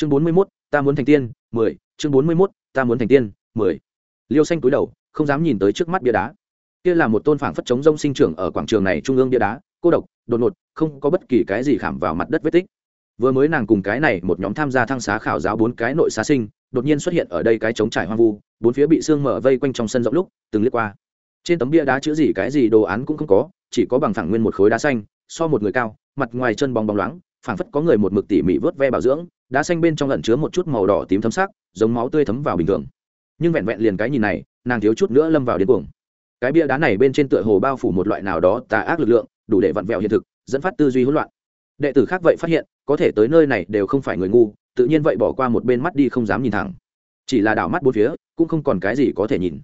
chương bốn mươi mốt, ta muốn thành tiên, mười, chương bốn mươi mốt, ta muốn thành tiên, mười. Liêu xanh túi đầu, không dám nhìn tới trước mắt bia đá. Kia là một tôn phảng phất chống rông sinh trưởng ở quảng trường này trung ương bia đá, cô độc, đột ngột, không có bất kỳ cái gì khảm vào mặt đất vết tích. Vừa mới nàng cùng cái này một nhóm tham gia thăng xá khảo giáo bốn cái nội xá sinh, đột nhiên xuất hiện ở đây cái trống trải hoang vu, bốn phía bị xương mở vây quanh trong sân rộng lúc, từng liếc qua. Trên tấm bia đá chữ gì cái gì đồ án cũng không có, chỉ có bằng phẳng nguyên một khối đá xanh, so một người cao, mặt ngoài chân bóng bóng loáng, phảng phất có người một mực tỉ mỉ vớt ve bảo dưỡng đá xanh bên trong lẩn chứa một chút màu đỏ tím thấm sắc, giống máu tươi thấm vào bình thường. Nhưng vẹn vẹn liền cái nhìn này, nàng thiếu chút nữa lâm vào điên cuồng. Cái bia đá này bên trên tựa hồ bao phủ một loại nào đó tà ác lực lượng, đủ để vặn vẹo hiện thực, dẫn phát tư duy hỗn loạn. Đệ tử khác vậy phát hiện, có thể tới nơi này đều không phải người ngu, tự nhiên vậy bỏ qua một bên mắt đi không dám nhìn thẳng. Chỉ là đảo mắt bốn phía, cũng không còn cái gì có thể nhìn.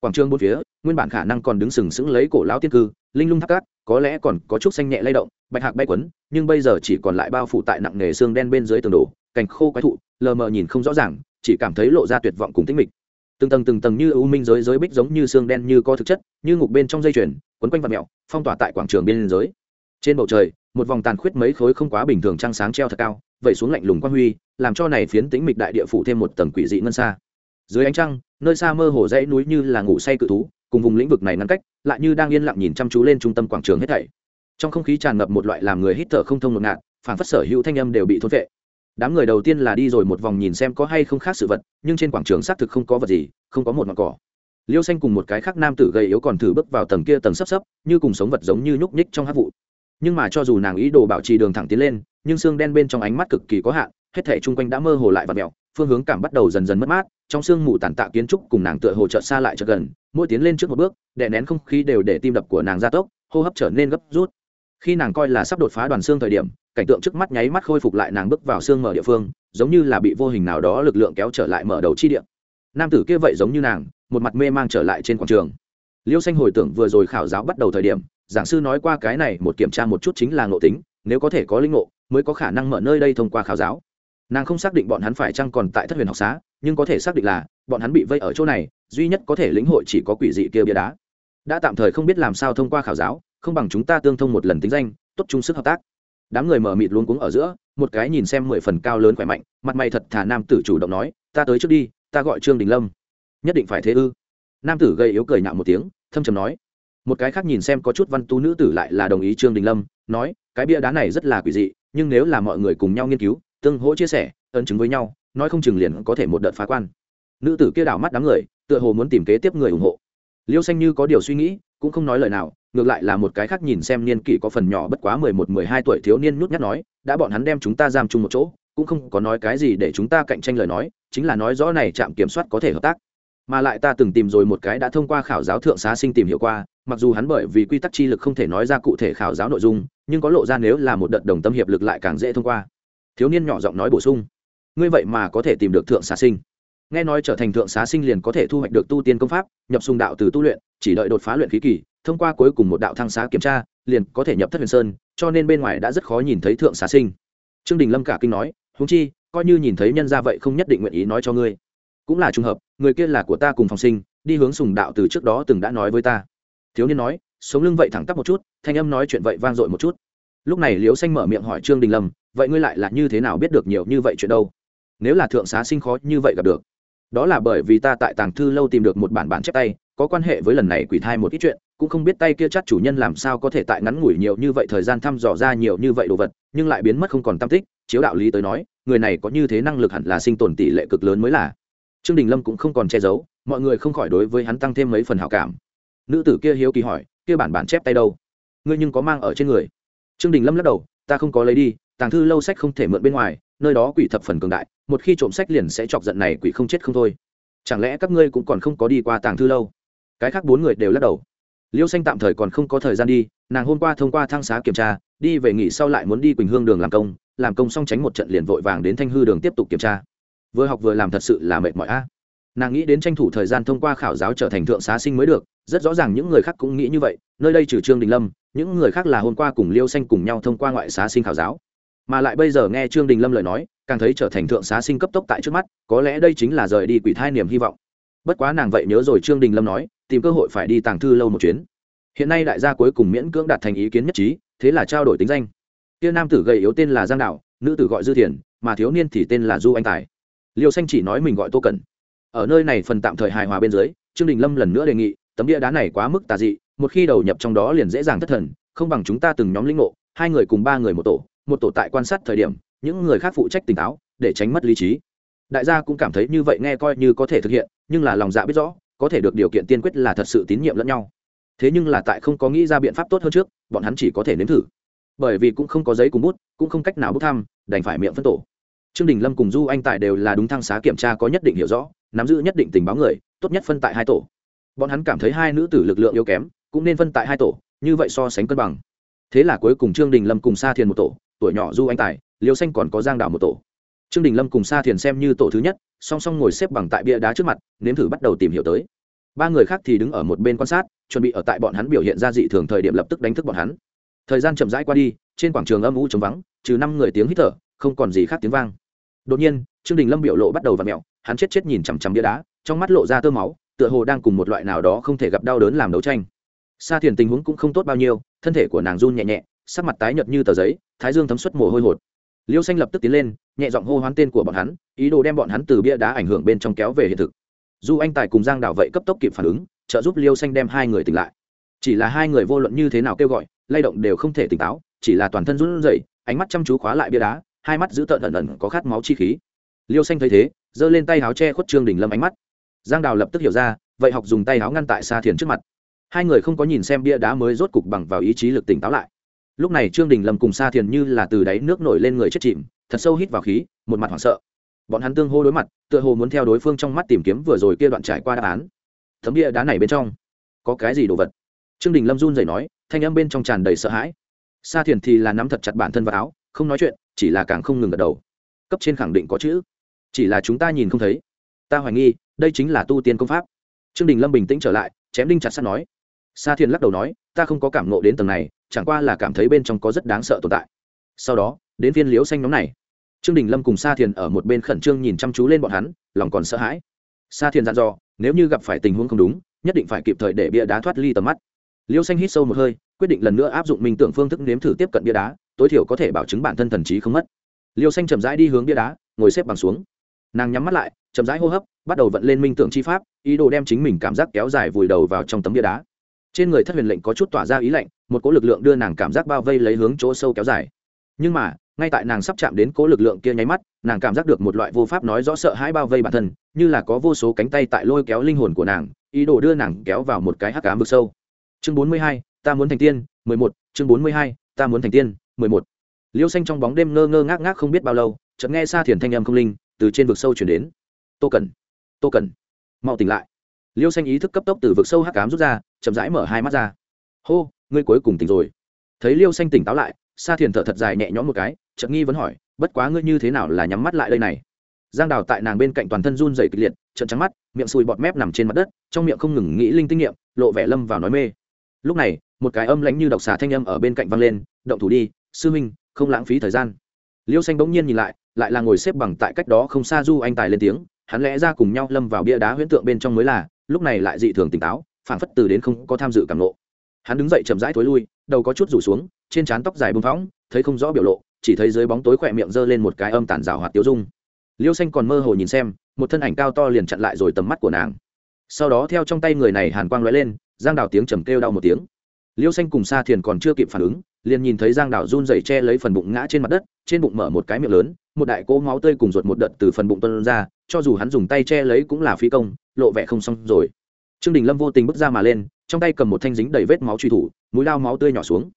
Quảng trường bốn phía, nguyên bản khả năng còn đứng sừng sững lấy cổ lão tiên cư, linh lung thác cát, có lẽ còn có chút xanh nhẹ lay động, bạch hạc bay quấn, nhưng bây giờ chỉ còn lại bao phủ tại nặng nghề xương đen bên dưới tường đổ cành khô quái thụ, lờ mờ nhìn không rõ ràng, chỉ cảm thấy lộ ra tuyệt vọng cùng tĩnh mịch. Từng tầng từng tầng như ưu minh giới giới bích giống như xương đen như co thực chất, như ngục bên trong dây chuyền, quấn quanh vật mẹo, phong tỏa tại quảng trường biên giới. Trên bầu trời, một vòng tàn khuyết mấy khối không quá bình thường trăng sáng treo thật cao, vẩy xuống lạnh lùng quang huy, làm cho này phiến tĩnh mịch đại địa phủ thêm một tầng quỷ dị ngân xa. Dưới ánh trăng, nơi xa mơ hồ dãy núi như là ngủ say cự thú, cùng vùng lĩnh vực này ngăn cách, lại như đang yên lặng nhìn chăm chú lên trung tâm quảng trường hết thảy. Trong không khí tràn ngập một loại làm người hít thở không thông ngột ngạt phản phất sở hữu thanh âm đều bị thốt vệ đám người đầu tiên là đi rồi một vòng nhìn xem có hay không khác sự vật, nhưng trên quảng trường xác thực không có vật gì, không có một mặt cỏ. Liêu xanh cùng một cái khác nam tử gầy yếu còn thử bước vào tầng kia tầng sấp sấp, như cùng sống vật giống như nhúc nhích trong hát vụ. Nhưng mà cho dù nàng ý đồ bảo trì đường thẳng tiến lên, nhưng xương đen bên trong ánh mắt cực kỳ có hạn, hết thể chung quanh đã mơ hồ lại và mẹo phương hướng cảm bắt đầu dần dần mất mát, trong sương mù tàn tạ kiến trúc cùng nàng tựa hồ chợt xa lại chợt gần, mỗi tiến lên trước một bước, đè nén không khí đều để tim đập của nàng gia tốc, hô hấp trở nên gấp rút. Khi nàng coi là sắp đột phá đoàn xương thời điểm cảnh tượng trước mắt nháy mắt khôi phục lại nàng bước vào xương mở địa phương, giống như là bị vô hình nào đó lực lượng kéo trở lại mở đầu chi địa. Nam tử kia vậy giống như nàng, một mặt mê mang trở lại trên quảng trường. Liêu xanh hồi tưởng vừa rồi khảo giáo bắt đầu thời điểm, giảng sư nói qua cái này một kiểm tra một chút chính là ngộ tính, nếu có thể có linh ngộ, mới có khả năng mở nơi đây thông qua khảo giáo. Nàng không xác định bọn hắn phải chăng còn tại thất huyền học xá, nhưng có thể xác định là, bọn hắn bị vây ở chỗ này, duy nhất có thể lĩnh hội chỉ có quỷ dị kia bia đá. Đã tạm thời không biết làm sao thông qua khảo giáo, không bằng chúng ta tương thông một lần tính danh, tốt chung sức hợp tác đám người mở mịt luôn cuống ở giữa, một cái nhìn xem mười phần cao lớn khỏe mạnh, mặt mày thật thà nam tử chủ động nói, ta tới trước đi, ta gọi trương đình lâm. Nhất định phải thế ư? Nam tử gây yếu cười nhạo một tiếng, thâm trầm nói. Một cái khác nhìn xem có chút văn tú nữ tử lại là đồng ý trương đình lâm, nói, cái bia đá này rất là quỷ dị, nhưng nếu là mọi người cùng nhau nghiên cứu, tương hỗ chia sẻ, ấn chứng với nhau, nói không chừng liền có thể một đợt phá quan. Nữ tử kia đảo mắt đám người, tựa hồ muốn tìm kế tiếp người ủng hộ. Liêu xanh như có điều suy nghĩ cũng không nói lời nào, ngược lại là một cái khác nhìn xem niên kỷ có phần nhỏ bất quá mười một, mười hai tuổi thiếu niên nhút nhát nói, đã bọn hắn đem chúng ta giam chung một chỗ, cũng không có nói cái gì để chúng ta cạnh tranh lời nói, chính là nói rõ này trạm kiểm soát có thể hợp tác. Mà lại ta từng tìm rồi một cái đã thông qua khảo giáo thượng xá sinh tìm hiểu qua, mặc dù hắn bởi vì quy tắc chi lực không thể nói ra cụ thể khảo giáo nội dung, nhưng có lộ ra nếu là một đợt đồng tâm hiệp lực lại càng dễ thông qua. Thiếu niên nhỏ giọng nói bổ sung, ngươi vậy mà có thể tìm được thượng xá sinh nghe nói trở thành thượng xá sinh liền có thể thu hoạch được tu tiên công pháp, nhập sùng đạo từ tu luyện, chỉ đợi đột phá luyện khí kỳ, thông qua cuối cùng một đạo thăng xá kiểm tra, liền có thể nhập thất huyền sơn, cho nên bên ngoài đã rất khó nhìn thấy thượng xá sinh. Trương đình lâm cả kinh nói húng chi, coi như nhìn thấy nhân ra vậy không nhất định nguyện ý nói cho ngươi. Cũng là trùng hợp, người kia là của ta cùng phòng sinh, đi hướng sùng đạo từ trước đó từng đã nói với ta. Thiếu niên nói, sống lưng vậy thẳng tắp một chút, thanh âm nói chuyện vậy vang dội một chút. Lúc này liễu xanh mở miệng hỏi trương đình lâm, vậy ngươi lại là như thế nào biết được nhiều như vậy chuyện đâu? Nếu là thượng xá sinh khó như vậy gặp được đó là bởi vì ta tại tàng thư lâu tìm được một bản bản chép tay, có quan hệ với lần này quỷ thai một ít chuyện, cũng không biết tay kia chắc chủ nhân làm sao có thể tại ngắn ngủi nhiều như vậy thời gian thăm dò ra nhiều như vậy đồ vật, nhưng lại biến mất không còn tam tích, chiếu đạo lý tới nói, người này có như thế năng lực hẳn là sinh tồn tỷ lệ cực lớn mới là. Trương đình lâm cũng không còn che giấu, mọi người không khỏi đối với hắn tăng thêm mấy phần hảo cảm. Nữ tử kia hiếu kỳ hỏi, kia bản bản chép tay đâu? Ngươi nhưng có mang ở trên người? Trương đình lâm lắc đầu, ta không có lấy đi, tàng thư lâu sách không thể mượn bên ngoài nơi đó quỷ thập phần cường đại, một khi trộm sách liền sẽ chọc giận này quỷ không chết không thôi. Chẳng lẽ các ngươi cũng còn không có đi qua tàng thư lâu? Cái khác bốn người đều lắc đầu. Liêu xanh tạm thời còn không có thời gian đi, nàng hôm qua thông qua thang xá kiểm tra, đi về nghỉ sau lại muốn đi quỳnh hương đường làm công làm công xong tránh một trận liền vội vàng đến thanh hư đường tiếp tục kiểm tra. Vừa học vừa làm thật sự là mệt mỏi a. Nàng nghĩ đến tranh thủ thời gian thông qua khảo giáo trở thành thượng xá sinh mới được, rất rõ ràng những người khác cũng nghĩ như vậy, nơi đây trừ trương đình lâm, những người khác là hôm qua cùng liêu xanh cùng nhau thông qua ngoại xá sinh khảo giáo mà lại bây giờ nghe trương đình lâm lời nói, càng thấy trở thành thượng xá sinh cấp tốc tại trước mắt, có lẽ đây chính là rời đi quỷ thai niềm hy vọng. Bất quá nàng vậy nhớ rồi trương đình lâm nói, tìm cơ hội phải đi tàng thư lâu một chuyến. Hiện nay đại gia cuối cùng miễn cưỡng đạt thành ý kiến nhất trí, thế là trao đổi tính danh. Kia nam tử gầy yếu tên là giang đạo, nữ tử gọi dư thiền mà thiếu niên thì tên là du anh tài. Liêu xanh chỉ nói mình gọi tô cần ở nơi này phần tạm thời hài hòa bên dưới, trương đình lâm lần nữa đề nghị, tấm địa đá này quá mức tà dị, một khi đầu nhập trong đó liền dễ dàng thất thần, không bằng chúng ta từng nhóm linh ngộ, hai người cùng ba người một tổ một tổ tại quan sát thời điểm, những người khác phụ trách tỉnh táo, để tránh mất lý trí. Đại gia cũng cảm thấy như vậy nghe coi như có thể thực hiện, nhưng là lòng dạ biết rõ, có thể được điều kiện tiên quyết là thật sự tín nhiệm lẫn nhau. Thế nhưng là tại không có nghĩ ra biện pháp tốt hơn trước, bọn hắn chỉ có thể nếm thử. Bởi vì cũng không có giấy cùng bút, cũng không cách nào bốc thăm, đành phải miệng phân tổ. Trương đình lâm cùng du anh tài đều là đúng thăng xá kiểm tra có nhất định hiểu rõ, nắm giữ nhất định tình báo người, tốt nhất phân tại hai tổ. Bọn hắn cảm thấy hai nữ tử lực lượng yếu kém, cũng nên phân tại hai tổ, như vậy so sánh cân bằng. Thế là cuối cùng trương đình lâm cùng sa thiền một tổ tuổi nhỏ du anh tài, liêu xanh còn có giang đảo một tổ. Trương đình lâm cùng sa thiền xem như tổ thứ nhất, song song ngồi xếp bằng tại bia đá trước mặt, nếm thử bắt đầu tìm hiểu tới. Ba người khác thì đứng ở một bên quan sát, chuẩn bị ở tại bọn hắn biểu hiện ra dị thường thời điểm lập tức đánh thức bọn hắn. Thời gian chậm rãi qua đi, trên quảng trường âm u trống vắng, trừ năm người tiếng hít thở, không còn gì khác tiếng vang. Đột nhiên, trương đình lâm biểu lộ bắt đầu và mẹo, hắn chết chết nhìn chằm chằm bia đá, trong mắt lộ ra tơ máu, tựa hồ đang cùng một loại nào đó không thể gặp đau đớn làm đấu tranh. Sa thiền tình huống cũng không tốt bao nhiêu, thân thể của nàng run nhẹ nhẹ sắc mặt tái nhợt như tờ giấy, thái dương thấm xuất mồ hôi hột. Liêu xanh lập tức tiến lên, nhẹ giọng hô hoán tên của bọn hắn, ý đồ đem bọn hắn từ bia đá ảnh hưởng bên trong kéo về hiện thực. Du anh tài cùng giang đảo vậy cấp tốc kịp phản ứng, trợ giúp liêu xanh đem hai người tỉnh lại. Chỉ là hai người vô luận như thế nào kêu gọi, lay động đều không thể tỉnh táo, chỉ là toàn thân run rẩy, ánh mắt chăm chú khóa lại bia đá, hai mắt giữ tợn ẩn ẩn có khát máu chi khí. Liêu xanh thấy thế, giơ lên tay áo che khuất trương đình lâm ánh mắt. Giang đào lập tức hiểu ra, vậy học dùng tay áo ngăn tại xa thiền trước mặt. Hai người không có nhìn xem bia đá mới rốt cục bằng vào ý chí lực tỉnh táo lại lúc này trương đình lâm cùng sa thiền như là từ đáy nước nổi lên người chết chìm, thật sâu hít vào khí, một mặt hoảng sợ. Bọn hắn tương hô đối mặt, tựa hồ muốn theo đối phương trong mắt tìm kiếm vừa rồi kia đoạn trải qua đáp án. Thấm địa đá này bên trong, có cái gì đồ vật? Trương đình lâm run rẩy nói, thanh âm bên trong tràn đầy sợ hãi. Sa thiền thì là nắm thật chặt bản thân vào áo, không nói chuyện, chỉ là càng không ngừng gật đầu. Cấp trên khẳng định có chữ. Chỉ là chúng ta nhìn không thấy. Ta hoài nghi, đây chính là tu tiên công pháp. Trương đình lâm bình tĩnh trở lại, chém đinh chặt sắt nói sa thiền lắc đầu nói, ta không có cảm nộ đến tầng này, chẳng qua là cảm thấy bên trong có rất đáng sợ tồn tại. Sau đó, đến viên liễu xanh nhóm này. Trương đình lâm cùng sa thiền ở một bên khẩn trương nhìn chăm chú lên bọn hắn, lòng còn sợ hãi. Sa thiền dặn dò, nếu như gặp phải tình huống không đúng, nhất định phải kịp thời để bia đá thoát ly tầm mắt. Liễu xanh hít sâu một hơi, quyết định lần nữa áp dụng minh tưởng phương thức nếm thử tiếp cận bia đá, tối thiểu có thể bảo chứng bản thân thần trí không mất. Liễu xanh chậm rãi đi hướng bia đá, ngồi xếp bằng xuống. Nàng nhắm mắt lại, chậm rãi hô hấp, bắt đầu vận lên minh tưởng chi pháp, ý đồ đem chính mình cảm giác kéo dài vùi đầu vào trong tấm bia đá trên người thất huyền lệnh có chút tỏa ra ý lạnh, một cỗ lực lượng đưa nàng cảm giác bao vây lấy hướng chỗ sâu kéo dài. Nhưng mà, ngay tại nàng sắp chạm đến cỗ lực lượng kia nháy mắt, nàng cảm giác được một loại vô pháp nói rõ sợ hãi bao vây bản thân, như là có vô số cánh tay tại lôi kéo linh hồn của nàng, ý đồ đưa nàng kéo vào một cái hắc cám vực sâu. Chương bốn mươi hai, ta muốn thành tiên, mười một, chương bốn mươi hai, ta muốn thành tiên, mười một. Liêu xanh trong bóng đêm ngơ ngơ ngác ngác không biết bao lâu, chợt nghe xa thiền thanh âm không linh từ trên vực sâu chuyển đến. Tô cần tô cần, mau tỉnh lại liêu xanh ý thức cấp tốc từ vực sâu hắc cám rút ra, chậm rãi mở hai mắt ra. Hô, ngươi cuối cùng tỉnh rồi. Thấy liêu xanh tỉnh táo lại, sa thiền thở thật dài nhẹ nhõm một cái, chợt nghi vẫn hỏi, bất quá ngươi như thế nào là nhắm mắt lại đây này? Giang đào tại nàng bên cạnh toàn thân run dày kịch liệt trận trắng mắt, miệng sùi bọt mép nằm trên mặt đất, trong miệng không ngừng nghĩ linh tinh nghiệm, lộ vẻ lâm vào nói mê. Lúc này, một cái âm lãnh như độc xà thanh âm ở bên cạnh vang lên, động thủ đi, sư minh không lãng phí thời gian. Liêu xanh bỗng nhiên nhìn lại lại là ngồi xếp bằng tại cách đó không xa du anh tài lên tiếng, hắn lẽ ra cùng nhau lâm vào bia đá huyễn tượng bên trong mới là lúc này lại dị thường tỉnh táo, phảng phất từ đến không có tham dự cảm lộ hắn đứng dậy chậm rãi thối lui, đầu có chút rủ xuống, trên trán tóc dài bông phóng, thấy không rõ biểu lộ, chỉ thấy dưới bóng tối khỏe miệng giơ lên một cái âm tàn rào hoạt tiêu dung. Liêu xanh còn mơ hồ nhìn xem, một thân ảnh cao to liền chặn lại rồi tầm mắt của nàng. Sau đó theo trong tay người này hàn quang lóe lên, giang đào tiếng trầm kêu đau một tiếng. Liêu xanh cùng sa thiền còn chưa kịp phản ứng, liền nhìn thấy giang đào run dày che lấy phần bụng ngã trên mặt đất, trên bụng mở một cái miệng lớn, một đại cỗ máu tươi cùng ruột một đợt từ phần bụng tuân ra, cho dù hắn dùng tay che lấy cũng là phi công lộ vẻ không xong rồi. Trương đình lâm vô tình bước ra mà lên, trong tay cầm một thanh dính đầy vết máu truy thủ, mũi lao máu tươi nhỏ xuống.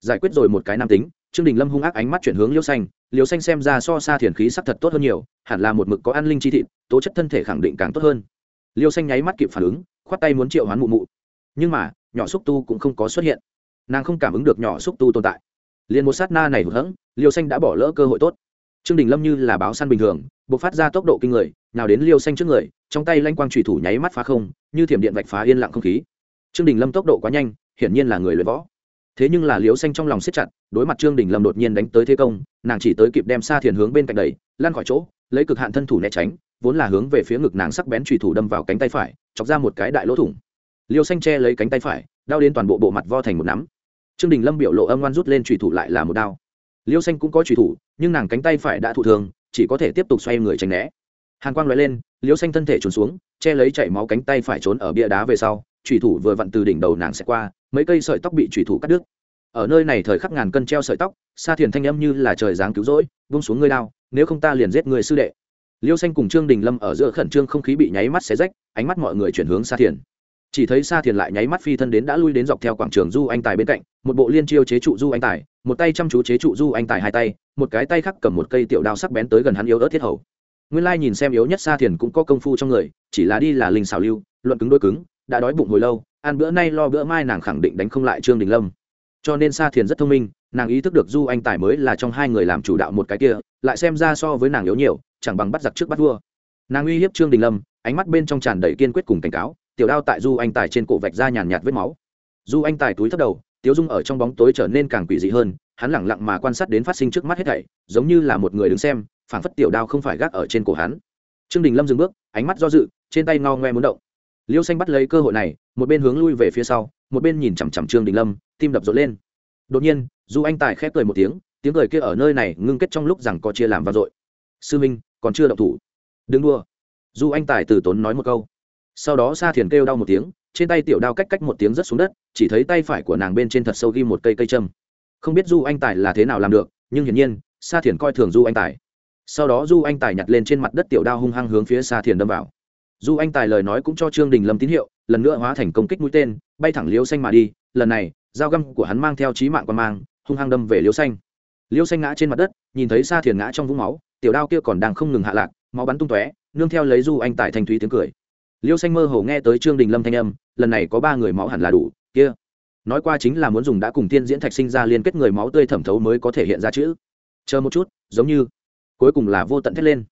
Giải quyết rồi một cái nam tính, trương đình lâm hung ác ánh mắt chuyển hướng liêu xanh liêu xanh xem ra so xa thiền khí sắc thật tốt hơn nhiều, hẳn là một mực có an linh chi thịt, tố chất thân thể khẳng định càng tốt hơn. Liêu xanh nháy mắt kịp phản ứng, khoát tay muốn triệu hoán mụ mụ. Nhưng mà, nhỏ xúc tu cũng không có xuất hiện. Nàng không cảm ứng được nhỏ xúc tu tồn tại. Liền một sát na này hụt hẫng, liêu xanh đã bỏ lỡ cơ hội tốt. Trương đình lâm như là báo săn bình thường buộc phát ra tốc độ kinh người, nào đến liêu xanh trước người trong tay lanh quang trùy thủ nháy mắt phá không, như thiểm điện vạch phá yên lặng không khí. Trương đình lâm tốc độ quá nhanh, hiển nhiên là người luyện võ. Thế nhưng là liêu xanh trong lòng siết chặt, đối mặt trương đình lâm đột nhiên đánh tới thế công, nàng chỉ tới kịp đem xa thiền hướng bên cạnh đầy lan khỏi chỗ, lấy cực hạn thân thủ né tránh, vốn là hướng về phía ngực nàng sắc bén trùy thủ đâm vào cánh tay phải, chọc ra một cái đại lỗ thủng. Liêu xanh che lấy cánh tay phải, đau đến toàn bộ bộ mặt vo thành một nắm. Trương đình lâm biểu lộ âm ngoan rút lên trùy thủ lại là một đao. Liêu xanh cũng có trùy thủ, nhưng nàng cánh tay phải đã thụ thường chỉ có thể tiếp tục xoay người tránh né hàn quang loại lên liêu xanh thân thể trốn xuống, che lấy chảy máu cánh tay phải trốn ở bia đá về sau trùy thủ vừa vặn từ đỉnh đầu nàng sẽ qua, mấy cây sợi tóc bị trùy thủ cắt đứt. Ở nơi này thời khắc ngàn cân treo sợi tóc, sa thiền thanh âm như là trời giáng cứu rỗi vung xuống ngươi lao nếu không ta liền giết người sư đệ. Liêu xanh cùng trương đình lâm ở giữa khẩn trương không khí bị nháy mắt xé rách, ánh mắt mọi người chuyển hướng sa thiền. Chỉ thấy sa thiền lại nháy mắt phi thân đến đã lui đến dọc theo quảng trường du anh tài bên cạnh, một bộ liên chiêu chế trụ du anh tài, một tay chăm chú chế trụ du anh tài hai tay, một cái tay khác cầm một cây tiểu đao sắc bén tới gần hắn yếu ớt thiết hầu nguyên lai nhìn xem yếu nhất sa thiền cũng có công phu trong người, chỉ là đi là linh xào lưu, luận cứng đôi cứng, đã đói bụng hồi lâu, ăn bữa nay lo bữa mai nàng khẳng định đánh không lại trương đình lâm. Cho nên sa thiền rất thông minh, nàng ý thức được du anh tài mới là trong hai người làm chủ đạo một cái kia, lại xem ra so với nàng yếu nhiều, chẳng bằng bắt giặc trước bắt vua. Nàng uy hiếp trương đình lâm, ánh mắt bên trong tràn đầy kiên quyết cùng cảnh cáo, tiểu đao tại du anh tài trên cổ vạch ra nhàn nhạt vết máu. Du anh tài túi thấp đầu, tiếu dung ở trong bóng tối trở nên càng quỷ dị hơn, hắn lẳng lặng mà quan sát đến phát sinh trước mắt hết thảy, giống như là một người đứng xem phảng phất tiểu đao không phải gác ở trên cổ hắn. Trương đình lâm dừng bước, ánh mắt do dự, trên tay ngao ngoe muốn động. Liêu xanh bắt lấy cơ hội này, một bên hướng lui về phía sau, một bên nhìn chằm chằm trương đình lâm, tim đập rộn lên. Đột nhiên, du anh tài khép cười một tiếng tiếng cười kia ở nơi này ngưng kết trong lúc rằng có chia làm vang dội. Sư minh, còn chưa động thủ. Đừng đua du anh tài từ tốn nói một câu. Sau đó sa thiền kêu đau một tiếng, trên tay tiểu đao cách cách một tiếng rớt xuống đất, chỉ thấy tay phải của nàng bên trên thật sâu ghi một cây cây châm. Không biết du anh tài là thế nào làm được, nhưng hiển nhiên, sa thiền coi thường du anh tài sau đó du anh tài nhặt lên trên mặt đất tiểu đao hung hăng hướng phía xa thiền đâm vào. Du anh tài lời nói cũng cho trương đình lâm tín hiệu, lần nữa hóa thành công kích mũi tên, bay thẳng liêu xanh mà đi, lần này, dao găm của hắn mang theo trí mạng quan mang, hung hăng đâm về liêu xanh. Liêu xanh ngã trên mặt đất, nhìn thấy xa thiền ngã trong vũng máu, tiểu đao kia còn đang không ngừng hạ lạc, máu bắn tung tóe, nương theo lấy du anh tài thanh thúy tiếng cười. Liêu xanh mơ hồ nghe tới trương đình lâm thanh âm, lần này có ba người máu hẳn là đủ, kia. Nói qua chính là muốn dùng đã cùng tiên diễn thạch sinh ra liên kết người máu tươi thẩm thấu mới có thể hiện ra chữ. Chờ một chút, giống như cuối cùng là vô tận thét lên.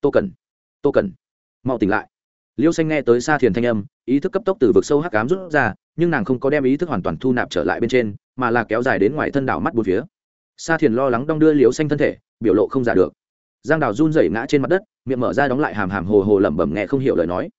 Tô cần tô cần mau tỉnh lại. Liêu xanh nghe tới xa thiền thanh âm, ý thức cấp tốc từ vực sâu hắc cám rút ra, nhưng nàng không có đem ý thức hoàn toàn thu nạp trở lại bên trên, mà là kéo dài đến ngoài thân đảo mắt bốn phía. Sa thiền lo lắng đong đưa liêu xanh thân thể, biểu lộ không giả được. Giang đào run rẩy ngã trên mặt đất, miệng mở ra đóng lại hàm hàm hồ hồ lẩm bẩm nghe không hiểu lời nói.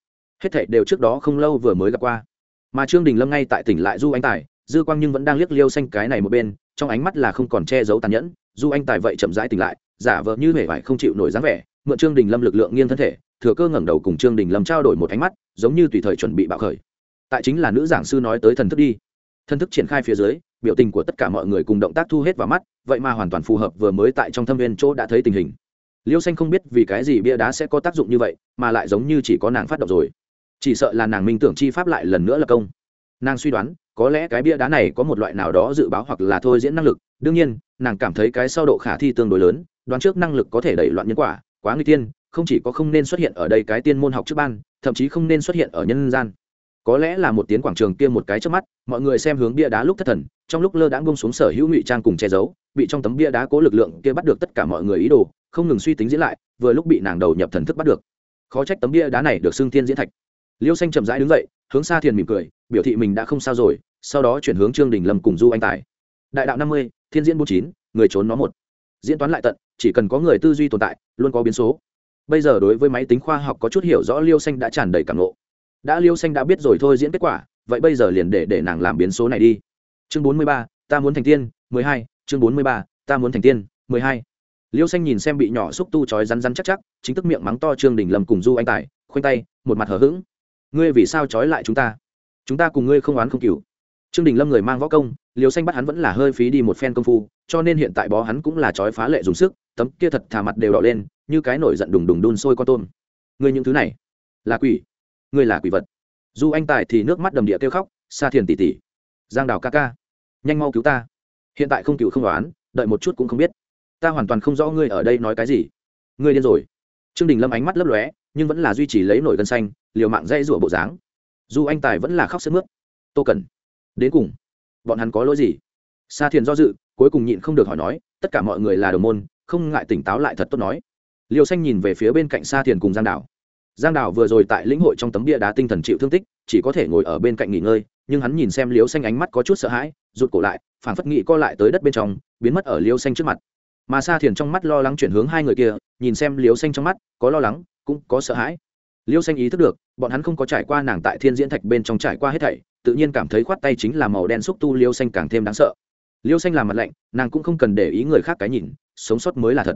Hết thảy đều trước đó không lâu vừa mới gặp qua. Mà trương đình lâm ngay tại tỉnh lại du anh tài dư quang nhưng vẫn đang liếc liêu xanh cái này một bên, trong ánh mắt là không còn che giấu tàn nhẫn du anh tài vậy chậm rãi tỉnh lại, giả vờ như hề vải không chịu nổi dáng vẻ, mượn trương đình lâm lực lượng nghiêng thân thể, thừa cơ ngẩng đầu cùng trương đình lâm trao đổi một ánh mắt, giống như tùy thời chuẩn bị bạo khởi. Tại chính là nữ giảng sư nói tới thần thức đi. Thần thức triển khai phía dưới, biểu tình của tất cả mọi người cùng động tác thu hết vào mắt, vậy mà hoàn toàn phù hợp vừa mới tại trong thâm viên chỗ đã thấy tình hình. Liêu xanh không biết vì cái gì bia đá sẽ có tác dụng như vậy, mà lại giống như chỉ có nàng phát động rồi. Chỉ sợ là nàng minh tưởng chi pháp lại lần nữa là công nàng suy đoán, có lẽ cái bia đá này có một loại nào đó dự báo hoặc là thôi diễn năng lực. Đương nhiên, nàng cảm thấy cái sau độ khả thi tương đối lớn, đoán trước năng lực có thể đẩy loạn nhân quả, quá nguy tiên, không chỉ có không nên xuất hiện ở đây cái tiên môn học trước ban, thậm chí không nên xuất hiện ở nhân gian. Có lẽ là một tiếng quảng trường kia một cái trước mắt, mọi người xem hướng bia đá lúc thất thần, trong lúc lơ đãng bông xuống sở hữu ngụy trang cùng che giấu, bị trong tấm bia đá cố lực lượng kia bắt được tất cả mọi người ý đồ, không ngừng suy tính diễn lại, vừa lúc bị nàng đầu nhập thần thức bắt được. Khó trách tấm bia đá này được xưng tiên diễn thạch. Liêu xanh chậm rãi đứng dậy hướng xa thiền mỉm cười, biểu thị mình đã không sao rồi, sau đó chuyển hướng trương đình lâm cùng du anh tài. Đại đạo năm mươi, thiên diễn bốn chín, người trốn nó một. Diễn toán lại tận, chỉ cần có người tư duy tồn tại, luôn có biến số. Bây giờ đối với máy tính khoa học có chút hiểu rõ liêu xanh đã tràn đầy cảm lộ đã liêu xanh đã biết rồi thôi diễn kết quả, vậy bây giờ liền để để nàng làm biến số này đi. Chương bốn mươi ba, ta muốn thành tiên, mười hai, chương bốn mươi ba, ta muốn thành tiên, mười hai. Liêu xanh nhìn xem bị nhỏ xúc tu trói rắn rắn chắc chắc, chính thức miệng mắng to trương đình lâm cùng du anh tài, khoanh tay, một mặt hờ hững ngươi vì sao trói lại chúng ta? Chúng ta cùng ngươi không oán không cừu trương đình lâm người mang võ công liều xanh bắt hắn vẫn là hơi phí đi một phen công phu, cho nên hiện tại bó hắn cũng là trói phá lệ dùng sức, tấm kia thật thả mặt đều đỏ lên, như cái nổi giận đùng đùng đun sôi con tôm. Ngươi những thứ này, là quỷ. Ngươi là quỷ vật. Du anh tài thì nước mắt đầm địa kêu khóc xa thiền tỉ tỉ giang đào ca ca, nhanh mau cứu ta. Hiện tại không cứu không đoán đợi một chút cũng không biết. Ta hoàn toàn không rõ ngươi ở đây nói cái gì. Ngươi điên rồi. Trương đình lâm ánh mắt lấp lóe nhưng vẫn là duy trì lấy nổi gân xanh, liều mạng dây rủa bộ dáng. Dù anh tài vẫn là khóc sức mướt. Tô cần đến cùng, bọn hắn có lỗi gì? Sa thiền do dự, cuối cùng nhịn không được hỏi nói, tất cả mọi người là đồng môn, không ngại tỉnh táo lại thật tốt nói. Liều xanh nhìn về phía bên cạnh sa thiền cùng giang đảo giang đảo vừa rồi tại lĩnh hội trong tấm bia đá tinh thần chịu thương tích, chỉ có thể ngồi ở bên cạnh nghỉ ngơi, nhưng hắn nhìn xem liều xanh ánh mắt có chút sợ hãi, rụt cổ lại phản phất nghị co lại tới đất bên trong, biến mất ở liều xanh trước mặt. Mà sa thiền trong mắt lo lắng chuyển hướng hai người kia, nhìn xem liều xanh trong mắt, có lo lắng cũng có sợ hãi. Liêu xanh ý thức được, bọn hắn không có trải qua nàng tại thiên diễn thạch bên trong trải qua hết thảy, tự nhiên cảm thấy khoát tay chính là màu đen xúc tu liêu xanh càng thêm đáng sợ. Liêu xanh làm mặt lạnh, nàng cũng không cần để ý người khác cái nhìn, sống sót mới là thật.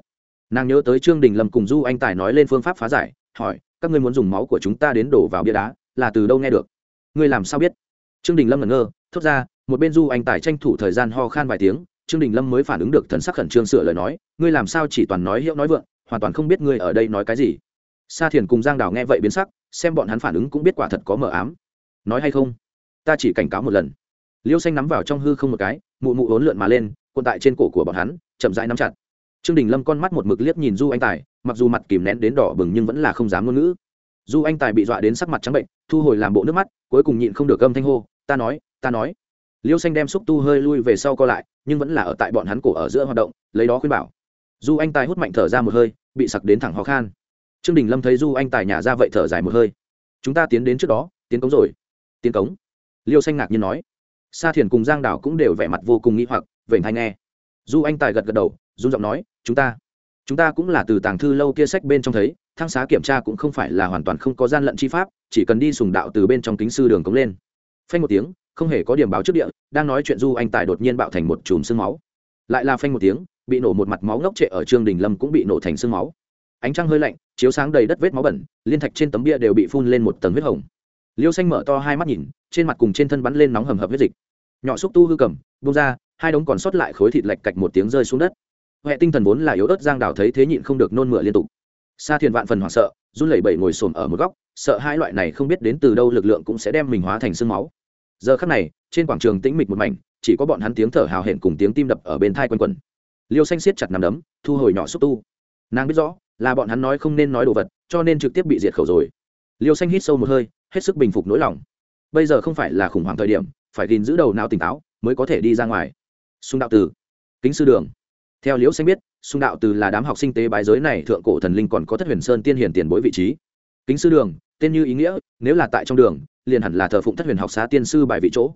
Nàng nhớ tới trương đình lâm cùng du anh tài nói lên phương pháp phá giải, hỏi, các ngươi muốn dùng máu của chúng ta đến đổ vào bia đá, là từ đâu nghe được? Ngươi làm sao biết? Trương đình lâm ngẩn ngơ, thốt ra, một bên du anh tài tranh thủ thời gian ho khan vài tiếng, trương đình lâm mới phản ứng được thần sắc khẩn trương sửa lời nói, ngươi làm sao chỉ toàn nói hiệu nói vượng, hoàn toàn không biết ngươi ở đây nói cái gì? Sa thiền cùng giang đào nghe vậy biến sắc, xem bọn hắn phản ứng cũng biết quả thật có mờ ám. Nói hay không? Ta chỉ cảnh cáo một lần. Liêu xanh nắm vào trong hư không một cái, mụ mụ hốn lượn mà lên, cuộn tại trên cổ của bọn hắn, chậm rãi nắm chặt. Trương đình lâm con mắt một mực liếc nhìn du anh tài, mặc dù mặt kìm nén đến đỏ bừng nhưng vẫn là không dám ngôn ngữ. Du anh tài bị dọa đến sắc mặt trắng bệnh, thu hồi làm bộ nước mắt, cuối cùng nhịn không được âm thanh hô, ta nói ta nói. Liêu xanh đem xúc tu hơi lui về sau co lại, nhưng vẫn là ở tại bọn hắn cổ ở giữa hoạt động, lấy đó khuyên bảo. Du anh tài hút mạnh thở ra một hơi, bị sặc đến thẳng ho khan trương đình lâm thấy du anh tài nhả ra vậy thở dài một hơi. Chúng ta tiến đến trước đó, tiến cống rồi. Tiến cống? Liêu xanh ngạc nhiên nói. Sa thiền cùng giang đảo cũng đều vẻ mặt vô cùng nghĩ hoặc, vểnh hay nghe. Du anh tài gật gật đầu, run giọng nói, chúng ta chúng ta cũng là từ tàng thư lâu kia sách bên trong thấy thang xá kiểm tra cũng không phải là hoàn toàn không có gian lận chi pháp, chỉ cần đi sùng đạo từ bên trong kính sư đường cống lên. Phanh một tiếng, không hề có điểm báo trước địa, đang nói chuyện du anh tài đột nhiên bạo thành một chùm sương máu. Lại là phanh một tiếng, bị nổ một mặt máu ngốc trệ ở trương đình lâm cũng bị nổ thành sương máu ánh trăng hơi lạnh, chiếu sáng đầy đất vết máu bẩn, liên thạch trên tấm bia đều bị phun lên một tầng huyết hồng. Liêu xanh mở to hai mắt nhìn, trên mặt cùng trên thân bắn lên nóng hầm hập huyết dịch. Nhỏ xúc tu hư cầm bung ra, hai đống còn sót lại khối thịt lạch cạch một tiếng rơi xuống đất. Huệ tinh thần vốn là yếu ớt giang đào thấy thế nhịn không được nôn mửa liên tục. Sa thiền vạn phần hoảng sợ, run lẩy bẩy ngồi xổm ở một góc, sợ hai loại này không biết đến từ đâu lực lượng cũng sẽ đem mình hóa thành sương máu. Giờ khắc này, trên quảng trường tĩnh mịch một mảnh, chỉ có bọn hắn tiếng thở hào hển cùng tiếng tim đập ở bên thai quanh quần liêu xanh siết chặt nằm đấm, thu hồi nhỏ xúc tu. Nàng biết rõ là bọn hắn nói không nên nói đồ vật, cho nên trực tiếp bị diệt khẩu rồi. Liêu xanh hít sâu một hơi, hết sức bình phục nỗi lòng. Bây giờ không phải là khủng hoảng thời điểm, phải gìn giữ đầu não tỉnh táo mới có thể đi ra ngoài. Sung đạo từ, kính sư đường. Theo liễu xanh biết, sung đạo từ là đám học sinh tế bái giới này thượng cổ thần linh còn có thất huyền sơn tiên hiển tiền bối vị trí. Kính sư đường, tên như ý nghĩa, nếu là tại trong đường, liền hẳn là thờ phụng thất huyền học xá tiên sư bài vị chỗ.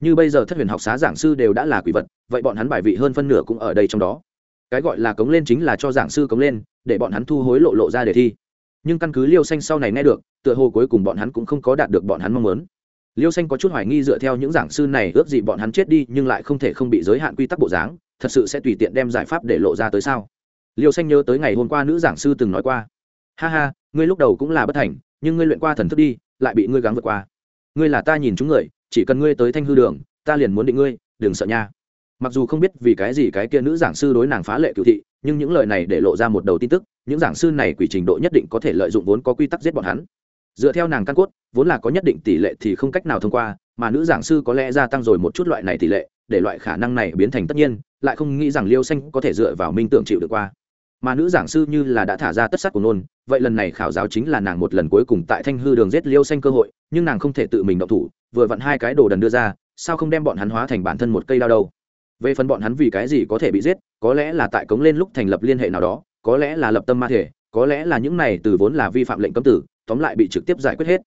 Như bây giờ thất huyền học xá giảng sư đều đã là quỷ vật, vậy bọn hắn bài vị hơn phân nửa cũng ở đây trong đó cái gọi là cống lên chính là cho giảng sư cống lên, để bọn hắn thu hối lộ lộ ra đề thi. Nhưng căn cứ liêu xanh sau này nghe được, tựa hồ cuối cùng bọn hắn cũng không có đạt được bọn hắn mong muốn. Liêu xanh có chút hoài nghi dựa theo những giảng sư này ước gì bọn hắn chết đi, nhưng lại không thể không bị giới hạn quy tắc bộ dáng, thật sự sẽ tùy tiện đem giải pháp để lộ ra tới sao? Liêu xanh nhớ tới ngày hôm qua nữ giảng sư từng nói qua. Ha ha, ngươi lúc đầu cũng là bất thành, nhưng ngươi luyện qua thần thức đi, lại bị ngươi gắng vượt qua. Ngươi là ta nhìn chúng người, chỉ cần ngươi tới thanh hư đường, ta liền muốn định ngươi, đừng sợ nha mặc dù không biết vì cái gì cái kia nữ giảng sư đối nàng phá lệ cựu thị, nhưng những lời này để lộ ra một đầu tin tức, những giảng sư này quỷ trình độ nhất định có thể lợi dụng vốn có quy tắc giết bọn hắn. Dựa theo nàng căn cốt, vốn là có nhất định tỷ lệ thì không cách nào thông qua, mà nữ giảng sư có lẽ gia tăng rồi một chút loại này tỷ lệ, để loại khả năng này biến thành tất nhiên, lại không nghĩ rằng liêu xanh có thể dựa vào minh tưởng chịu được qua. Mà nữ giảng sư như là đã thả ra tất sắc của nôn, vậy lần này khảo giáo chính là nàng một lần cuối cùng tại thanh hư đường giết liêu xanh cơ hội, nhưng nàng không thể tự mình động thủ, vừa vặn hai cái đồ đần đưa ra, sao không đem bọn hắn hóa thành bản thân một cây đao đâu? Về phần bọn hắn vì cái gì có thể bị giết, có lẽ là tại cống lên lúc thành lập liên hệ nào đó, có lẽ là lập tâm ma thể, có lẽ là những này từ vốn là vi phạm lệnh cấm tử, tóm lại bị trực tiếp giải quyết hết.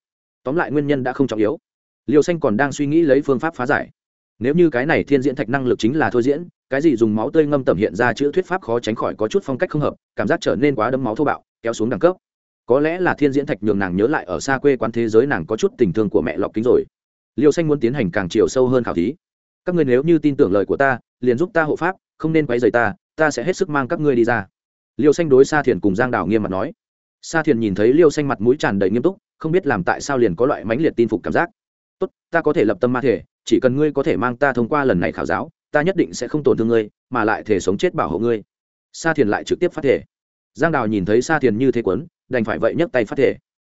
Tóm lại nguyên nhân đã không trọng yếu. Liêu xanh còn đang suy nghĩ lấy phương pháp phá giải. Nếu như cái này thiên diễn thạch năng lực chính là thôi diễn, cái gì dùng máu tươi ngâm tẩm hiện ra chữ thuyết pháp khó tránh khỏi có chút phong cách không hợp, cảm giác trở nên quá đấm máu thô bạo, kéo xuống đẳng cấp. Có lẽ là thiên diễn thạch nhường nàng nhớ lại ở xa quê quán thế giới nàng có chút tình thương của mẹ lọc kính rồi. Liêu xanh muốn tiến hành càng chiều sâu hơn khảo thí các ngươi nếu như tin tưởng lời của ta, liền giúp ta hộ pháp, không nên quấy rầy ta ta sẽ hết sức mang các ngươi đi ra. Liêu xanh đối sa thiền cùng giang đảo nghiêm mặt nói. Sa thiền nhìn thấy liêu xanh mặt mũi tràn đầy nghiêm túc, không biết làm tại sao liền có loại mãnh liệt tin phục cảm giác. Tốt, ta có thể lập tâm ma thể, chỉ cần ngươi có thể mang ta thông qua lần này khảo giáo, ta nhất định sẽ không tổn thương ngươi, mà lại thể sống chết bảo hộ ngươi. Sa thiền lại trực tiếp phát thể. Giang đào nhìn thấy sa thiền như thế quấn, đành phải vậy nhấc tay phát thể.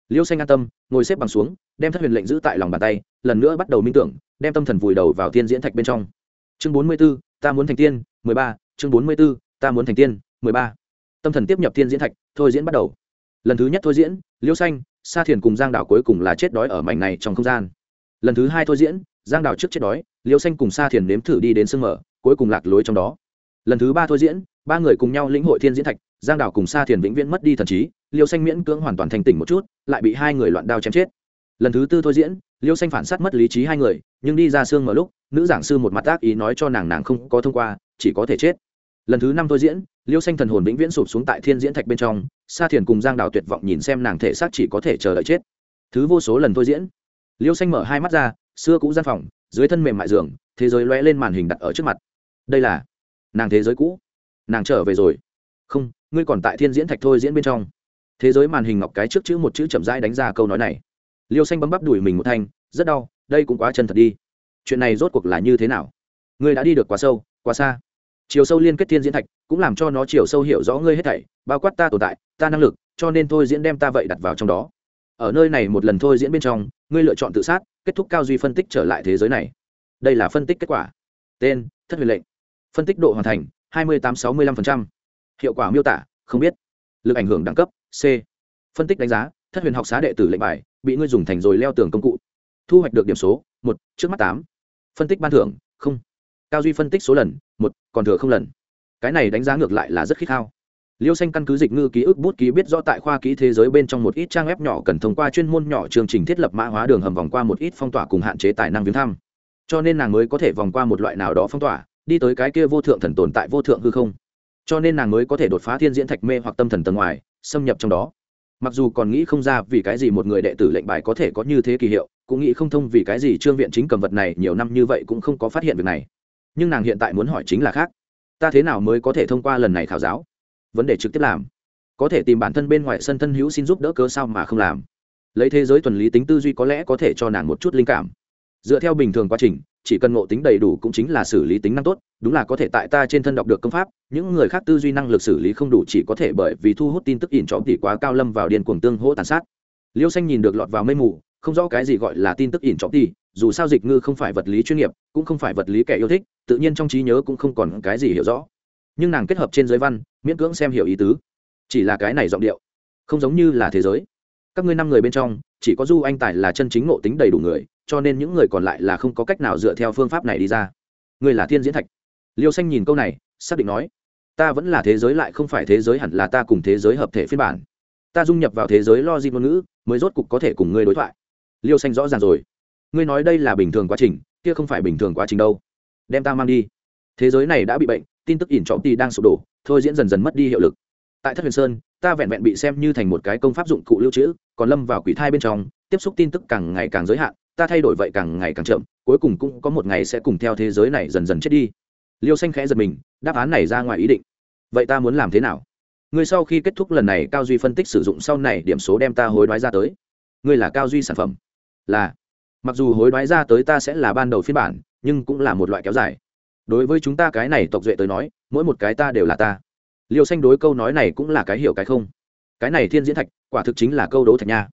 Liêu xanh an tâm, ngồi xếp bằng xuống, đem thất huyền lệnh giữ tại lòng bàn tay, lần nữa bắt đầu minh tưởng đem tâm thần vùi đầu vào tiên diễn thạch bên trong. Chương bốn mươi b ố ta muốn thành tiên, mười ba, chương bốn mươi b ố ta muốn thành tiên, mười ba. Tâm thần tiếp nhập tiên diễn thạch, thôi diễn bắt đầu. Lần thứ nhất thôi diễn, liêu xanh, sa thiền cùng giang đảo cuối cùng là chết đói ở mảnh này trong không gian. Lần thứ hai thôi diễn, giang đảo trước chết đói, liêu xanh cùng sa thiền nếm thử đi đến sương mở cuối cùng lạc lối trong đó. Lần thứ ba thôi diễn, ba người cùng nhau lĩnh hội thiên diễn thạch, giang đảo cùng sa thiền vĩnh viễn mất đi thần trí, liêu xanh miễn cưỡng hoàn toàn thành tỉnh một chút, lại bị hai người loạn đao chém chết. Lần thứ tư thôi diễn liêu xanh phản s á t mất lý trí hai người, nhưng đi ra sương mở lúc, nữ giảng sư một mặt tác ý nói cho nàng nàng không có thông qua, chỉ có thể chết. Lần thứ năm tôi diễn, liêu xanh thần hồn vĩnh viễn sụp xuống tại thiên diễn thạch bên trong, sa thiền cùng giang đào tuyệt vọng nhìn xem nàng thể xác chỉ có thể chờ đợi chết. Thứ vô số lần tôi diễn. Liêu xanh mở hai mắt ra, xưa cũ gian phòng, dưới thân mềm mại giường, thế giới lóe lên màn hình đặt ở trước mặt. Đây là nàng thế giới cũ. Nàng trở về rồi. Không, ngươi còn tại thiên diễn thạch thôi diễn bên trong. Thế giới màn hình ngọc cái trước chữ một chữ chậm rãi đánh ra câu nói này. Liêu xanh bấm bắp đuổi mình một thanh rất đau, đây cũng quá chân thật đi. Chuyện này rốt cuộc là như thế nào? Ngươi đã đi được quá sâu, quá xa. Chiều sâu liên kết thiên diễn thạch, cũng làm cho nó chiều sâu hiểu rõ ngươi hết thảy, bao quát ta tồn tại, ta năng lực, cho nên thôi diễn đem ta vậy đặt vào trong đó. Ở nơi này một lần thôi diễn bên trong, ngươi lựa chọn tự sát, kết thúc cao duy phân tích trở lại thế giới này. Đây là phân tích kết quả. Tên, thất huyền lệnh. Phân tích độ hoàn thành, hai mươi tám sáu mươi năm hiệu quả miêu tả, không biết. Lực ảnh hưởng đẳng cấp, c. Phân tích đánh giá, thất huyền học xá đệ tử lệnh bài, bị ngươi dùng thành rồi leo tường công cụ thu hoạch được điểm số, một, trước mắt tám. Phân tích ban thưởng, không. Cao duy phân tích số lần, một, còn thừa không lần. Cái này đánh giá ngược lại là rất khích khao. Liêu xanh căn cứ dịch ngư ký ức bút ký biết rõ tại khoa ký thế giới bên trong một ít trang web nhỏ cần thông qua chuyên môn nhỏ chương trình thiết lập mã hóa đường hầm vòng qua một ít phong tỏa cùng hạn chế tài năng viếng thăm. Cho nên nàng mới có thể vòng qua một loại nào đó phong tỏa, đi tới cái kia vô thượng thần tồn tại vô thượng hư không. Cho nên nàng mới có thể đột phá thiên diễn thạch mê hoặc tâm thần tầng ngoài, xâm nhập trong đó. Mặc dù còn nghĩ không ra vì cái gì một người đệ tử lệnh bài có thể có như thế kỳ hiệu cũng nghĩ không thông vì cái gì trương viện chính cầm vật này nhiều năm như vậy cũng không có phát hiện việc này. Nhưng nàng hiện tại muốn hỏi chính là khác. Ta thế nào mới có thể thông qua lần này khảo giáo? Vấn đề trực tiếp làm. Có thể tìm bản thân bên ngoài sân thân hữu xin giúp đỡ cớ sao mà không làm? Lấy thế giới tuần lý tính tư duy có lẽ có thể cho nàng một chút linh cảm. Dựa theo bình thường quá trình, chỉ cần ngộ tính đầy đủ cũng chính là xử lý tính năng tốt, đúng là có thể tại ta trên thân đọc được công pháp, những người khác tư duy năng lực xử lý không đủ chỉ có thể bởi vì thu hút tin tức ỉn trọm tỷ quá cao lâm vào điên cuồng tương hỗ tàn sát. Liêu xanh nhìn được lọt vào mây mù không rõ cái gì gọi là tin tức ỉn trọng ti, dù sao dịch ngư không phải vật lý chuyên nghiệp, cũng không phải vật lý kẻ yêu thích, tự nhiên trong trí nhớ cũng không còn cái gì hiểu rõ. Nhưng nàng kết hợp trên giới văn, miễn cưỡng xem hiểu ý tứ. Chỉ là cái này giọng điệu, không giống như là thế giới. Các ngươi năm người bên trong, chỉ có du anh tài là chân chính ngộ tính đầy đủ người, cho nên những người còn lại là không có cách nào dựa theo phương pháp này đi ra. Ngươi là thiên diễn thạch. Liêu xanh nhìn câu này, xác định nói, ta vẫn là thế giới lại không phải thế giới hẳn là ta cùng thế giới hợp thể phiên bản. Ta dung nhập vào thế giới lo di ngôn ngữ, mới rốt cục có thể cùng ngươi đối thoại liêu xanh rõ ràng rồi. Ngươi nói đây là bình thường quá trình, kia không phải bình thường quá trình đâu. Đem ta mang đi. Thế giới này đã bị bệnh, tin tức ỉn trọng ti đang sụp đổ, thôi diễn dần dần mất đi hiệu lực. Tại thất huyền sơn, ta vẹn vẹn bị xem như thành một cái công pháp dụng cụ lưu trữ, còn lâm vào quỷ thai bên trong, tiếp xúc tin tức càng ngày càng giới hạn, ta thay đổi vậy càng ngày càng chậm, cuối cùng cũng có một ngày sẽ cùng theo thế giới này dần dần chết đi. Liêu xanh khẽ giật mình, đáp án này ra ngoài ý định. Vậy ta muốn làm thế nào? Ngươi sau khi kết thúc lần này, cao duy phân tích sử dụng sau này điểm số đem ta hối đoái ra tới. Ngươi là cao duy sản phẩm là, mặc dù hối đoái ra tới ta sẽ là ban đầu phiên bản, nhưng cũng là một loại kéo dài. Đối với chúng ta cái này tộc duệ tới nói, mỗi một cái ta đều là ta. Liêu xanh đối câu nói này cũng là cái hiểu cái không. Cái này thiên diễn thạch, quả thực chính là câu đố thạch nha.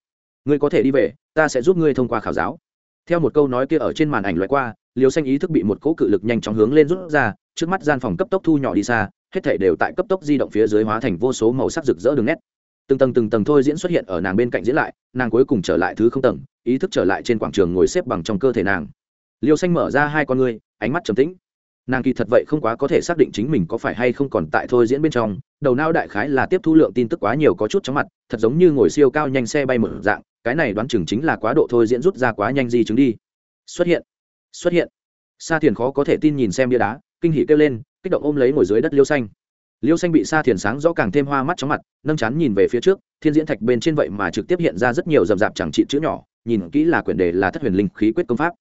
Ngươi có thể đi về, ta sẽ giúp ngươi thông qua khảo giáo. Theo một câu nói kia ở trên màn ảnh loại qua liều xanh ý thức bị một cỗ cự lực nhanh chóng hướng lên rút ra, trước mắt gian phòng cấp tốc thu nhỏ đi xa, hết thể đều tại cấp tốc di động phía dưới hóa thành vô số màu sắc rực rỡ đường nét từng tầng từng tầng thôi diễn xuất hiện ở nàng bên cạnh diễn lại, nàng cuối cùng trở lại thứ không tầng, ý thức trở lại trên quảng trường ngồi xếp bằng trong cơ thể nàng. Liêu xanh mở ra hai con ngươi, ánh mắt trầm tĩnh. Nàng kỳ thật vậy không quá có thể xác định chính mình có phải hay không còn tại thôi diễn bên trong, đầu não đại khái là tiếp thu lượng tin tức quá nhiều có chút chóng mặt, thật giống như ngồi siêu cao nhanh xe bay mở dạng, cái này đoán chừng chính là quá độ thôi diễn rút ra quá nhanh di chứng đi. Xuất hiện xuất hiện. Sa thiền khó có thể tin nhìn xem bia đá, kinh hỉ kêu lên, kích động ôm lấy ngồi dưới đất liêu xanh liêu xanh bị sa thiền sáng rõ càng thêm hoa mắt chóng mặt, nâng chán nhìn về phía trước, thiên diễn thạch bên trên vậy mà trực tiếp hiện ra rất nhiều rậm rạp chẳng trị chữ nhỏ, nhìn kỹ là quyển đề là thất huyền linh khí quyết công pháp.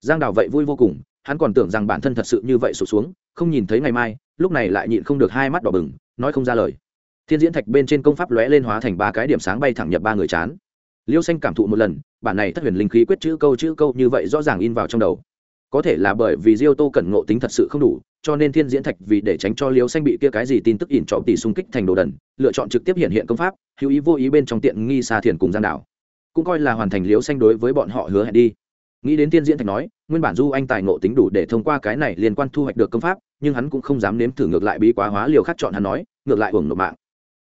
Giang đào vậy vui vô cùng, hắn còn tưởng rằng bản thân thật sự như vậy sụt xuống, không nhìn thấy ngày mai, lúc này lại nhịn không được hai mắt đỏ bừng, nói không ra lời. Thiên diễn thạch bên trên công pháp lóe lên hóa thành ba cái điểm sáng bay thẳng nhập ba người chán. Liêu xanh cảm thụ một lần, bản này thất huyền linh khí quyết chữ câu chữ câu như vậy rõ ràng in vào trong đầu có thể là bởi vì diêu tô cẩn ngộ tính thật sự không đủ, cho nên thiên diễn thạch vì để tránh cho liêu xanh bị kia cái gì tin tức ỉn trọ tỷ xung kích thành đồ đần, lựa chọn trực tiếp hiện hiện công pháp, hữu ý vô ý bên trong tiện nghi xa thiền cùng gian đảo. Cũng coi là hoàn thành liêu xanh đối với bọn họ hứa hẹn đi. Nghĩ đến thiên diễn thạch nói, nguyên bản du anh tài ngộ tính đủ để thông qua cái này liên quan thu hoạch được công pháp, nhưng hắn cũng không dám nếm thử ngược lại bí quá hóa liều khác chọn hắn nói, ngược lại hưởng nộp mạng.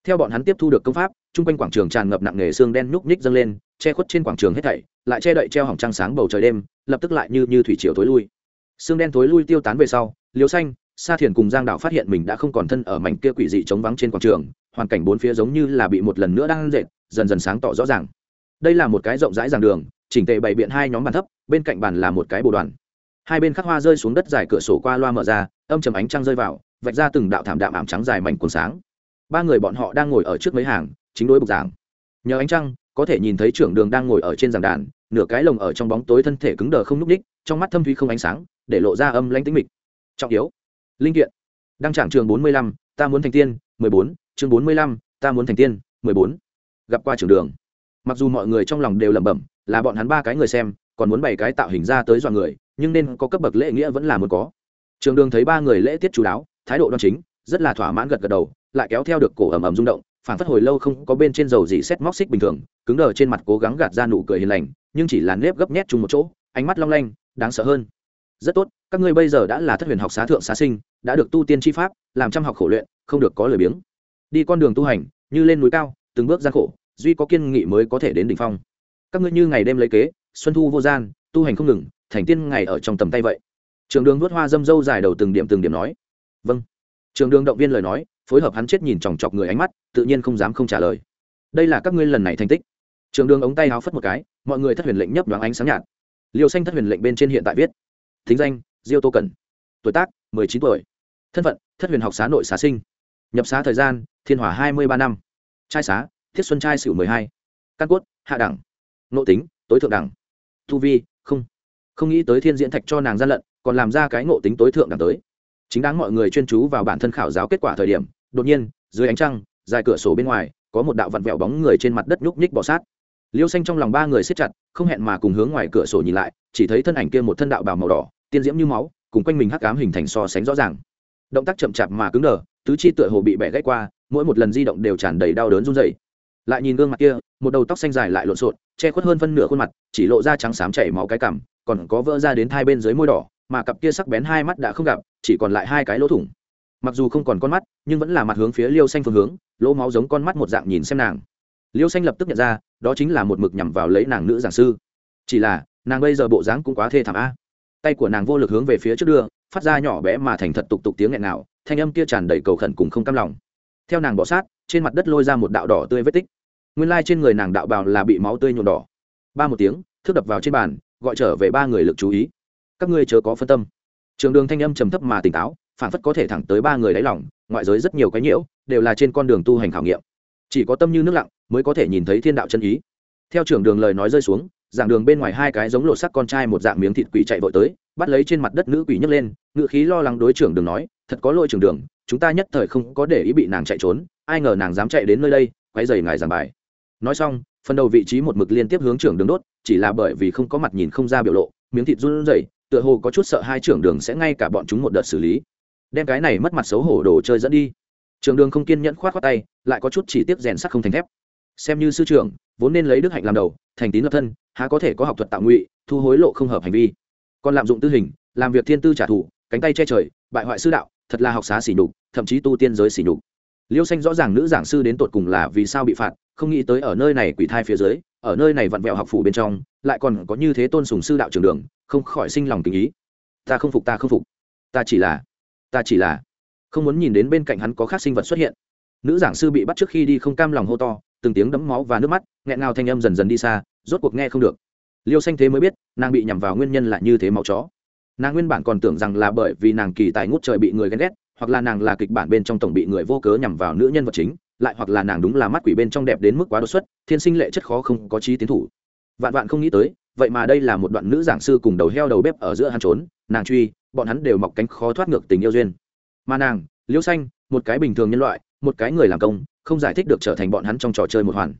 Theo bọn hắn tiếp thu được công pháp, chung quanh quảng trường tràn ngập nặng nề xương đen nhúc nhích dâng lên, che khuất trên quảng trường hết thảy lại che đậy treo hỏng trăng sáng bầu trời đêm, lập tức lại như như thủy triều tối lui. Xương đen tối lui tiêu tán về sau liều xanh, sa thiền cùng giang đạo phát hiện mình đã không còn thân ở mảnh kia quỷ dị trống vắng trên quảng trường, hoàn cảnh bốn phía giống như là bị một lần nữa đang dệt, dần dần sáng tỏ rõ ràng. Đây là một cái rộng rãi giảng đường, chỉnh tề bày biện hai nhóm bàn thấp, bên cạnh bàn là một cái bồ đoàn. Hai bên khắc hoa rơi xuống đất dài cửa sổ qua loa mở ra, âm trầm ánh trăng rơi vào, vạch ra từng đạo thảm đạm ảm trắng dài mảnh cuốn sáng. Ba người bọn họ đang ngồi ở trước mấy hàng, chính đối bục giảng. Nhờ ánh trăng, có thể nhìn thấy trưởng đường đang ngồi ở trên giảng đàn nửa cái lồng ở trong bóng tối thân thể cứng đờ không n ú c ních trong mắt thâm thúy không ánh sáng, để lộ ra âm lanh tĩnh mịch. Trọng yếu. Linh kiện. Đăng trảng trường bốn mươi lăm, ta muốn thành tiên, mười bốn, chương bốn mươi lăm, ta muốn thành tiên, mười bốn. Gặp qua trường đường. Mặc dù mọi người trong lòng đều lẩm bẩm, là bọn hắn ba cái người xem, còn muốn bảy cái tạo hình ra tới dọa người, nhưng nên có cấp bậc lễ nghĩa vẫn là muốn có. Trường đường thấy ba người lễ tiết chú đáo, thái độ đoan chính, rất là thỏa mãn gật gật đầu, lại kéo theo được cổ ầm ầm rung động phản phất hồi lâu không có bên trên dầu gì xét móc xích bình thường, cứng đờ trên mặt cố gắng gạt ra nụ cười hiền lành, nhưng chỉ là nếp gấp nhét chung một chỗ, ánh mắt long lanh, đáng sợ hơn. Rất tốt, các ngươi bây giờ đã là thất huyền học xá thượng xá sinh, đã được tu tiên tri pháp, làm chăm học khổ luyện, không được có lời biếng. Đi con đường tu hành, như lên núi cao, từng bước gian khổ, duy có kiên nghị mới có thể đến đỉnh phong. Các ngươi như ngày đêm lấy kế, xuân thu vô gian, tu hành không ngừng, thành tiên ngày ở trong tầm tay vậy. Trường đường vớt hoa dâm dâu dài đầu từng điểm từng điểm nói. Vâng. Trường đường động viên lời nói phối hợp hắn chết nhìn chòng chọc người ánh mắt, tự nhiên không dám không trả lời. Đây là các ngươi lần này thành tích. Trường đường ống tay háo phất một cái, mọi người thất huyền lệnh nhấp đoán ánh sáng nhạt. Liều xanh thất huyền lệnh bên trên hiện tại viết, thính danh, diêu tô cần tuổi tác, mười chín tuổi. Thân phận, thất huyền học xá nội xá sinh. Nhập xá thời gian, thiên hỏa hai mươi ba năm. Trai xá, thiết xuân trai sửu mười hai. Căn cốt, hạ đẳng. Nội tính, tối thượng đẳng. Thu vi, không. Không nghĩ tới thiên diễn thạch cho nàng gian lận, còn làm ra cái ngộ tính tối thượng đẳng tới. Chính đáng mọi người chuyên chú vào bản thân khảo giáo kết quả thời điểm đột nhiên, dưới ánh trăng, dài cửa sổ bên ngoài, có một đạo vặn vẹo bóng người trên mặt đất nhúc nhích bỏ sát. Liêu xanh trong lòng ba người siết chặt, không hẹn mà cùng hướng ngoài cửa sổ nhìn lại, chỉ thấy thân ảnh kia một thân đạo bào màu đỏ, tiên diễm như máu, cùng quanh mình hắc cám hình thành so sánh rõ ràng. Động tác chậm chạp mà cứng đờ, tứ chi tựa hồ bị bẻ gãy qua, mỗi một lần di động đều tràn đầy đau đớn run dày lại nhìn gương mặt kia, một đầu tóc xanh dài lại lộn xộn, che khuất hơn phân nửa khuôn mặt, chỉ lộ ra trắng xám chảy máu cái cằm, còn có vỡ ra đến hai bên dưới môi đỏ, mà cặp kia sắc bén hai mắt đã không gặp, chỉ còn lại hai cái lỗ thủng mặc dù không còn con mắt, nhưng vẫn là mặt hướng phía liêu xanh phương hướng, lỗ máu giống con mắt một dạng nhìn xem nàng. Liêu xanh lập tức nhận ra, đó chính là một mực nhằm vào lấy nàng nữ giảng sư. Chỉ là, nàng bây giờ bộ dáng cũng quá thê thảm a. Tay của nàng vô lực hướng về phía trước đưa, phát ra nhỏ bé mà thành thật tục tục tiếng nghẹn nào, thanh âm kia tràn đầy cầu khẩn cùng không cam lòng. Theo nàng bỏ sát, trên mặt đất lôi ra một đạo đỏ tươi vết tích. Nguyên lai trên người nàng đạo bào là bị máu tươi nhuộm đỏ. Ba một tiếng thức đập vào trên bàn, gọi trở về ba người lực chú ý. Các ngươi chớ có phân tâm. Trường đường thanh âm trầm thấp mà tỉnh táo phản phất có thể thẳng tới ba người đáy lòng, ngoại giới rất nhiều cái nhiễu đều là trên con đường tu hành khảo nghiệm. Chỉ có tâm như nước lặng mới có thể nhìn thấy thiên đạo chân ý. Theo trưởng đường lời nói rơi xuống giảng đường bên ngoài hai cái giống lột sắc con trai một dạng miếng thịt quỷ chạy vội tới bắt lấy trên mặt đất nữ quỷ nhấc lên ngự khí lo lắng đối trưởng đường nói thật có lỗi trưởng đường chúng ta nhất thời không có để ý bị nàng chạy trốn ai ngờ nàng dám chạy đến nơi đây quay dày ngài giảng bài. Nói xong phần đầu vị trí một mực liên tiếp hướng trưởng đường đốt chỉ là bởi vì không có mặt nhìn không ra biểu lộ miếng thịt run rẩy tựa hồ có chút sợ hai trưởng đường sẽ ngay cả bọn chúng một đợt xử lý đem cái này mất mặt xấu hổ đồ chơi dẫn đi. Trường đường không kiên nhẫn khoát khoát tay, lại có chút chỉ tiếp rèn sắt không thành thép. Xem như sư trưởng, vốn nên lấy đức hạnh làm đầu, thành tín lập thân, há có thể có học thuật tạo ngụy, thu hối lộ không hợp hành vi. Còn lạm dụng tư hình, làm việc thiên tư trả thù, cánh tay che trời, bại hoại sư đạo, thật là học xá xỉ nhục, thậm chí tu tiên giới xỉ nhục. Liêu xanh rõ ràng nữ giảng sư đến tột cùng là vì sao bị phạt, không nghĩ tới ở nơi này quỷ thai phía dưới, ở nơi này vặn vẹo học phủ bên trong, lại còn có như thế tôn sùng sư đạo trường đường, không khỏi sinh lòng tình ý. Ta không phục, ta không phục. Ta chỉ là ta chỉ là không muốn nhìn đến bên cạnh hắn có khác sinh vật xuất hiện. Nữ giảng sư bị bắt trước khi đi không cam lòng hô to, từng tiếng đấm máu và nước mắt, nghẹn ngào thanh âm dần dần đi xa, rốt cuộc nghe không được. Liêu xanh thế mới biết, nàng bị nhằm vào nguyên nhân là như thế máu chó. Nàng nguyên bản còn tưởng rằng là bởi vì nàng kỳ tài ngút trời bị người ghen ghét, hoặc là nàng là kịch bản bên trong tổng bị người vô cớ nhằm vào nữ nhân vật chính, lại hoặc là nàng đúng là mắt quỷ bên trong đẹp đến mức quá đột xuất, thiên sinh lệ chất khó không có trí tiến thủ. Vạn vạn không nghĩ tới, vậy mà đây là một đoạn nữ giảng sư cùng đầu heo đầu bếp ở giữa hắn trốn, nàng truy bọn hắn đều mọc cánh khó thoát ngược tình yêu duyên. Mà nàng, liễu xanh, một cái bình thường nhân loại, một cái người làm công, không giải thích được trở thành bọn hắn trong trò chơi một hoàn.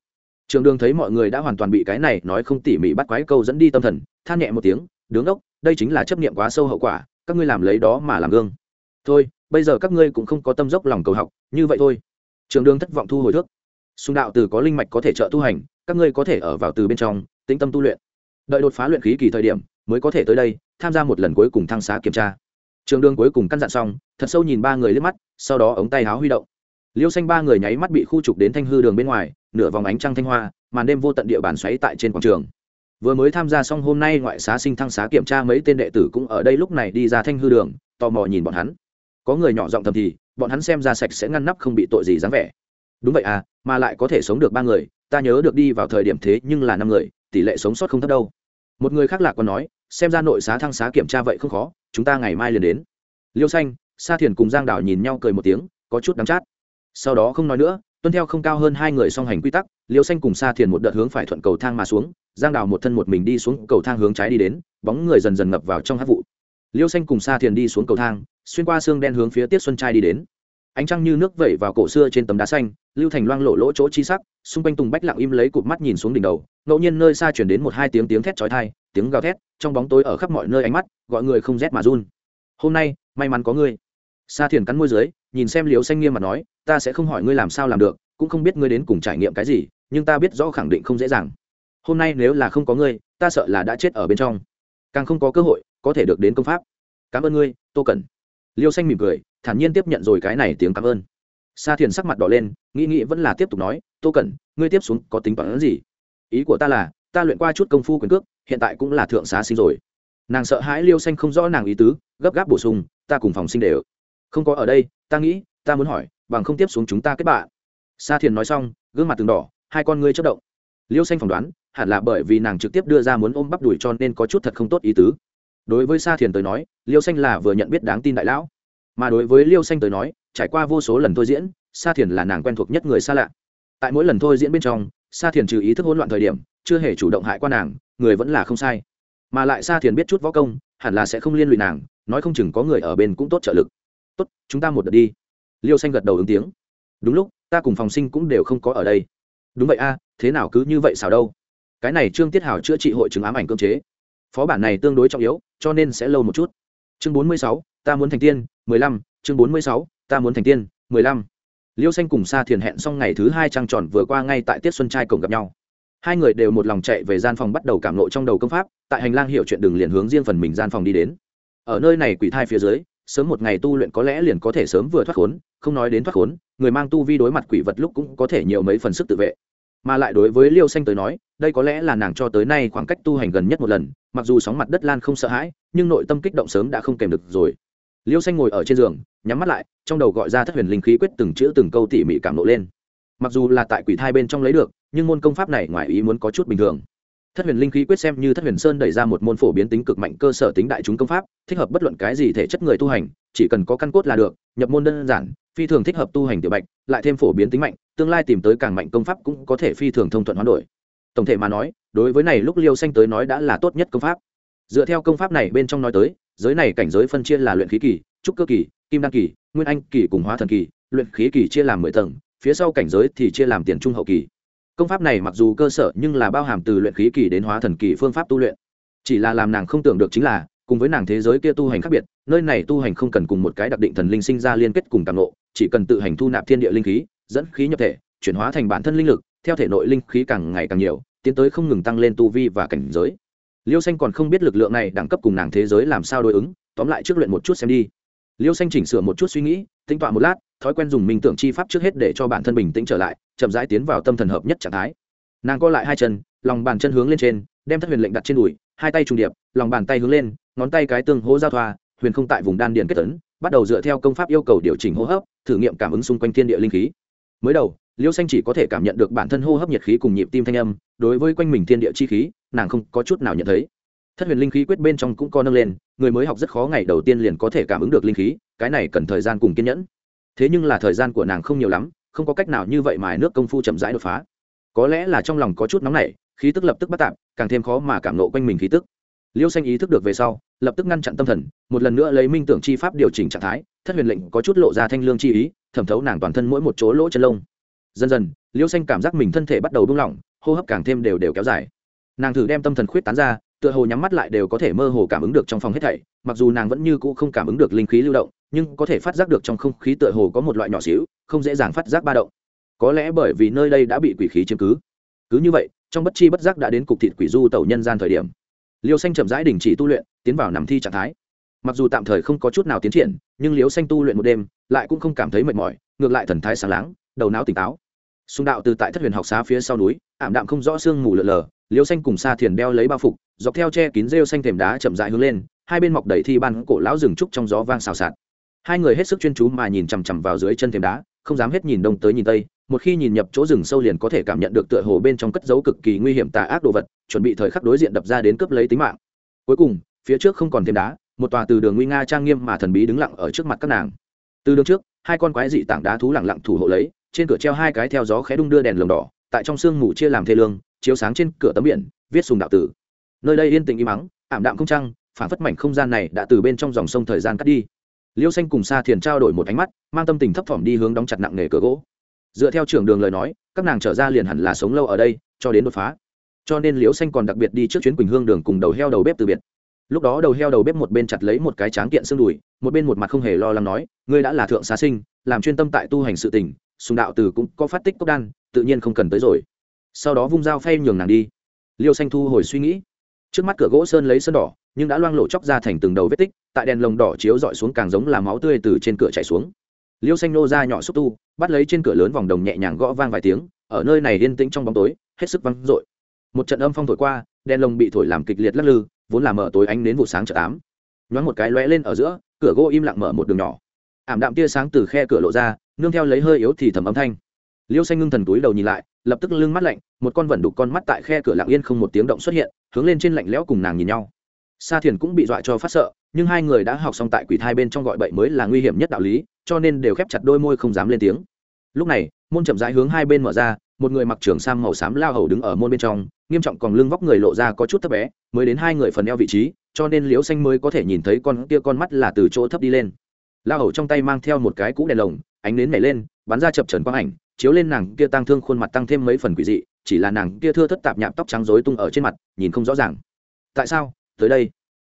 Trường đường thấy mọi người đã hoàn toàn bị cái này nói không tỉ mỉ bắt quái câu dẫn đi tâm thần, than nhẹ một tiếng, đứng đốc, đây chính là chấp niệm quá sâu hậu quả, các ngươi làm lấy đó mà làm gương. Thôi, bây giờ các ngươi cũng không có tâm dốc lòng cầu học, như vậy thôi. Trường đường thất vọng thu hồi thước. Xung đạo từ có linh mạch có thể trợ tu hành, các ngươi có thể ở vào từ bên trong, tĩnh tâm tu luyện. Đợi đột phá luyện khí kỳ thời điểm, mới có thể tới đây tham gia một lần cuối cùng thăng xá kiểm tra. Trường đường cuối cùng căn dặn xong, thật sâu nhìn ba người liếc mắt, sau đó ống tay háo huy động. Liêu xanh ba người nháy mắt bị khu trục đến thanh hư đường bên ngoài, nửa vòng ánh trăng thanh hoa, màn đêm vô tận địa bàn xoáy tại trên quảng trường. Vừa mới tham gia xong hôm nay ngoại xá sinh thăng xá kiểm tra mấy tên đệ tử cũng ở đây lúc này đi ra thanh hư đường, tò mò nhìn bọn hắn. Có người nhỏ giọng thầm thì, bọn hắn xem ra sạch sẽ ngăn nắp không bị tội gì dáng vẻ. Đúng vậy à mà lại có thể sống được ba người, ta nhớ được đi vào thời điểm thế nhưng là năm người, tỷ lệ sống sót không thấp đâu. Một người khác lạc còn nói xem ra nội xá thăng xá kiểm tra vậy không khó, chúng ta ngày mai liền đến. Liêu xanh, sa thiền cùng giang đảo nhìn nhau cười một tiếng, có chút đắm chát. Sau đó không nói nữa, tuân theo không cao hơn hai người song hành quy tắc, liêu xanh cùng sa thiền một đợt hướng phải thuận cầu thang mà xuống, giang đảo một thân một mình đi xuống cầu thang hướng trái đi đến, bóng người dần dần ngập vào trong hát vụ. Liêu xanh cùng sa thiền đi xuống cầu thang, xuyên qua xương đen hướng phía tiết xuân trai đi đến. Ánh trăng như nước vẩy vào cổ xưa trên tấm đá xanh, lưu thành loang lộ lỗ chỗ chi sắc, xung quanh tùng bách lặng im lấy cụp mắt nhìn xuống đỉnh đầu, ngẫu nhiên nơi xa chuyển đến một hai tiếng tiếng thét chói thai tiếng gào thét, trong bóng tối ở khắp mọi nơi ánh mắt, gọi người không rét mà run. Hôm nay, may mắn có ngươi. Sa thiền cắn môi dưới, nhìn xem liều xanh nghiêm mặt nói, ta sẽ không hỏi ngươi làm sao làm được, cũng không biết ngươi đến cùng trải nghiệm cái gì, nhưng ta biết rõ khẳng định không dễ dàng. Hôm nay nếu là không có ngươi, ta sợ là đã chết ở bên trong. Càng không có cơ hội, có thể được đến công pháp. Cảm ơn ngươi, tô cần liêu xanh mỉm cười, thản nhiên tiếp nhận rồi cái này tiếng cảm ơn. Sa thiền sắc mặt đỏ lên, nghĩ nghĩ vẫn là tiếp tục nói, tô cần ngươi tiếp xuống có tính toán gì? Ý của ta là, ta luyện qua chút công phu quyền cước hiện tại cũng là thượng xá sinh rồi. Nàng sợ hãi liêu xanh không rõ nàng ý tứ, gấp gáp bổ sung, ta cùng phòng sinh đều. Không có ở đây, ta nghĩ, ta muốn hỏi, bằng không tiếp xuống chúng ta kết bạn. Sa thiền nói xong, gương mặt từng đỏ, hai con ngươi chất động. Liêu xanh phỏng đoán, hẳn là bởi vì nàng trực tiếp đưa ra muốn ôm bắp đùi cho nên có chút thật không tốt ý tứ. Đối với sa thiền tới nói, liêu xanh là vừa nhận biết đáng tin đại lão. Mà đối với liêu xanh tới nói, trải qua vô số lần thôi diễn, sa thiền là nàng quen thuộc nhất người xa lạ. Tại mỗi lần thôi diễn bên trong sa thiền trừ ý thức hỗn loạn thời điểm, chưa hề chủ động hại qua nàng, người vẫn là không sai. Mà lại sa thiền biết chút võ công, hẳn là sẽ không liên lụy nàng, nói không chừng có người ở bên cũng tốt trợ lực. Tốt, chúng ta một đợt đi. Liêu xanh gật đầu ứng tiếng. Đúng lúc, ta cùng phòng sinh cũng đều không có ở đây. Đúng vậy a, thế nào cứ như vậy sao đâu? Cái này trương tiết hảo chữa trị hội chứng ám ảnh cưỡng chế. Phó bản này tương đối trọng yếu, cho nên sẽ lâu một chút. Chương bốn mươi sáu, ta muốn thành tiên, mười lăm, chương bốn mươi sáu, ta muốn thành tiên, mười lăm liêu xanh cùng sa thiền hẹn xong ngày thứ hai trăng tròn vừa qua ngay tại tiết xuân trai cổng gặp nhau. Hai người đều một lòng chạy về gian phòng bắt đầu cảm lộ trong đầu công pháp, tại hành lang hiệu chuyện đường liền hướng riêng phần mình gian phòng đi đến. Ở nơi này quỷ thai phía dưới, sớm một ngày tu luyện có lẽ liền có thể sớm vừa thoát khốn, không nói đến thoát khốn, người mang tu vi đối mặt quỷ vật lúc cũng có thể nhiều mấy phần sức tự vệ. Mà lại đối với liêu xanh tới nói, đây có lẽ là nàng cho tới nay khoảng cách tu hành gần nhất một lần, mặc dù sóng mặt đất lan không sợ hãi, nhưng nội tâm kích động sớm đã không kèm được rồi. Liêu xanh ngồi ở trên giường nhắm mắt lại, trong đầu gọi ra thất huyền linh khí quyết từng chữ từng câu tỉ mỉ cảm nộ lên. Mặc dù là tại quỷ thai bên trong lấy được, nhưng môn công pháp này ngoài ý muốn có chút bình thường. Thất huyền linh khí quyết xem như thất huyền sơn đẩy ra một môn phổ biến tính cực mạnh cơ sở tính đại chúng công pháp, thích hợp bất luận cái gì thể chất người tu hành, chỉ cần có căn cốt là được, nhập môn đơn giản, phi thường thích hợp tu hành tiểu bạch, lại thêm phổ biến tính mạnh, tương lai tìm tới càng mạnh công pháp cũng có thể phi thường thông thuận hoán đổi. Tổng thể mà nói, đối với này lúc liêu xanh tới nói đã là tốt nhất công pháp. Dựa theo công pháp này bên trong nói tới, giới này cảnh giới phân chia là luyện khí kỳ, trúc cơ kỳ kim đăng kỳ, nguyên anh kỳ cùng hóa thần kỳ, luyện khí kỳ chia làm mười tầng, phía sau cảnh giới thì chia làm tiền trung hậu kỳ. Công pháp này mặc dù cơ sở nhưng là bao hàm từ luyện khí kỳ đến hóa thần kỳ phương pháp tu luyện. Chỉ là làm nàng không tưởng được chính là, cùng với nàng thế giới kia tu hành khác biệt, nơi này tu hành không cần cùng một cái đặc định thần linh sinh ra liên kết cùng tàng nộ chỉ cần tự hành thu nạp thiên địa linh khí, dẫn khí nhập thể, chuyển hóa thành bản thân linh lực, theo thể nội linh khí càng ngày càng nhiều, tiến tới không ngừng tăng lên tu vi và cảnh giới. Liêu xanh còn không biết lực lượng này đẳng cấp cùng nàng thế giới làm sao đối ứng, tóm lại trước luyện một chút xem đi liêu xanh chỉnh sửa một chút suy nghĩ tính tọa một lát, thói quen dùng minh tưởng chi pháp trước hết để cho bản thân bình tĩnh trở lại, chậm rãi tiến vào tâm thần hợp nhất trạng thái. Nàng co lại hai chân, lòng bàn chân hướng lên trên, đem thất huyền lệnh đặt trên đùi, hai tay trùng điệp, lòng bàn tay hướng lên, ngón tay cái tương hố giao thoa, huyền không tại vùng đan điện kết tấn bắt đầu dựa theo công pháp yêu cầu điều chỉnh hô hấp, thử nghiệm cảm ứng xung quanh thiên địa linh khí. Mới đầu, liêu xanh chỉ có thể cảm nhận được bản thân hô hấp nhiệt khí cùng nhịp tim thanh âm, đối với quanh mình thiên địa chi khí, nàng không có chút nào nhận thấy thất huyền linh khí quyết bên trong cũng co nâng lên, người mới học rất khó ngày đầu tiên liền có thể cảm ứng được linh khí, cái này cần thời gian cùng kiên nhẫn. Thế nhưng là thời gian của nàng không nhiều lắm, không có cách nào như vậy mà nước công phu chậm rãi đột phá. Có lẽ là trong lòng có chút nóng nảy, khí tức lập tức bắt tạm, càng thêm khó mà cảm nộ quanh mình khí tức. Liêu xanh ý thức được về sau, lập tức ngăn chặn tâm thần, một lần nữa lấy minh tưởng chi pháp điều chỉnh trạng thái, thất huyền lệnh có chút lộ ra thanh lương chi ý, thẩm thấu nàng toàn thân mỗi một chỗ lỗ chân lông. Dần dần, liêu xanh cảm giác mình thân thể bắt đầu buông lỏng, hô hấp càng thêm đều đều kéo dài. Nàng thử đem tâm thần khuyết tán ra tựa hồ nhắm mắt lại đều có thể mơ hồ cảm ứng được trong phòng hết thảy, mặc dù nàng vẫn như cũ không cảm ứng được linh khí lưu động, nhưng có thể phát giác được trong không khí tựa hồ có một loại nhỏ xíu, không dễ dàng phát giác ba động. Có lẽ bởi vì nơi đây đã bị quỷ khí chiếm cứ. Cứ như vậy, trong bất chi bất giác đã đến cục thịt quỷ du tẩu nhân gian thời điểm. Liêu xanh chậm rãi đình chỉ tu luyện, tiến vào nằm thi trạng thái. Mặc dù tạm thời không có chút nào tiến triển, nhưng liêu xanh tu luyện một đêm, lại cũng không cảm thấy mệt mỏi, ngược lại thần thái sáng láng, đầu não tỉnh táo. Xung đạo từ tại thất huyền học xá phía sau núi, ảm đạm không rõ sương mù lợn lờ liêu xanh cùng xa thiền đeo lấy bao phục, dọc theo che kín rêu xanh thềm đá chậm rãi hướng lên, hai bên mọc đầy thi ban cổ lão rừng trúc trong gió vang xào xạc. Hai người hết sức chuyên chú mà nhìn chằm chằm vào dưới chân thềm đá, không dám hết nhìn đông tới nhìn tây, một khi nhìn nhập chỗ rừng sâu liền có thể cảm nhận được tựa hồ bên trong cất dấu cực kỳ nguy hiểm tà ác đồ vật, chuẩn bị thời khắc đối diện đập ra đến cướp lấy tính mạng. Cuối cùng, phía trước không còn thêm đá, một tòa từ đường nguy nga trang nghiêm mà thần bí đứng lặng ở trước mặt các nàng. Từ đường trước, hai con quái dị tảng đá thú lặng lặng thủ hộ lấy, trên cửa treo hai cái theo gió khẽ đung đưa đèn lồng đỏ, tại trong sương mù chia làm thê lương chiếu sáng trên cửa tấm biển, viết sùng đạo tử. Nơi đây yên tĩnh im mắng ảm đạm không trăng, phản phất mảnh không gian này đã từ bên trong dòng sông thời gian cắt đi. Liêu xanh cùng sa thiền trao đổi một ánh mắt, mang tâm tình thấp thỏm đi hướng đóng chặt nặng nghề cửa gỗ. Dựa theo trưởng đường lời nói, các nàng trở ra liền hẳn là sống lâu ở đây, cho đến đột phá. Cho nên liễu xanh còn đặc biệt đi trước chuyến quỳnh hương đường cùng đầu heo đầu bếp từ biệt. Lúc đó đầu heo đầu bếp một bên chặt lấy một cái tráng kiện xương đùi, một bên một mặt không hề lo lắng nói, ngươi đã là thượng xá sinh, làm chuyên tâm tại tu hành sự tình, sùng đạo từ cũng có phát tích cốc đan, tự nhiên không cần tới rồi sau đó vung dao phay nhường nàng đi. Liêu xanh thu hồi suy nghĩ. Trước mắt cửa gỗ sơn lấy sơn đỏ, nhưng đã loang lộ chóc ra thành từng đầu vết tích, tại đèn lồng đỏ chiếu dọi xuống càng giống là máu tươi từ trên cửa chảy xuống. Liêu xanh nô ra nhỏ xúc tu, bắt lấy trên cửa lớn vòng đồng nhẹ nhàng gõ vang vài tiếng, ở nơi này yên tĩnh trong bóng tối, hết sức văng dội. Một trận âm phong thổi qua, đèn lồng bị thổi làm kịch liệt lắc lư, vốn là mở tối ánh đến vụ sáng chợ tám. Nhoáng một cái lóe lên ở giữa, cửa gỗ im lặng mở một đường nhỏ. Ảm đạm tia sáng từ khe cửa lộ ra, nương theo lấy hơi yếu thì thầm âm thanh liêu xanh ngưng thần túi đầu nhìn lại, lập tức lưng mắt lạnh, một con vẩn đục con mắt tại khe cửa lặng yên không một tiếng động xuất hiện, hướng lên trên lạnh lẽo cùng nàng nhìn nhau. Sa thiền cũng bị dọa cho phát sợ, nhưng hai người đã học xong tại quỷ thai bên trong gọi bậy mới là nguy hiểm nhất đạo lý, cho nên đều khép chặt đôi môi không dám lên tiếng. Lúc này, môn chậm rãi hướng hai bên mở ra, một người mặc trường sam màu xám lao hầu đứng ở môn bên trong, nghiêm trọng còn lưng vóc người lộ ra có chút thấp bé, mới đến hai người phần eo vị trí, cho nên liễu xanh mới có thể nhìn thấy con kia con mắt là từ chỗ thấp đi lên. Lao hầu trong tay mang theo một cái cũ đèn lồng, ánh nến nhảy lên, bắn ra chập trần quang ảnh chiếu lên nàng kia tăng thương khuôn mặt tăng thêm mấy phần quỷ dị, chỉ là nàng kia thưa thất tạp nhạp tóc trắng rối tung ở trên mặt, nhìn không rõ ràng. Tại sao? Tới đây.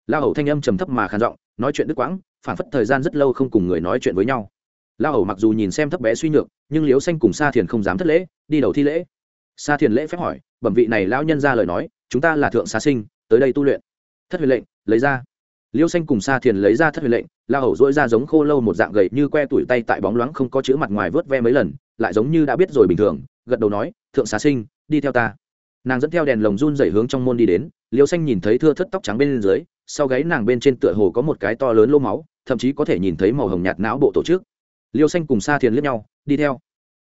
La hầu thanh âm trầm thấp mà khàn giọng, nói chuyện đứt quãng, phản phất thời gian rất lâu không cùng người nói chuyện với nhau. La hầu mặc dù nhìn xem thấp bé suy nhược, nhưng liếu xanh cùng sa thiền không dám thất lễ, đi đầu thi lễ. Sa thiền lễ phép hỏi, bẩm vị này lão nhân ra lời nói, chúng ta là thượng xá sinh, tới đây tu luyện. Thất huyền lệnh, lấy ra. Liêu xanh cùng sa thiền lấy ra thất huyền lệnh la hầu dỗi ra giống khô lâu một dạng gầy như que tủi tay tại bóng loáng không có chữ mặt ngoài vớt ve mấy lần lại giống như đã biết rồi bình thường, gật đầu nói, thượng xá sinh, đi theo ta. Nàng dẫn theo đèn lồng run dày hướng trong môn đi đến liêu xanh nhìn thấy thưa thất tóc trắng bên dưới, sau gáy nàng bên trên tựa hồ có một cái to lớn lô máu, thậm chí có thể nhìn thấy màu hồng nhạt não bộ tổ chức. Liêu xanh cùng xa thiền liếc nhau, đi theo.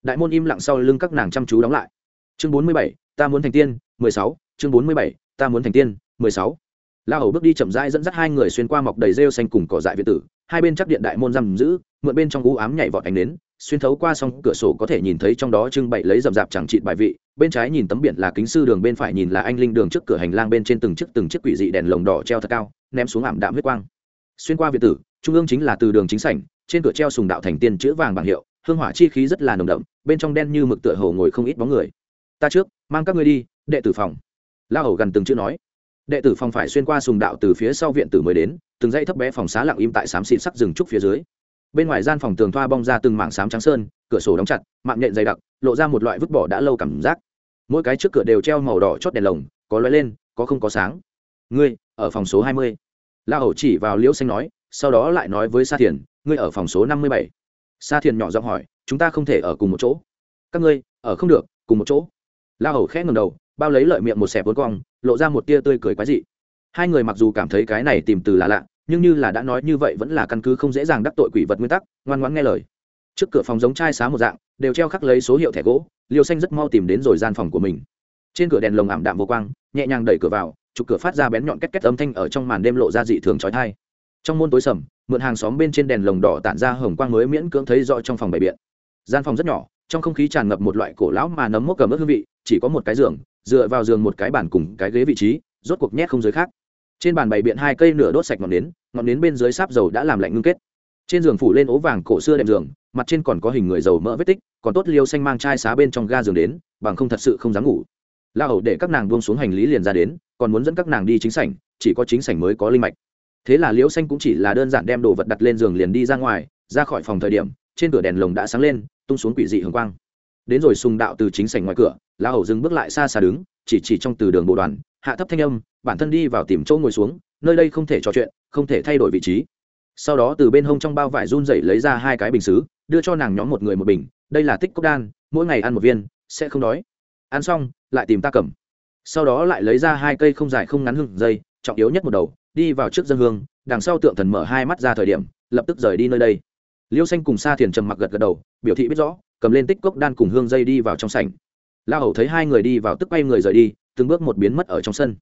Đại môn im lặng sau lưng các nàng chăm chú đóng lại. Chương bốn mươi bảy, ta muốn thành tiên, mười sáu, chương bốn mươi bảy, ta muốn thành tiên, mười sáu la hầu bước đi chậm rãi dẫn dắt hai người xuyên qua mọc đầy rêu xanh cùng cỏ dại việt tử hai bên chắc điện đại môn giam giữ mượn bên trong u ám nhảy vọt ánh nến, xuyên thấu qua song cửa sổ có thể nhìn thấy trong đó trưng bày lấy rậm rạp chẳng trị bài vị bên trái nhìn tấm biển là kính sư đường bên phải nhìn là anh linh đường trước cửa hành lang bên trên từng chiếc từng chiếc quỷ dị đèn lồng đỏ treo thật cao ném xuống ảm đạm huyết quang. Xuyên qua việt tử trung ương chính là từ đường chính sảnh trên cửa treo sùng đạo thành tiên chữ vàng bảng hiệu hương hỏa chi khí rất là nồng đậm bên trong đen như mực tựa hồ ngồi không ít bóng người. Ta trước mang các ngươi đi đệ tử phòng. La hầu gần từng chữ nói đệ tử phòng phải xuyên qua sùng đạo từ phía sau viện tử mới đến, từng dãy thấp bé phòng xá lặng im tại xám xịt sắc rừng trúc phía dưới. Bên ngoài gian phòng tường thoa bong ra từng mảng xám trắng sơn, cửa sổ đóng chặt, mạng nhện dày đặc, lộ ra một loại vứt bỏ đã lâu cảm giác. Mỗi cái trước cửa đều treo màu đỏ chót đèn lồng, có lóe lên, có không có sáng. Ngươi, ở phòng số hai mươi. La hầu chỉ vào liễu xanh nói, sau đó lại nói với sa thiền, ngươi ở phòng số năm mươi bảy. Sa thiền nhỏ giọng hỏi, chúng ta không thể ở cùng một chỗ. Các ngươi, ở không được, cùng một chỗ. La hầu khẽ ngầm đầu bao lấy lợi miệng một xẹp vốn cong, lộ ra một tia tươi cười quái dị. Hai người mặc dù cảm thấy cái này tìm từ là lạ, nhưng như là đã nói như vậy vẫn là căn cứ không dễ dàng đắc tội quỷ vật nguyên tắc, ngoan ngoãn nghe lời. Trước cửa phòng giống chai xá một dạng, đều treo khắc lấy số hiệu thẻ gỗ liều xanh rất mau tìm đến rồi gian phòng của mình. Trên cửa đèn lồng ảm đạm vô quang, nhẹ nhàng đẩy cửa vào, chụp cửa phát ra bén nhọn két két âm thanh ở trong màn đêm lộ ra dị thường trói thai trong môn tối sầm, mượn hàng xóm bên trên đèn lồng đỏ tản ra hồng quang mới miễn cưỡng thấy rõ trong phòng bày biện. Gian phòng rất nhỏ, trong không khí tràn ngập một loại cổ lão mà nấm mốc cầm ớt hương vị, chỉ có một cái giường dựa vào giường một cái bàn cùng cái ghế vị trí, rốt cuộc nhét không giới khác. Trên bàn bày biện hai cây nửa đốt sạch ngọn nến ngọn nến bên dưới sáp dầu đã làm lạnh ngưng kết. Trên giường phủ lên ố vàng cổ xưa đệm giường, mặt trên còn có hình người dầu mỡ vết tích, còn tốt liêu xanh mang chai xá bên trong ga giường đến, bằng không thật sự không dám ngủ. La hầu để các nàng buông xuống hành lý liền ra đến, còn muốn dẫn các nàng đi chính sảnh, chỉ có chính sảnh mới có linh mạch. Thế là liễu xanh cũng chỉ là đơn giản đem đồ vật đặt lên giường liền đi ra ngoài, ra khỏi phòng thời điểm, trên cửa đèn lồng đã sáng lên, tung xuống quỷ dị hồng quang. Đến rồi sùng đạo từ chính sảnh ngoài cửa la hầu dừng bước lại xa xa đứng, chỉ chỉ trong từ đường bộ đoàn, hạ thấp thanh âm, bản thân đi vào tìm chỗ ngồi xuống, nơi đây không thể trò chuyện, không thể thay đổi vị trí. Sau đó từ bên hông trong bao vải run dậy lấy ra hai cái bình xứ, đưa cho nàng nhóm một người một bình, đây là tích cốc đan, mỗi ngày ăn một viên, sẽ không đói. Ăn xong, lại tìm ta cầm. Sau đó lại lấy ra hai cây không dài không ngắn hưng dây, trọng yếu nhất một đầu, đi vào trước dân hương, đằng sau tượng thần mở hai mắt ra thời điểm, lập tức rời đi nơi đây. Liêu xanh cùng sa thiền trầm mặc gật gật đầu, biểu thị biết rõ, cầm lên tích cốc đan cùng hương dây đi vào trong sảnh la hầu thấy hai người đi vào tức quay người rời đi, từng bước một biến mất ở trong sân.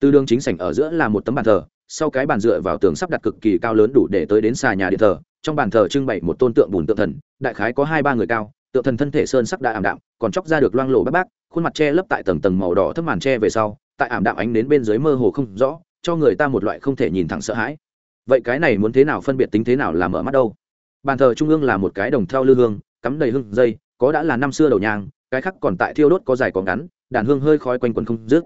Từ đường chính sảnh ở giữa là một tấm bàn thờ, sau cái bàn dựa vào tường sắp đặt cực kỳ cao lớn đủ để tới đến xà nhà điện thờ, trong bàn thờ trưng bày một tôn tượng bùn tượng thần, đại khái có hai ba người cao, tượng thần thân thể sơn sắc đã ảm đạm, còn chóc ra được loang lộ bác bác khuôn mặt che lấp tại tầng tầng màu đỏ thấp màn che về sau, tại ảm đạm ánh đến bên dưới mơ hồ không rõ, cho người ta một loại không thể nhìn thẳng sợ hãi. Vậy cái này muốn thế nào phân biệt tính thế nào là mở mắt đâu? Bàn thờ trung ương là một cái đồng theo lư hương, cắm đầy hương dây, có đã là năm xưa đầu nhang cái khác còn tại thiêu đốt có dài có ngắn, đàn hương hơi khói quanh quần không dứt.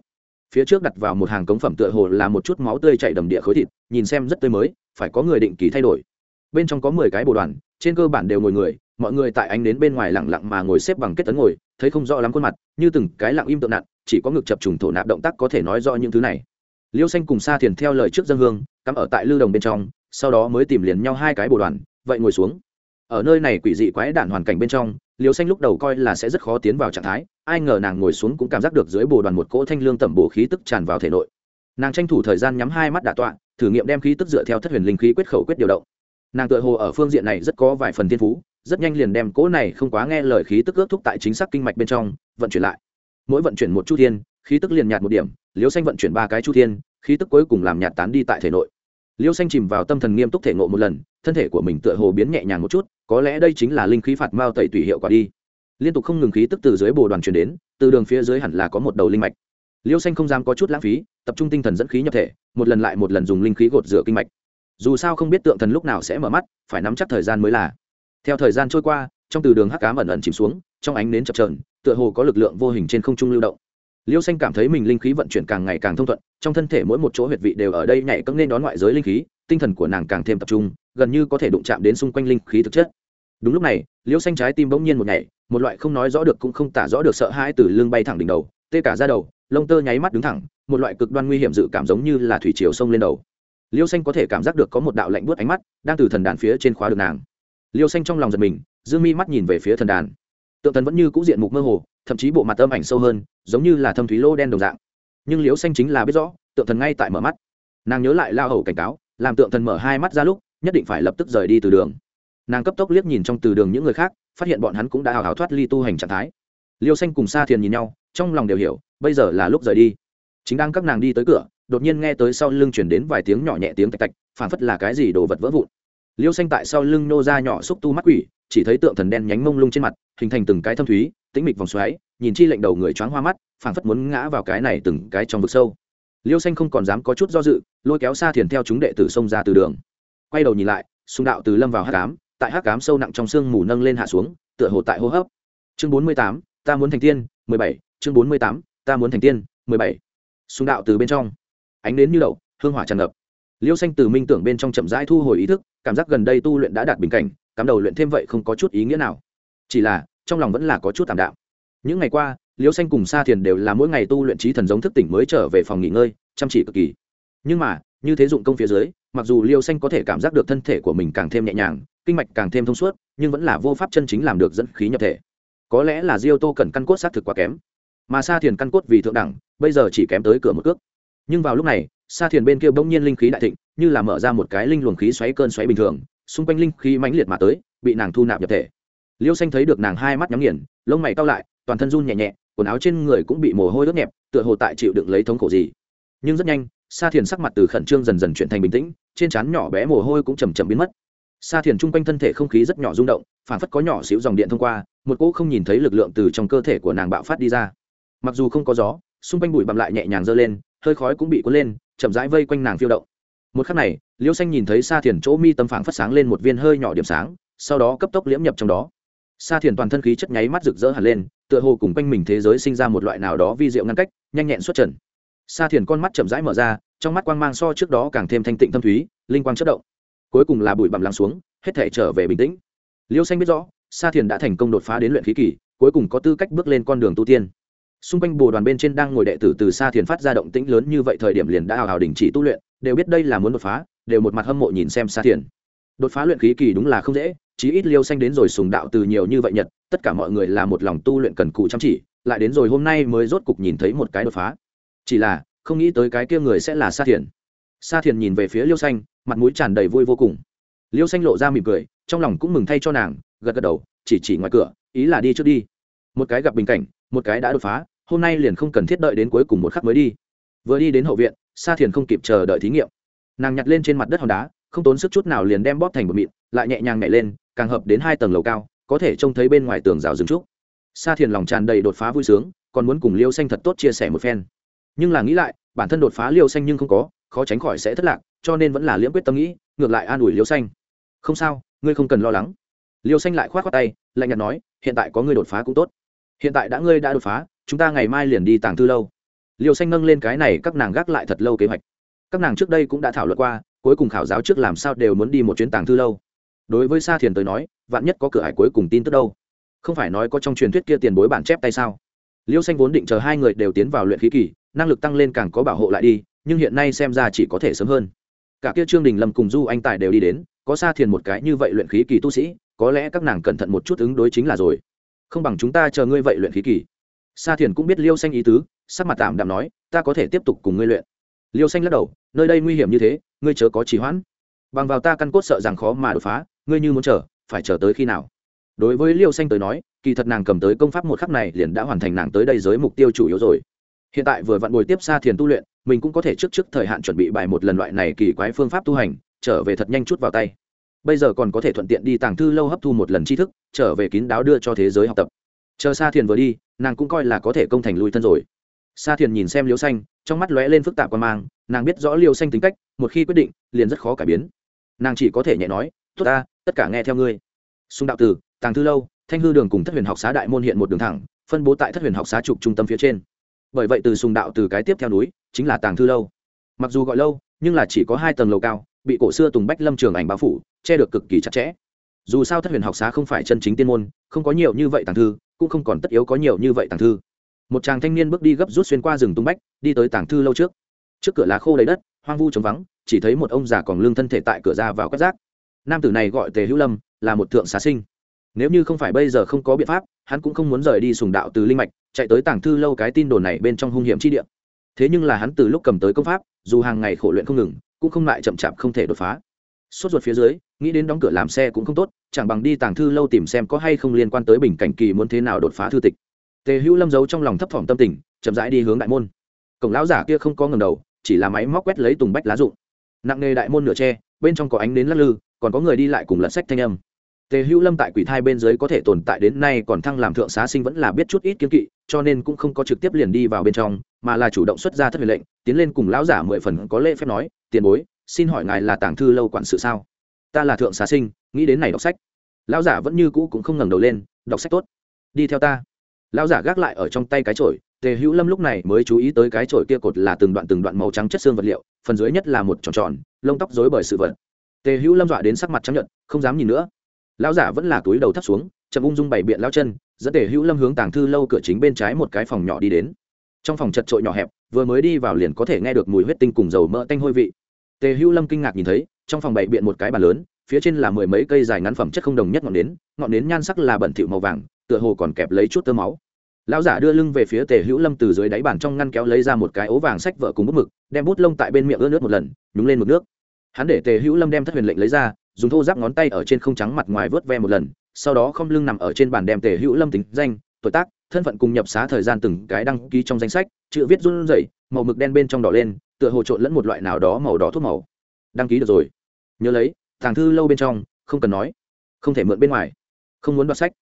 Phía trước đặt vào một hàng cống phẩm tựa hồ là một chút máu tươi chảy đầm địa khối thịt, nhìn xem rất tươi mới, phải có người định kỳ thay đổi. Bên trong có mười cái bồ đoàn, trên cơ bản đều ngồi người, mọi người tại ánh đến bên ngoài lặng lặng mà ngồi xếp bằng kết tấn ngồi, thấy không rõ lắm khuôn mặt, như từng cái lặng im tượng nặng, chỉ có ngực chập trùng thổ nạp động tác có thể nói rõ những thứ này. Liêu xanh cùng sa thiền theo lời trước dân hương, cắm ở tại lưu đồng bên trong, sau đó mới tìm liền nhau hai cái bồ đoàn, vậy ngồi xuống. Ở nơi này quỷ dị quái đản hoàn cảnh bên trong liều xanh lúc đầu coi là sẽ rất khó tiến vào trạng thái, ai ngờ nàng ngồi xuống cũng cảm giác được dưới bồ đoàn một cỗ thanh lương tẩm bổ khí tức tràn vào thể nội. Nàng tranh thủ thời gian nhắm hai mắt đạ tọa, thử nghiệm đem khí tức dựa theo thất huyền linh khí quyết khẩu quyết điều động. Nàng tự hồ ở phương diện này rất có vài phần thiên phú, rất nhanh liền đem cỗ này không quá nghe lời khí tức ước thúc tại chính xác kinh mạch bên trong, vận chuyển lại. Mỗi vận chuyển một chu thiên, khí tức liền nhạt một điểm, liêu xanh vận chuyển ba cái chu thiên, khí tức cuối cùng làm nhạt tán đi tại thể nội. Liêu xanh chìm vào tâm thần nghiêm túc thể ngộ một lần thân thể của mình tựa hồ biến nhẹ nhàng một chút, có lẽ đây chính là linh khí phạt mao tẩy tùy hiệu quả đi. Liên tục không ngừng khí tức từ dưới bồ đoàn truyền đến, từ đường phía dưới hẳn là có một đầu linh mạch. Liêu xanh không dám có chút lãng phí, tập trung tinh thần dẫn khí nhập thể, một lần lại một lần dùng linh khí gột rửa kinh mạch. Dù sao không biết tượng thần lúc nào sẽ mở mắt, phải nắm chắc thời gian mới là. Theo thời gian trôi qua, trong từ đường hắc cám ẩn ẩn chìm xuống, trong ánh nến chập trờn tựa hồ có lực lượng vô hình trên không trung lưu động. Liêu xanh cảm thấy mình linh khí vận chuyển càng ngày càng thông thuận, trong thân thể mỗi một chỗ huyệt vị đều ở đây nhảy cấm nên đón ngoại giới linh khí tinh thần của nàng càng thêm tập trung, gần như có thể đụng chạm đến xung quanh linh khí thực chất. Đúng lúc này liêu xanh trái tim bỗng nhiên một nhảy, một loại không nói rõ được cũng không tả rõ được sợ hãi từ lưng bay thẳng đỉnh đầu, tê cả ra đầu, lông tơ nháy mắt đứng thẳng, một loại cực đoan nguy hiểm dự cảm giống như là thủy chiều sông lên đầu. Liêu xanh có thể cảm giác được có một đạo lạnh buốt ánh mắt đang từ thần đàn phía trên khóa được nàng. Liêu xanh trong lòng giật mình, dương mi mắt nhìn về phía thần đàn. Tượng thần vẫn như cũ diện mục mơ hồ, thậm chí bộ mặt âm ảnh sâu hơn, giống như là thâm thúy lô đen đồng dạng. Nhưng liêu xanh chính là biết rõ, tượng thần ngay tại mở mắt. Nàng nhớ lại lao hầu cảnh cáo làm tượng thần mở hai mắt ra lúc, nhất định phải lập tức rời đi từ đường. Nàng cấp tốc liếc nhìn trong từ đường những người khác, phát hiện bọn hắn cũng đã hào hào thoát ly tu hành trạng thái. Liêu xanh cùng sa thiền nhìn nhau, trong lòng đều hiểu, bây giờ là lúc rời đi. Chính đang các nàng đi tới cửa, đột nhiên nghe tới sau lưng chuyển đến vài tiếng nhỏ nhẹ tiếng tạch tạch phản phất là cái gì đồ vật vỡ vụn. Liêu xanh tại sau lưng nô ra nhỏ xúc tu mắt quỷ, chỉ thấy tượng thần đen nhánh mông lung trên mặt, hình thành từng cái thâm thúy, tĩnh mịch vòng xoáy, nhìn chi lệnh đầu người choáng hoa mắt phản phất muốn ngã vào cái này từng cái trong vực sâu liêu xanh không còn dám có chút do dự, lôi kéo xa thiền theo chúng đệ tử xông ra từ đường. Quay đầu nhìn lại, xung đạo từ lâm vào hát cám tại hát cám sâu nặng trong sương mù nâng lên hạ xuống, tựa hồ tại hô hấp. Chương bốn mươi tám, ta muốn thành tiên, mười bảy, chương bốn mươi tám, ta muốn thành tiên, mười bảy. Xung đạo từ bên trong, ánh đến như đậu, hương hỏa tràn ngập. Liêu xanh từ minh tưởng bên trong chậm rãi thu hồi ý thức, cảm giác gần đây tu luyện đã đạt bình cảnh, cắm đầu luyện thêm vậy không có chút ý nghĩa nào. Chỉ là, trong lòng vẫn là có chút tạm đạo những ngày qua liêu xanh cùng sa thiền đều là mỗi ngày tu luyện trí thần giống thức tỉnh mới trở về phòng nghỉ ngơi, chăm chỉ cực kỳ. Nhưng mà, như thế dụng công phía dưới, mặc dù liêu xanh có thể cảm giác được thân thể của mình càng thêm nhẹ nhàng, kinh mạch càng thêm thông suốt, nhưng vẫn là vô pháp chân chính làm được dẫn khí nhập thể. Có lẽ là diêu tô cần căn cốt xác thực quá kém. Mà sa thiền căn cốt vì thượng đẳng, bây giờ chỉ kém tới cửa một cước. Nhưng vào lúc này, sa thiền bên kia bỗng nhiên linh khí đại thịnh, như là mở ra một cái linh luồng khí xoáy cơn xoáy bình thường, xung quanh linh khí mãnh liệt mà tới, bị nàng thu nạp nhập thể. Liêu xanh thấy được nàng hai mắt nhắm nghiền, lông mày cao lại, toàn thân run nhẹ nhẹ quần áo trên người cũng bị mồ hôi ướt nhẹp, tựa hồ tại chịu đựng lấy thống khổ gì. Nhưng rất nhanh, sa thiền sắc mặt từ khẩn trương dần dần chuyển thành bình tĩnh, trên trán nhỏ bé mồ hôi cũng chầm chậm biến mất. Sa thiền chung quanh thân thể không khí rất nhỏ rung động phản phất có nhỏ xíu dòng điện thông qua, một cỗ không nhìn thấy lực lượng từ trong cơ thể của nàng bạo phát đi ra. Mặc dù không có gió, xung quanh bụi bặm lại nhẹ nhàng dơ lên, hơi khói cũng bị cuốn lên, chậm rãi vây quanh nàng phiêu động. Một khắc này liêu xanh nhìn thấy sa thiền chỗ mi tâm phảng phất sáng lên một viên hơi nhỏ điểm sáng, sau đó cấp tốc liễm nhập trong đó sa thiền toàn thân khí chất nháy mắt rực rỡ hẳn lên, tựa hồ cùng quanh mình thế giới sinh ra một loại nào đó vi diệu ngăn cách, nhanh nhẹn xuất trần. Sa thiền con mắt chậm rãi mở ra, trong mắt quang mang so trước đó càng thêm thanh tịnh thâm thúy, linh quang chất động. Cuối cùng là bụi bặm lắng xuống, hết thể trở về bình tĩnh. Liêu xanh biết rõ, sa thiền đã thành công đột phá đến luyện khí kỳ, cuối cùng có tư cách bước lên con đường tu tiên. Xung quanh bồ đoàn bên trên đang ngồi đệ tử từ xa thiền phát ra động tĩnh lớn như vậy thời điểm liền đã hào hào đình chỉ tu luyện, đều biết đây là muốn đột phá, đều một mặt hâm mộ nhìn xem xa thiền đột phá luyện khí kỳ đúng là không dễ, chí ít liêu xanh đến rồi sùng đạo từ nhiều như vậy nhật, tất cả mọi người là một lòng tu luyện cần cù chăm chỉ, lại đến rồi hôm nay mới rốt cục nhìn thấy một cái đột phá. Chỉ là, không nghĩ tới cái kia người sẽ là sa thiền. Sa thiền nhìn về phía liêu xanh, mặt mũi tràn đầy vui vô cùng. Liêu xanh lộ ra mỉm cười, trong lòng cũng mừng thay cho nàng, gật gật đầu, chỉ chỉ ngoài cửa, ý là đi trước đi. Một cái gặp bình cảnh, một cái đã đột phá, hôm nay liền không cần thiết đợi đến cuối cùng một khắc mới đi. Vừa đi đến hậu viện, sa thiền không kịp chờ đợi thí nghiệm. Nàng nhặt lên trên mặt đất hòn đá không tốn sức chút nào liền đem bóp thành một mịn, lại nhẹ nhàng nhảy lên, càng hợp đến hai tầng lầu cao, có thể trông thấy bên ngoài tường rào rừng trúc. Sa thiền lòng tràn đầy đột phá vui sướng, còn muốn cùng liêu xanh thật tốt chia sẻ một phen. Nhưng là nghĩ lại, bản thân đột phá liêu xanh nhưng không có, khó tránh khỏi sẽ thất lạc, cho nên vẫn là liễm quyết tâm nghĩ, ngược lại an ủi liêu xanh. Không sao, ngươi không cần lo lắng. Liêu xanh lại k h o á t khoác tay, lạnh nhạt nói, hiện tại có ngươi đột phá cũng tốt. Hiện tại đã ngươi đã đột phá, chúng ta ngày mai liền đi tàng thư lâu. Liêu xanh nâng lên cái này các nàng gác lại thật lâu kế hoạch. Các nàng trước đây cũng đã thảo luận qua cuối cùng khảo giáo trước làm sao đều muốn đi một chuyến tàng thư lâu. Đối với sa thiền tới nói, vạn nhất có cửa hải cuối cùng tin tức đâu? Không phải nói có trong truyền thuyết kia tiền bối bản chép tay sao? Liêu xanh vốn định chờ hai người đều tiến vào luyện khí kỳ, năng lực tăng lên càng có bảo hộ lại đi, nhưng hiện nay xem ra chỉ có thể sớm hơn. Cả kia trương đình lâm cùng du anh tài đều đi đến, có Sa thiền một cái như vậy luyện khí kỳ tu sĩ, có lẽ các nàng cẩn thận một chút ứng đối chính là rồi. Không bằng chúng ta chờ ngươi vậy luyện khí kỳ. Sa thiền cũng biết liêu xanh ý tứ, sắc mặt tạm đạm nói, ta có thể tiếp tục cùng ngươi luyện. Liêu xanh lắc đầu, nơi đây nguy hiểm như thế ngươi chớ có trì hoãn. Bằng vào ta căn cốt sợ rằng khó mà đột phá, ngươi như muốn chờ, phải chờ tới khi nào? Đối với liêu xanh tới nói, kỳ thật nàng cầm tới công pháp một khắc này liền đã hoàn thành nàng tới đây giới mục tiêu chủ yếu rồi. Hiện tại vừa vặn bồi tiếp xa thiền tu luyện, mình cũng có thể trước trước thời hạn chuẩn bị bài một lần loại này kỳ quái phương pháp tu hành, trở về thật nhanh chút vào tay. Bây giờ còn có thể thuận tiện đi tàng thư lâu hấp thu một lần tri thức, trở về kín đáo đưa cho thế giới học tập. Chờ xa thiền vừa đi, nàng cũng coi là có thể công thành lui thân rồi. Sa thiền nhìn xem liêu xanh, trong mắt lóe lên phức tạp quan mang, nàng biết rõ liêu xanh tính cách một khi quyết định, liền rất khó cải biến. Nàng chỉ có thể nhẹ nói, tốt ta, tất cả nghe theo ngươi. Xung đạo tử, tàng thư lâu, thanh hư đường cùng thất huyền học xá đại môn hiện một đường thẳng, phân bố tại thất huyền học xá trục trung tâm phía trên. Bởi vậy từ sùng đạo từ cái tiếp theo núi, chính là tàng thư lâu. Mặc dù gọi lâu, nhưng là chỉ có hai tầng lầu cao, bị cổ xưa tùng bách lâm trường ảnh bao phủ, che được cực kỳ chặt chẽ. Dù sao thất huyền học xá không phải chân chính tiên môn, không có nhiều như vậy tàng thư, cũng không còn tất yếu có nhiều như vậy tàng thư. Một chàng thanh niên bước đi gấp rút xuyên qua rừng tung bách, đi tới tàng thư lâu trước trước cửa lá khô đầy đất, hoang vu trống vắng, chỉ thấy một ông già còn lương thân thể tại cửa ra vào quét rác. Nam tử này gọi tề hữu lâm, là một thượng xá sinh. Nếu như không phải bây giờ không có biện pháp, hắn cũng không muốn rời đi sùng đạo từ linh mạch, chạy tới tàng thư lâu cái tin đồn này bên trong hung hiểm chi địa. Thế nhưng là hắn từ lúc cầm tới công pháp, dù hàng ngày khổ luyện không ngừng, cũng không lại chậm chạp không thể đột phá. Sốt ruột phía dưới, nghĩ đến đóng cửa làm xe cũng không tốt, chẳng bằng đi tàng thư lâu tìm xem có hay không liên quan tới bình cảnh kỳ muốn thế nào đột phá thư tịch. Tề hữu lâm giấu trong lòng thấp thỏm tâm tình, chậm rãi đi hướng đại môn cổng lão giả kia không có ngầm đầu, chỉ là máy móc quét lấy tùng bách lá rụng. Nặng nề đại môn nửa tre, bên trong có ánh đến lắc lư, còn có người đi lại cùng lật sách thanh âm. Tề hữu lâm tại quỷ thai bên dưới có thể tồn tại đến nay còn thăng làm thượng xá sinh vẫn là biết chút ít kiếm kỵ, cho nên cũng không có trực tiếp liền đi vào bên trong, mà là chủ động xuất ra thất huyền lệnh, tiến lên cùng lão giả mười phần có lễ phép nói, tiền bối, xin hỏi ngài là tàng thư lâu quản sự sao? Ta là thượng xá sinh, nghĩ đến này đọc sách. Lão giả vẫn như cũ cũng không ngẩng đầu lên, đọc sách tốt, đi theo ta. Lão giả gác lại ở trong tay cái chổi tề hữu lâm lúc này mới chú ý tới cái chổi kia cột là từng đoạn từng đoạn màu trắng chất xương vật liệu, phần dưới nhất là một tròn tròn, lông tóc rối bởi sự vật. Tề hữu lâm dọa đến sắc mặt trắng nhận không dám nhìn nữa. Lão giả vẫn là túi đầu thấp xuống, chậm ung dung bày biện lao chân, dẫn tề hữu lâm hướng tàng thư lâu cửa chính bên trái một cái phòng nhỏ đi đến. Trong phòng chật trội nhỏ hẹp, vừa mới đi vào liền có thể nghe được mùi huyết tinh cùng dầu mỡ tanh hôi vị. Tề hữu lâm kinh ngạc nhìn thấy, trong phòng bày biện một cái bàn lớn, phía trên là mười mấy cây dài ngắn phẩm chất không đồng nhất ngọn nến ngọn nến nhan sắc là bẩn thỉu màu vàng, tựa hồ còn kẹp lấy chút tơ máu lão giả đưa lưng về phía tề hữu lâm từ dưới đáy bàn trong ngăn kéo lấy ra một cái ố vàng sách vợ cùng bút mực, đem bút lông tại bên miệng ướt nước một lần, nhúng lên mực nước. Hắn để tề hữu lâm đem thất huyền lệnh lấy ra, dùng thô giáp ngón tay ở trên không trắng mặt ngoài vớt ve một lần, sau đó không lưng nằm ở trên bàn đem tề hữu lâm tính danh, tuổi tác, thân phận cùng nhập xá thời gian từng cái đăng ký trong danh sách, chữ viết run rẩy, màu mực đen bên trong đỏ lên, tựa hồ trộn lẫn một loại nào đó màu đỏ thuốc màu. Đăng ký được rồi. Nhớ lấy thằng thư lâu bên trong, không cần nói, không thể mượn bên ngoài, không muốn đoạt sách.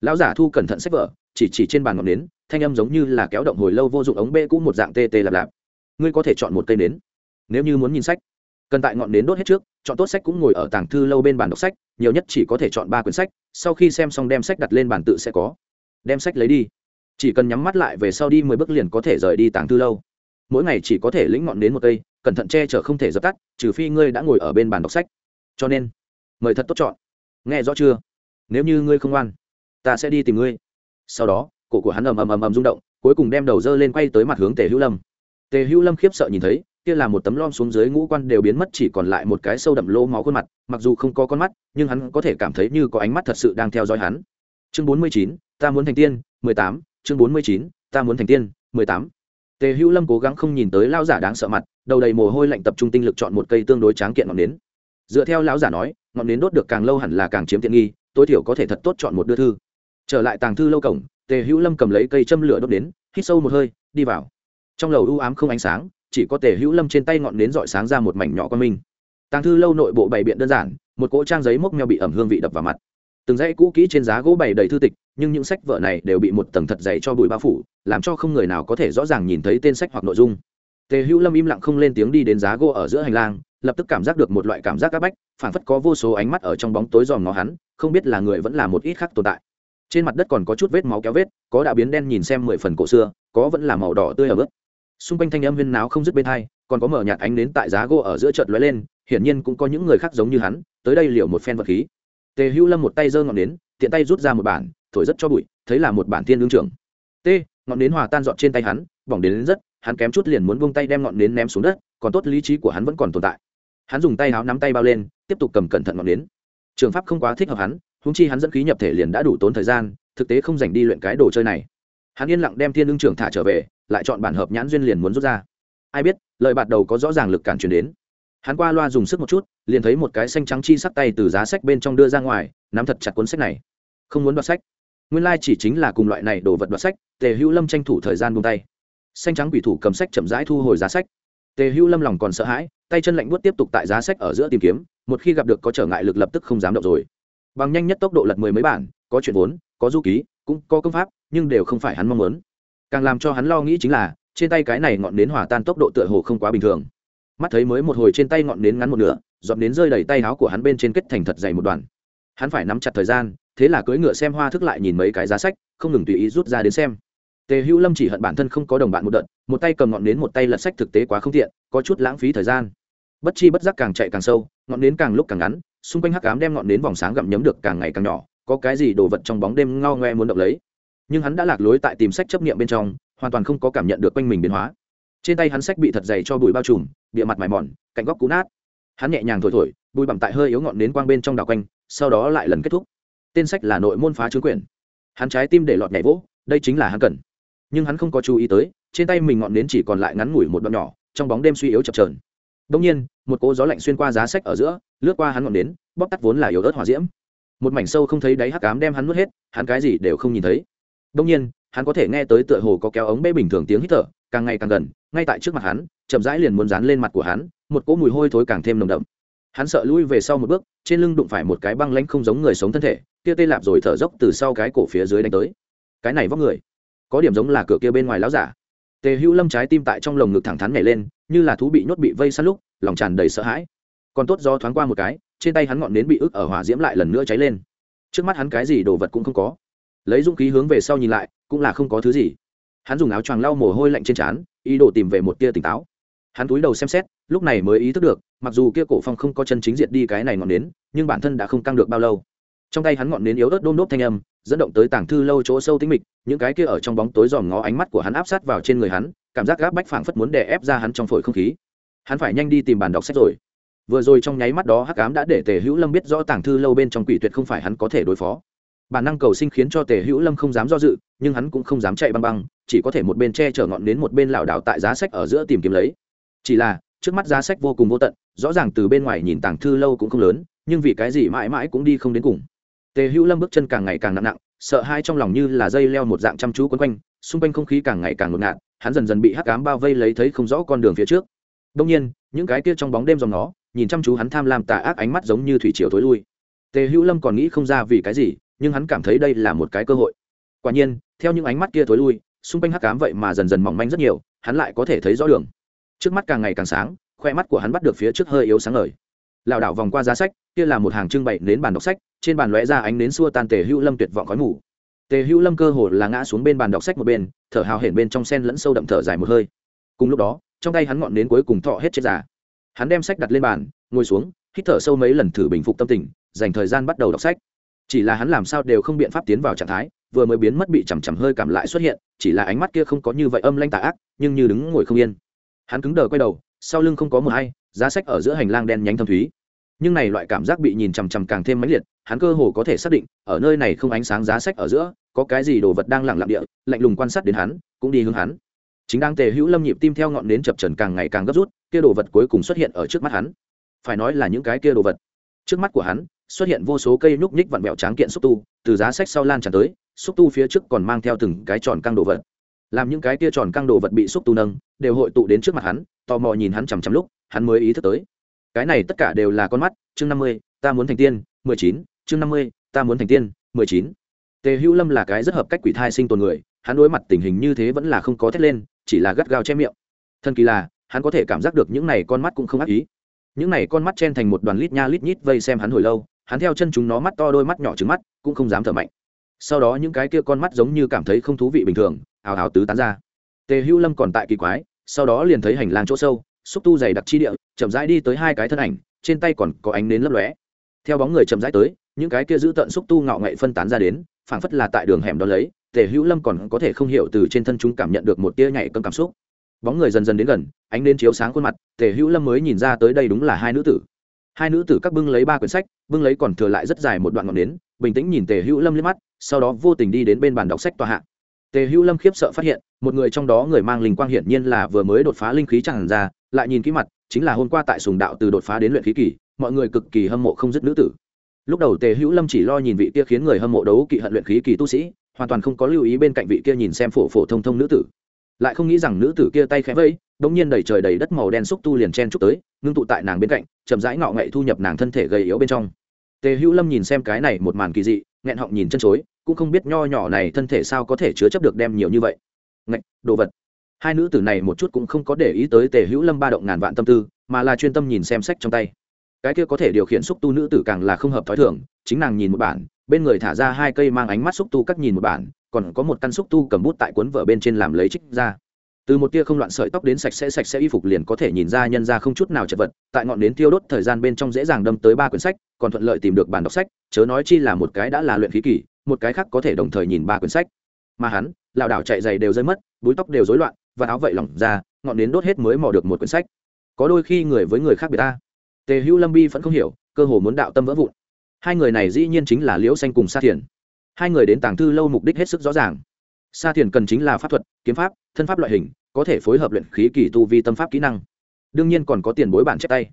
Lão giả thu cẩn thận sách vở chỉ chỉ trên bàn ngọn nến, thanh âm giống như là kéo động hồi lâu vô dụng ống bê cũ một dạng tê tê lạp lạp. Ngươi có thể chọn một cây nến. Nếu như muốn nhìn sách, cần tại ngọn nến đốt hết trước, chọn tốt sách cũng ngồi ở tàng thư lâu bên bàn đọc sách, nhiều nhất chỉ có thể chọn ba quyển sách, sau khi xem xong đem sách đặt lên bàn tự sẽ có. Đem sách lấy đi. Chỉ cần nhắm mắt lại về sau đi mười bước liền có thể rời đi tàng thư lâu. Mỗi ngày chỉ có thể lĩnh ngọn nến một cây, cẩn thận che chở không thể dập tắt, trừ phi ngươi đã ngồi ở bên bàn đọc sách. Cho nên, mời thật tốt chọn. Nghe rõ chưa? Nếu như ngươi không ngoan, ta sẽ đi tìm ngươi sau đó, cổ của hắn ầm ầm ầm ầm rung động, cuối cùng đem đầu dơ lên quay tới mặt hướng tề hữu lâm. Tề hữu lâm khiếp sợ nhìn thấy, kia là một tấm lom xuống dưới ngũ quan đều biến mất chỉ còn lại một cái sâu đậm lỗ máu khuôn mặt, mặc dù không có con mắt, nhưng hắn có thể cảm thấy như có ánh mắt thật sự đang theo dõi hắn. Chương bốn mươi chín, ta muốn thành tiên, mười tám, chương bốn mươi chín, ta muốn thành tiên, mười tám. Tề hữu lâm cố gắng không nhìn tới lao giả đáng sợ mặt, đầu đầy mồ hôi lạnh tập trung tinh lực chọn một cây tương đối tráng kiện ngọn nến. Dựa theo lão giả nói, ngọn nến đốt được càng lâu hẳn là càng chiếm tiện nghi, tối thiểu có thể thật tốt chọn một đưa thư trở lại tàng thư lâu cổng, tề hữu lâm cầm lấy cây châm lửa đốt đến, hít sâu một hơi, đi vào. Trong lầu u ám không ánh sáng, chỉ có tề hữu lâm trên tay ngọn nến dọi sáng ra một mảnh nhỏ con minh tàng thư lâu nội bộ bày biện đơn giản, một cỗ trang giấy mốc meo bị ẩm hương vị đập vào mặt. Từng dãy cũ kỹ trên giá gỗ bày đầy thư tịch, nhưng những sách vở này đều bị một tầng thật dày cho bụi bao phủ, làm cho không người nào có thể rõ ràng nhìn thấy tên sách hoặc nội dung. Tề hữu lâm im lặng không lên tiếng đi đến giá gỗ ở giữa hành lang, lập tức cảm giác được một loại cảm giác áp bách, phảng phất có vô số ánh mắt ở trong bóng tối dòm ngó hắn, không biết là người vẫn là một ít khác tồn tại trên mặt đất còn có chút vết máu kéo vết có đã biến đen nhìn xem mười phần cổ xưa có vẫn là màu đỏ tươi ở bước xung quanh thanh âm huyên náo không dứt bên hai còn có mở nhạt ánh đến tại giá gỗ ở giữa chợt lóe lên hiển nhiên cũng có những người khác giống như hắn tới đây liệu một phen vật khí. Tề hữu lâm một tay giơ ngọn nến tiện tay rút ra một bản thổi rất cho bụi thấy là một bản thiên lương trưởng. T ngọn nến hòa tan dọn trên tay hắn bỏng đến, đến rất hắn kém chút liền muốn buông tay đem ngọn nến ném xuống đất còn tốt lý trí của hắn vẫn còn tồn tại. Hắn dùng tay háo nắm tay bao lên tiếp tục cầm cẩn thận ngọn nến. Trường pháp không quá thích hợp hắn húng chi hắn dẫn khí nhập thể liền đã đủ tốn thời gian, thực tế không dành đi luyện cái đồ chơi này. Hắn yên lặng đem thiên lương trưởng thả trở về, lại chọn bản hợp nhãn duyên liền muốn rút ra. Ai biết lợi bạt đầu có rõ ràng lực cản truyền đến. Hắn qua loa dùng sức một chút, liền thấy một cái xanh trắng chi sắc tay từ giá sách bên trong đưa ra ngoài, nắm thật chặt cuốn sách này. Không muốn đoạt sách. Nguyên lai chỉ chính là cùng loại này đồ vật đoạt sách, tề hữu lâm tranh thủ thời gian buông tay. Xanh trắng quỷ thủ cầm sách chậm rãi thu hồi giá sách. Tề hữu lâm lòng còn sợ hãi, tay chân lạnh buốt tiếp tục tại giá sách ở giữa tìm kiếm, một khi gặp được có trở ngại lực lập tức không dám động rồi bằng nhanh nhất tốc độ lật mười mấy bản, có chuyện vốn, có du ký, cũng có công pháp, nhưng đều không phải hắn mong muốn. Càng làm cho hắn lo nghĩ chính là, trên tay cái này ngọn nến hỏa tan tốc độ tựa hồ không quá bình thường. Mắt thấy mới một hồi trên tay ngọn nến ngắn một nửa, dọn nến rơi đầy tay áo của hắn bên trên kết thành thật dày một đoàn hắn phải nắm chặt thời gian, thế là cưỡi ngựa xem hoa thức lại nhìn mấy cái giá sách, không ngừng tùy ý rút ra đến xem. Tề hữu lâm chỉ hận bản thân không có đồng bạn một đợt, một tay cầm ngọn nến một tay lật sách thực tế quá không tiện, có chút lãng phí thời gian bất chi bất giác càng chạy càng sâu, ngọn nến càng lúc càng ngắn, xung quanh hắc ám đem ngọn nến vòng sáng gặm nhấm được càng ngày càng nhỏ, có cái gì đồ vật trong bóng đêm ngao ngoe muốn động lấy. Nhưng hắn đã lạc lối tại tìm sách chấp nghiệm bên trong, hoàn toàn không có cảm nhận được quanh mình biến hóa. Trên tay hắn sách bị thật dày cho bụi bao trùm, bịa mặt mài mòn, cạnh góc cú nát. Hắn nhẹ nhàng thổi thổi, bụi bặm tại hơi yếu ngọn nến quang bên trong đảo quanh, sau đó lại lần kết thúc. Tên sách là nội môn phá chứng quyển. Hắn trái tim để lọt nhảy vỗ, đây chính là hắn cần. Nhưng hắn không có chú ý tới, trên tay mình ngọn nến chỉ còn lại ngắn ngủi một đoạn nhỏ, trong bóng đêm suy yếu chập trờn đông nhiên một cỗ gió lạnh xuyên qua giá sách ở giữa lướt qua hắn ngọn đến, bóc tắt vốn là yếu ớt hỏa diễm. Một mảnh sâu không thấy đáy hắc cám đem hắn nuốt hết hắn cái gì đều không nhìn thấy. Đông nhiên hắn có thể nghe tới tựa hồ có kéo ống bê bình thường tiếng hít thở càng ngày càng gần ngay tại trước mặt hắn chậm rãi liền muốn dán lên mặt của hắn một cỗ mùi hôi thối càng thêm nồng đậm. Hắn sợ lui về sau một bước trên lưng đụng phải một cái băng lanh không giống người sống thân thể kia tê lạp rồi thở dốc từ sau cái cổ phía dưới đánh tới. Cái này vóc người có điểm giống là cửa kia bên ngoài láo giả. Tề hữu lâm trái tim tại trong lồng ngực thẳng thắn nhảy lên như là thú bị nhốt bị vây sát lúc lòng tràn đầy sợ hãi. Còn tốt do thoáng qua một cái, trên tay hắn ngọn nến bị ức ở hỏa diễm lại lần nữa cháy lên. Trước mắt hắn cái gì đồ vật cũng không có. Lấy dũng khí hướng về sau nhìn lại, cũng là không có thứ gì. Hắn dùng áo choàng lau mồ hôi lạnh trên trán, ý đồ tìm về một tia tỉnh táo. Hắn túi đầu xem xét, lúc này mới ý thức được, mặc dù kia cổ phong không có chân chính diệt đi cái này ngọn nến, nhưng bản thân đã không căng được bao lâu. Trong tay hắn ngọn nến yếu ớt đôm đốp thanh âm, dẫn động tới tảng thư lâu chỗ sâu tính mịch, những cái kia ở trong bóng tối dòm ngó ánh mắt của hắn áp sát vào trên người hắn, cảm giác gác bách phảng phất muốn đè ép ra hắn trong phổi không khí hắn phải nhanh đi tìm bàn đọc sách rồi. Vừa rồi trong nháy mắt đó hắc ám đã để tề hữu lâm biết rõ tàng thư lâu bên trong quỷ tuyệt không phải hắn có thể đối phó. Bản năng cầu sinh khiến cho tề hữu lâm không dám do dự, nhưng hắn cũng không dám chạy băng băng, chỉ có thể một bên che chở ngọn đến một bên lảo đảo tại giá sách ở giữa tìm kiếm lấy. Chỉ là, trước mắt giá sách vô cùng vô tận, rõ ràng từ bên ngoài nhìn tàng thư lâu cũng không lớn, nhưng vì cái gì mãi mãi cũng đi không đến cùng. Tề hữu lâm bước chân càng ngày càng nặng nặng, sợ hai trong lòng như là dây leo một dạng chăm chú quấn quanh, xung quanh không khí càng ngày càng ngột ngạt, hắn dần dần bị hắc cám bao vây lấy thấy không rõ con đường phía trước đông nhiên, những cái kia trong bóng đêm dòng nó, nhìn chăm chú hắn tham lam tà ác ánh mắt giống như thủy triều thối lui. Tề hữu lâm còn nghĩ không ra vì cái gì, nhưng hắn cảm thấy đây là một cái cơ hội. Quả nhiên, theo những ánh mắt kia thối lui, xung quanh hắc cám vậy mà dần dần mỏng manh rất nhiều, hắn lại có thể thấy rõ đường. Trước mắt càng ngày càng sáng, khoe mắt của hắn bắt được phía trước hơi yếu sáng ngời. Lảo đảo vòng qua giá sách, kia là một hàng trưng bày đến bàn đọc sách, trên bàn lóe ra ánh nến xua tan tề hữu lâm tuyệt vọng khói mù. Tề hữu lâm cơ hồ là ngã xuống bên bàn đọc sách một bên, thở hào hển bên trong sen lẫn sâu đậm thở dài một hơi. Cùng lúc đó trong tay hắn ngọn nến cuối cùng thọ hết chết giả. Hắn đem sách đặt lên bàn, ngồi xuống, hít thở sâu mấy lần thử bình phục tâm tình, dành thời gian bắt đầu đọc sách. Chỉ là hắn làm sao đều không biện pháp tiến vào trạng thái, vừa mới biến mất bị chằm chằm hơi cảm lại xuất hiện, chỉ là ánh mắt kia không có như vậy âm lanh tà ác, nhưng như đứng ngồi không yên. Hắn cứng đờ quay đầu, sau lưng không có một hay, giá sách ở giữa hành lang đen nhánh thâm thúy. Nhưng này loại cảm giác bị nhìn chằm chằm càng thêm mãnh liệt, hắn cơ hồ có thể xác định, ở nơi này không ánh sáng giá sách ở giữa, có cái gì đồ vật đang lặng lặng địa, lạnh lùng quan sát đến hắn, cũng đi hướng hắn chính đang tề hữu lâm nhịp tim theo ngọn nến chập trần càng ngày càng gấp rút, kia đồ vật cuối cùng xuất hiện ở trước mắt hắn. Phải nói là những cái kia đồ vật. Trước mắt của hắn, xuất hiện vô số cây nhúc nhích vặn vẹo tráng kiện xúc tu, từ giá sách sau lan tràn tới, xúc tu phía trước còn mang theo từng cái tròn căng đồ vật. Làm những cái kia tròn căng đồ vật bị xúc tu nâng, đều hội tụ đến trước mặt hắn, tò mò nhìn hắn chằm chằm lúc, hắn mới ý thức tới. Cái này tất cả đều là con mắt, chương năm mươi, ta muốn thành tiên, mười chín, chương năm mươi, ta muốn thành tiên, mười chín. Tề hữu lâm là cái rất hợp cách quỷ thai sinh tồn người, hắn đối mặt tình hình như thế vẫn là không có thét lên chỉ là gắt gao che miệng. Thân kỳ là, hắn có thể cảm giác được những này con mắt cũng không ác ý. Những này con mắt chen thành một đoàn lít nha lít nhít vây xem hắn hồi lâu, hắn theo chân chúng nó mắt to đôi mắt nhỏ trứng mắt, cũng không dám thở mạnh. Sau đó những cái kia con mắt giống như cảm thấy không thú vị bình thường, ào ào tứ tán ra. Tề hữu lâm còn tại kỳ quái, sau đó liền thấy hành lang chỗ sâu, xúc tu dày đặc chi địa, chậm rãi đi tới hai cái thân ảnh, trên tay còn có ánh nến lấp lóe. Theo bóng người chậm rãi tới, những cái kia giữ tận xúc tu ngạo nghệ phân tán ra đến, phảng phất là tại đường hẻm đó lấy tề hữu lâm còn có thể không hiểu từ trên thân chúng cảm nhận được một tia nhảy cơn cảm xúc. Bóng người dần dần đến gần, ánh nến chiếu sáng khuôn mặt, tề hữu lâm mới nhìn ra tới đây đúng là hai nữ tử. Hai nữ tử các bưng lấy ba quyển sách, bưng lấy còn thừa lại rất dài một đoạn ngọn nến, bình tĩnh nhìn tề hữu lâm liếc mắt, sau đó vô tình đi đến bên bàn đọc sách tòa hạ. Tề hữu lâm khiếp sợ phát hiện, một người trong đó người mang linh quang hiển nhiên là vừa mới đột phá linh khí chẳng ra, lại nhìn kỹ mặt, chính là hôm qua tại sùng đạo từ đột phá đến luyện khí kỳ, mọi người cực kỳ hâm mộ không dứt nữ tử. Lúc đầu tề hữu lâm chỉ lo nhìn vị kia khiến người hâm mộ đấu kỵ hận luyện khí kỳ tu sĩ hoàn toàn không có lưu ý bên cạnh vị kia nhìn xem phổ phổ thông thông nữ tử. Lại không nghĩ rằng nữ tử kia tay khẽ vẫy, đống nhiên đầy trời đầy đất màu đen xúc tu liền chen chúc tới, ngưng tụ tại nàng bên cạnh, chậm rãi ngọ ngậy thu nhập nàng thân thể gầy yếu bên trong. Tề hữu lâm nhìn xem cái này một màn kỳ dị, nghẹn họng nhìn chân chối, cũng không biết nho nhỏ này thân thể sao có thể chứa chấp được đem nhiều như vậy. Ngạch đồ vật. Hai nữ tử này một chút cũng không có để ý tới tề hữu lâm ba động ngàn vạn tâm tư, mà là chuyên tâm nhìn xem sách trong tay. Cái kia có thể điều khiển xúc tu nữ tử càng là không hợp thói thường, chính nàng nhìn một bản bên người thả ra hai cây mang ánh mắt xúc tu cắt nhìn một bản, còn có một căn xúc tu cầm bút tại cuốn vở bên trên làm lấy trích ra. Từ một tia không loạn sợi tóc đến sạch sẽ sạch sẽ y phục liền có thể nhìn ra nhân ra không chút nào chật vật, tại ngọn đến tiêu đốt thời gian bên trong dễ dàng đâm tới ba quyển sách, còn thuận lợi tìm được bản đọc sách, chớ nói chi là một cái đã là luyện khí kỳ, một cái khác có thể đồng thời nhìn ba quyển sách. Mà hắn, lảo đảo chạy giày đều rơi mất, búi tóc đều rối loạn, và áo vậy lỏng ra, ngọn đến đốt hết mới mò được một quyển sách. Có đôi khi người với người khác biệt ta. Tề hữu lâm bi vẫn không hiểu, cơ hồ muốn đạo tâm vỡ vụn hai người này dĩ nhiên chính là liễu xanh cùng sa thiền. Hai người đến tàng thư lâu mục đích hết sức rõ ràng. Sa thiền cần chính là pháp thuật, kiếm pháp, thân pháp loại hình, có thể phối hợp luyện khí kỳ tu vi tâm pháp kỹ năng. Đương nhiên còn có tiền bối bản chép tay.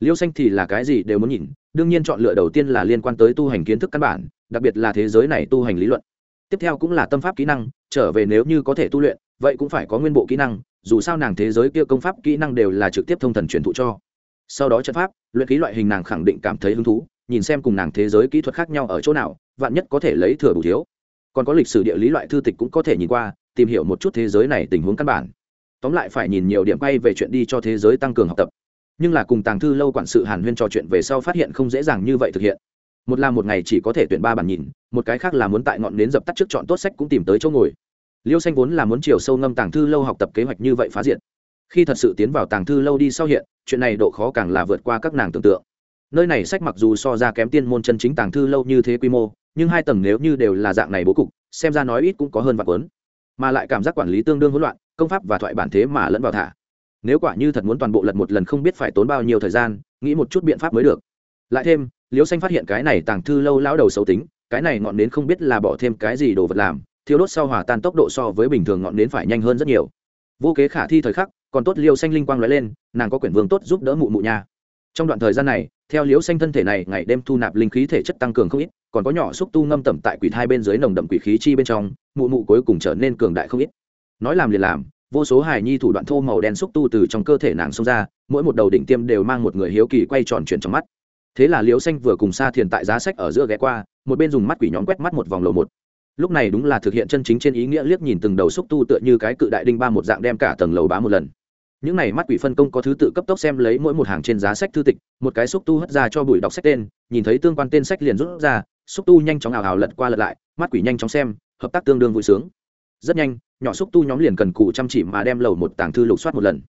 Liêu xanh thì là cái gì đều muốn nhìn, đương nhiên chọn lựa đầu tiên là liên quan tới tu hành kiến thức căn bản, đặc biệt là thế giới này tu hành lý luận. Tiếp theo cũng là tâm pháp kỹ năng, trở về nếu như có thể tu luyện, vậy cũng phải có nguyên bộ kỹ năng, dù sao nàng thế giới kia công pháp kỹ năng đều là trực tiếp thông thần truyền thụ cho. Sau đó trận pháp, luyện khí loại hình nàng khẳng định cảm thấy hứng thú nhìn xem cùng nàng thế giới kỹ thuật khác nhau ở chỗ nào, vạn nhất có thể lấy thừa đủ thiếu. Còn có lịch sử địa lý loại thư tịch cũng có thể nhìn qua, tìm hiểu một chút thế giới này tình huống căn bản. Tóm lại phải nhìn nhiều điểm quay về chuyện đi cho thế giới tăng cường học tập. Nhưng là cùng tàng thư lâu quản sự hàn huyên trò chuyện về sau phát hiện không dễ dàng như vậy thực hiện. Một là một ngày chỉ có thể tuyển ba bản nhìn, một cái khác là muốn tại ngọn nến dập tắt trước chọn tốt sách cũng tìm tới chỗ ngồi. Liêu xanh vốn là muốn chiều sâu ngâm tàng thư lâu học tập kế hoạch như vậy phá diện khi thật sự tiến vào tàng thư lâu đi sau hiện, chuyện này độ khó càng là vượt qua các nàng tưởng tượng nơi này sách mặc dù so ra kém tiên môn chân chính tàng thư lâu như thế quy mô, nhưng hai tầng nếu như đều là dạng này bố cục, xem ra nói ít cũng có hơn vạn cuốn. Mà lại cảm giác quản lý tương đương hỗn loạn, công pháp và thoại bản thế mà lẫn vào thả. Nếu quả như thật muốn toàn bộ lật một lần không biết phải tốn bao nhiêu thời gian, nghĩ một chút biện pháp mới được. Lại thêm, liễu xanh phát hiện cái này tàng thư lâu lão đầu xấu tính, cái này ngọn nến không biết là bỏ thêm cái gì đồ vật làm thiếu đốt sau hòa tan tốc độ so với bình thường ngọn nến phải nhanh hơn rất nhiều. Vô kế khả thi thời khắc, còn tốt liêu xanh linh quang lóe lên, nàng có quyển vương tốt giúp đỡ mụ mụ nha trong đoạn thời gian này, theo liễu xanh thân thể này, ngày đêm thu nạp linh khí thể chất tăng cường không ít, còn có nhỏ xúc tu ngâm tẩm tại quỷ thai bên dưới nồng đậm quỷ khí chi bên trong, mụ mụ cuối cùng trở nên cường đại không ít. Nói làm liền làm, vô số hài nhi thủ đoạn thô màu đen xúc tu từ trong cơ thể nàng xông ra, mỗi một đầu đỉnh tiêm đều mang một người hiếu kỳ quay tròn chuyển trong mắt. Thế là liễu xanh vừa cùng xa thiền tại giá sách ở giữa ghé qua, một bên dùng mắt quỷ nhóm quét mắt một vòng lầu một. Lúc này đúng là thực hiện chân chính trên ý nghĩa liếc nhìn từng đầu xúc tu tựa như cái cự đại đinh ba một dạng đem cả tầng lầu bá một lần những này mắt quỷ phân công có thứ tự cấp tốc xem lấy mỗi một hàng trên giá sách thư tịch, một cái xúc tu hất ra cho bụi đọc sách tên, nhìn thấy tương quan tên sách liền rút ra, xúc tu nhanh chóng ào ào lật qua lật lại, mắt quỷ nhanh chóng xem, hợp tác tương đương vui sướng. Rất nhanh, nhỏ xúc tu nhóm liền cần cù chăm chỉ mà đem lầu một tàng thư lục soát một lần.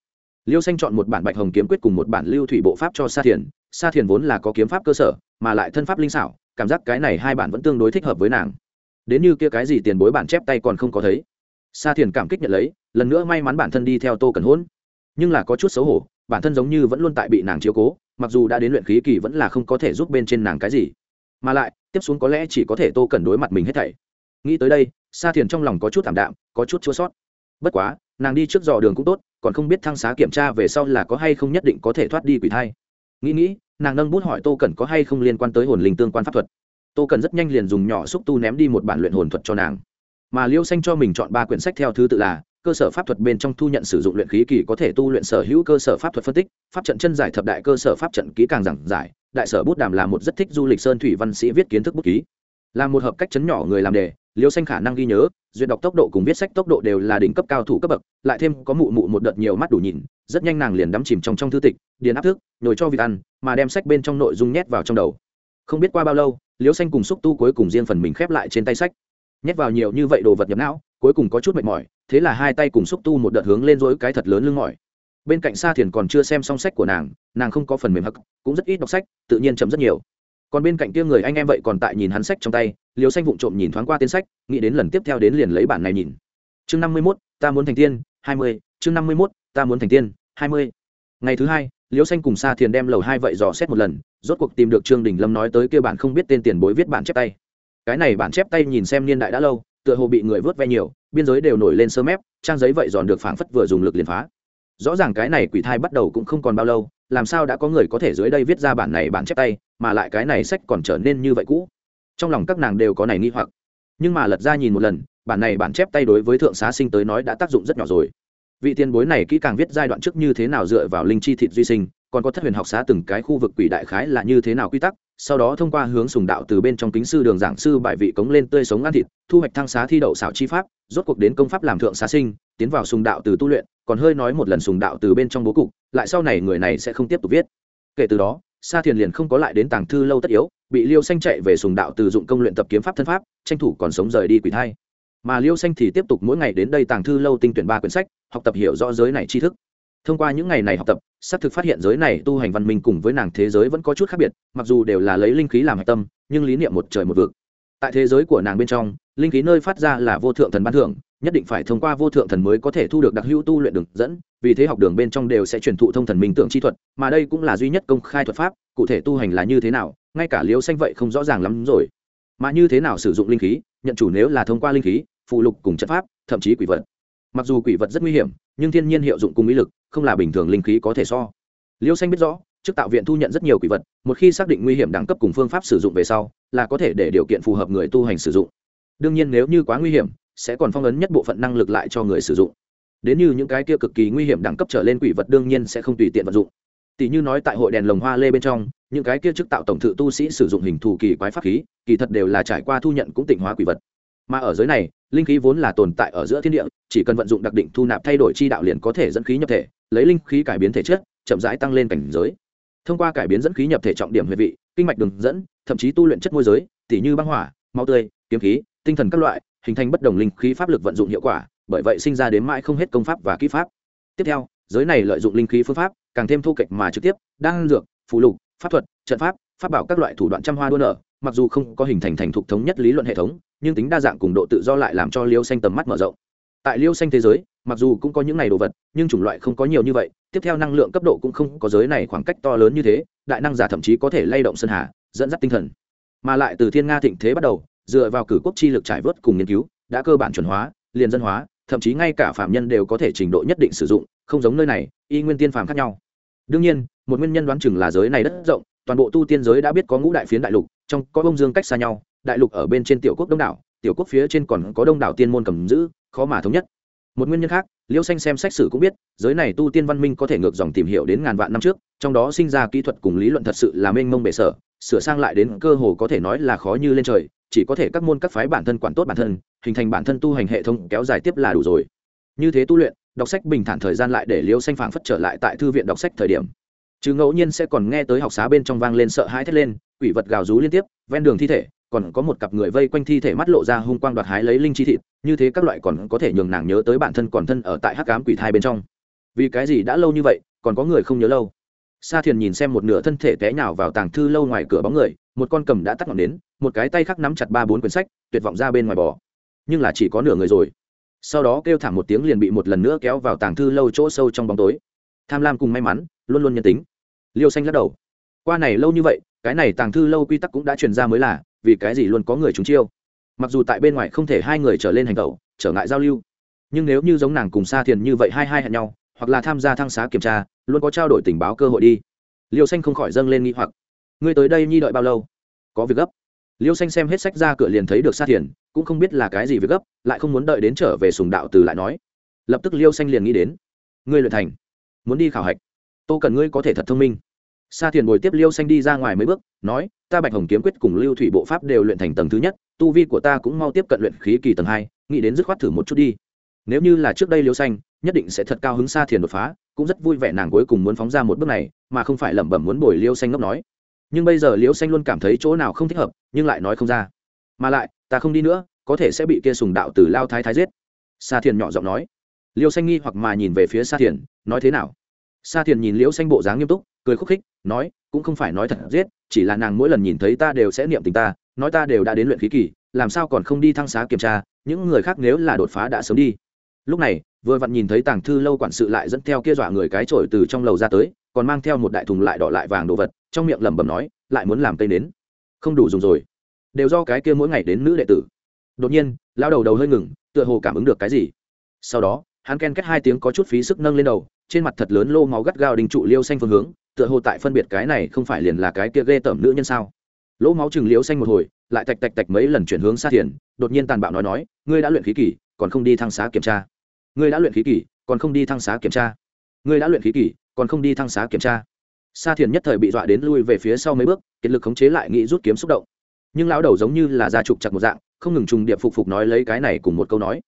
Liêu xanh chọn một bản bạch hồng kiếm quyết cùng một bản lưu thủy bộ pháp cho sa thiền. Sa thiền vốn là có kiếm pháp cơ sở, mà lại thân pháp linh xảo, cảm giác cái này hai bản vẫn tương đối thích hợp với nàng. Đến như kia cái gì tiền bối bản chép tay còn không có thấy. Sa thiền cảm kích nhận lấy, lần nữa may mắn bản thân đi theo tô cần hôn nhưng là có chút xấu hổ, bản thân giống như vẫn luôn tại bị nàng chiếu cố, mặc dù đã đến luyện khí kỳ vẫn là không có thể giúp bên trên nàng cái gì. Mà lại, tiếp xuống có lẽ chỉ có thể tô cần đối mặt mình hết thảy. Nghĩ tới đây, sa thiền trong lòng có chút thảm đạm, có chút chua sót. Bất quá, nàng đi trước dò đường cũng tốt, còn không biết thăng xá kiểm tra về sau là có hay không nhất định có thể thoát đi quỷ thai. Nghĩ nghĩ, nàng nâng bút hỏi tô cần có hay không liên quan tới hồn linh tương quan pháp thuật. Tô cần rất nhanh liền dùng nhỏ xúc tu ném đi một bản luyện hồn thuật cho nàng. Mà liêu xanh cho mình chọn ba quyển sách theo thứ tự là cơ sở pháp thuật bên trong thu nhận sử dụng luyện khí kỳ có thể tu luyện sở hữu cơ sở pháp thuật phân tích, pháp trận chân giải thập đại cơ sở pháp trận kỹ càng giảng giải, đại sở bút đàm là một rất thích du lịch sơn thủy văn sĩ viết kiến thức bút ký. Là một hợp cách chấn nhỏ người làm đề, liêu xanh khả năng ghi nhớ, duyệt đọc tốc độ cùng viết sách tốc độ đều là đỉnh cấp cao thủ cấp bậc, lại thêm có mụ mụ một đợt nhiều mắt đủ nhìn, rất nhanh nàng liền đắm chìm trong trong thư tịch, điền áp thức, nhồi cho vịt ăn, mà đem sách bên trong nội dung nhét vào trong đầu. Không biết qua bao lâu, liêu xanh cùng xúc tu cuối cùng riêng phần mình khép lại trên tay sách. Nhét vào nhiều như vậy đồ vật nhập não cuối cùng có chút mệt mỏi, thế là hai tay cùng xúc tu một đợt hướng lên dối cái thật lớn lưng mỏi. Bên cạnh sa thiền còn chưa xem xong sách của nàng nàng không có phần mềm hắc, cũng rất ít đọc sách, tự nhiên chậm rất nhiều. Còn bên cạnh kia người anh em vậy còn tại nhìn hắn sách trong tay liều xanh vụng trộm nhìn thoáng qua tên sách, nghĩ đến lần tiếp theo đến liền lấy bản này nhìn. Chương năm mươi mốt, ta muốn thành tiên, hai mươi, chương năm mươi mốt, ta muốn thành tiên, hai mươi. Ngày thứ hai, liêu xanh cùng sa thiền đem lầu hai vậy dò xét một lần, rốt cuộc tìm được trương đình lâm nói tới kia bản không biết tên tiền bối viết bản chép tay. Cái này bản chép tay nhìn xem niên đại đã lâu tựa hồ bị người vớt ve nhiều, biên giới đều nổi lên sơ mép, trang giấy vậy giòn được phảng phất vừa dùng lực liền phá. Rõ ràng cái này quỷ thai bắt đầu cũng không còn bao lâu, làm sao đã có người có thể dưới đây viết ra bản này bản chép tay, mà lại cái này sách còn trở nên như vậy cũ. Trong lòng các nàng đều có này nghi hoặc. Nhưng mà lật ra nhìn một lần, bản này bản chép tay đối với thượng xá sinh tới nói đã tác dụng rất nhỏ rồi. Vị tiền bối này kỹ càng viết giai đoạn trước như thế nào dựa vào linh chi thịt duy sinh còn có thất huyền học xá từng cái khu vực quỷ đại khái là như thế nào quy tắc, sau đó thông qua hướng sùng đạo từ bên trong kính sư đường giảng sư bài vị cống lên tươi sống ăn thịt, thu hoạch thăng xá thi đậu xảo chi pháp, rốt cuộc đến công pháp làm thượng xá sinh, tiến vào sùng đạo từ tu luyện, còn hơi nói một lần sùng đạo từ bên trong bố cục, lại sau này người này sẽ không tiếp tục viết. Kể từ đó, sa thiền liền không có lại đến tàng thư lâu tất yếu, bị liêu xanh chạy về sùng đạo từ dụng công luyện tập kiếm pháp thân pháp, tranh thủ còn sống rời đi quỷ thai. Mà liêu xanh thì tiếp tục mỗi ngày đến đây tàng thư lâu tinh tuyển ba quyển sách, học tập hiểu rõ giới này tri thức thông qua những ngày này học tập, xác thực phát hiện giới này tu hành văn minh cùng với nàng thế giới vẫn có chút khác biệt, mặc dù đều là lấy linh khí làm hạch tâm, nhưng lý niệm một trời một vực. Tại thế giới của nàng bên trong, linh khí nơi phát ra là vô thượng thần ban thưởng, nhất định phải thông qua vô thượng thần mới có thể thu được đặc hữu tu luyện đường dẫn, vì thế học đường bên trong đều sẽ truyền thụ thông thần minh tượng chi thuật, mà đây cũng là duy nhất công khai thuật pháp, cụ thể tu hành là như thế nào, ngay cả liêu xanh vậy không rõ ràng lắm rồi. Mà như thế nào sử dụng linh khí, nhận chủ nếu là thông qua linh khí, phụ lục cùng chất pháp, thậm chí quỷ vật. Mặc dù quỷ vật rất nguy hiểm, nhưng thiên nhiên hiệu dụng cùng ý lực không là bình thường linh khí có thể so. Liêu xanh biết rõ, trước tạo viện thu nhận rất nhiều quỷ vật, một khi xác định nguy hiểm đẳng cấp cùng phương pháp sử dụng về sau, là có thể để điều kiện phù hợp người tu hành sử dụng. Đương nhiên nếu như quá nguy hiểm, sẽ còn phong ấn nhất bộ phận năng lực lại cho người sử dụng. Đến như những cái kia cực kỳ nguy hiểm đẳng cấp trở lên quỷ vật đương nhiên sẽ không tùy tiện vận dụng. Tỷ như nói tại hội đèn lồng hoa lê bên trong, những cái kia chức tạo tổng thự tu sĩ sử dụng hình thù kỳ quái pháp khí, kỳ thật đều là trải qua thu nhận cũng tịnh hóa quỷ vật mà ở giới này, linh khí vốn là tồn tại ở giữa thiên địa, chỉ cần vận dụng đặc định thu nạp thay đổi chi đạo liền có thể dẫn khí nhập thể, lấy linh khí cải biến thể chất, chậm rãi tăng lên cảnh giới. Thông qua cải biến dẫn khí nhập thể trọng điểm huyệt vị, kinh mạch đường dẫn, thậm chí tu luyện chất môi giới, tỉ như băng hỏa, máu tươi, kiếm khí, tinh thần các loại, hình thành bất đồng linh khí pháp lực vận dụng hiệu quả, bởi vậy sinh ra đến mãi không hết công pháp và kỹ pháp. Tiếp theo, giới này lợi dụng linh khí phương pháp, càng thêm thu kịch mà trực tiếp đang dược, phù lục, pháp thuật, trận pháp pháp bảo các loại thủ đoạn trăm hoa đua nở, mặc dù không có hình thành thành thục thống nhất lý luận hệ thống nhưng tính đa dạng cùng độ tự do lại làm cho liêu xanh tầm mắt mở rộng. Tại liêu xanh thế giới, mặc dù cũng có những này đồ vật, nhưng chủng loại không có nhiều như vậy, tiếp theo năng lượng cấp độ cũng không có giới này khoảng cách to lớn như thế, đại năng giả thậm chí có thể lay động sơn hà, dẫn dắt tinh thần. Mà lại từ thiên nga thịnh thế bắt đầu, dựa vào cử quốc chi lực trải vớt cùng nghiên cứu, đã cơ bản chuẩn hóa, liền dân hóa, thậm chí ngay cả phạm nhân đều có thể trình độ nhất định sử dụng, không giống nơi này, y nguyên tiên phàm khác nhau. Đương nhiên, một nguyên nhân đoán chừng là giới này đất rộng toàn bộ tu tiên giới đã biết có ngũ đại phiến đại lục, trong có bông dương cách xa nhau, đại lục ở bên trên tiểu quốc đông đảo, tiểu quốc phía trên còn có đông đảo tiên môn cầm giữ, khó mà thống nhất. Một nguyên nhân khác, liêu xanh xem sách sử cũng biết, giới này tu tiên văn minh có thể ngược dòng tìm hiểu đến ngàn vạn năm trước, trong đó sinh ra kỹ thuật cùng lý luận thật sự là mênh mông bệ sở, sửa sang lại đến cơ hồ có thể nói là khó như lên trời, chỉ có thể các môn các phái bản thân quản tốt bản thân, hình thành bản thân tu hành hệ thống kéo dài tiếp là đủ rồi. Như thế tu luyện, đọc sách bình thản thời gian lại để liêu xanh phảng phất trở lại tại thư viện đọc sách thời điểm chứ ngẫu nhiên sẽ còn nghe tới học xá bên trong vang lên sợ hãi thét lên, quỷ vật gào rú liên tiếp, ven đường thi thể, còn có một cặp người vây quanh thi thể mắt lộ ra hung quang đoạt hái lấy linh chi thịt, như thế các loại còn có thể nhường nàng nhớ tới bản thân còn thân ở tại hắc cám quỷ thai bên trong. Vì cái gì đã lâu như vậy, còn có người không nhớ lâu? Sa thiền nhìn xem một nửa thân thể té nhào vào tàng thư lâu ngoài cửa bóng người, một con cầm đã tắt ngọn đến một cái tay khác nắm chặt ba bốn quyển sách, tuyệt vọng ra bên ngoài bò. Nhưng là chỉ có nửa người rồi. Sau đó kêu thảm một tiếng liền bị một lần nữa kéo vào tàng thư lâu chỗ sâu trong bóng tối. Tham lam cùng may mắn, luôn luôn nhân tính liêu xanh lắc đầu. Qua này lâu như vậy, cái này tàng thư lâu quy tắc cũng đã truyền ra mới là, vì cái gì luôn có người trúng chiêu? Mặc dù tại bên ngoài không thể hai người trở lên hành tẩu, trở ngại giao lưu, nhưng nếu như giống nàng cùng xa thiền như vậy hai hai hẹn nhau, hoặc là tham gia thăng xá kiểm tra, luôn có trao đổi tình báo cơ hội đi. Liêu xanh không khỏi dâng lên nghi hoặc. Ngươi tới đây nhi đợi bao lâu? Có việc gấp. Liêu xanh xem hết sách ra cửa liền thấy được xa thiền, cũng không biết là cái gì việc gấp, lại không muốn đợi đến trở về sùng đạo từ lại nói. Lập tức liêu xanh liền nghĩ đến. Ngươi luyện thành, muốn đi khảo hạch. Tô cần ngươi có thể thật thông minh sa thiền bồi tiếp liêu xanh đi ra ngoài mấy bước, nói, ta bạch hồng kiếm quyết cùng lưu thủy bộ pháp đều luyện thành tầng thứ nhất, tu vi của ta cũng mau tiếp cận luyện khí kỳ tầng hai, nghĩ đến dứt khoát thử một chút đi. Nếu như là trước đây liêu xanh, nhất định sẽ thật cao hứng sa thiền đột phá, cũng rất vui vẻ nàng cuối cùng muốn phóng ra một bước này, mà không phải lẩm bẩm muốn bồi liêu xanh ngốc nói. Nhưng bây giờ liêu xanh luôn cảm thấy chỗ nào không thích hợp, nhưng lại nói không ra. Mà lại, ta không đi nữa, có thể sẽ bị kia sùng đạo từ lao thái thái giết. Sa thiền nhỏ giọng nói. Liêu xanh nghi hoặc mà nhìn về phía sa thiền, nói thế nào? Sa thiền nhìn liễu xanh bộ dáng nghiêm túc cười khúc khích, nói, cũng không phải nói thật giết, chỉ là nàng mỗi lần nhìn thấy ta đều sẽ niệm tình ta, nói ta đều đã đến luyện khí kỳ, làm sao còn không đi thăng xá kiểm tra, những người khác nếu là đột phá đã sớm đi. Lúc này, vừa vặn nhìn thấy tàng thư lâu quản sự lại dẫn theo kia dọa người cái trổi từ trong lầu ra tới, còn mang theo một đại thùng lại đỏ lại vàng đồ vật, trong miệng lẩm bẩm nói, lại muốn làm cây nến. Không đủ dùng rồi. Đều do cái kia mỗi ngày đến nữ đệ tử. Đột nhiên lao đầu đầu hơi ngừng, tựa hồ cảm ứng được cái gì. Sau đó, hắn ken kết hai tiếng có chút phí sức nâng lên đầu, trên mặt thật lớn lô máu gắt gao đình trụ liêu xanh phương hướng tựa hồ tại phân biệt cái này không phải liền là cái kia ghê tởm nữ nhân sao? Lỗ máu chừng liếu xanh một hồi, lại tạch tạch tạch mấy lần chuyển hướng xa thiền, đột nhiên tàn bạo nói nói, ngươi đã luyện khí kỷ còn không đi thăng xá kiểm tra. Ngươi đã luyện khí kỷ còn không đi thăng xá kiểm tra. Ngươi đã luyện khí kỷ còn không đi thăng xá kiểm tra. Sa thiền nhất thời bị dọa đến lui về phía sau mấy bước, kiệt lực khống chế lại nghĩ rút kiếm xúc động. Nhưng lão đầu giống như là da trục chặt một dạng, không ngừng trùng điệp phục phục nói lấy cái này cùng một câu nói.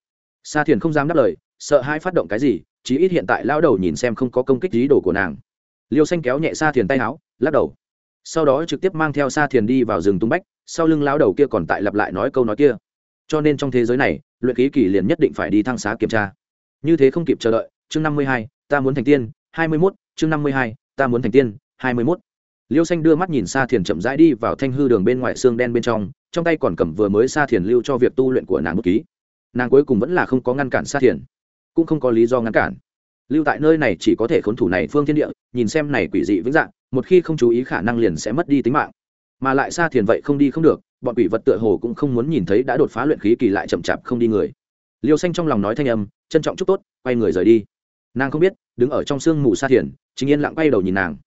Sa thiền không dám đáp lời, sợ hai phát động cái gì, chí ít hiện tại lão đầu nhìn xem không có công kích ý đồ của nàng liêu xanh kéo nhẹ xa thiền tay áo, lắc đầu. Sau đó trực tiếp mang theo xa thiền đi vào rừng tung bách, sau lưng lão đầu kia còn tại lặp lại nói câu nói kia. Cho nên trong thế giới này, luyện ký kỳ liền nhất định phải đi thăng xá kiểm tra. Như thế không kịp chờ đợi, chương năm mươi hai, ta muốn thành tiên, hai mươi mốt, chương năm mươi hai, ta muốn thành tiên, hai mươi mốt. Liêu xanh đưa mắt nhìn xa thiền chậm rãi đi vào thanh hư đường bên ngoài xương đen bên trong trong tay còn cầm vừa mới xa thiền lưu cho việc tu luyện của nàng bút ký. Nàng cuối cùng vẫn là không có ngăn cản xa thiền, cũng không có lý do ngăn cản. Lưu tại nơi này chỉ có thể khốn thủ này phương thiên địa nhìn xem này quỷ dị vĩnh dạng, một khi không chú ý khả năng liền sẽ mất đi tính mạng. Mà lại xa thiền vậy không đi không được, bọn quỷ vật tựa hồ cũng không muốn nhìn thấy đã đột phá luyện khí kỳ lại chậm chạp không đi người. Liêu xanh trong lòng nói thanh âm, trân trọng chúc tốt, quay người rời đi. Nàng không biết, đứng ở trong sương mù xa thiền, chính yên lặng quay đầu nhìn nàng.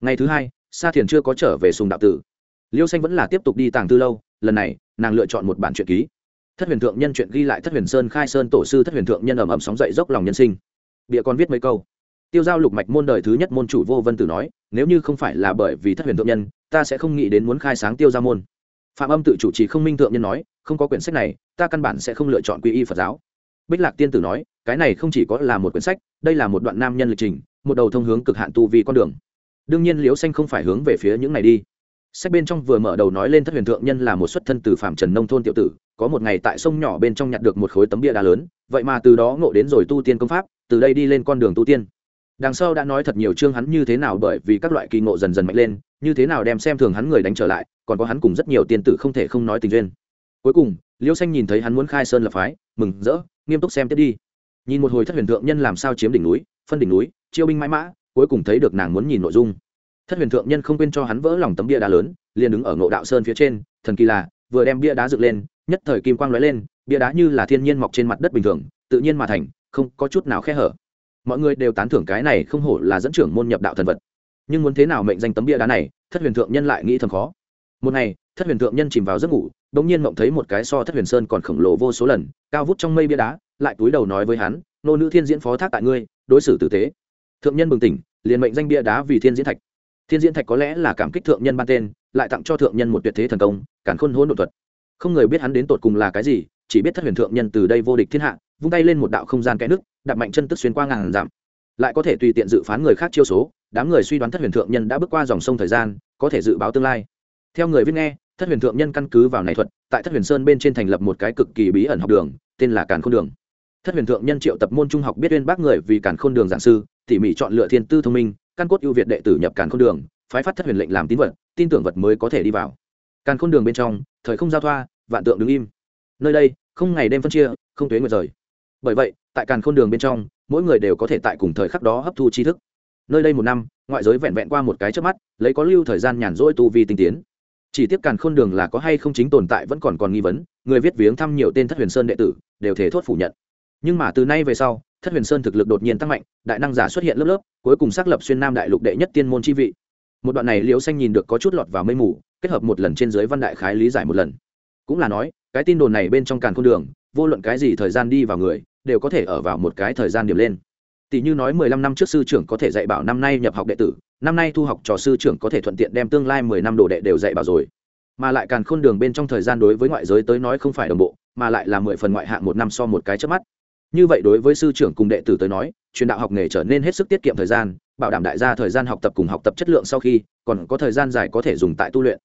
Ngày thứ hai xa thiền chưa có trở về sùng đạo tử. Liêu xanh vẫn là tiếp tục đi tàng tư lâu, lần này, nàng lựa chọn một bản truyện ký. Thất huyền thượng nhân chuyện ghi lại thất huyền sơn khai sơn tổ sư thất huyền thượng nhân ầm ầm sóng dậy dốc lòng nhân sinh. Bịa còn viết mấy câu tiêu giao lục mạch môn đời thứ nhất môn chủ vô vân tử nói, nếu như không phải là bởi vì thất huyền thượng nhân, ta sẽ không nghĩ đến muốn khai sáng tiêu giao môn. Phạm âm tự chủ trì không minh thượng nhân nói, không có quyển sách này, ta căn bản sẽ không lựa chọn quy y phật giáo. Bích lạc tiên tử nói, cái này không chỉ có là một quyển sách, đây là một đoạn nam nhân lịch trình, một đầu thông hướng cực hạn tu vì con đường. Đương nhiên liễu xanh không phải hướng về phía những này đi. Sách bên trong vừa mở đầu nói lên thất huyền thượng nhân là một xuất thân từ phạm trần nông thôn tiểu tử, có một ngày tại sông nhỏ bên trong nhặt được một khối tấm bia đá lớn, vậy mà từ đó ngộ đến rồi tu tiên công pháp, từ đây đi lên con đường tu tiên đằng sau đã nói thật nhiều chương hắn như thế nào bởi vì các loại kỳ ngộ dần dần mạnh lên, như thế nào đem xem thường hắn người đánh trở lại, còn có hắn cùng rất nhiều tiên tử không thể không nói tình duyên. Cuối cùng, liêu xanh nhìn thấy hắn muốn khai sơn lập phái, mừng rỡ, nghiêm túc xem tiếp đi. Nhìn một hồi thất huyền thượng nhân làm sao chiếm đỉnh núi, phân đỉnh núi, chiêu binh mãi mã, cuối cùng thấy được nàng muốn nhìn nội dung. Thất huyền thượng nhân không quên cho hắn vỡ lòng tấm bia đá lớn, liền đứng ở ngộ đạo sơn phía trên, thần kỳ là, vừa đem bia đá dựng lên, nhất thời kim quang lóe lên, bia đá như là thiên nhiên mọc trên mặt đất bình thường, tự nhiên mà thành, không có chút nào khe hở mọi người đều tán thưởng cái này không hổ là dẫn trưởng môn nhập đạo thần vật. Nhưng muốn thế nào mệnh danh tấm bia đá này, thất huyền thượng nhân lại nghĩ thầm khó. Một ngày, thất huyền thượng nhân chìm vào giấc ngủ đ ỗ n g nhiên mộng thấy một cái so thất huyền sơn còn khổng lồ vô số lần, cao vút trong mây bia đá, lại túi đầu nói với hắn, nô nữ thiên diễn phó thác tại ngươi, đối xử tử tế. Thượng nhân bừng tỉnh, liền mệnh danh bia đá vì thiên diễn thạch. Thiên diễn thạch có lẽ là cảm kích thượng nhân ban tên, lại tặng cho thượng nhân một tuyệt thế thần công cản khôn hôn đột thuật. Không người biết hắn đến tột cùng là cái gì chỉ biết thất huyền thượng nhân từ đây vô địch thiên hạ, vung tay lên một đạo không gian kẽ nước đặt mạnh chân tức xuyên qua ngàn dặm. Lại có thể tùy tiện dự phán người khác chiêu số, đám người suy đoán thất huyền thượng nhân đã bước qua dòng sông thời gian, có thể dự báo tương lai. Theo người viết nghe, thất huyền thượng nhân căn cứ vào này thuật, tại thất huyền sơn bên trên thành lập một cái cực kỳ bí ẩn học đường, tên là càn khôn đường. Thất huyền thượng nhân triệu tập môn trung học biết uyên bác người vì càn khôn đường giảng sư, tỉ mỉ chọn lựa thiên tư thông minh, căn cốt ưu việt đệ tử nhập càn khôn đường, phái phát thất huyền lệnh làm tín vật, tin tưởng vật mới có thể đi vào. Càn khôn đường bên trong, thời không giao thoa, vạn tượng đứng im nơi đây, không ngày đêm phân chia, không tuế nguyệt rời. Bởi vậy, tại càn khôn đường bên trong, mỗi người đều có thể tại cùng thời khắc đó hấp thu tri thức. Nơi đây một năm, ngoại giới vẹn vẹn qua một cái trước mắt, lấy có lưu thời gian nhàn rỗi tu vi tinh tiến. Chỉ tiếp càn khôn đường là có hay không chính tồn tại vẫn còn còn nghi vấn, người viết viếng thăm nhiều tên thất huyền sơn đệ tử, đều thể thốt phủ nhận. Nhưng mà từ nay về sau, thất huyền sơn thực lực đột nhiên tăng mạnh, đại năng giả xuất hiện lớp lớp, cuối cùng xác lập xuyên nam đại lục đệ nhất tiên môn chi vị. Một đoạn này liễu xanh nhìn được có chút lọt vào mây mù, kết hợp một lần trên dưới văn đại khái lý giải một lần. Cũng là nói cái tin đồn này bên trong càn khôn đường, vô luận cái gì thời gian đi vào người, đều có thể ở vào một cái thời gian điểm lên. Tỷ như nói mười lăm năm trước sư trưởng có thể dạy bảo năm nay nhập học đệ tử, năm nay thu học trò sư trưởng có thể thuận tiện đem tương lai mười năm đồ đệ đều dạy bảo rồi. Mà lại càn khôn đường bên trong thời gian đối với ngoại giới tới nói không phải đồng bộ, mà lại là mười phần ngoại hạng một năm so một cái trước mắt. Như vậy đối với sư trưởng cùng đệ tử tới nói, truyền đạo học nghề trở nên hết sức tiết kiệm thời gian, bảo đảm đại gia thời gian học tập cùng học tập chất lượng sau khi, còn có thời gian dài có thể dùng tại tu luyện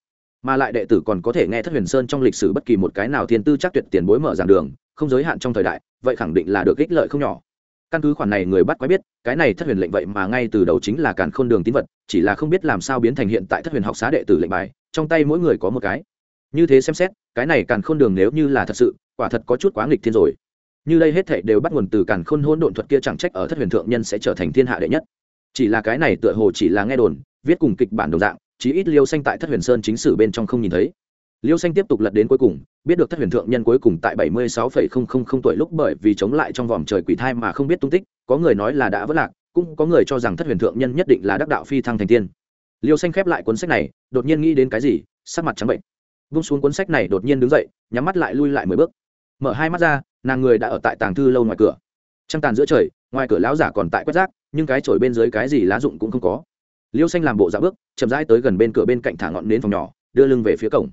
mà lại đệ tử còn có thể nghe thất huyền sơn trong lịch sử bất kỳ một cái nào thiên tư chắc tuyệt tiền bối mở giảng đường, không giới hạn trong thời đại, vậy khẳng định là được ích lợi không nhỏ. Căn cứ khoản này người bắt quái biết, cái này thất huyền lệnh vậy mà ngay từ đầu chính là càn khôn đường tín vật, chỉ là không biết làm sao biến thành hiện tại thất huyền học xá đệ tử lệnh bài, trong tay mỗi người có một cái. Như thế xem xét, cái này càn khôn đường nếu như là thật sự, quả thật có chút quá nghịch thiên rồi. Như đây hết thảy đều bắt nguồn từ càn khôn hôn độn thuật kia chẳng trách ở thất huyền thượng nhân sẽ trở thành thiên hạ đệ nhất. Chỉ là cái này tựa hồ chỉ là nghe đồn, viết cùng kịch bản đồng dạng chí ít liêu xanh tại thất huyền sơn chính sử bên trong không nhìn thấy. Liêu xanh tiếp tục lật đến cuối cùng, biết được thất huyền thượng nhân cuối cùng tại bảy mươi sáu phẩy không không không tuổi lúc bởi vì chống lại trong vòng trời quỷ thai mà không biết tung tích, có người nói là đã vất lạc, cũng có người cho rằng thất huyền thượng nhân nhất định là đắc đạo phi thăng thành tiên. Liêu xanh khép lại cuốn sách này, đột nhiên nghĩ đến cái gì, sắc mặt trắng bệnh. Vung xuống cuốn sách này đột nhiên đứng dậy, nhắm mắt lại lui lại mười bước. Mở hai mắt ra, nàng người đã ở tại tàng thư lâu ngoài cửa. Trăng tàn giữa trời, ngoài cửa lão giả còn tại quét rác, nhưng cái chổi bên dưới cái gì lá dụng cũng không có liêu xanh làm bộ dạ bước, chậm rãi tới gần bên cửa bên cạnh thả ngọn nến phòng nhỏ, đưa lưng về phía cổng.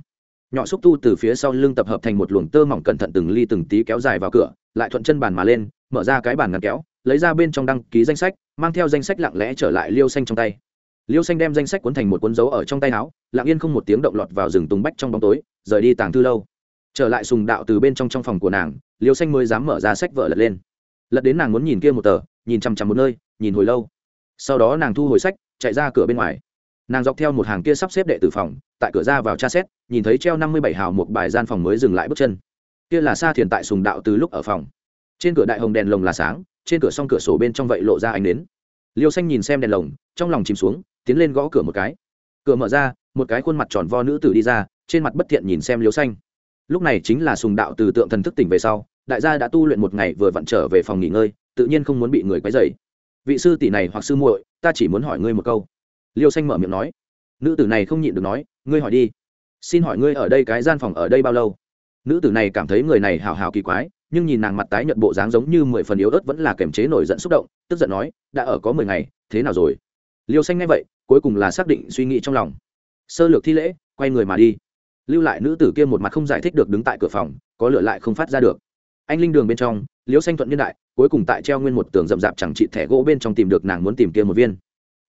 Nhỏ xúc tu từ phía sau lưng tập hợp thành một luồng tơ mỏng cẩn thận từng ly từng tí kéo dài vào cửa, lại thuận chân bàn mà lên, mở ra cái bàn ngăn kéo, lấy ra bên trong đăng ký danh sách, mang theo danh sách lặng lẽ trở lại liêu xanh trong tay. Liêu xanh đem danh sách cuốn thành một cuốn dấu ở trong tay áo, lặng yên không một tiếng động lọt vào rừng tùng bách trong bóng tối, rời đi tàng thư lâu. Trở lại sùng đạo từ bên trong trong phòng của nàng, liêu xanh mới dám mở ra sách vợ lật lên. Lật đến nàng muốn nhìn kia một tờ, nhìn chằm chằm một nơi, nhìn hồi lâu. Sau đó nàng thu hồi sách chạy ra cửa bên ngoài. Nàng dọc theo một hàng kia sắp xếp đệ tử phòng, tại cửa ra vào tra xét, nhìn thấy treo năm mươi bảy hào một bài gian phòng mới dừng lại bước chân. Kia là xa thiền tại sùng đạo từ lúc ở phòng. Trên cửa đại hồng đèn lồng là sáng, trên cửa s cửa sổ bên trong vậy lộ ra ánh nến. liêu xanh nhìn xem đèn lồng, trong lòng chìm xuống, tiến lên gõ cửa một cái. Cửa mở ra, một cái khuôn mặt tròn vo nữ tử đi ra, trên mặt bất thiện nhìn xem liêu xanh. Lúc này chính là sùng đạo từ tượng thần thức tỉnh về sau, đại gia đã tu luyện một ngày vừa vặn trở về phòng nghỉ ngơi, tự nhiên không muốn bị người quấy dày vị sư tỷ này hoặc sư muội, ta chỉ muốn hỏi ngươi một câu. Liêu xanh mở miệng nói. Nữ tử này không nhịn được nói, ngươi hỏi đi. Xin hỏi ngươi ở đây cái gian phòng ở đây bao lâu? Nữ tử này cảm thấy người này hào hào kỳ quái, nhưng nhìn nàng mặt tái nhợt bộ dáng giống như mười phần yếu ớt vẫn là kềm chế nổi giận xúc động, tức giận nói, đã ở có mười ngày, thế nào rồi? Liêu xanh nghe vậy, cuối cùng là xác định suy nghĩ trong lòng. Sơ lược thi lễ, quay người mà đi. Lưu lại nữ tử kia một mặt không giải thích được đứng tại cửa phòng, có lửa lại không phát ra được. Anh linh đường bên trong liêu xanh thuận niên đại, cuối cùng tại treo nguyên một tường rậm rạp chẳng trị thẻ gỗ bên trong tìm được nàng muốn tìm kia một viên.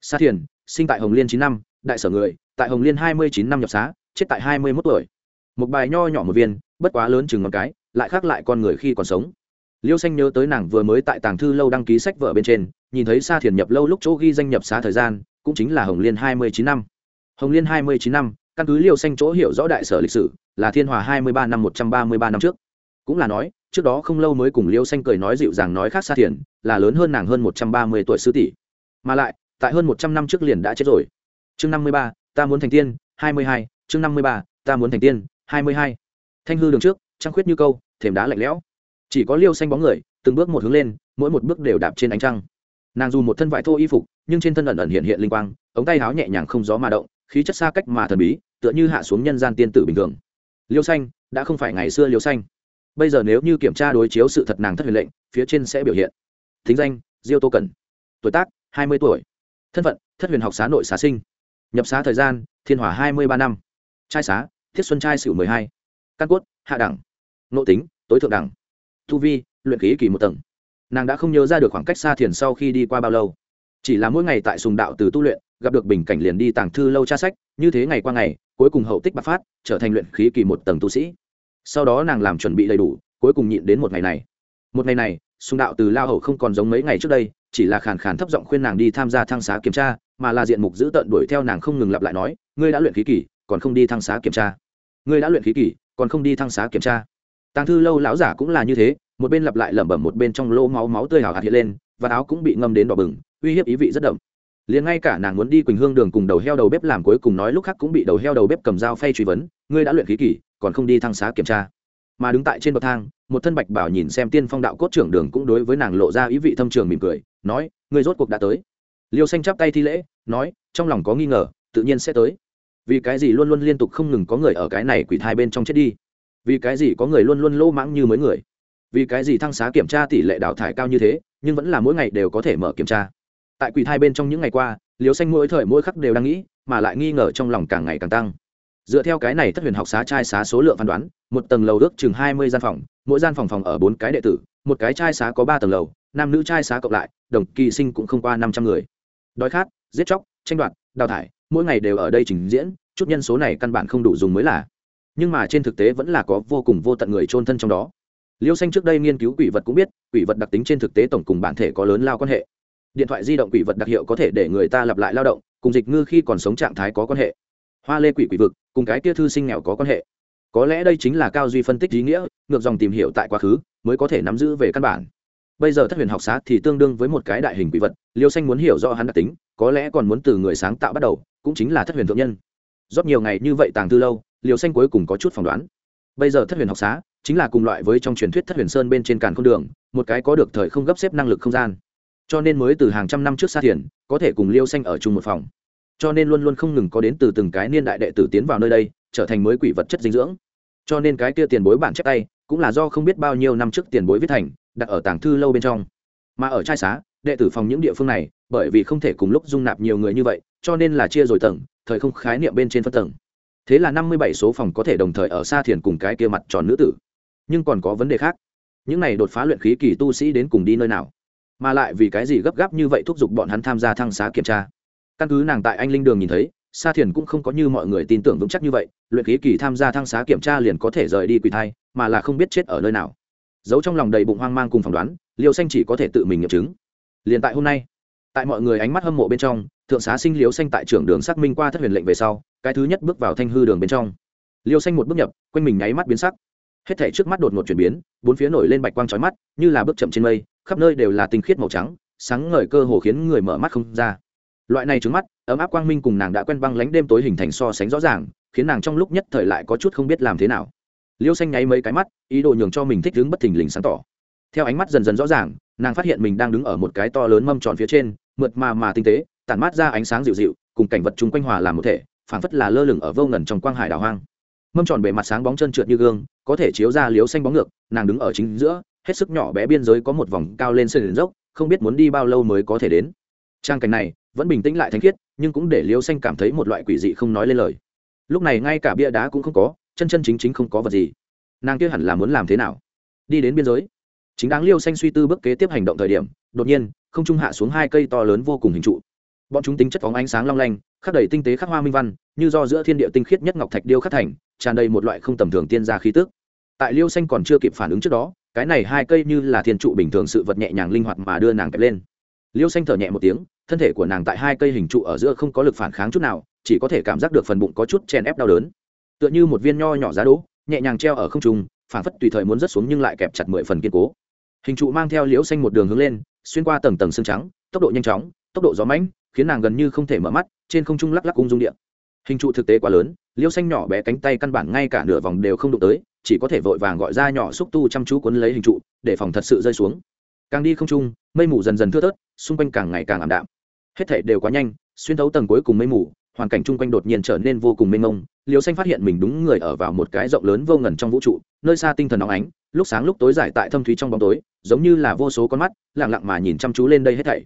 Sa thiền, sinh tại hồng liên chín năm, đại sở người, tại hồng liên hai mươi chín năm nhập xá, chết tại hai mươi mốt tuổi. Một bài nho nhỏ một viên, bất quá lớn chừng một cái, lại khác lại con người khi còn sống. Liêu xanh nhớ tới nàng vừa mới tại tàng thư lâu đăng ký sách vợ bên trên, nhìn thấy sa thiền nhập lâu lúc chỗ ghi danh nhập xá thời gian, cũng chính là hồng liên hai mươi chín năm. Hồng liên hai mươi chín năm, căn cứ liêu xanh chỗ hiểu rõ đại sở lịch sử, là thiên hòa hai mươi ba năm một trăm ba mươi ba năm trước. Cũng là nói trước đó không lâu mới cùng liêu xanh cười nói dịu dàng nói khác xa thiền, là lớn hơn nàng hơn một trăm ba mươi tuổi sư tỷ. Mà lại, tại hơn một trăm năm trước liền đã chết rồi. Chương năm mươi ba, ta muốn thành tiên, hai mươi hai, chương năm mươi ba, ta muốn thành tiên, hai mươi hai. Thanh hư đường trước, trăng khuyết như câu, thềm đá lạnh lẽo. Chỉ có liêu xanh bóng người, từng bước một hướng lên, mỗi một bước đều đạp trên ánh trăng. Nàng dù một thân vải thô y phục, nhưng trên thân ẩn ẩn hiện hiện linh quang, ống tay áo nhẹ nhàng không gió mà động, khí chất xa cách mà thần bí, tựa như hạ xuống nhân gian tiên tử bình thường. Liêu xanh, đã không phải ngày xưa liêu xanh bây giờ nếu như kiểm tra đối chiếu sự thật nàng thất huyền lệnh, phía trên sẽ biểu hiện. Thính danh, diêu tô cần. Tuổi tác, hai mươi tuổi. Thân phận, thất huyền học xá nội xá sinh. Nhập xá thời gian, thiên hỏa hai mươi ba năm. Trai xá, thiết xuân trai sửu mười hai. Căn cốt, hạ đẳng. Nội tính, tối thượng đẳng. Thu vi, luyện khí kỳ một tầng. Nàng đã không nhớ ra được khoảng cách xa thiền sau khi đi qua bao lâu. Chỉ là mỗi ngày tại sùng đạo từ tu luyện, gặp được bình cảnh liền đi tàng thư lâu tra sách, như thế ngày qua ngày, cuối cùng hậu tích bạc phát, trở thành luyện khí kỳ một tầng tu sĩ sau đó nàng làm chuẩn bị đầy đủ, cuối cùng nhịn đến một ngày này. Một ngày này, sùng đạo từ lao hầu không còn giống mấy ngày trước đây, chỉ là khàn khàn thấp giọng khuyên nàng đi tham gia thăng xá kiểm tra, mà là diện mục giữ tận đuổi theo nàng không ngừng lặp lại nói, ngươi đã luyện khí kỳ, còn không đi thăng xá kiểm tra. Ngươi đã luyện khí kỳ, còn không đi thăng xá kiểm tra. Tàng thư lâu lão giả cũng là như thế, một bên lặp lại lẩm bẩm một bên trong lô máu máu tươi hào hạt hiện lên, và áo cũng bị ngâm đến đỏ bừng, uy hiếp ý vị rất đậm liền ngay cả nàng muốn đi quỳnh hương đường cùng đầu heo đầu bếp làm cuối cùng nói lúc khác cũng bị đầu heo đầu bếp cầm dao phay truy vấn, ngươi đã luyện khí kỳ còn không đi thăng xá kiểm tra. Mà đứng tại trên bậc thang, một thân bạch bảo nhìn xem tiên phong đạo cốt trưởng đường cũng đối với nàng lộ ra ý vị thâm trường mỉm cười, nói, ngươi rốt cuộc đã tới. Liêu xanh chắp tay thi lễ, nói, trong lòng có nghi ngờ, tự nhiên sẽ tới. Vì cái gì luôn luôn liên tục không ngừng có người ở cái này quỷ thai bên trong chết đi? Vì cái gì có người luôn luôn lỗ mãng như mới người? Vì cái gì thăng xá kiểm tra tỷ lệ đào thải cao như thế, nhưng vẫn là mỗi ngày đều có thể mở kiểm tra? Tại quỷ thai bên trong những ngày qua liều xanh mỗi thời mỗi khắc đều đang nghĩ, mà lại nghi ngờ trong lòng càng ngày càng tăng. Dựa theo cái này thất huyền học xá trai xá số lượng phán đoán, một tầng lầu ước chừng hai mươi gian phòng, mỗi gian phòng phòng ở bốn cái đệ tử, một cái trai xá có ba tầng lầu, nam nữ trai xá cộng lại, đồng kỳ sinh cũng không qua năm trăm người. Đói khát, giết chóc, tranh đoạt, đào thải, mỗi ngày đều ở đây trình diễn, chút nhân số này căn bản không đủ dùng mới là. Nhưng mà trên thực tế vẫn là có vô cùng vô tận người trôn thân trong đó. Liêu xanh trước đây nghiên cứu quỷ vật cũng biết, quỷ vật đặc tính trên thực tế tổng cùng bản thể có lớn lao quan hệ điện thoại di động quỷ vật đặc hiệu có thể để người ta lặp lại lao động, cùng dịch ngư khi còn sống trạng thái có quan hệ. Hoa lê quỷ quỷ vực, cùng cái tia thư sinh nghèo có quan hệ. Có lẽ đây chính là cao duy phân tích ý nghĩa, ngược dòng tìm hiểu tại quá khứ, mới có thể nắm giữ về căn bản. Bây giờ thất huyền học xá thì tương đương với một cái đại hình quỷ vật, liêu xanh muốn hiểu rõ hắn đặc tính, có lẽ còn muốn từ người sáng tạo bắt đầu, cũng chính là thất huyền thượng nhân. Rót nhiều ngày như vậy tàng tư lâu liều xanh cuối cùng có chút phỏng đoán. Bây giờ thất huyền học xá chính là cùng loại với trong truyền thuyết thất huyền sơn bên trên càn không đường, một cái có được thời không gấp xếp năng lực không gian cho nên mới từ hàng trăm năm trước xa thiền, có thể cùng liêu xanh ở chung một phòng. Cho nên luôn luôn không ngừng có đến từ từng cái niên đại đệ tử tiến vào nơi đây, trở thành mới quỷ vật chất dinh dưỡng. Cho nên cái kia tiền bối bản chép tay, cũng là do không biết bao nhiêu năm trước tiền bối viết thành, đặt ở tàng thư lâu bên trong. Mà ở trai xá, đệ tử phòng những địa phương này, bởi vì không thể cùng lúc dung nạp nhiều người như vậy, cho nên là chia rồi tầng, thời không khái niệm bên trên phân tầng. Thế là năm mươi bảy số phòng có thể đồng thời ở xa thiền cùng cái kia mặt tròn nữ tử. Nhưng còn có vấn đề khác. Những này đột phá luyện khí kỳ tu sĩ đến cùng đi nơi nào? Mà lại vì cái gì gấp gáp như vậy thúc giục bọn hắn tham gia thăng xá kiểm tra? Căn cứ nàng tại anh linh đường nhìn thấy, sa thiền cũng không có như mọi người tin tưởng vững chắc như vậy, luyện khí kỳ tham gia thăng xá kiểm tra liền có thể rời đi quỳ thai, mà là không biết chết ở nơi nào. Giấu trong lòng đầy bụng hoang mang cùng phỏng đoán, liêu xanh chỉ có thể tự mình nghiệm chứng. Liền tại hôm nay, tại mọi người ánh mắt hâm mộ bên trong, thượng xá sinh liêu xanh tại trưởng đường xác minh qua thất huyền lệnh về sau, cái thứ nhất bước vào thanh hư đường bên trong. Liêu xanh một bước nhập, quanh mình nháy mắt biến sắc. Hết thể trước mắt đột ngột chuyển biến, bốn phía nổi lên bạch quang trói mắt, như là bước chậm trên mây khắp nơi đều là tinh khiết màu trắng, sáng ngời cơ hồ khiến người mở mắt không ra. Loại này trứng mắt, ấm áp quang minh cùng nàng đã quen băng lánh đêm tối hình thành so sánh rõ ràng, khiến nàng trong lúc nhất thời lại có chút không biết làm thế nào. Liêu xanh nháy mấy cái mắt, ý đồ nhường cho mình thích đứng bất thình lình sáng tỏ. Theo ánh mắt dần dần rõ ràng, nàng phát hiện mình đang đứng ở một cái to lớn mâm tròn phía trên, mượt mà mà tinh tế, tản mát ra ánh sáng dịu dịu, cùng cảnh vật chung quanh hòa làm một thể, phảng phất là lơ lửng ở vô ngần trong quang hải đảo hoang. Mâm tròn bề mặt sáng bóng chân trượt như gương, có thể chiếu ra liếu xanh bóng ngược, nàng đứng ở chính giữa hết sức nhỏ bé biên giới có một vòng cao lên sườn dốc, không biết muốn đi bao lâu mới có thể đến. Trang cảnh này vẫn bình tĩnh lại thanh khiết, nhưng cũng để liêu xanh cảm thấy một loại quỷ dị không nói lên lời. Lúc này ngay cả bia đá cũng không có, chân chân chính chính không có vật gì. Nàng kia hẳn là muốn làm thế nào? Đi đến biên giới. Chính đáng liêu xanh suy tư bước kế tiếp hành động thời điểm, đột nhiên, không trung hạ xuống hai cây to lớn vô cùng hình trụ. Bọn chúng tính chất phóng ánh sáng long lanh, khắc đầy tinh tế khắc hoa minh văn, như do giữa thiên địa tinh khiết nhất ngọc thạch điêu khắc thành, tràn đầy một loại không tầm thường tiên gia khí tức. Tại liêu xanh còn chưa kịp phản ứng trước đó cái này hai cây như là thiên trụ bình thường sự vật nhẹ nhàng linh hoạt mà đưa nàng kẹp lên. Liêu xanh thở nhẹ một tiếng, thân thể của nàng tại hai cây hình trụ ở giữa không có lực phản kháng chút nào, chỉ có thể cảm giác được phần bụng có chút chèn ép đau đớn. Tựa như một viên nho nhỏ giá đỗ, nhẹ nhàng treo ở không trung, phản phất tùy thời muốn rớt xuống nhưng lại kẹp chặt mười phần kiên cố. Hình trụ mang theo liễu xanh một đường hướng lên, xuyên qua tầng tầng xương trắng, tốc độ nhanh chóng, tốc độ gió mãnh, khiến nàng gần như không thể mở mắt, trên không trung lắc lắc cung dung điện hình trụ thực tế quá lớn liễu xanh nhỏ bé cánh tay căn bản ngay cả nửa vòng đều không đụng tới, chỉ có thể vội vàng gọi ra nhỏ xúc tu chăm chú quấn lấy hình trụ, để phòng thật sự rơi xuống. Càng đi không trung, mây mù dần dần thưa thớt, xung quanh càng ngày càng ảm đạm. Hết thể đều quá nhanh, xuyên thấu tầng cuối cùng mây mù, hoàn cảnh chung quanh đột nhiên trở nên vô cùng mênh mông, liêu xanh phát hiện mình đúng người ở vào một cái rộng lớn vô ngần trong vũ trụ, nơi xa tinh thần nóng ánh, lúc sáng lúc tối giải tại thâm thúy trong bóng tối, giống như là vô số con mắt lẳng lặng mà nhìn chăm chú lên đây hết thảy.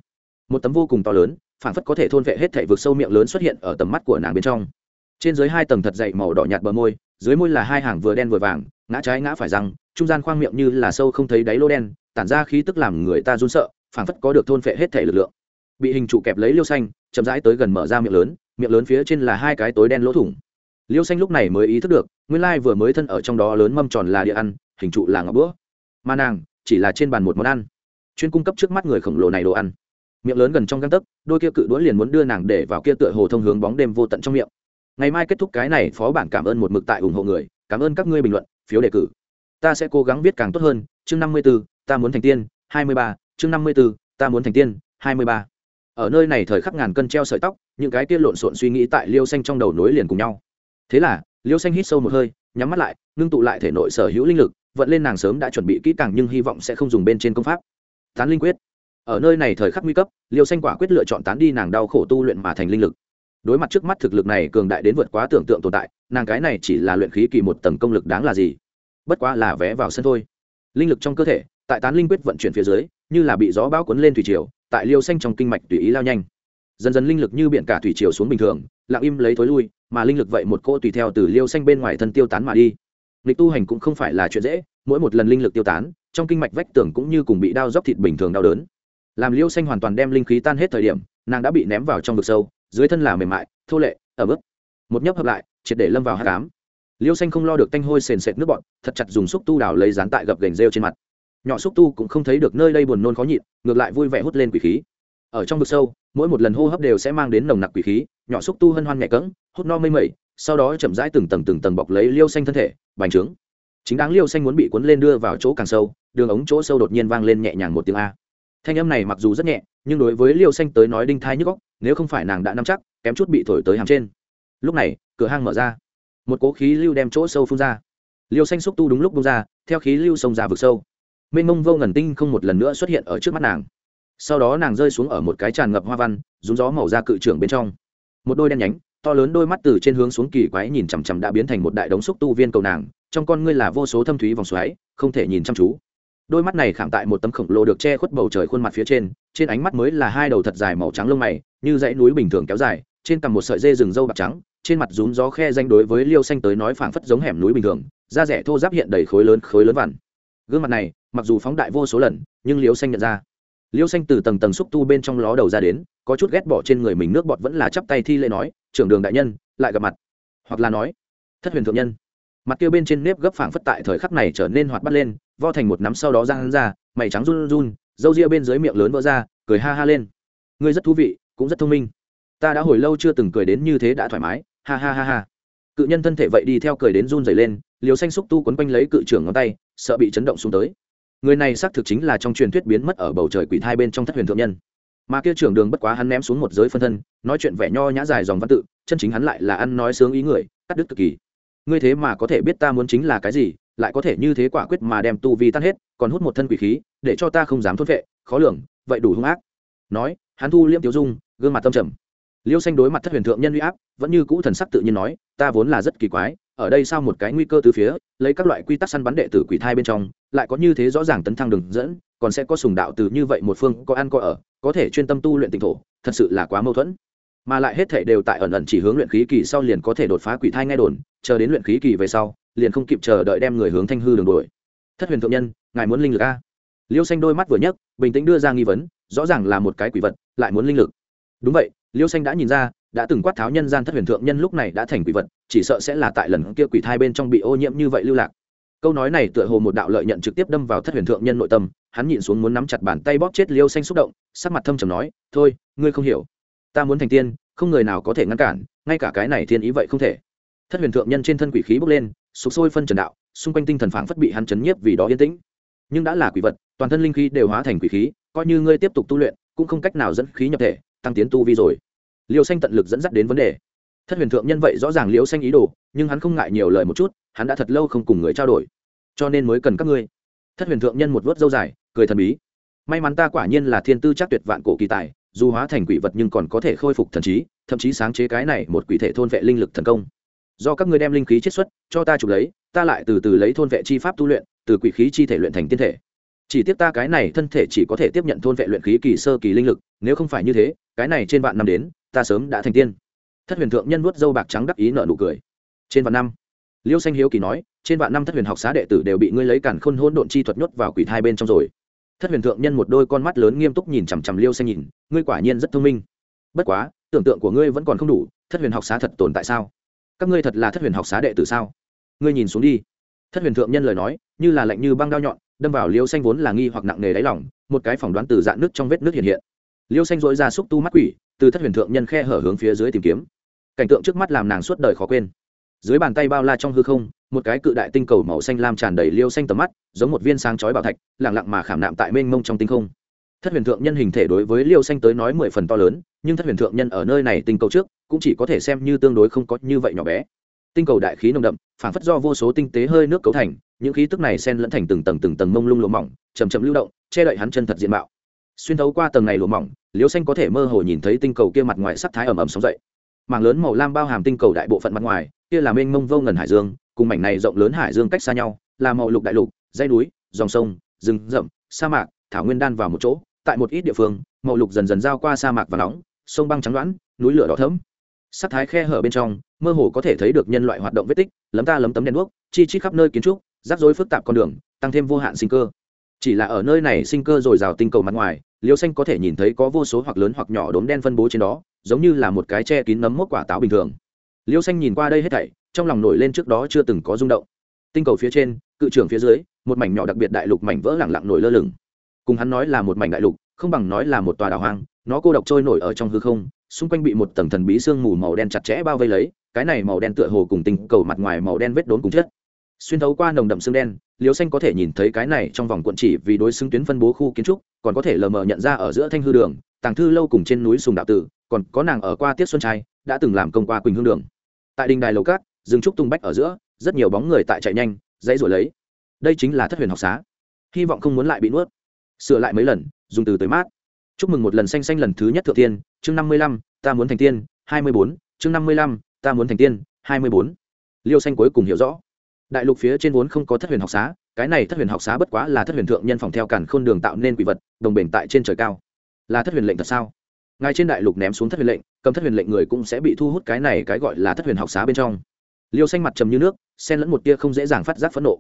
Một tấm vô cùng to lớn phản phất có thể thôn vệ hết thảy vực sâu miệng lớn xuất hiện ở tầm mắt của nàng bên trong. Trên dưới hai tầng thật dày màu đỏ nhạt bờ môi, dưới môi là hai hàng vừa đen vừa vàng, ngã trái ngã phải răng, trung gian khoang miệng như là sâu không thấy đáy lô đen, tản ra khí tức làm người ta run sợ phản phất có được thôn phệ hết thể lực lượng. Bị hình trụ kẹp lấy liêu xanh, chậm rãi tới gần mở ra miệng lớn miệng lớn phía trên là hai cái tối đen lỗ thủng. Liêu xanh lúc này mới ý thức được, nguyên lai vừa mới thân ở trong đó lớn mâm tròn là địa ăn, hình trụ là ngọc bữa. Mà nàng, chỉ là trên bàn một món ăn. Chuyên cung cấp trước mắt người khổng lồ này đồ ăn miệng lớn gần trong găng tấc, đôi kia cự đuối liền muốn đưa nàng để vào kia tựa hồ thông hướng bóng đêm vô tận trong miệng. Ngày mai kết thúc cái này, phó bản cảm ơn một mực tại ủng hộ người, cảm ơn các ngươi bình luận, phiếu đề cử. Ta sẽ cố gắng viết càng tốt hơn, chương năm mươi b ố ta muốn thành tiên, hai mươi ba, chương năm mươi b ố ta muốn thành tiên, hai mươi ba. Ở nơi này thời khắc ngàn cân treo sợi tóc, những cái kia lộn xộn suy nghĩ tại liêu xanh trong đầu nối liền cùng nhau. Thế là, liêu xanh hít sâu một hơi, nhắm mắt lại, ngưng tụ lại thể nội sở hữu linh lực, vận lên nàng sớm đã chuẩn bị kỹ càng nhưng hy vọng sẽ không dùng bên trên công pháp. Tán linh quyết ở nơi này thời khắc nguy cấp, liêu xanh quả quyết lựa chọn tán đi nàng đau khổ tu luyện mà thành linh lực. Đối mặt trước mắt thực lực này cường đại đến vượt quá tưởng tượng tồn tại, nàng cái này chỉ là luyện khí kỳ một tầng công lực đáng là gì? Bất quá là vé vào sân thôi. Linh lực trong cơ thể, tại tán linh quyết vận chuyển phía dưới, như là bị gió bão cuốn lên thủy triều, tại liêu xanh trong kinh mạch tùy ý lao nhanh. Dần dần linh lực như biển cả thủy triều xuống bình thường, lặng im lấy thối lui, mà linh lực vậy một cô tùy theo từ liêu xanh bên ngoài thân tiêu tán mà đi. Lịch tu hành cũng không phải là chuyện dễ, mỗi một lần linh lực tiêu tán, trong kinh mạch vách tường cũng như cùng bị đao dốc thịt bình thường đau đớn làm liêu xanh hoàn toàn đem linh khí tan hết thời điểm, nàng đã bị ném vào trong vực sâu, dưới thân là mềm mại, thô lệ ở bước một nhấp hợp lại, triệt để lâm vào hát cám liêu xanh không lo được tanh hôi sền sệt nước bọn thật chặt dùng xúc tu đào lấy dán tại gập gành rêu trên mặt. Nhỏ xúc tu cũng không thấy được nơi đây buồn nôn khó nhịn, ngược lại vui vẻ hút lên quỷ khí. Ở trong vực sâu, mỗi một lần hô hấp đều sẽ mang đến nồng nặc quỷ khí, nhỏ xúc tu hân hoan nhẹ cỡng hút no mây mẩy, sau đó chậm rãi từng tầng từng tầng bọc lấy liêu xanh thân thể, bành trướng. Chính đáng liêu xanh muốn bị cuốn lên đưa vào chỗ càng sâu, đường ống chỗ sâu đột nhiên vang lên nhẹ nhàng một tiếng a thanh âm này mặc dù rất nhẹ, nhưng đối với liêu xanh tới nói đinh thai nhức góc nếu không phải nàng đã nắm chắc, kém chút bị thổi tới hàng trên. Lúc này, cửa hang mở ra. Một cố khí lưu đem chỗ sâu phun ra. Liêu xanh xúc tu đúng lúc bung ra, theo khí lưu xông ra vực sâu. Mênh mông vô ngần tinh không một lần nữa xuất hiện ở trước mắt nàng. Sau đó nàng rơi xuống ở một cái tràn ngập hoa văn, rúng gió màu da cự trưởng bên trong. Một đôi đen nhánh, to lớn đôi mắt từ trên hướng xuống kỳ quái nhìn chằm chằm đã biến thành một đại đống xúc tu viên cầu nàng, trong con ngươi là vô số thâm thúy vòng xoáy, không thể nhìn chăm chú đôi mắt này khảm tại một tấm khổng lồ được che khuất bầu trời khuôn mặt phía trên trên ánh mắt mới là hai đầu thật dài màu trắng lông mày, như dãy núi bình thường kéo dài, trên cằm một sợi dê rừng râu bạc trắng, trên mặt rún gió khe danh đối với liêu xanh tới nói phảng phất giống hẻm núi bình thường, da rẻ thô giáp hiện đầy khối lớn khối lớn vằn. Gương mặt này, mặc dù phóng đại vô số lần, nhưng liêu xanh nhận ra. Liêu xanh từ tầng tầng xúc tu bên trong ló đầu ra đến, có chút ghét bỏ trên người mình nước bọt vẫn là chắp tay thi lễ nói, trưởng đường đại nhân, lại gặp mặt. Hoặc là nói, thất huyền thượng nhân mặt kia bên trên nếp gấp phảng phất tại thời khắc này trở nên hoạt bắt lên, vo thành một nắm sau đó ra hắn ra, mày trắng run run, râu ria bên dưới miệng lớn vỡ ra, cười ha ha lên. Ngươi rất thú vị, cũng rất thông minh. Ta đã hồi lâu chưa từng cười đến như thế đã thoải mái, ha ha ha ha. Cự nhân thân thể vậy đi theo cười đến run dày lên liều xanh xúc tu quấn quanh lấy cự trưởng ngón tay, sợ bị chấn động xuống tới. Người này xác thực chính là trong truyền thuyết biến mất ở bầu trời quỷ thai bên trong thất huyền thượng nhân. Mà kia trưởng đường bất quá hắn ném xuống một giới phân thân, nói chuyện vẻ nho nhã dài dòng văn tự, chân chính hắn lại là ăn nói sướng ý người, cắt đứt cực kỳ ngươi thế mà có thể biết ta muốn chính là cái gì, lại có thể như thế quả quyết mà đem tu vi tan hết, còn hút một thân quỷ khí, để cho ta không dám thốt vệ, khó lường, vậy đủ hung ác. Nói, hắn thu liễm tiêu dung, gương mặt tâm trầm. Liêu xanh đối mặt thất huyền thượng nhân uy áp, vẫn như cũ thần sắc tự nhiên nói, ta vốn là rất kỳ quái, ở đây sao một cái nguy cơ từ phía, lấy các loại quy tắc săn bắn đệ tử quỷ thai bên trong, lại có như thế rõ ràng tấn thăng đường dẫn, còn sẽ có sùng đạo từ như vậy một phương có ăn có ở, có thể chuyên tâm tu luyện tỉnh thổ, thật sự là quá mâu thuẫn mà lại hết thể đều tại ẩn ẩn chỉ hướng luyện khí kỳ sau liền có thể đột phá quỷ thai ngay đồn, chờ đến luyện khí kỳ về sau, liền không kịp chờ đợi đem người hướng thanh hư đường đuổi. Thất huyền thượng nhân, ngài muốn linh lực a? Liêu xanh đôi mắt vừa nhấc, bình tĩnh đưa ra nghi vấn, rõ ràng là một cái quỷ vật, lại muốn linh lực. Đúng vậy, liêu xanh đã nhìn ra, đã từng quát tháo nhân gian thất huyền thượng nhân lúc này đã thành quỷ vật, chỉ sợ sẽ là tại lần kia quỷ thai bên trong bị ô nhiễm như vậy lưu lạc. Câu nói này tựa hồ một đạo lợi nhận trực tiếp đâm vào thất huyền thượng nhân nội tâm, hắn nhịn xuống muốn nắm chặt bàn tay bóp chết liêu xanh xúc động, sắc mặt thâm trầm nói, thôi, ngươi không hiểu ta muốn thành tiên, không người nào có thể ngăn cản, ngay cả cái này thiên ý vậy không thể. Thất huyền thượng nhân trên thân quỷ khí bốc lên, sụp sôi phân trần đạo, xung quanh tinh thần phảng phất bị hắn chấn nhiếp vì đó yên tĩnh. Nhưng đã là quỷ vật, toàn thân linh khí đều hóa thành quỷ khí, coi như ngươi tiếp tục tu luyện, cũng không cách nào dẫn khí nhập thể, tăng tiến tu vi rồi. Liêu xanh tận lực dẫn dắt đến vấn đề. Thất huyền thượng nhân vậy rõ ràng liêu xanh ý đồ, nhưng hắn không ngại nhiều lời một chút, hắn đã thật lâu không cùng người trao đổi. Cho nên mới cần các ngươi. Thất huyền thượng nhân một vớt dâu dài, cười thần bí. May mắn ta quả nhiên là thiên tư chắc tuyệt vạn cổ kỳ tài dù hóa thành quỷ vật nhưng còn có thể khôi phục thần trí, thậm chí sáng chế cái này một quỷ thể thôn vệ linh lực thần công. Do các ngươi đem linh khí chiết xuất, cho ta chụp lấy, ta lại từ từ lấy thôn vệ chi pháp tu luyện, từ quỷ khí chi thể luyện thành tiên thể. Chỉ tiếp ta cái này thân thể chỉ có thể tiếp nhận thôn vệ luyện khí kỳ sơ kỳ linh lực, nếu không phải như thế, cái này trên vạn năm đến, ta sớm đã thành tiên. Thất huyền thượng nhân vuốt dâu bạc trắng đắc ý nợ nụ cười. Trên vạn năm, liêu xanh hiếu kỳ nói, trên vạn năm thất huyền học xá đệ tử đều bị ngươi lấy cản khôn hỗn độn chi thuật nhốt vào quỷ thai bên trong rồi thất huyền thượng nhân một đôi con mắt lớn nghiêm túc nhìn chằm chằm liêu xanh nhìn, ngươi quả nhiên rất thông minh. Bất quá, tưởng tượng của ngươi vẫn còn không đủ, thất huyền học xá thật tồn tại sao? Các ngươi thật là thất huyền học xá đệ tử sao? Ngươi nhìn xuống đi. Thất huyền thượng nhân lời nói, như là lạnh như băng đao nhọn, đâm vào liêu xanh vốn là nghi hoặc nặng nề đáy lỏng một cái phỏng đoán từ dạng nước trong vết nước hiện hiện. Liêu xanh dỗi ra xúc tu mắt quỷ, từ thất huyền thượng nhân khe hở hướng phía dưới tìm kiếm. Cảnh tượng trước mắt làm nàng suốt đời khó quên dưới bàn tay bao la trong hư không, một cái cự đại tinh cầu màu xanh lam tràn đầy liêu xanh tầm mắt, giống một viên sáng chói bảo thạch lẳng lặng mà khảm nạm tại mênh mông trong tinh không. Thất huyền thượng nhân hình thể đối với liêu xanh tới nói mười phần to lớn, nhưng thất huyền thượng nhân ở nơi này tinh cầu trước, cũng chỉ có thể xem như tương đối không có như vậy nhỏ bé. Tinh cầu đại khí nồng đậm phản phất do vô số tinh tế hơi nước cấu thành, những khí tức này xen lẫn thành từng tầng từng tầng mông lung lụa mỏng chầm chậm lưu động, che đậy hắn chân thật diện mạo. Xuyên thấu qua tầng này lụa mỏng, liêu xanh có thể mơ hồ nhìn thấy tinh cầu kia mặt ngoài sắc thái ẩm ẩm sóng dậy mảng lớn màu lam bao hàm tinh cầu đại bộ phận mặt ngoài, kia là mênh mông vô ngần hải dương, cùng mảnh này rộng lớn hải dương cách xa nhau, là màu lục đại lục, dãy núi, dòng sông, rừng rậm, sa mạc, thảo nguyên đan vào một chỗ, tại một ít địa phương, màu lục dần dần giao qua sa mạc và nóng, sông băng trắng đoán, núi lửa đỏ thẫm. Sắc thái khe hở bên trong, mơ hồ có thể thấy được nhân loại hoạt động vết tích, lấm ta lấm tấm đèn đuốc, chi chít khắp nơi kiến trúc, rắc rối phức tạp con đường, tăng thêm vô hạn sinh cơ. Chỉ là ở nơi này sinh cơ dồi dào tinh cầu mặt ngoài liêu xanh có thể nhìn thấy có vô số hoặc lớn hoặc nhỏ đốm đen phân bố trên đó giống như là một cái che kín nấm mốc quả táo bình thường. Liêu xanh nhìn qua đây hết thảy, trong lòng nổi lên trước đó chưa từng có rung động. Tinh cầu phía trên, cự trưởng phía dưới, một mảnh nhỏ đặc biệt đại lục mảnh vỡ lẳng lặng nổi lơ lửng. Cùng hắn nói là một mảnh đại lục, không bằng nói là một tòa đảo hoang, nó cô độc trôi nổi ở trong hư không, xung quanh bị một tầng thần bí sương mù màu đen chặt chẽ bao vây lấy, cái này màu đen tựa hồ cùng tinh cầu mặt ngoài màu đen vết đốn cùng chết xuyên thấu qua nồng đậm xương đen liều xanh có thể nhìn thấy cái này trong vòng cuộn chỉ vì đối xứng tuyến phân bố khu kiến trúc, còn có thể lờ mờ nhận ra ở giữa thanh hư đường, tàng thư lâu cùng trên núi sùng đạo tử còn có nàng ở qua tiết xuân trai, đã từng làm công qua quỳnh hương đường. Tại đình đài lầu cát rừng trúc tung bách ở giữa, rất nhiều bóng người tại chạy nhanh, dãy rồi lấy. Đây chính là thất huyền học xá. Hy vọng không muốn lại bị nuốt. Sửa lại mấy lần, dùng từ tới mát. Chúc mừng một lần xanh xanh lần thứ nhất thượng tiên, chương năm mươi lăm, ta muốn thành tiên, hai mươi bốn, chương năm mươi lăm, ta muốn thành tiên, hai mươi bốn. Liêu xanh cuối cùng hiểu rõ. Đại lục phía trên vốn không có thất huyền học xá, cái này thất huyền học xá bất quá là thất huyền thượng nhân phòng theo cản khôn đường tạo nên quỷ vật, đồng bền tại trên trời cao. Là thất huyền lệnh thật sao? Ngài trên đại lục ném xuống thất huyền lệnh, cầm thất huyền lệnh người cũng sẽ bị thu hút cái này cái gọi là thất huyền học xá bên trong. Liêu xanh mặt trầm như nước, xen lẫn một tia không dễ dàng phát giác phẫn nộ.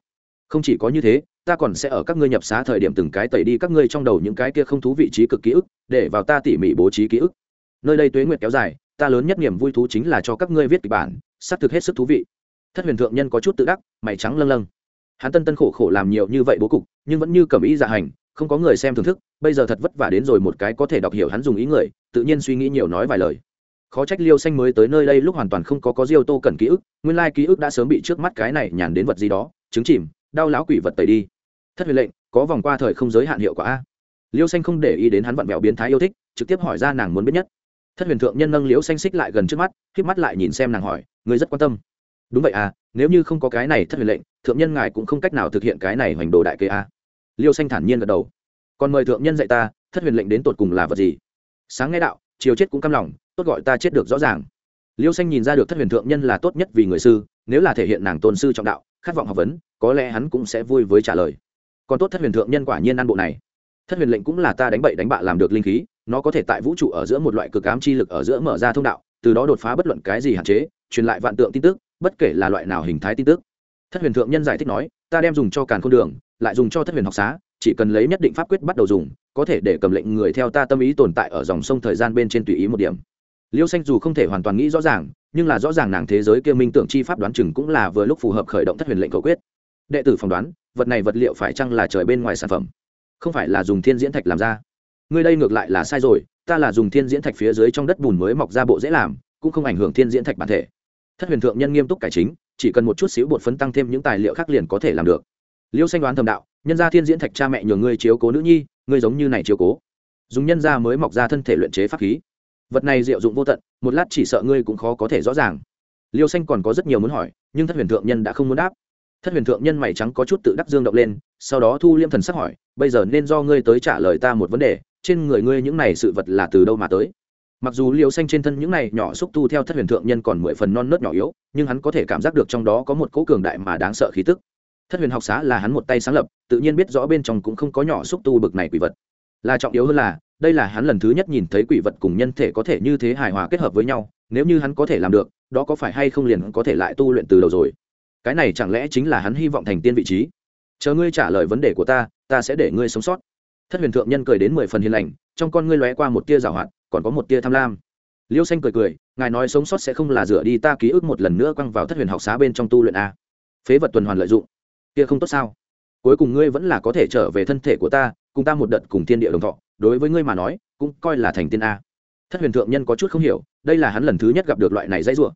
Không chỉ có như thế, ta còn sẽ ở các ngươi nhập xá thời điểm từng cái tẩy đi các ngươi trong đầu những cái kia không thú vị trí cực ký ức, để vào ta tỉ mỉ bố trí ký ức. Nơi đây tuế nguyệt kéo dài, ta lớn nhất niềm vui thú chính là cho các ngươi viết kịch bản, xác thực hết sức thú vị. Thất huyền thượng nhân có chút tự đắc, mày trắng lâng lâng. Hắn tân tân khổ khổ làm nhiều như vậy bố cục, nhưng vẫn như cầm ý dạ hành không có người xem thưởng thức, bây giờ thật vất vả đến rồi một cái có thể đọc hiểu hắn dùng ý người, tự nhiên suy nghĩ nhiều nói vài lời. Khó trách liêu xanh mới tới nơi đây lúc hoàn toàn không có có diêu tô cần ký ức, nguyên lai ký ức đã sớm bị trước mắt cái này nhàn đến vật gì đó chứng chìm, đau láo quỷ vật tẩy đi. Thất huyền lệnh, có vòng qua thời không giới hạn hiệu quả a. Liêu xanh không để ý đến hắn vặn vẹo biến thái yêu thích, trực tiếp hỏi ra nàng muốn biết nhất. Thất huyền thượng nhân nâng liễu xanh xích lại gần trước mắt k mắt lại nhìn xem nàng hỏi người rất quan tâm? Đúng vậy à nếu như không có cái này thất huyền lệnh, thượng nhân ngài cũng không cách nào thực hiện cái này hoành đồ đại kế a liêu xanh thản nhiên gật đầu. Còn mời thượng nhân dạy ta, thất huyền lệnh đến tột cùng là vật gì? Sáng nghe đạo chiều chết cũng căm lòng, tốt gọi ta chết được rõ ràng. Liêu xanh nhìn ra được thất huyền thượng nhân là tốt nhất vì người sư, nếu là thể hiện nàng tôn sư trọng đạo, khát vọng học vấn, có lẽ hắn cũng sẽ vui với trả lời. Còn tốt thất huyền thượng nhân quả nhiên ăn bộ này. Thất huyền lệnh cũng là ta đánh bậy đánh bạ làm được linh khí, nó có thể tại vũ trụ ở giữa một loại cực ám chi lực ở giữa mở ra thông đạo, từ đó đột phá bất luận cái gì hạn chế, truyền lại vạn tượng tin tức, bất kể là loại nào hình thái tin tức. Thất huyền thượng nhân giải thích nói, ta đem dùng cho càn khôn đường lại dùng cho thất huyền học xá, chỉ cần lấy nhất định pháp quyết bắt đầu dùng, có thể để cầm lệnh người theo ta tâm ý tồn tại ở dòng sông thời gian bên trên tùy ý một điểm. Liêu xanh dù không thể hoàn toàn nghĩ rõ ràng, nhưng là rõ ràng nàng thế giới kia minh tưởng chi pháp đoán chừng cũng là vừa lúc phù hợp khởi động thất huyền lệnh cầu quyết. Đệ tử phỏng đoán, vật này vật liệu phải chăng là trời bên ngoài sản phẩm? Không phải là dùng thiên diễn thạch làm ra. Ngươi đây ngược lại là sai rồi, ta là dùng thiên diễn thạch phía dưới trong đất bùn mới mọc ra bộ dễ làm, cũng không ảnh hưởng thiên diễn thạch bản thể. Thất huyền thượng nhân nghiêm túc cải chính, chỉ cần một chút xíu bột phấn tăng thêm những tài liệu khác liền có thể làm được liêu xanh đoán thầm đạo, nhân gia thiên diễn thạch cha mẹ nhường ngươi chiếu cố nữ nhi, ngươi giống như này chiếu cố. Dùng nhân gia mới mọc ra thân thể luyện chế pháp khí. Vật này diệu dụng vô tận, một lát chỉ sợ ngươi cũng khó có thể rõ ràng. Liêu xanh còn có rất nhiều muốn hỏi, nhưng thất huyền thượng nhân đã không muốn đáp. Thất huyền thượng nhân mày trắng có chút tự đắc dương động lên, sau đó thu liêm thần sắc hỏi, bây giờ nên do ngươi tới trả lời ta một vấn đề, trên người ngươi những này sự vật là từ đâu mà tới? Mặc dù liều xanh trên thân những này nhỏ xúc tu theo thất huyền thượng nhân còn mười phần non nớt nhỏ yếu, nhưng hắn có thể cảm giác được trong đó có một cỗ cường đại mà đáng sợ khí tức thất huyền học xá là hắn một tay sáng lập, tự nhiên biết rõ bên trong cũng không có nhỏ xúc tu bực này quỷ vật. Là trọng yếu hơn là, đây là hắn lần thứ nhất nhìn thấy quỷ vật cùng nhân thể có thể như thế hài hòa kết hợp với nhau, nếu như hắn có thể làm được, đó có phải hay không liền có thể lại tu luyện từ đầu rồi? Cái này chẳng lẽ chính là hắn hy vọng thành tiên vị trí? Chờ ngươi trả lời vấn đề của ta ta sẽ để ngươi sống sót. Thất huyền thượng nhân cười đến mười phần hiền lành, trong con ngươi lóe qua một tia rào hoạt, còn có một tia tham lam. Liêu xanh cười cười, ngài nói sống sót sẽ không là dựa đi ta ký ức một lần nữa quăng vào thất huyền học xá bên trong tu luyện a. Phế vật tuần hoàn lợi dụng kia không tốt sao? Cuối cùng ngươi vẫn là có thể trở về thân thể của ta, cùng ta một đợt cùng thiên địa đồng thọ, đối với ngươi mà nói, cũng coi là thành tiên a. Thất huyền thượng nhân có chút không hiểu, đây là hắn lần thứ nhất gặp được loại này dãy rủa.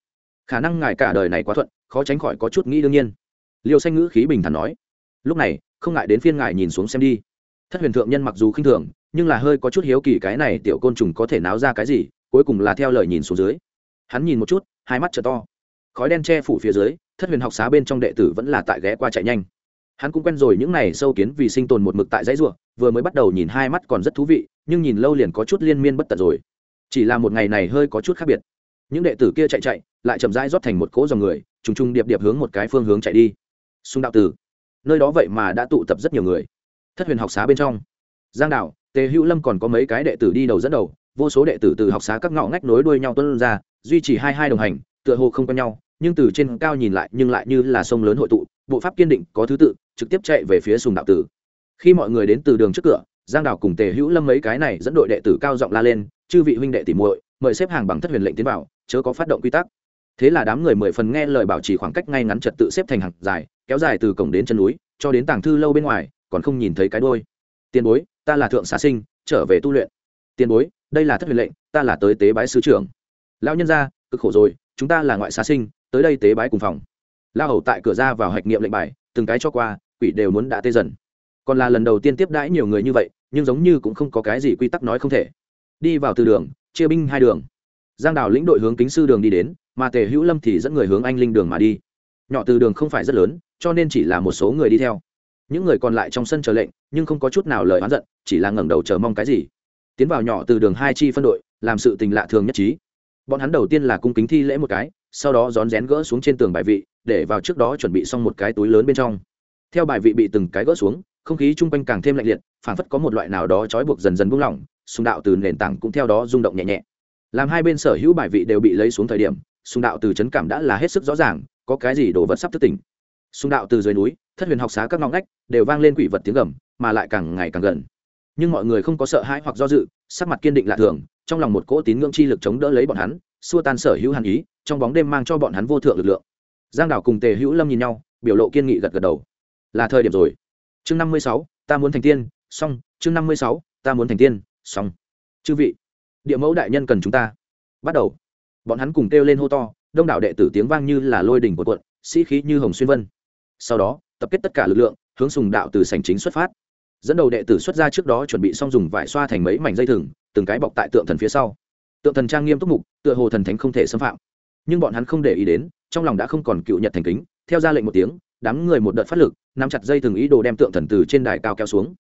Khả năng ngài cả đời này quá thuận, khó tránh khỏi có chút nghĩ đương nhiên. Liêu xanh ngữ khí bình thản nói. Lúc này, không ngại đến phiên ngài nhìn xuống xem đi. Thất huyền thượng nhân mặc dù khinh thường, nhưng là hơi có chút hiếu kỳ cái này tiểu côn trùng có thể náo ra cái gì, cuối cùng là theo lời nhìn xuống dưới. Hắn nhìn một chút, hai mắt t to khói đen che phủ phía dưới, thất huyền học xá bên trong đệ tử vẫn là tại ghé qua chạy nhanh. Hắn cũng quen rồi những này sâu kiến vì sinh tồn một mực tại dãy ruộng vừa mới bắt đầu nhìn hai mắt còn rất thú vị, nhưng nhìn lâu liền có chút liên miên bất tận rồi. Chỉ là một ngày này hơi có chút khác biệt. Những đệ tử kia chạy chạy, lại chậm rãi rót thành một cỗ dòng người, trùng trùng điệp điệp hướng một cái phương hướng chạy đi. Xung đạo tử, nơi đó vậy mà đã tụ tập rất nhiều người. Thất huyền học xá bên trong. Giang đạo, tề hữu lâm còn có mấy cái đệ tử đi đầu dẫn đầu, vô số đệ tử từ học xá các ngõ ngách nối đuôi nhau tuân ra, duy trì hai hai đồng hành, tựa hồ không quen nhau nhưng từ trên cao nhìn lại nhưng lại như là sông lớn hội tụ, bộ pháp kiên định, có thứ tự, trực tiếp chạy về phía sùng đạo tử. Khi mọi người đến từ đường trước cửa, giang đào cùng tề hữu lâm mấy cái này dẫn đội đệ tử cao giọng la lên, chư vị huynh đệ tỉ muội, mời xếp hàng bằng thất huyền lệnh tiến vào, chớ có phát động quy tắc. Thế là đám người mười phần nghe lời bảo trì khoảng cách ngay ngắn trật tự xếp thành hàng dài, kéo dài từ cổng đến chân núi, cho đến tàng thư lâu bên ngoài, còn không nhìn thấy cái đôi tiền bối, ta là thượng xá sinh, trở về tu luyện. Tiền bối, đây là thất huyền lệnh, ta là tới tế bái sứ trưởng. Lão nhân gia, cực khổ rồi, chúng ta là ngoại xá sinh tới đây tế bái cùng phòng. La hầu tại cửa ra vào hạch nghiệm lệnh bài, từng cái cho qua, quỷ đều muốn đã tê dần. Còn là lần đầu tiên tiếp đãi nhiều người như vậy, nhưng giống như cũng không có cái gì quy tắc nói không thể. Đi vào từ đường, chia binh hai đường. Giang đào lĩnh đội hướng kính sư đường đi đến, mà tề hữu lâm thì dẫn người hướng anh linh đường mà đi. Nhỏ từ đường không phải rất lớn, cho nên chỉ là một số người đi theo. Những người còn lại trong sân chờ lệnh, nhưng không có chút nào lời oán giận, chỉ là ngẩng đầu chờ mong cái gì. Tiến vào nhỏ từ đường hai chi phân đội, làm sự tình lạ thường nhất trí. Bọn hắn đầu tiên là cung kính thi lễ một cái sau đó rón rén gỡ xuống trên tường bài vị, để vào trước đó chuẩn bị xong một cái túi lớn bên trong. Theo bài vị bị từng cái gỡ xuống, không khí chung quanh càng thêm lạnh liệt, phảng phất có một loại nào đó trói buộc dần dần buông lỏng sùng đạo từ nền tảng cũng theo đó rung động nhẹ nhẹ. Làm hai bên sở hữu bài vị đều bị lấy xuống thời điểm sùng đạo từ chấn cảm đã là hết sức rõ ràng, có cái gì đồ vật sắp thức tỉnh. Sùng đạo từ dưới núi, thất huyền học xá các ngõ ngách, đều vang lên quỷ vật tiếng gầm, mà lại càng ngày càng gần. Nhưng mọi người không có sợ hãi hoặc do dự, sắc mặt kiên định lạ thường, trong lòng một cỗ tín ngưỡng chi lực chống đỡ lấy bọn hắn xua tan sở hữu hàn ý, trong bóng đêm mang cho bọn hắn vô thượng lực lượng. Giang đảo cùng tề hữu lâm nhìn nhau, biểu lộ kiên nghị gật gật đầu. Là thời điểm rồi. Chương năm mươi sáu, ta muốn thành tiên, xong, chương năm mươi sáu, ta muốn thành tiên, xong. Chư vị, địa mẫu đại nhân cần chúng ta. Bắt đầu. Bọn hắn cùng kêu lên hô to, đông đảo đệ tử tiếng vang như là lôi đỉnh của quận sĩ khí như hồng xuyên vân. Sau đó, tập kết tất cả lực lượng, hướng sùng đạo từ sành chính xuất phát. Dẫn đầu đệ tử xuất ra trước đó chuẩn bị xong dùng vải xoa thành mấy mảnh dây thừng, từng cái bọc tại tượng thần phía sau tượng thần trang nghiêm túc mục, tựa hồ thần thánh không thể xâm phạm. Nhưng bọn hắn không để ý đến, trong lòng đã không còn cựu nhật thành kính, theo ra lệnh một tiếng, đám người một đợt phát lực, nắm chặt dây từng ý đồ đem tượng thần từ trên đài cao kéo xuống.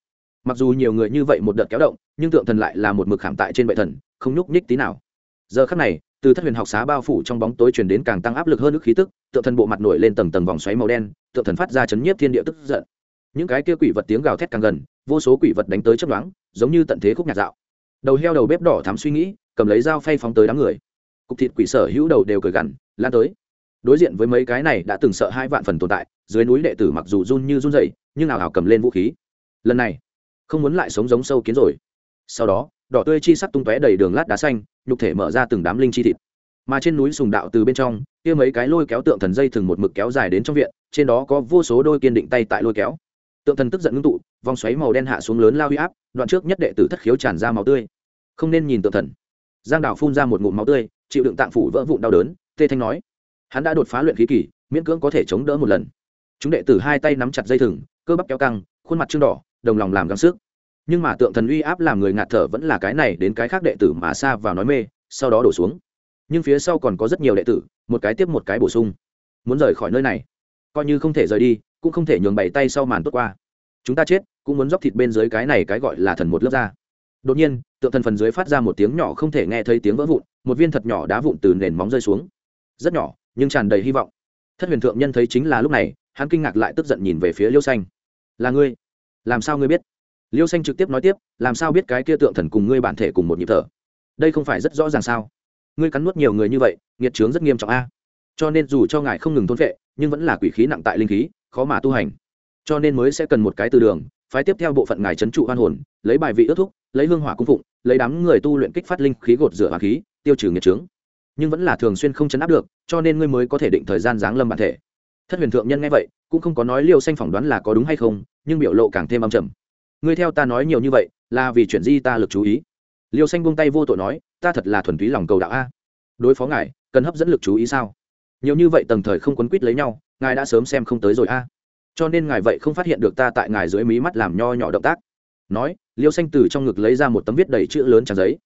Mặc dù nhiều người như vậy một đợt kéo động, nhưng tượng thần lại là một mực khảm tại trên bệ thần, không nhúc nhích tí nào. Giờ khắc này, từ thất huyền học xá bao phủ trong bóng tối truyền đến càng tăng áp lực hơn nước khí tức, tượng thần bộ mặt nổi lên tầng tầng vòng xoáy màu đen, tượng thần phát ra chấn nhiếp thiên địa tức giận. Những cái kia quỷ vật tiếng gào thét càng gần, vô số quỷ vật đánh tới chấp đoán giống như tận thế khúc nhạc dạo. Đầu heo đầu bếp đỏ thắm suy nghĩ cầm lấy dao phay phóng tới đám người. Cục thịt quỷ sở hữu đầu đều cười gằn, lan tới. Đối diện với mấy cái này đã từng sợ hai vạn phần tồn tại, dưới núi đệ tử mặc dù run như run dậy nhưng nào hào cầm lên vũ khí. Lần này, không muốn lại sống giống sâu kiến rồi. Sau đó, đỏ tươi chi sắc tung tóe đầy đường lát đá xanh, nhục thể mở ra từng đám linh chi thịt. Mà trên núi sùng đạo từ bên trong, kia mấy cái lôi kéo tượng thần dây thường một mực kéo dài đến trong viện, trên đó có vô số đôi kiên định tay tại lôi kéo. Tượng thần tức giận ngưng tụ, vòng xoáy màu đen hạ xuống lớn lao huy áp, đoạn trước nhất đệ tử thất khiếu tràn ra máu tươi. Không nên nhìn tượng thần giang Đào phun ra một ngụm máu tươi, chịu đựng tạng phủ vỡ vụn đau đớn, tê thanh nói, hắn đã đột phá luyện khí kỳ, miễn cưỡng có thể chống đỡ một lần. Chúng đệ tử hai tay nắm chặt dây thừng, cơ bắp kéo căng, khuôn mặt trương đỏ, đồng lòng làm gắng sức. Nhưng mà tượng thần uy áp làm người ngạt thở vẫn là cái này đến cái khác đệ tử mà xa vào nói mê, sau đó đổ xuống. Nhưng phía sau còn có rất nhiều đệ tử, một cái tiếp một cái bổ sung. Muốn rời khỏi nơi này, coi như không thể rời đi, cũng không thể nhường bảy tay sau màn tốt qua. Chúng ta chết, cũng muốn dóc thịt bên dưới cái này cái gọi là thần một lớp ra đột nhiên, tượng thần phần dưới phát ra một tiếng nhỏ không thể nghe thấy tiếng vỡ vụn, một viên thật nhỏ đá vụn từ nền móng rơi xuống. Rất nhỏ, nhưng tràn đầy hy vọng. Thất huyền thượng nhân thấy chính là lúc này, hắn kinh ngạc lại tức giận nhìn về phía liêu xanh. Là ngươi? Làm sao ngươi biết? Liêu xanh trực tiếp nói tiếp, làm sao biết cái kia tượng thần cùng ngươi bản thể cùng một nhịp thở? Đây không phải rất rõ ràng sao? Ngươi cắn nuốt nhiều người như vậy, nghiệt trướng rất nghiêm trọng a. Cho nên dù cho ngài không ngừng thôn vệ nhưng vẫn là quỷ khí nặng tại linh khí, khó mà tu hành. Cho nên mới sẽ cần một cái từ đường phái tiếp theo bộ phận ngài trấn trụ hoan hồn, lấy bài vị ước thúc, lấy hương hỏa cung phụng, lấy đám người tu luyện kích phát linh khí gột rửa hỏa khí, tiêu trừ nghiệt trướng nhưng vẫn là thường xuyên không chấn áp được, cho nên ngươi mới có thể định thời gian giáng lâm bản thể. Thất huyền thượng nhân nghe vậy, cũng không có nói liêu xanh phỏng đoán là có đúng hay không, nhưng biểu lộ càng thêm âm trầm. Ngươi theo ta nói nhiều như vậy, là vì chuyện di ta lực chú ý. Liêu xanh buông tay vô tội nói, ta thật là thuần túy lòng cầu đạo a. Đối phó ngài, cần hấp dẫn lực chú ý sao? Nhiều như vậy tầng thời không quấn quýt lấy nhau, ngài đã sớm xem không tới rồi a cho nên ngài vậy không phát hiện được ta tại ngài dưới mí mắt làm nho nhỏ động tác. Nói, liêu xanh từ trong ngực lấy ra một tấm viết đầy chữ lớn trang giấy.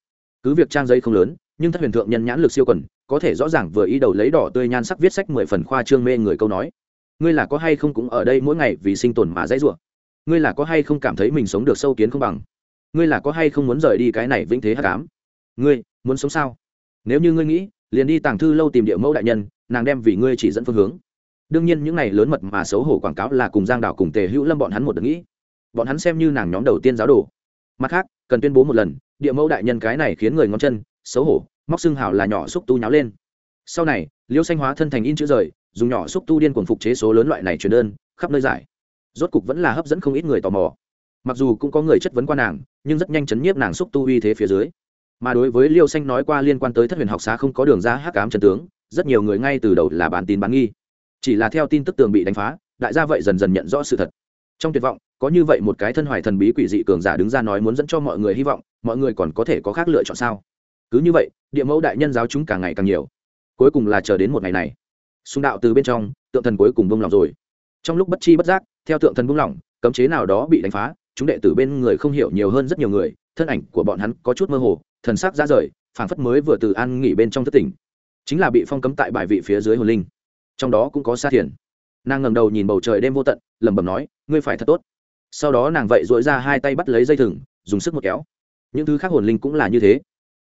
Cứ việc trang giấy không lớn, nhưng thất huyền thượng nhân nhãn lực siêu quần, có thể rõ ràng vừa ý đầu lấy đỏ tươi nhan sắc viết sách mười phần khoa trương mê người câu nói. Ngươi là có hay không cũng ở đây mỗi ngày vì sinh tồn mà dãy rủa? Ngươi là có hay không cảm thấy mình sống được sâu kiến không bằng? Ngươi là có hay không muốn rời đi cái này vĩnh thế hát cám ngươi, muốn sống sao? Nếu như ngươi nghĩ, liền đi tàng thư lâu tìm địa mẫu đại nhân, nàng đem vì ngươi chỉ dẫn phương hướng đương nhiên những này lớn mật mà xấu hổ quảng cáo là cùng giang đảo cùng tề hữu lâm bọn hắn một đợt nghĩ. Bọn hắn xem như nàng nhóm đầu tiên giáo đồ. Mặt khác, cần tuyên bố một lần, địa mẫu đại nhân cái này khiến người ngón chân, xấu hổ, móc xương hào là nhỏ xúc tu nháo lên. Sau này, liêu xanh hóa thân thành in chữ rời, dùng nhỏ xúc tu điên cuồng phục chế số lớn loại này truyền đơn, khắp nơi giải. Rốt cục vẫn là hấp dẫn không ít người tò mò. Mặc dù cũng có người chất vấn qua nàng, nhưng rất nhanh chấn nhiếp nàng xúc tu uy thế phía dưới. Mà đối với liêu xanh nói qua liên quan tới thất huyền học xá không có đường ra hắc ám trần tướng, rất nhiều người ngay từ đầu là bán tín bán nghi chỉ là theo tin tức tường bị đánh phá đại gia vậy dần dần nhận rõ sự thật. Trong tuyệt vọng có như vậy một cái thân hoài thần bí quỷ dị cường giả đứng ra nói muốn dẫn cho mọi người hy vọng mọi người còn có thể có khác lựa chọn sao? Cứ như vậy địa mẫu đại nhân giáo chúng càng ngày càng nhiều. Cuối cùng là chờ đến một ngày này. Xung đạo từ bên trong tượng thần cuối cùng bông lòng rồi. Trong lúc bất chi bất giác theo tượng thần bông lòng, cấm chế nào đó bị đánh phá chúng đệ tử bên người không hiểu nhiều hơn rất nhiều người thân ảnh của bọn hắn có chút mơ hồ thần sắc ra rời phảng phất mới vừa từ an nghỉ bên trong thất tỉnh. Chính là bị phong cấm tại bài vị phía dưới hồn linh trong đó cũng có sa thiền. Nàng ngẩng đầu nhìn bầu trời đêm vô tận, lẩm bẩm nói, ngươi phải thật tốt. Sau đó nàng vậy dội ra hai tay bắt lấy dây thừng, dùng sức một kéo. Những thứ khác hồn linh cũng là như thế.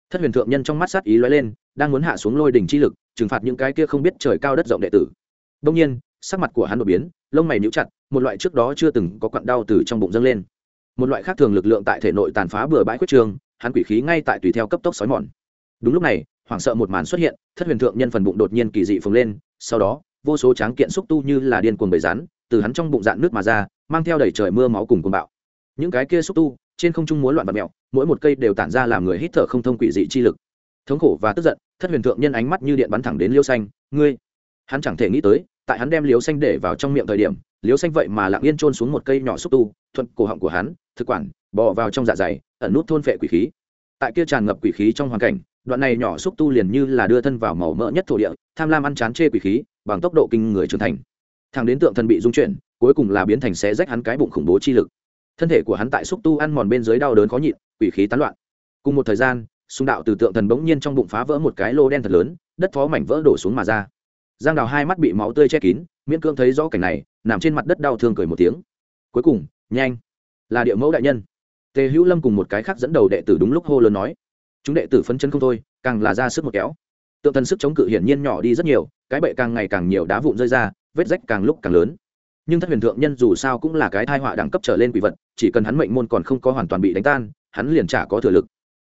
Thất huyền thượng nhân trong mắt sát ý lóe lên, đang muốn hạ xuống lôi đỉnh chi lực, trừng phạt những cái kia không biết trời cao đất rộng đệ tử. Đông nhiên, sắc mặt của hắn đột biến, lông mày níu chặt, một loại trước đó chưa từng có quặn đau từ trong bụng dâng lên. Một loại khác thường lực lượng tại thể nội tàn phá bừa bãi quyết trường, hắn quỷ khí ngay tại tùy theo cấp tốc sói mòn. Đúng lúc này, hoảng sợ một màn xuất hiện, thất huyền thượng nhân phần bụng đột nhiên kỳ dị phồng lên sau đó vô số tráng kiện xúc tu như là điên cuồng bầy rắn từ hắn trong bụng dạn nước mà ra mang theo đầy trời mưa máu cùng cuồng bạo. Những cái kia xúc tu trên không trung múa loạn bạt mẹo, mỗi một cây đều tản ra làm người hít thở không thông quỷ dị chi lực. Thống khổ và tức giận thất huyền thượng nhân ánh mắt như điện bắn thẳng đến liêu xanh ngươi! Hắn chẳng thể nghĩ tới tại hắn đem liêu xanh để vào trong miệng thời điểm liêu xanh vậy mà lặng yên trôn xuống một cây nhỏ xúc tu thuận cổ họng của hắn thực quản bò vào trong dạ dày ẩn nút thôn phệ quỷ khí. Tại kia tràn ngập quỷ khí trong hoàn cảnh đoạn này nhỏ xúc tu liền như là đưa thân vào màu mỡ nhất thổ địa, tham lam ăn chán chê quỷ khí, bằng tốc độ kinh người trưởng thành. Thằng đến tượng thần bị dung chuyển, cuối cùng là biến thành xé rách hắn cái bụng khủng bố chi lực. Thân thể của hắn tại xúc tu ăn mòn bên dưới đau đớn khó nhịn, quỷ khí tán loạn. Cùng một thời gian, xung đạo từ tượng thần bỗng nhiên trong bụng phá vỡ một cái lô đen thật lớn, đất phó mảnh vỡ đổ xuống mà ra. Giang đào hai mắt bị máu tươi che kín, miễn cưỡng thấy rõ cảnh này, nằm trên mặt đất đau thương cười một tiếng. Cuối cùng, nhanh, là địa mẫu đại nhân. Tề hữu lâm cùng một cái khác dẫn đầu đệ tử đúng lúc hô lớn nói chúng đệ tử phấn chân không thôi, càng là ra sức một kéo. Tượng thần sức chống cự hiển nhiên nhỏ đi rất nhiều, cái bệ càng ngày càng nhiều đá vụn rơi ra, vết rách càng lúc càng lớn. Nhưng thất huyền thượng nhân dù sao cũng là cái thai họa đẳng cấp trở lên quỷ vật, chỉ cần hắn mệnh môn còn không có hoàn toàn bị đánh tan, hắn liền chả có thừa lực.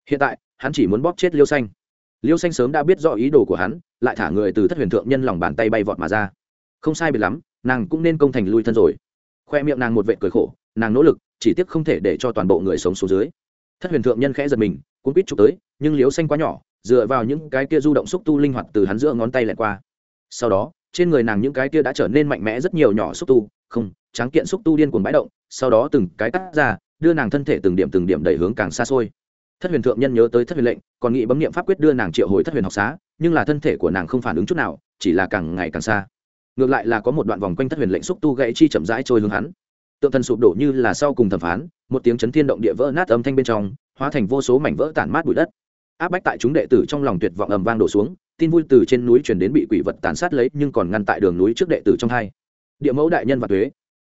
Hiện tại, hắn chỉ muốn bóp chết liêu xanh. Liêu xanh sớm đã biết rõ ý đồ của hắn, lại thả người từ thất huyền thượng nhân lòng bàn tay bay vọt mà ra. Không sai biệt lắm, nàng cũng nên công thành lui thân rồi. Khoe miệng nàng một vệ cười khổ, nàng nỗ lực, chỉ tiếc không thể để cho toàn bộ người sống xuống dưới thất huyền thượng nhân khẽ giật mình cũng quýt chụp tới, nhưng liếu xanh quá nhỏ, dựa vào những cái kia du động xúc tu linh hoạt từ hắn giữa ngón tay lẹn qua. Sau đó, trên người nàng những cái kia đã trở nên mạnh mẽ rất nhiều nhỏ xúc tu, không, tráng kiện xúc tu điên cuồng bãi động, sau đó từng cái cắt ra, đưa nàng thân thể từng điểm từng điểm đẩy hướng càng xa xôi. Thất huyền thượng nhân nhớ tới thất huyền lệnh, còn nghĩ bấm nghiệm pháp quyết đưa nàng triệu hồi thất huyền học xá, nhưng là thân thể của nàng không phản ứng chút nào, chỉ là càng ngày càng xa. Ngược lại là có một đoạn vòng quanh thất huyền lệnh xúc tu gãy chi chậm rãi trôi hướng hắn tượng thần sụp đổ như là sau cùng thẩm phán, một tiếng chấn thiên động địa vỡ nát âm thanh bên trong, hóa thành vô số mảnh vỡ tản mát bụi đất. Áp bách tại chúng đệ tử trong lòng tuyệt vọng ầm vang đổ xuống, tin vui từ trên núi chuyển đến bị quỷ vật tàn sát lấy, nhưng còn ngăn tại đường núi trước đệ tử trong hai. Địa mẫu đại nhân và thuế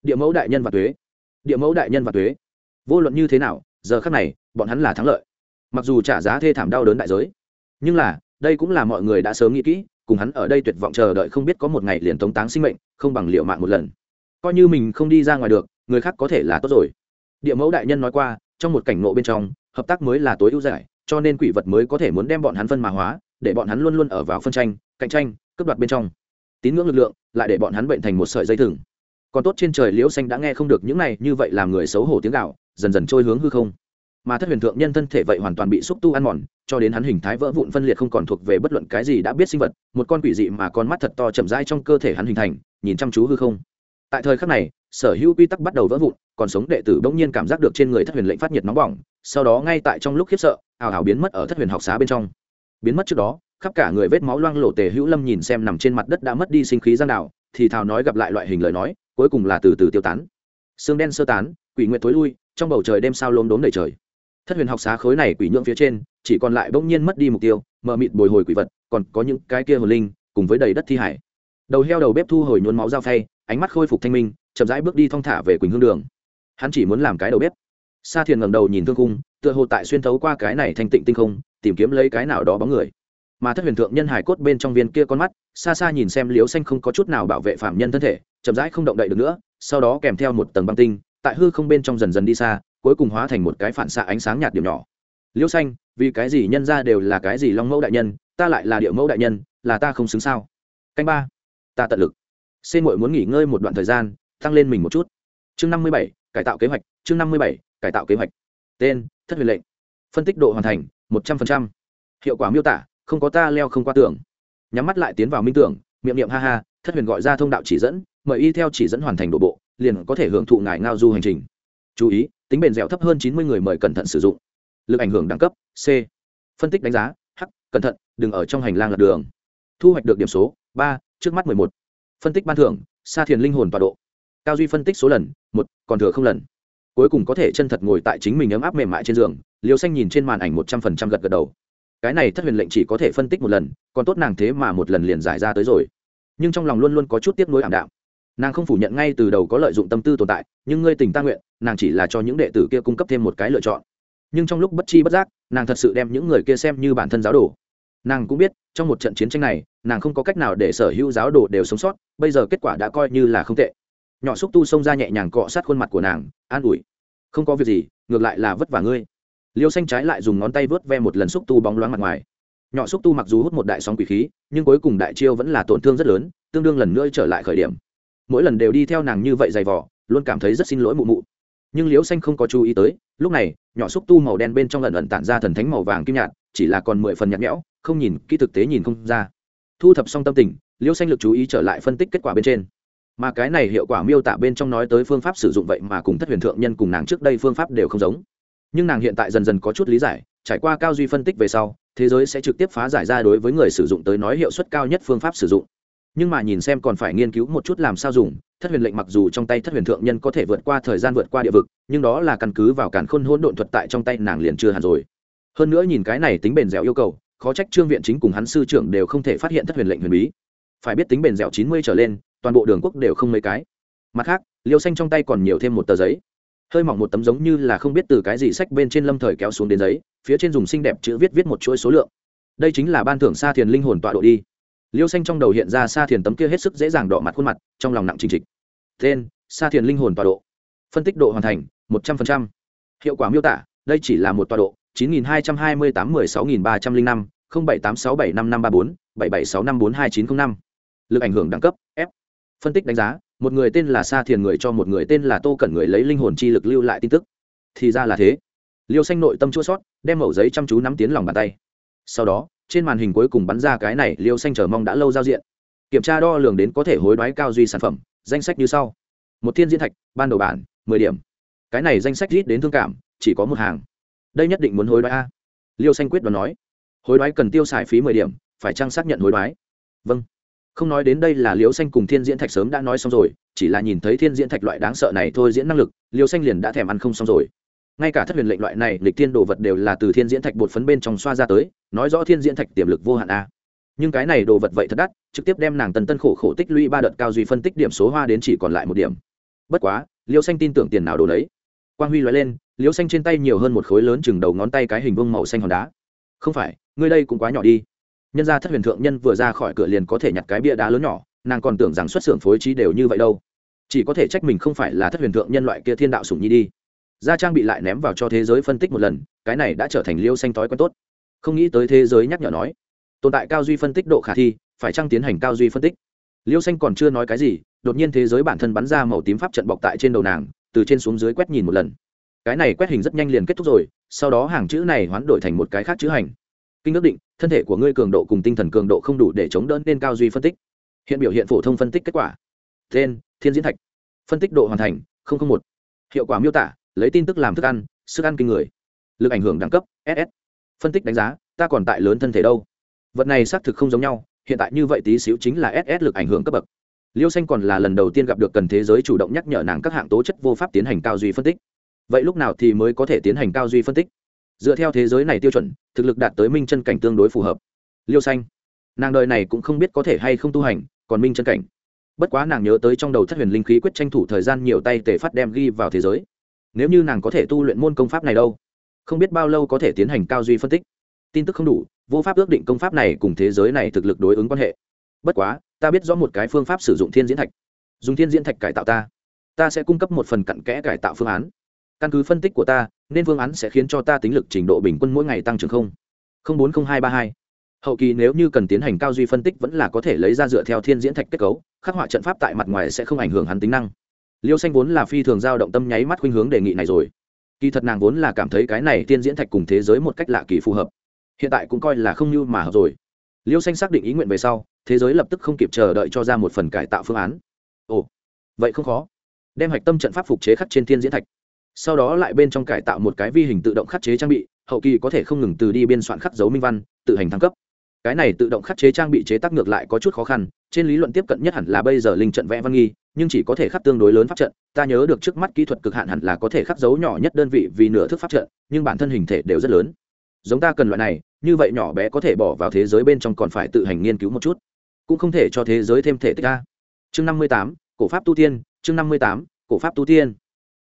địa mẫu đại nhân và thuế địa mẫu đại nhân và thuế vô luận như thế nào, giờ khác này, bọn hắn là thắng lợi. Mặc dù trả giá thê thảm đau đớn đại giới, nhưng là, đây cũng là mọi người đã sớm nghĩ kỹ, cùng hắn ở đây tuyệt vọng chờ đợi không biết có một ngày liền tống táng sinh mệnh, không bằng liệu mạng một lần. Coi như mình không đi ra ngoài được người khác có thể là tốt rồi. Địa mẫu đại nhân nói qua, trong một cảnh ngộ bên trong, hợp tác mới là tối ưu giải, cho nên quỷ vật mới có thể muốn đem bọn hắn phân mà hóa, để bọn hắn luôn luôn ở vào phân tranh, cạnh tranh, cướp đoạt bên trong. Tín ngưỡng lực lượng, lại để bọn hắn bệnh thành một sợi dây thừng. Còn tốt trên trời liễu xanh đã nghe không được những này, như vậy làm người xấu hổ tiếng gạo, dần dần trôi hướng hư không. Mà thất huyền thượng nhân thân thể vậy hoàn toàn bị xúc tu ăn mòn, cho đến hắn hình thái vỡ vụn phân liệt không còn thuộc về bất luận cái gì đã biết sinh vật, một con quỷ dị mà con mắt thật to chậm rãi trong cơ thể hắn hình thành, nhìn chăm chú hư không. Tại thời khắc này sở hữu quy tắc bắt đầu vỡ vụn, còn sống đệ tử bỗng nhiên cảm giác được trên người thất huyền lệnh phát nhiệt nóng bỏng, sau đó ngay tại trong lúc khiếp sợ ảo ảo biến mất ở thất huyền học xá bên trong. Biến mất trước đó, khắp cả người vết máu loang lộ tề hữu lâm nhìn xem nằm trên mặt đất đã mất đi sinh khí giang đạo thì thào nói gặp lại loại hình lời nói, cuối cùng là từ từ tiêu tán. Xương đen sơ tán, quỷ nguyện tối lui, trong bầu trời đêm sao lốm đốm đầy trời. Thất huyền học xá khối này quỷ nhượng phía trên, chỉ còn lại bỗng nhiên mất đi mục tiêu, mờ mịt bồi hồi quỷ vật, còn có những cái kia hồn linh cùng với đầy đất thi hải. Đầu heo đầu bếp thu hồi nhuốm máu dao phay, ánh mắt khôi phục thanh minh chậm rãi bước đi thong thả về quỳnh hương đường. Hắn chỉ muốn làm cái đầu bếp. Sa thiền ngẩng đầu nhìn thương cung tựa hồ tại xuyên thấu qua cái này thanh tịnh tinh không, tìm kiếm lấy cái nào đó bóng người. Mà thất huyền thượng nhân hải cốt bên trong viên kia con mắt, xa xa nhìn xem liếu xanh không có chút nào bảo vệ phạm nhân thân thể, chậm rãi không động đậy được nữa, sau đó kèm theo một tầng băng tinh, tại hư không bên trong dần dần đi xa, cuối cùng hóa thành một cái phản xạ ánh sáng nhạt điểm nhỏ. Liêu xanh, vì cái gì nhân ra đều là cái gì long mẫu đại nhân, ta lại là địa mẫu đại nhân, là ta không xứng sao? Canh ba, ta tận lực. Xê muội muốn nghỉ ngơi một đoạn thời gian tăng lên mình một chút. Chương năm mươi bảy, cải tạo kế hoạch, chương năm mươi bảy, cải tạo kế hoạch. Tên, thất huyền lệnh. Phân tích độ hoàn thành, một trăm linh hiệu quả miêu tả, không có ta leo không qua tưởng nhắm mắt lại tiến vào minh tưởng, miệng niệm ha ha, thất huyền gọi ra thông đạo chỉ dẫn, mời y theo chỉ dẫn hoàn thành độ bộ, liền có thể hưởng thụ ngài ngao du hành trình. Chú ý, tính bền dẻo thấp hơn chín mươi người mời cẩn thận sử dụng. Lực ảnh hưởng đẳng cấp, c. Phân tích đánh giá, h, cẩn thận, đừng ở trong hành lang lật đường. Thu hoạch được điểm số, ba, trước mắt mười một. Phân tích ban thưởng, sa thiền linh hồn tọa độ cao duy phân tích số lần, một, còn thừa không lần. Cuối cùng có thể chân thật ngồi tại chính mình ấm áp mềm mại trên giường liều xanh nhìn trên màn ảnh một trăm phần trăm gật gật đầu. Cái này thất huyền lệnh chỉ có thể phân tích một lần, còn tốt nàng thế mà một lần liền giải ra tới rồi. Nhưng trong lòng luôn luôn có chút tiếc nuối ảm đạm. Nàng không phủ nhận ngay từ đầu có lợi dụng tâm tư tồn tại, nhưng ngươi tình ta nguyện, nàng chỉ là cho những đệ tử kia cung cấp thêm một cái lựa chọn. Nhưng trong lúc bất chi bất giác, nàng thật sự đem những người kia xem như bản thân giáo đồ. Nàng cũng biết, trong một trận chiến tranh này, nàng không có cách nào để sở hữu giáo đồ đều sống sót, bây giờ kết quả đã coi như là không tệ nhỏ xúc tu xông ra nhẹ nhàng cọ sát khuôn mặt của nàng, an ủi. Không có việc gì, ngược lại là vất vả ngươi. Liêu xanh trái lại dùng ngón tay vớt ve một lần xúc tu bóng loáng mặt ngoài. Nhỏ xúc tu mặc dù hút một đại sóng quỷ khí, nhưng cuối cùng đại chiêu vẫn là tổn thương rất lớn, tương đương lần nữa trở lại khởi điểm. Mỗi lần đều đi theo nàng như vậy dày vỏ luôn cảm thấy rất xin lỗi mụ mụ. Nhưng liễu xanh không có chú ý tới, lúc này, nhỏ xúc tu màu đen bên trong lần ẩn tản ra thần thánh màu vàng kim nhạt, chỉ là còn mười phần nhạt nhẽo, không nhìn, kỹ thực tế nhìn không ra. Thu thập xong tâm tình liễu xanh lực chú ý trở lại phân tích kết quả bên trên mà cái này hiệu quả miêu tả bên trong nói tới phương pháp sử dụng vậy mà cùng thất huyền thượng nhân cùng nàng trước đây phương pháp đều không giống. Nhưng nàng hiện tại dần dần có chút lý giải, trải qua cao duy phân tích về sau, thế giới sẽ trực tiếp phá giải ra đối với người sử dụng tới nói hiệu suất cao nhất phương pháp sử dụng. Nhưng mà nhìn xem còn phải nghiên cứu một chút làm sao dùng, thất huyền lệnh mặc dù trong tay thất huyền thượng nhân có thể vượt qua thời gian vượt qua địa vực, nhưng đó là căn cứ vào cản khôn hỗn độn thuật tại trong tay nàng liền chưa hẳn rồi. Hơn nữa nhìn cái này tính bền dẻo yêu cầu, khó trách trương viện chính cùng hắn sư trưởng đều không thể phát hiện thất huyền lệnh huyền bí. Phải biết tính bền dẻo chín mươi trở lên toàn bộ đường quốc đều không mấy cái. Mặt khác, liêu xanh trong tay còn nhiều thêm một tờ giấy. Hơi mỏng một tấm giống như là không biết từ cái gì sách bên trên lâm thời kéo xuống đến giấy, phía trên dùng xinh đẹp chữ viết viết một chuỗi số lượng. Đây chính là ban thưởng xa thiền linh hồn tọa độ đi. Liêu xanh trong đầu hiện ra xa thiền tấm kia hết sức dễ dàng đỏ mặt khuôn mặt, trong lòng nặng trình trịch. Tên xa thiền linh hồn tọa độ. Phân tích độ hoàn thành, một trăm linh hiệu quả miêu tả, đây chỉ là một tọa độ, chín nghìn hai trăm hai mươi tám mười sáu nghìn ba trăm linh năm bảy tám sáu bảy năm năm ba bốn, bảy bảy sáu năm bốn hai chín t r ă n h năm. Lực ảnh hưởng đẳng cấp, f phân tích đánh giá, một người tên là sa thiền người cho một người tên là tô cẩn người lấy linh hồn chi lực lưu lại tin tức. Thì ra là thế. Liêu xanh nội tâm chua sót, đem mẩu giấy chăm chú nắm tiến lòng bàn tay. Sau đó, trên màn hình cuối cùng bắn ra cái này, liêu xanh chờ mong đã lâu giao diện. Kiểm tra đo lường đến có thể hối đoái cao duy sản phẩm, danh sách như sau. Một thiên diễn thạch, ban đầu bản, mười điểm. Cái này danh sách rít đến thương cảm, chỉ có một hàng. Đây nhất định muốn hối đoái a. Liêu xanh quyết đoán nói. Hối đoái cần tiêu xài phí mười điểm, phải chăng xác nhận hối đoái? Vâng không nói đến đây là liêu xanh cùng thiên diễn thạch sớm đã nói xong rồi, chỉ là nhìn thấy thiên diễn thạch loại đáng sợ này thôi diễn năng lực liêu xanh liền đã thèm ăn không xong rồi. Ngay cả thất huyền lệnh loại này lịch thiên đồ vật đều là từ thiên diễn thạch bột phấn bên trong xoa ra tới, nói rõ thiên diễn thạch tiềm lực vô hạn a. Nhưng cái này đồ vật vậy thật đắt, trực tiếp đem nàng tần tân khổ khổ tích lũy ba đợt cao duy phân tích điểm số hoa đến chỉ còn lại một điểm. Bất quá liêu xanh tin tưởng tiền nào đồ lấy quang huy loại lên liêu xanh trên tay nhiều hơn một khối lớn chừng đầu ngón tay cái hình vương màu xanh hòn đá. Không phải, ngươi đây cũng quá nhỏ đi nhân ra thất huyền thượng nhân vừa ra khỏi cửa liền có thể nhặt cái bia đá lớn nhỏ, nàng còn tưởng rằng xuất xưởng phối trí đều như vậy đâu. Chỉ có thể trách mình không phải là thất huyền thượng nhân loại kia thiên đạo sủng nhi đi. Gia trang bị lại ném vào cho thế giới phân tích một lần, cái này đã trở thành liêu xanh thói quen tốt. Không nghĩ tới thế giới nhắc nhở nói, tồn tại cao duy phân tích độ khả thi, phải chăng tiến hành cao duy phân tích? Liêu xanh còn chưa nói cái gì, đột nhiên thế giới bản thân bắn ra màu tím pháp trận bọc tại trên đầu nàng, từ trên xuống dưới quét nhìn một lần. Cái này quét hình rất nhanh liền kết thúc rồi, sau đó hàng chữ này hoán đổi thành một cái khác chữ hành. Kinh ước định thân thể của ngươi cường độ cùng tinh thần cường độ không đủ để chống đỡ nên cao duy phân tích. Hiện biểu hiện phổ thông phân tích kết quả. Tên, thiên diễn thạch. Phân tích độ hoàn thành một. Hiệu quả miêu tả, lấy tin tức làm thức ăn, sức ăn kinh người. Lực ảnh hưởng đẳng cấp ss phân tích đánh giá, ta còn tại lớn thân thể đâu. Vật này xác thực không giống nhau, hiện tại như vậy tí xíu chính là ss lực ảnh hưởng cấp bậc. Liêu xanh còn là lần đầu tiên gặp được cần thế giới chủ động nhắc nhở nàng các hạng tố chất vô pháp tiến hành cao duy phân tích. Vậy lúc nào thì mới có thể tiến hành cao duy phân tích? Dựa theo thế giới này tiêu chuẩn, thực lực đạt tới minh chân cảnh tương đối phù hợp. Liêu xanh, nàng đời này cũng không biết có thể hay không tu hành, còn minh chân cảnh. Bất quá nàng nhớ tới trong đầu thất huyền linh khí quyết tranh thủ thời gian nhiều tay tể phát đem ghi vào thế giới. Nếu như nàng có thể tu luyện môn công pháp này đâu? Không biết bao lâu có thể tiến hành cao duy phân tích. Tin tức không đủ, vô pháp ước định công pháp này cùng thế giới này thực lực đối ứng quan hệ. Bất quá, ta biết rõ một cái phương pháp sử dụng thiên diễn thạch. Dùng thiên diễn thạch cải tạo ta. Ta sẽ cung cấp một phần cặn kẽ cải tạo phương án. Căn cứ phân tích của ta nên phương án sẽ khiến cho ta tính lực trình độ bình quân mỗi ngày tăng trưởng không? không bốn không hai ba hai. Hậu kỳ nếu như cần tiến hành cao duy phân tích vẫn là có thể lấy ra dựa theo thiên diễn thạch kết cấu, khắc họa trận pháp tại mặt ngoài sẽ không ảnh hưởng hắn tính năng. Liêu xanh vốn là phi thường giao động tâm nháy mắt khuynh hướng đề nghị này rồi. Kỳ thật nàng vốn là cảm thấy cái này thiên diễn thạch cùng thế giới một cách lạ kỳ phù hợp. Hiện tại cũng coi là không như mà hợp rồi. Liêu xanh xác định ý nguyện về sau, thế giới lập tức không kịp chờ đợi cho ra một phần cải tạo phương án. Ồ, vậy không khó. Đem hạch tâm trận pháp phục chế khắc trên thiên diễn thạch sau đó lại bên trong cải tạo một cái vi hình tự động khắc chế trang bị, hậu kỳ có thể không ngừng từ đi biên soạn khắc dấu minh văn, tự hành thăng cấp. Cái này tự động khắc chế trang bị chế tác ngược lại có chút khó khăn, trên lý luận tiếp cận nhất hẳn là bây giờ linh trận vẽ văn nghi, nhưng chỉ có thể khắc tương đối lớn pháp trận. Ta nhớ được trước mắt kỹ thuật cực hạn hẳn là có thể khắc dấu nhỏ nhất đơn vị vì nửa thức pháp trận, nhưng bản thân hình thể đều rất lớn. Giống ta cần loại này, như vậy nhỏ bé có thể bỏ vào thế giới bên trong còn phải tự hành nghiên cứu một chút. Cũng không thể cho thế giới thêm thể tích a. Chương năm mươi tám, cổ pháp tu tiên, chương năm mươi tám, cổ pháp tu tiên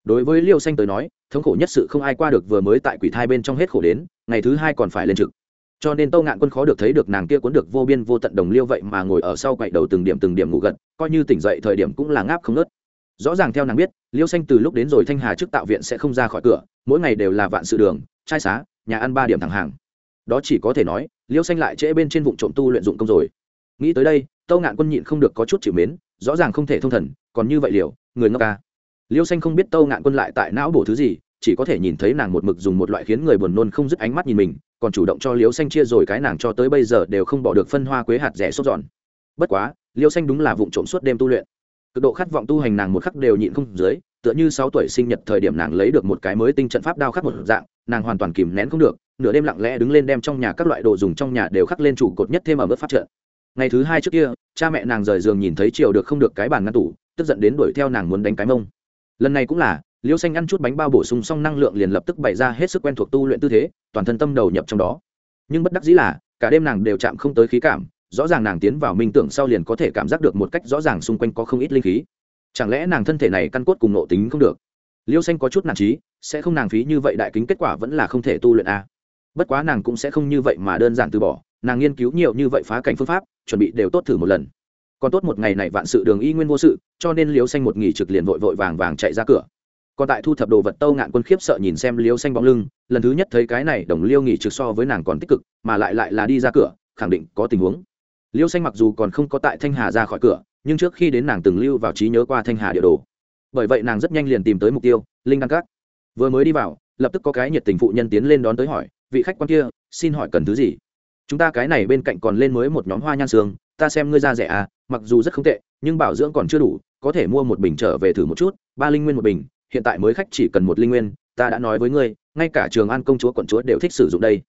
đối với liêu xanh tới nói, thống khổ nhất sự không ai qua được vừa mới tại quỷ thai bên trong hết khổ đến, ngày thứ hai còn phải lên trực. Cho nên tâu ngạn quân khó được thấy được nàng kia cuốn được vô biên vô tận đồng liêu vậy mà ngồi ở sau quậy đầu từng điểm từng điểm ngủ gật, coi như tỉnh dậy thời điểm cũng là ngáp không nớt rõ ràng theo nàng biết, liêu xanh từ lúc đến rồi thanh hà trước tạo viện sẽ không ra khỏi cửa, mỗi ngày đều là vạn sự đường, trai xá, nhà ăn ba điểm thẳng hàng. Đó chỉ có thể nói, liêu xanh lại trễ bên trên vụ trộm tu luyện dụng công rồi. Nghĩ tới đây tâu ngạn quân nhịn không được có chút chịu mến, rõ ràng không thể thông thần, còn như vậy liều, người ngốc ca liêu xanh không biết tâu ngạn quân lại tại não bổ thứ gì, chỉ có thể nhìn thấy nàng một mực dùng một loại khiến người buồn nôn không dứt ánh mắt nhìn mình, còn chủ động cho liêu xanh chia rồi cái nàng cho tới bây giờ đều không bỏ được phân hoa quế hạt rẻ sốt giòn. Bất quá, liêu xanh đúng là vụ trộm suốt đêm tu luyện. Cực độ khát vọng tu hành nàng một khắc đều nhịn không dưới, tựa như sáu tuổi sinh nhật thời điểm nàng lấy được một cái mới tinh trận pháp đao khắc một dạng, nàng hoàn toàn kìm nén không được, nửa đêm lặng lẽ đứng lên đem trong nhà các loại đồ dùng trong nhà đều khắc lên trụ cột nhất thêm ở mức phát trận. Ngày thứ hai trước kia, cha mẹ nàng rời giường nhìn thấy chiều được không được cái bàn ngăn tủ, tức giận đến đuổi theo nàng muốn đánh cái mông lần này cũng là, liêu xanh ăn chút bánh bao bổ sung xong năng lượng liền lập tức bày ra hết sức quen thuộc tu luyện tư thế, toàn thân tâm đầu nhập trong đó. Nhưng bất đắc dĩ là, cả đêm nàng đều chạm không tới khí cảm, rõ ràng nàng tiến vào minh tưởng sau liền có thể cảm giác được một cách rõ ràng xung quanh có không ít linh khí. Chẳng lẽ nàng thân thể này căn cốt cùng nộ tính không được? Liêu xanh có chút nản trí sẽ không nàng phí như vậy đại kính kết quả vẫn là không thể tu luyện a bất quá nàng cũng sẽ không như vậy mà đơn giản từ bỏ, nàng nghiên cứu nhiều như vậy phá cảnh phương pháp, chuẩn bị đều tốt thử một lần còn tốt một ngày này vạn sự đường y nguyên vô sự, cho nên liêu xanh một nghỉ trực liền vội vội vàng vàng chạy ra cửa. Còn tại thu thập đồ vật tâu ngạn quân khiếp sợ nhìn xem liêu xanh bóng lưng, lần thứ nhất thấy cái này đồng liêu nghỉ trực so với nàng còn tích cực, mà lại lại là đi ra cửa, khẳng định có tình huống. Liêu xanh mặc dù còn không có tại thanh hà ra khỏi cửa, nhưng trước khi đến nàng từng lưu vào trí nhớ qua thanh hà địa đồ. Bởi vậy nàng rất nhanh liền tìm tới mục tiêu, linh đăng cát vừa mới đi vào, lập tức có cái nhiệt tình phụ nhân tiến lên đón tới hỏi, vị khách quan kia, xin hỏi cần thứ gì? Chúng ta cái này bên cạnh còn lên mới một nhóm hoa nhan sương ta xem ngươi ra rẻ à mặc dù rất không tệ, nhưng bảo dưỡng còn chưa đủ, có thể mua một bình trở về thử một chút, ba linh nguyên một bình, hiện tại mới khách chỉ cần một linh nguyên, ta đã nói với ngươi, ngay cả trường an công chúa quận chúa đều thích sử dụng đây.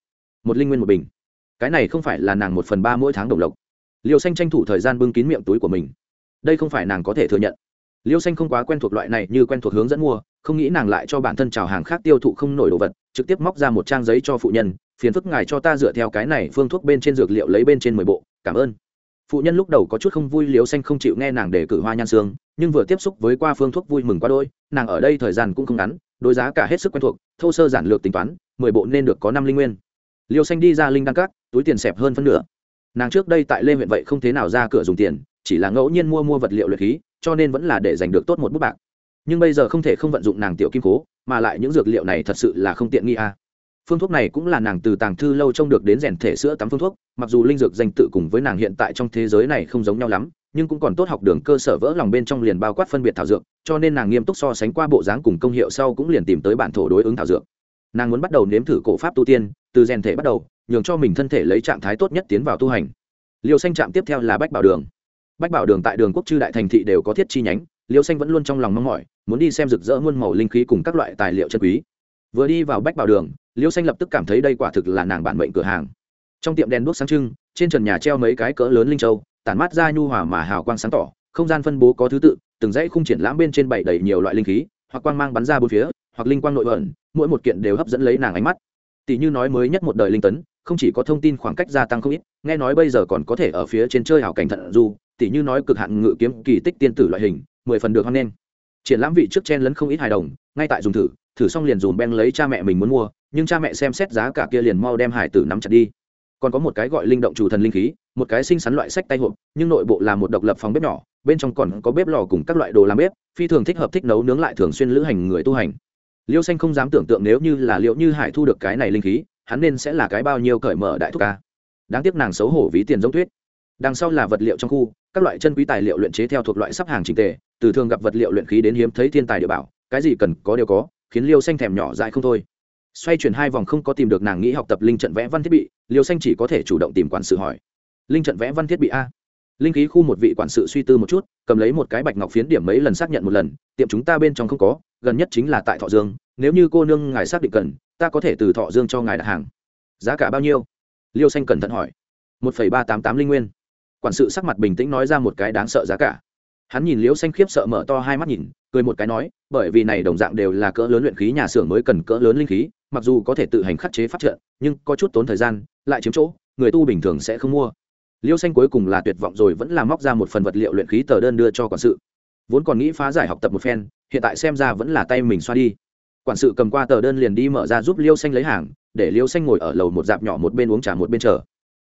Một linh nguyên một bình. Cái này không phải là nàng một phần ba mỗi tháng đồng lộc. Liêu xanh tranh thủ thời gian bưng kín miệng túi của mình. Đây không phải nàng có thể thừa nhận. Liêu xanh không quá quen thuộc loại này như quen thuộc hướng dẫn mua, không nghĩ nàng lại cho bản thân chào hàng khác tiêu thụ không nổi đồ vật, trực tiếp móc ra một trang giấy cho phụ nhân, phiền phức ngài cho ta dựa theo cái này phương thuốc bên trên dược liệu lấy bên trên mười bộ, cảm ơn phụ nhân lúc đầu có chút không vui liêu xanh không chịu nghe nàng để cử hoa nhan xương, nhưng vừa tiếp xúc với qua phương thuốc vui mừng quá đôi nàng ở đây thời gian cũng không ngắn, đối giá cả hết sức quen thuộc, thô sơ giản lược tính toán, mười bộ nên được có năm linh nguyên. Liêu xanh đi ra linh đăng cát, túi tiền xẹp hơn phân nửa. Nàng trước đây tại lê huyện vậy không thế nào ra cửa dùng tiền, chỉ là ngẫu nhiên mua mua vật liệu luyện khí, cho nên vẫn là để giành được tốt một bút bạc. Nhưng bây giờ không thể không vận dụng nàng tiểu kim cố mà lại những dược liệu này thật sự là không tiện nghi a. à phương thuốc này cũng là nàng từ tàng thư lâu trông được đến rèn thể sữa tắm phương thuốc, mặc dù linh dược danh tự cùng với nàng hiện tại trong thế giới này không giống nhau lắm, nhưng cũng còn tốt học đường cơ sở vỡ lòng bên trong liền bao quát phân biệt thảo dược, cho nên nàng nghiêm túc so sánh qua bộ dáng cùng công hiệu sau cũng liền tìm tới bản thổ đối ứng thảo dược. Nàng muốn bắt đầu nếm thử cổ pháp tu tiên, từ rèn thể bắt đầu, nhường cho mình thân thể lấy trạng thái tốt nhất tiến vào tu hành. Liều xanh trạm tiếp theo là bách bảo đường. Bách bảo đường tại đường quốc chư đại thành thị đều có thiết chi nhánh liều xanh vẫn luôn trong lòng mong mỏi, muốn đi xem rực rỡ muôn màu linh khí cùng các loại tài liệu chân quý vừa đi vào bách bảo đường, liêu xanh lập tức cảm thấy đây quả thực là nàng bản mệnh cửa hàng. Trong tiệm đèn đuốc sáng trưng, trên trần nhà treo mấy cái cỡ lớn linh châu, tản mát ra nhu hòa mà hào quang sáng tỏ, không gian phân bố có thứ tự, từng dãy khung triển lãm bên trên bảy đầy nhiều loại linh khí, hoặc quang mang bắn ra bốn phía, hoặc linh quang nội ẩn, mỗi một kiện đều hấp dẫn lấy nàng ánh mắt. Tỷ như nói mới nhất một đời linh tấn, không chỉ có thông tin khoảng cách gia tăng không ít, nghe nói bây giờ còn có thể ở phía trên chơi hảo cảnh thận du tỷ như nói cực hạn ngự kiếm kỳ tích tiên tử loại hình, mười phần được hoan nghênh. Triển lãm vị trước chen lấn không ít hài đồng, ngay tại dùng thử thử xong liền dùm beng lấy cha mẹ mình muốn mua, nhưng cha mẹ xem xét giá cả kia liền mau đem hải tử nắm chặt đi. Còn có một cái gọi linh động chủ thần linh khí, một cái sinh sắn loại sách tay hộp, nhưng nội bộ là một độc lập phòng bếp nhỏ, bên trong còn có bếp lò cùng các loại đồ làm bếp, phi thường thích hợp thích nấu nướng lại thường xuyên lữ hành người tu hành. Liêu xanh không dám tưởng tượng nếu như là liệu như hải thu được cái này linh khí, hắn nên sẽ là cái bao nhiêu cởi mở đại thúc ca. Đáng tiếc nàng xấu hổ ví tiền giống thuyết đằng sau là vật liệu trong khu, các loại chân quý tài liệu luyện chế theo thuộc loại sắp hàng trình tề, từ thường gặp vật liệu luyện khí đến hiếm thấy thiên tài địa bảo, cái gì cần có đều có khiến liêu xanh thèm nhỏ dại không thôi. Xoay chuyển hai vòng không có tìm được nàng nghĩ học tập linh trận vẽ văn thiết bị, liêu xanh chỉ có thể chủ động tìm quản sự hỏi. Linh trận vẽ văn thiết bị a. Linh khí khu một vị quản sự suy tư một chút, cầm lấy một cái bạch ngọc phiến điểm mấy lần xác nhận một lần, tiệm chúng ta bên trong không có, gần nhất chính là tại thọ dương, nếu như cô nương ngài xác định cần, ta có thể từ thọ dương cho ngài đặt hàng. Giá cả bao nhiêu? Liêu xanh cẩn thận hỏi. một phẩy ba tám tám linh nguyên. Quản sự sắc mặt bình tĩnh nói ra một cái đáng sợ giá cả. Hắn nhìn liêu xanh khiếp sợ mở to hai mắt nhìn cười một cái nói, bởi vì này đồng dạng đều là cỡ lớn luyện khí nhà xưởng mới cần cỡ lớn linh khí, mặc dù có thể tự hành khắc chế phát trợ nhưng có chút tốn thời gian, lại chiếm chỗ, người tu bình thường sẽ không mua. Liêu xanh cuối cùng là tuyệt vọng rồi vẫn là móc ra một phần vật liệu luyện khí tờ đơn đưa cho quản sự. Vốn còn nghĩ phá giải học tập một phen, hiện tại xem ra vẫn là tay mình xoa đi. Quản sự cầm qua tờ đơn liền đi mở ra giúp liêu xanh lấy hàng, để liêu xanh ngồi ở lầu một dạp nhỏ một bên uống trà một bên chờ.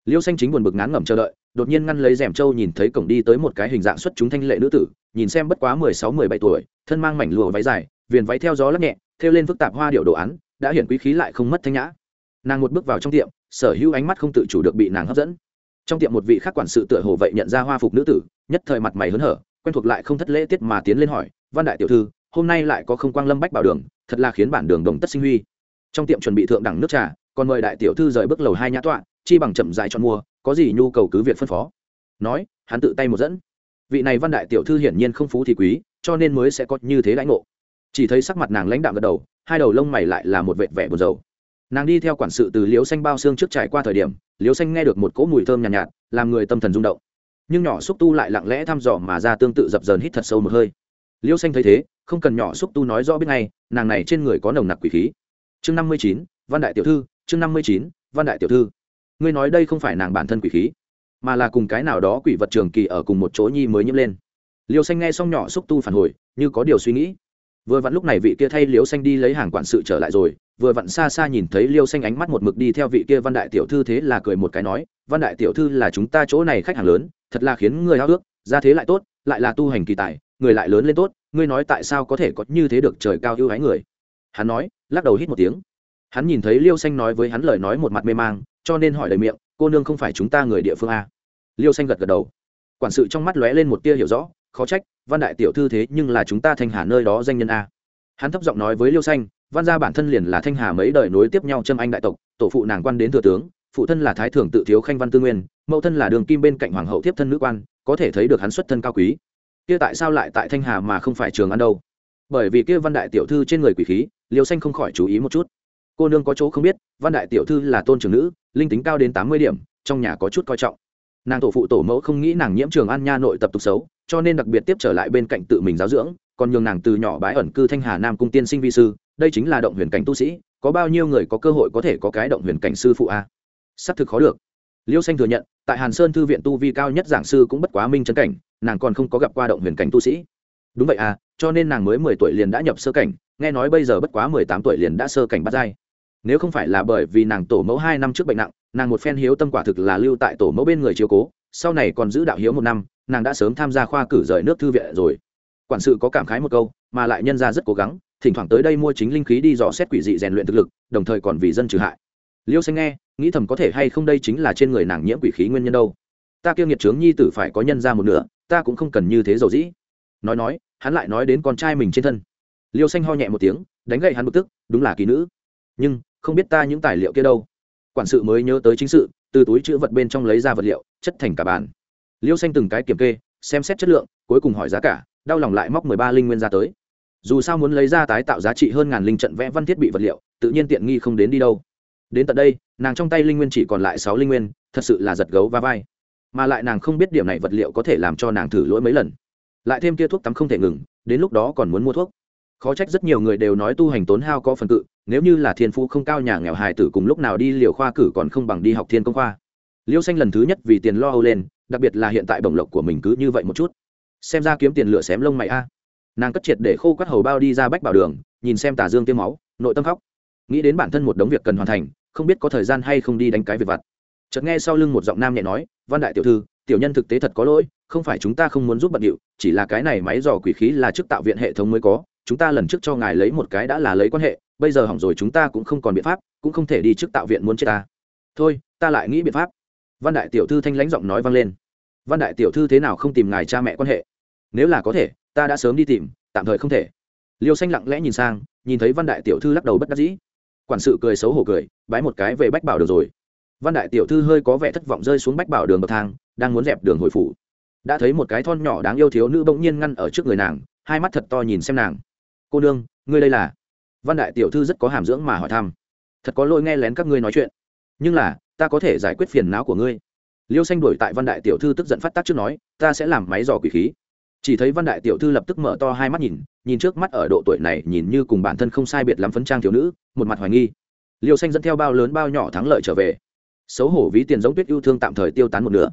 Liêu xanh chính buồn bực ngán ngẩm chờ đợi đột nhiên ngăn lấy rèm trâu nhìn thấy cổng đi tới một cái hình dạng xuất chúng thanh lệ nữ tử, nhìn xem bất quá mười sáu, mười bảy tuổi, thân mang mảnh lụa váy dài, viền váy theo gió lắc nhẹ, thêu lên phức tạp hoa điệu đồ án, đã hiển quý khí lại không mất thanh nhã. Nàng một bước vào trong tiệm, sở hữu ánh mắt không tự chủ được bị nàng hấp dẫn. Trong tiệm một vị khác quản sự tựa hồ vậy nhận ra hoa phục nữ tử, nhất thời mặt mày hớn hở, quen thuộc lại không thất lễ tiết mà tiến lên hỏi, văn đại tiểu thư, hôm nay lại có không quang lâm bách bảo đường, thật là khiến bản đường đồng tất sinh huy. Trong tiệm chuẩn bị thượng đẳng nước trà, còn mời đại tiểu thư rời bước lầu hai nhã tọa, chi bằng chậm dài chọn mua có gì nhu cầu cứ việc phân phó. Nói hắn tự tay một dẫn. Vị này văn đại tiểu thư hiển nhiên không phú thì quý cho nên mới sẽ có như thế lãnh ngộ. Chỉ thấy sắc mặt nàng lãnh đạm gật đầu hai đầu lông mày lại là một vệt vẻ buồn rầu. Nàng đi theo quản sự từ liếu xanh bao xương trước trải qua thời điểm liếu xanh nghe được một cỗ mùi thơm nhàn nhạt, nhạt làm người tâm thần rung động. Nhưng nhỏ xúc tu lại lặng lẽ thăm dò mà ra tương tự dập dờn hít thật sâu một hơi. Liêu xanh thấy thế không cần nhỏ xúc tu nói rõ biết ngay nàng này trên người có nồng nặc quỷ khí. Chương năm mươi chín văn đại tiểu thư chương năm mươi chín văn đại tiểu thư ngươi nói đây không phải nàng bản thân quỷ khí, mà là cùng cái nào đó quỷ vật trường kỳ ở cùng một chỗ nhi mới nhiễm lên. Liêu xanh nghe xong nhỏ xúc tu phản hồi, như có điều suy nghĩ. Vừa vặn lúc này vị kia thay liêu xanh đi lấy hàng quản sự trở lại rồi, vừa vặn xa xa nhìn thấy liêu xanh ánh mắt một mực đi theo vị kia văn đại tiểu thư thế là cười một cái nói, văn đại tiểu thư là chúng ta chỗ này khách hàng lớn, thật là khiến người háo ước ra thế lại tốt, lại là tu hành kỳ tài, người lại lớn lên tốt, ngươi nói tại sao có thể có như thế được trời cao ưu ái người? Hắn nói, lắc đầu hít một tiếng. Hắn nhìn thấy liêu xanh nói với hắn lời nói một mặt mê mang cho nên hỏi lời miệng, cô nương không phải chúng ta người địa phương a liêu xanh gật gật đầu. Quản sự trong mắt lóe lên một tia hiểu rõ, khó trách, văn đại tiểu thư thế nhưng là chúng ta thanh hà nơi đó danh nhân a. Hắn thấp giọng nói với liêu xanh, văn gia bản thân liền là thanh hà mấy đời nối tiếp nhau châm anh đại tộc, tổ phụ nàng quan đến thừa tướng, phụ thân là thái thưởng tự thiếu khanh văn tư nguyên, mẫu thân là đường kim bên cạnh hoàng hậu tiếp thân nữ quan, có thể thấy được hắn xuất thân cao quý. Kia tại sao lại tại thanh hà mà không phải trường ăn đâu? Bởi vì kia văn đại tiểu thư trên người quỷ khí, liêu xanh không khỏi chú ý một chút. Cô nương có chỗ không biết, văn đại tiểu thư là tôn trưởng nữ linh tính cao đến tám mươi điểm, trong nhà có chút coi trọng. Nàng tổ phụ tổ mẫu không nghĩ nàng nhiễm trường an nha nội tập tục xấu, cho nên đặc biệt tiếp trở lại bên cạnh tự mình giáo dưỡng, còn nhường nàng từ nhỏ bái ẩn cư thanh hà nam cung tiên sinh vi sư, đây chính là động huyền cảnh tu sĩ, có bao nhiêu người có cơ hội có thể có cái động huyền cảnh sư phụ a? Xác thực khó được. Liêu xanh thừa nhận, tại hàn sơn thư viện tu vi cao nhất giảng sư cũng bất quá minh trấn cảnh, nàng còn không có gặp qua động huyền cảnh tu sĩ. Đúng vậy à cho nên nàng mới mười tuổi liền đã nhập sơ cảnh, nghe nói bây giờ bất quá mười tám tuổi liền đã sơ cảnh bắt dai nếu không phải là bởi vì nàng tổ mẫu hai năm trước bệnh nặng, nàng một phen hiếu tâm quả thực là lưu tại tổ mẫu bên người chiếu cố, sau này còn giữ đạo hiếu một năm, nàng đã sớm tham gia khoa cử rời nước thư viện rồi. Quản sự có cảm khái một câu, mà lại nhân ra rất cố gắng, thỉnh thoảng tới đây mua chính linh khí đi dò xét quỷ dị rèn luyện thực lực, đồng thời còn vì dân trừ hại. Liêu xanh nghe, nghĩ thầm có thể hay không đây chính là trên người nàng nhiễm quỷ khí nguyên nhân đâu. Ta kêu nghiệt trướng nhi tử phải có nhân ra một nửa, ta cũng không cần như thế dầu dĩ. Nói nói, hắn lại nói đến con trai mình trên thân. Liêu xanh ho nhẹ một tiếng, đánh gậy hắn bực tức, đúng là kỳ nữ nhưng không biết ta những tài liệu kia đâu. Quản sự mới nhớ tới chính sự, từ túi chữ vật bên trong lấy ra vật liệu, chất thành cả bàn. Liêu xanh từng cái kiểm kê, xem xét chất lượng, cuối cùng hỏi giá cả, đau lòng lại móc mười ba linh nguyên ra tới. Dù sao muốn lấy ra tái tạo giá trị hơn ngàn linh trận vẽ văn thiết bị vật liệu, tự nhiên tiện nghi không đến đi đâu. Đến tận đây, nàng trong tay linh nguyên chỉ còn lại sáu linh nguyên, thật sự là giật gấu và vai. Mà lại nàng không biết điểm này vật liệu có thể làm cho nàng thử lỗi mấy lần. Lại thêm kia thuốc tắm không thể ngừng, đến lúc đó còn muốn mua thuốc. Khó trách rất nhiều người đều nói tu hành tốn hao có phần cự nếu như là thiên phú không cao nhà nghèo hài tử cùng lúc nào đi liều khoa cử còn không bằng đi học thiên công khoa. Liêu xanh lần thứ nhất vì tiền lo âu lên, đặc biệt là hiện tại bổng lộc của mình cứ như vậy một chút. Xem ra kiếm tiền lửa xém lông mày a. Nàng cất triệt để khô quát hầu bao đi ra bách bảo đường, nhìn xem tà dương tiêm máu, nội tâm khóc. Nghĩ đến bản thân một đống việc cần hoàn thành, không biết có thời gian hay không đi đánh cái việc vặt. Chợt nghe sau lưng một giọng nam nhẹ nói, văn đại tiểu thư, tiểu nhân thực tế thật có lỗi, không phải chúng ta không muốn giúp bận điệu, chỉ là cái này máy dò quỷ khí là chức tạo viện hệ thống mới có chúng ta lần trước cho ngài lấy một cái đã là lấy quan hệ, bây giờ hỏng rồi chúng ta cũng không còn biện pháp, cũng không thể đi trước tạo viện muốn chết ta. Thôi, ta lại nghĩ biện pháp. Văn đại tiểu thư thanh lãnh giọng nói vang lên. Văn đại tiểu thư thế nào không tìm ngài cha mẹ quan hệ? Nếu là có thể, ta đã sớm đi tìm, tạm thời không thể. Liêu xanh lặng lẽ nhìn sang, nhìn thấy văn đại tiểu thư lắc đầu bất đắc dĩ. Quản sự cười xấu hổ cười, bái một cái về bách bảo được rồi. Văn đại tiểu thư hơi có vẻ thất vọng rơi xuống bách bảo đường bậc thang, đang muốn dẹp đường hồi phủ. Đã thấy một cái thon nhỏ đáng yêu thiếu nữ bỗng nhiên ngăn ở trước người nàng, hai mắt thật to nhìn xem nàng cô nương, ngươi đây là? Văn đại tiểu thư rất có hàm dưỡng mà hỏi thăm. Thật có lỗi nghe lén các ngươi nói chuyện. Nhưng là, ta có thể giải quyết phiền não của ngươi. Liêu xanh đuổi tại văn đại tiểu thư tức giận phát tác trước nói, ta sẽ làm máy dò quỷ khí. Chỉ thấy văn đại tiểu thư lập tức mở to hai mắt nhìn nhìn trước mắt ở độ tuổi này nhìn như cùng bản thân không sai biệt lắm phấn trang thiếu nữ, một mặt hoài nghi. Liêu xanh dẫn theo bao lớn bao nhỏ thắng lợi trở về. Xấu hổ ví tiền giống tuyết yêu thương tạm thời tiêu tán một nửa.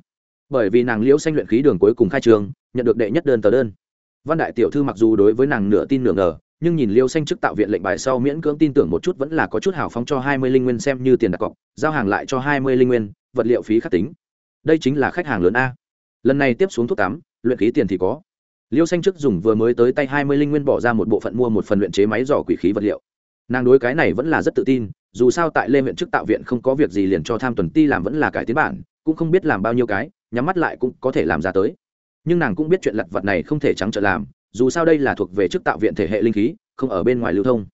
Bởi vì nàng liễu xanh luyện khí đường cuối cùng khai trường, nhận được đệ nhất đơn tờ đơn. Văn đại tiểu thư mặc dù đối với nàng nửa tin nửa ngờ nhưng nhìn liêu xanh chức tạo viện lệnh bài sau miễn cưỡng tin tưởng một chút vẫn là có chút hào phóng cho hai mươi linh nguyên xem như tiền đặt cọc, giao hàng lại cho hai mươi linh nguyên, vật liệu phí khắc tính. Đây chính là khách hàng lớn a. Lần này tiếp xuống thuốc tắm, luyện khí tiền thì có. Liêu xanh chức dùng vừa mới tới tay hai mươi linh nguyên bỏ ra một bộ phận mua một phần luyện chế máy dò quỷ khí vật liệu. Nàng đối cái này vẫn là rất tự tin, dù sao tại lê huyện chức tạo viện không có việc gì liền cho tham tuần ti làm vẫn là cải tiến bản, cũng không biết làm bao nhiêu cái, nhắm mắt lại cũng có thể làm ra tới. Nhưng nàng cũng biết chuyện lặt vặt này không thể trắng trợ làm dù sao đây là thuộc về chức tạo viện thể hệ linh khí, không ở bên ngoài lưu thông.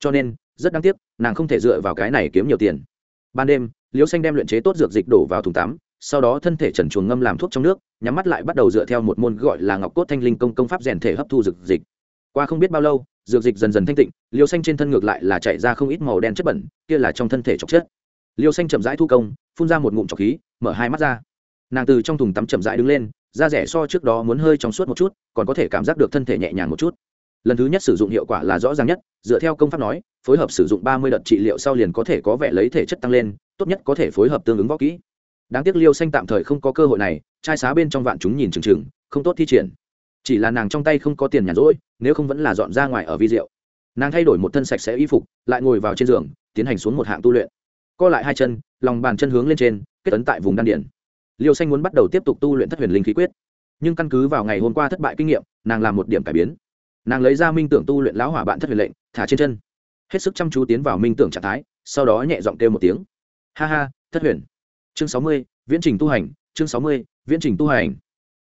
Cho nên, rất đáng tiếc, nàng không thể dựa vào cái này kiếm nhiều tiền. Ban đêm, liễu xanh đem luyện chế tốt dược dịch đổ vào thùng tắm, sau đó thân thể trần chuồng ngâm làm thuốc trong nước, nhắm mắt lại bắt đầu dựa theo một môn gọi là ngọc cốt thanh linh công công pháp rèn thể hấp thu dược dịch. Qua không biết bao lâu, dược dịch dần dần thanh tịnh liêu xanh trên thân ngược lại là chạy ra không ít màu đen chất bẩn, kia là trong thân thể chọc chất liêu xanh chậm rãi thu công, phun ra một ngụm trọc khí, mở hai mắt ra. Nàng từ trong thùng tắm chậm rãi đứng lên da rẻ so trước đó muốn hơi trong suốt một chút, còn có thể cảm giác được thân thể nhẹ nhàng một chút. Lần thứ nhất sử dụng hiệu quả là rõ ràng nhất, dựa theo công pháp nói, phối hợp sử dụng ba mươi đợt trị liệu sau liền có thể có vẻ lấy thể chất tăng lên, tốt nhất có thể phối hợp tương ứng võ kỹ. Đáng tiếc liêu xanh tạm thời không có cơ hội này, trai xá bên trong vạn chúng nhìn chừng chừng, không tốt thi triển. Chỉ là nàng trong tay không có tiền nhàn rỗi, nếu không vẫn là dọn ra ngoài ở vi rượu. Nàng thay đổi một thân sạch sẽ y phục, lại ngồi vào trên giường, tiến hành xuống một hạng tu luyện. Co lại hai chân, lòng bàn chân hướng lên trên, kết tấn tại vùng đan điển liêu xanh muốn bắt đầu tiếp tục tu luyện thất huyền linh khí quyết. Nhưng căn cứ vào ngày hôm qua thất bại kinh nghiệm, nàng làm một điểm cải biến. Nàng lấy ra minh tưởng tu luyện lão hỏa bạn thất huyền lệnh, thả trên chân. Hết sức chăm chú tiến vào minh tưởng trạng thái, sau đó nhẹ giọng kêu một tiếng. Ha ha, thất huyền. Chương sáu mươi, viễn trình tu hành, chương sáu mươi, viễn trình tu hành.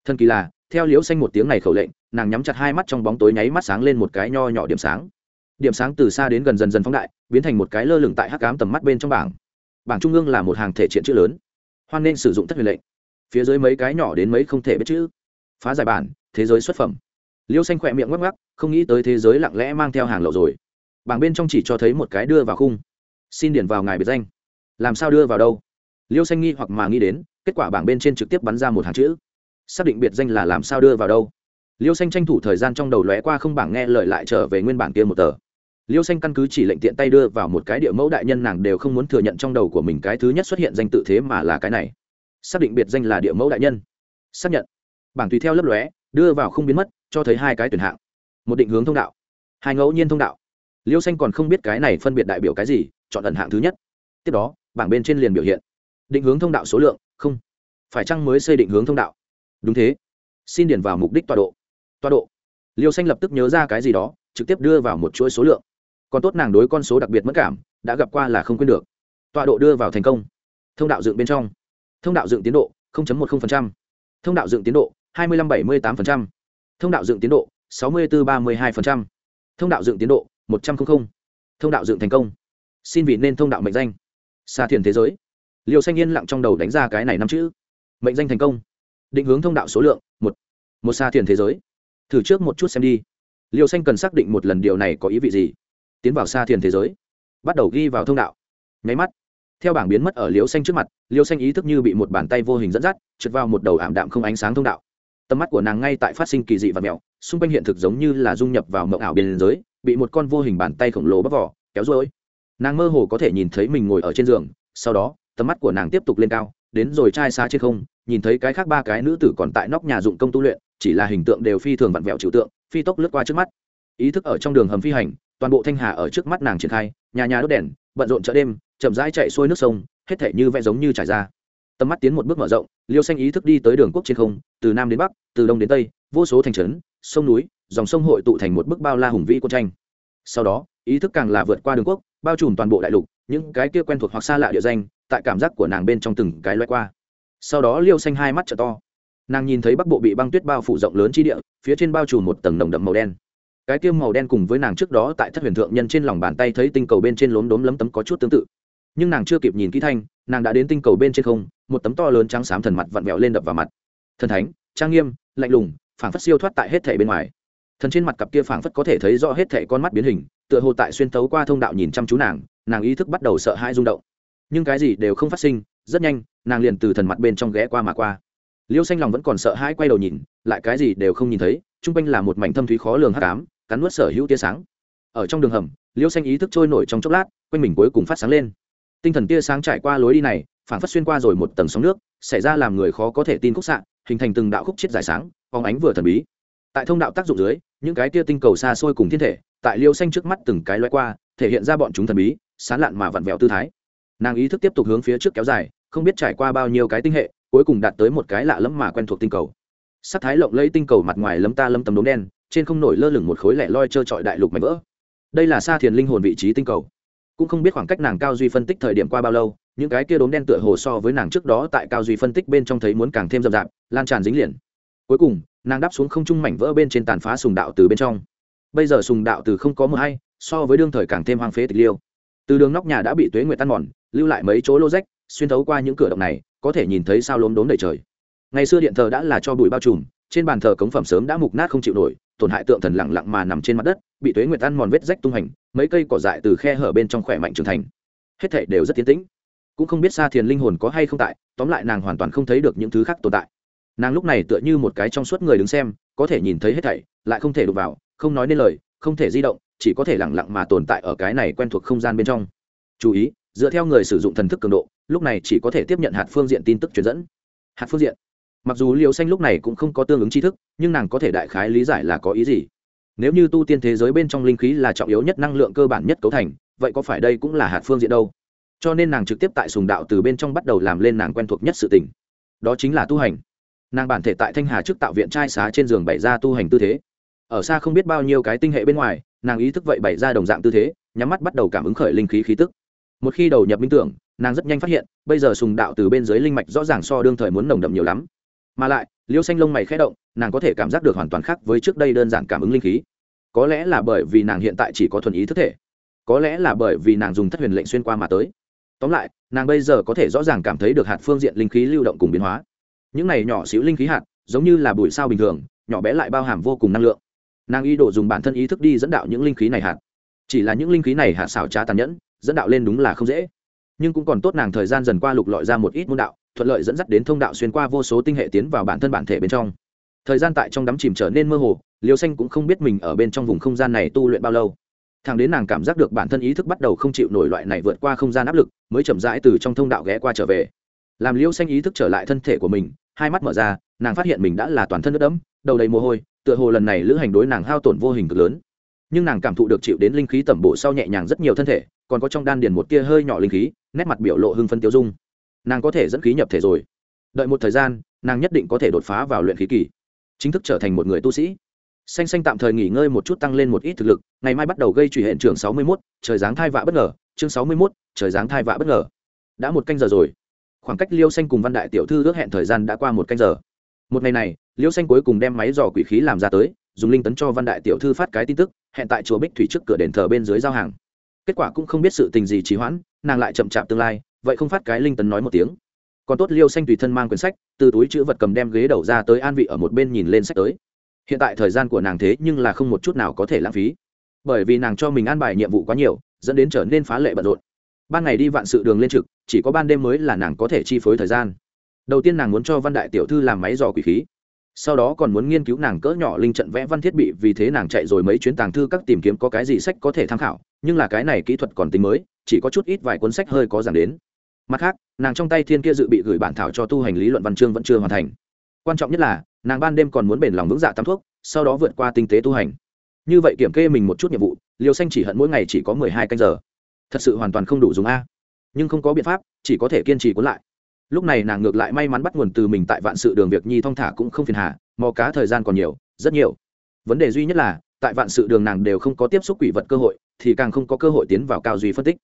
Thần kỳ là, theo liễu xanh một tiếng này khẩu lệnh, nàng nhắm chặt hai mắt trong bóng tối nháy mắt sáng lên một cái nho nhỏ điểm sáng. Điểm sáng từ xa đến gần dần dần phóng đại, biến thành một cái lơ lửng tại hắc cám tầm mắt bên trong bảng. Bảng trung ương là một hàng thể triện chữ lớn hoan nên sử dụng thất huyền lệnh. Phía dưới mấy cái nhỏ đến mấy không thể biết chữ. Phá giải bản, thế giới xuất phẩm. Liêu xanh khỏe miệng ngắc ngắc không nghĩ tới thế giới lặng lẽ mang theo hàng lậu rồi. Bảng bên trong chỉ cho thấy một cái đưa vào khung. Xin điền vào ngài biệt danh. Làm sao đưa vào đâu? Liêu xanh nghi hoặc mà nghĩ đến, kết quả bảng bên trên trực tiếp bắn ra một hàng chữ. Xác định biệt danh là làm sao đưa vào đâu? Liêu xanh tranh thủ thời gian trong đầu lóe qua không bảng nghe lời lại trở về nguyên bản kia một tờ liêu xanh căn cứ chỉ lệnh tiện tay đưa vào một cái địa mẫu đại nhân nàng đều không muốn thừa nhận trong đầu của mình cái thứ nhất xuất hiện danh tự thế mà là cái này. Xác định biệt danh là địa mẫu đại nhân. Xác nhận. Bảng tùy theo lấp lóe, đưa vào không biến mất, cho thấy hai cái tuyển hạng. Một định hướng thông đạo. Hai ngẫu nhiên thông đạo. Liêu xanh còn không biết cái này phân biệt đại biểu cái gì, chọn ẩn hạng thứ nhất. Tiếp đó, bảng bên trên liền biểu hiện. Định hướng thông đạo số lượng, không. Phải chăng mới xây định hướng thông đạo? Đúng thế. Xin điền vào mục đích tọa độ. Tọa độ. Liêu xanh lập tức nhớ ra cái gì đó, trực tiếp đưa vào một chuỗi số lượng còn tốt nàng đối con số đặc biệt mất cảm, đã gặp qua là không quên được. Tọa độ đưa vào thành công. Thông đạo dựng bên trong. Thông đạo dựng tiến độ 1.10%. thông đạo dựng tiến độ 25-78%. thông đạo dựng tiến độ 64-32%. thông đạo dựng tiến độ 100%. thông đạo dựng thành công. Xin vị nên thông đạo mệnh danh. Xa thiền thế giới. Liều xanh yên lặng trong đầu đánh ra cái này năm chữ. Mệnh danh thành công. Định hướng thông đạo số lượng, một. Một xa thiền thế giới. Thử trước một chút xem đi. Liều xanh cần xác định một lần điều này có ý vị gì tiến vào xa thiền thế giới, bắt đầu ghi vào thông đạo. Nháy mắt, theo bảng biến mất ở liêu xanh trước mặt liêu xanh ý thức như bị một bàn tay vô hình dẫn dắt, trượt vào một đầu ảm đạm không ánh sáng thông đạo. Tầm mắt của nàng ngay tại phát sinh kỳ dị và mẹo, xung quanh hiện thực giống như là dung nhập vào mộng ảo biên giới, bị một con vô hình bàn tay khổng lồ bóc vỏ kéo rối. Nàng mơ hồ có thể nhìn thấy mình ngồi ở trên giường, sau đó, tầm mắt của nàng tiếp tục lên cao, đến rồi trai xa trên không, nhìn thấy cái khác ba cái nữ tử còn tại nóc nhà dụng công tu luyện, chỉ là hình tượng đều phi thường vặn vẹo trừu tượng, phi tốc lướt qua trước mắt. Ý thức ở trong đường hầm phi hành toàn bộ thanh hà ở trước mắt nàng triển khai, nhà nhà đốt đèn, bận rộn chợ đêm, chậm rãi chạy xuôi nước sông, hết thể như vẽ giống như trải ra. Tầm mắt tiến một bước mở rộng, liêu xanh ý thức đi tới đường quốc trên không, từ nam đến bắc, từ đông đến tây, vô số thành trấn, sông núi, dòng sông hội tụ thành một bức bao la hùng vĩ quân tranh. Sau đó, ý thức càng là vượt qua đường quốc, bao trùm toàn bộ đại lục, những cái kia quen thuộc hoặc xa lạ địa danh, tại cảm giác của nàng bên trong từng cái loay qua. Sau đó liêu xanh hai mắt t to. Nàng nhìn thấy bắc bộ bị băng tuyết bao phủ rộng lớn chi địa, phía trên bao trùm một tầng nồng đậm màu đen cái kia màu đen cùng với nàng trước đó tại thất huyền thượng nhân trên lòng bàn tay thấy tinh cầu bên trên lốm đốm lấm tấm có chút tương tự. Nhưng nàng chưa kịp nhìn kỹ thanh, nàng đã đến tinh cầu bên trên không, một tấm to lớn trắng xám thần mặt vặn vẹo lên đập vào mặt. Thần thánh, trang nghiêm, lạnh lùng, phảng phất siêu thoát tại hết thể bên ngoài. Thần trên mặt cặp kia phảng phất có thể thấy rõ hết thể con mắt biến hình, tựa hồ tại xuyên tấu qua thông đạo nhìn chăm chú nàng nàng ý thức bắt đầu sợ hãi rung động. Nhưng cái gì đều không phát sinh, rất nhanh, nàng liền từ thần mặt bên trong ghé qua mà qua. Liêu xanh lòng vẫn còn sợ hãi quay đầu nhìn, lại cái gì đều không nhìn thấy t r u n g quanh là một mảnh thâm thúy khó lường hát cám cắn nuốt sở hữu tia sáng. Ở trong đường hầm, liêu xanh ý thức trôi nổi trong chốc lát, quanh mình cuối cùng phát sáng lên. Tinh thần tia sáng trải qua lối đi này phản phát xuyên qua rồi một tầng sóng nước, xảy ra làm người khó có thể tin khúc xạ, hình thành từng đạo khúc chết dài sáng, phóng ánh vừa thần bí. Tại thông đạo tác dụng dưới, những cái tia tinh cầu xa xôi cùng thiên thể, tại liêu xanh trước mắt từng cái loay qua, thể hiện ra bọn chúng thần bí, sán lạn mà vặn vẹo tư thái. Nàng ý thức tiếp tục hướng phía trước kéo dài, không biết trải qua bao nhiêu cái tinh hệ, cuối cùng đạt tới một cái lạ lẫm mà quen thuộc tinh cầu. Sắc thái lộng lấy tinh cầu mặt ngoài lấm ta lấm tấm đốm đen trên không nổi lơ lửng một khối lẻ loi trơ trọi đại lục mảnh vỡ. Đây là sa thiền linh hồn vị trí tinh cầu. Cũng không biết khoảng cách nàng cao duy phân tích thời điểm qua bao lâu, những cái kia đốm đen tựa hồ so với nàng trước đó tại cao duy phân tích bên trong thấy muốn càng thêm rậm rạp, lan tràn dính liền. Cuối cùng, nàng đáp xuống không trung mảnh vỡ bên trên tàn phá sùng đạo từ bên trong. Bây giờ sùng đạo từ không có mưa hay, so với đương thời càng thêm hoang phế tịch liêu. Từ đường nóc nhà đã bị tuế nguyệt tan mòn, lưu lại mấy chỗ lô rách, xuyên thấu qua những cửa động này, có thể nhìn thấy sao lốm đốm đầy trời. Ngày xưa điện thờ đã là cho bụi bao trùm, trên bàn thờ cống phẩm sớm đã mục nát không chịu nổi tổn hại tượng thần lặng lặng mà nằm trên mặt đất, bị tuế nguyệt ăn mòn vết rách tung hành, mấy cây cỏ dại từ khe hở bên trong khỏe mạnh trưởng thành. Hết thảy đều rất tiến tĩnh. Cũng không biết xa thiền linh hồn có hay không tại, tóm lại nàng hoàn toàn không thấy được những thứ khác tồn tại. Nàng lúc này tựa như một cái trong suốt người đứng xem, có thể nhìn thấy hết thảy, lại không thể đụng vào, không nói nên lời, không thể di động, chỉ có thể lặng lặng mà tồn tại ở cái này quen thuộc không gian bên trong. Chú ý, dựa theo người sử dụng thần thức cường độ, lúc này chỉ có thể tiếp nhận hạt phương diện tin tức truyền dẫn. Hạt phương diện mặc dù liều xanh lúc này cũng không có tương ứng tri thức, nhưng nàng có thể đại khái lý giải là có ý gì. Nếu như tu tiên thế giới bên trong linh khí là trọng yếu nhất, năng lượng cơ bản nhất cấu thành, vậy có phải đây cũng là hạt phương diện đâu? Cho nên nàng trực tiếp tại sùng đạo từ bên trong bắt đầu làm lên nàng quen thuộc nhất sự tình. Đó chính là tu hành. Nàng bản thể tại thanh hà trước tạo viện trai xá trên giường bày ra tu hành tư thế. Ở xa không biết bao nhiêu cái tinh hệ bên ngoài, nàng ý thức vậy bày ra đồng dạng tư thế, nhắm mắt bắt đầu cảm ứng khởi linh khí khí tức. Một khi đầu nhập minh tưởng, nàng rất nhanh phát hiện, bây giờ sùng đạo từ bên dưới linh mạch rõ ràng so đương thời muốn nồng đậm nhiều lắm mà lại, liêu xanh lông mày khẽ động, nàng có thể cảm giác được hoàn toàn khác với trước đây đơn giản cảm ứng linh khí. Có lẽ là bởi vì nàng hiện tại chỉ có thuần ý thức thể. Có lẽ là bởi vì nàng dùng thất huyền lệnh xuyên qua mà tới. Tóm lại, nàng bây giờ có thể rõ ràng cảm thấy được hạt phương diện linh khí lưu động cùng biến hóa. Những này nhỏ xíu linh khí hạt, giống như là bụi sao bình thường, nhỏ bé lại bao hàm vô cùng năng lượng. Nàng ý đồ dùng bản thân ý thức đi dẫn đạo những linh khí này hạt. Chỉ là những linh khí này hạt xảo trá tàn nhẫn, dẫn đạo lên đúng là không dễ. Nhưng cũng còn tốt nàng thời gian dần qua lục lọi ra một ít môn đạo thuận lợi dẫn dắt đến thông đạo xuyên qua vô số tinh hệ tiến vào bản thân bản thể bên trong. Thời gian tại trong đắm chìm trở nên mơ hồ liều xanh cũng không biết mình ở bên trong vùng không gian này tu luyện bao lâu. Thằng đến nàng cảm giác được bản thân ý thức bắt đầu không chịu nổi loại này vượt qua không gian áp lực, mới chậm rãi từ trong thông đạo ghé qua trở về. Làm liêu xanh ý thức trở lại thân thể của mình, hai mắt mở ra, nàng phát hiện mình đã là toàn thân nước đẫm, đầu đầy mồ hôi, tựa hồ lần này lữ hành đối nàng hao tổn vô hình cực lớn. Nhưng nàng cảm thụ được chịu đến linh khí tẩm bổ sau nhẹ nhàng rất nhiều thân thể, còn có trong đan điền một tia hơi nhỏ linh khí, nét mặt biểu lộ hưng phân tiêu dung nàng có thể dẫn khí nhập thể rồi. Đợi một thời gian, nàng nhất định có thể đột phá vào luyện khí kỳ. Chính thức trở thành một người tu sĩ. Xanh xanh tạm thời nghỉ ngơi một chút tăng lên một ít thực lực, ngày mai bắt đầu gây truy hiện trường sáu mươi mốt, trời dáng thai vạ bất ngờ, chương sáu mươi mốt, trời dáng thai vạ bất ngờ. Đã một canh giờ rồi. Khoảng cách liêu xanh cùng văn đại tiểu thư ước hẹn thời gian đã qua một canh giờ. Một ngày này, liêu xanh cuối cùng đem máy dò quỷ khí làm ra tới, dùng linh tấn cho văn đại tiểu thư phát cái tin tức, hẹn tại chùa bích thủy trước cửa đền thờ bên dưới giao hàng. Kết quả cũng không biết sự tình gì trì hoãn, nàng lại chậm chạp tương lai vậy không phát cái linh tấn nói một tiếng. Còn tốt liêu xanh tùy thân mang quyển sách, từ túi chữ vật cầm đem ghế đầu ra tới an vị ở một bên nhìn lên sách tới. Hiện tại thời gian của nàng thế nhưng là không một chút nào có thể lãng phí. Bởi vì nàng cho mình an bài nhiệm vụ quá nhiều, dẫn đến trở nên phá lệ bận rộn. Ban ngày đi vạn sự đường lên trực, chỉ có ban đêm mới là nàng có thể chi phối thời gian. Đầu tiên nàng muốn cho văn đại tiểu thư làm máy dò quỷ khí. Sau đó còn muốn nghiên cứu nàng cỡ nhỏ linh trận vẽ văn thiết bị, vì thế nàng chạy rồi mấy chuyến tàng thư các tìm kiếm có cái gì sách có thể tham khảo, nhưng là cái này kỹ thuật còn tính mới, chỉ có chút ít vài cuốn sách hơi có giảm đến mặt khác, nàng trong tay thiên kia dự bị gửi bản thảo cho tu hành lý luận văn chương vẫn chưa hoàn thành. Quan trọng nhất là, nàng ban đêm còn muốn bền lòng vững dạ tắm thuốc, sau đó vượt qua tinh tế tu hành. Như vậy kiểm kê mình một chút nhiệm vụ liều xanh chỉ hận mỗi ngày chỉ có mười hai canh giờ. Thật sự hoàn toàn không đủ dùng a. Nhưng không có biện pháp, chỉ có thể kiên trì cuốn lại. Lúc này nàng ngược lại may mắn bắt nguồn từ mình tại vạn sự đường việc nhi thong thả cũng không phiền hà, mò cá thời gian còn nhiều, rất nhiều. Vấn đề duy nhất là, tại vạn sự đường nàng đều không có tiếp xúc quỷ vật cơ hội, thì càng không có cơ hội tiến vào cao duy phân tích.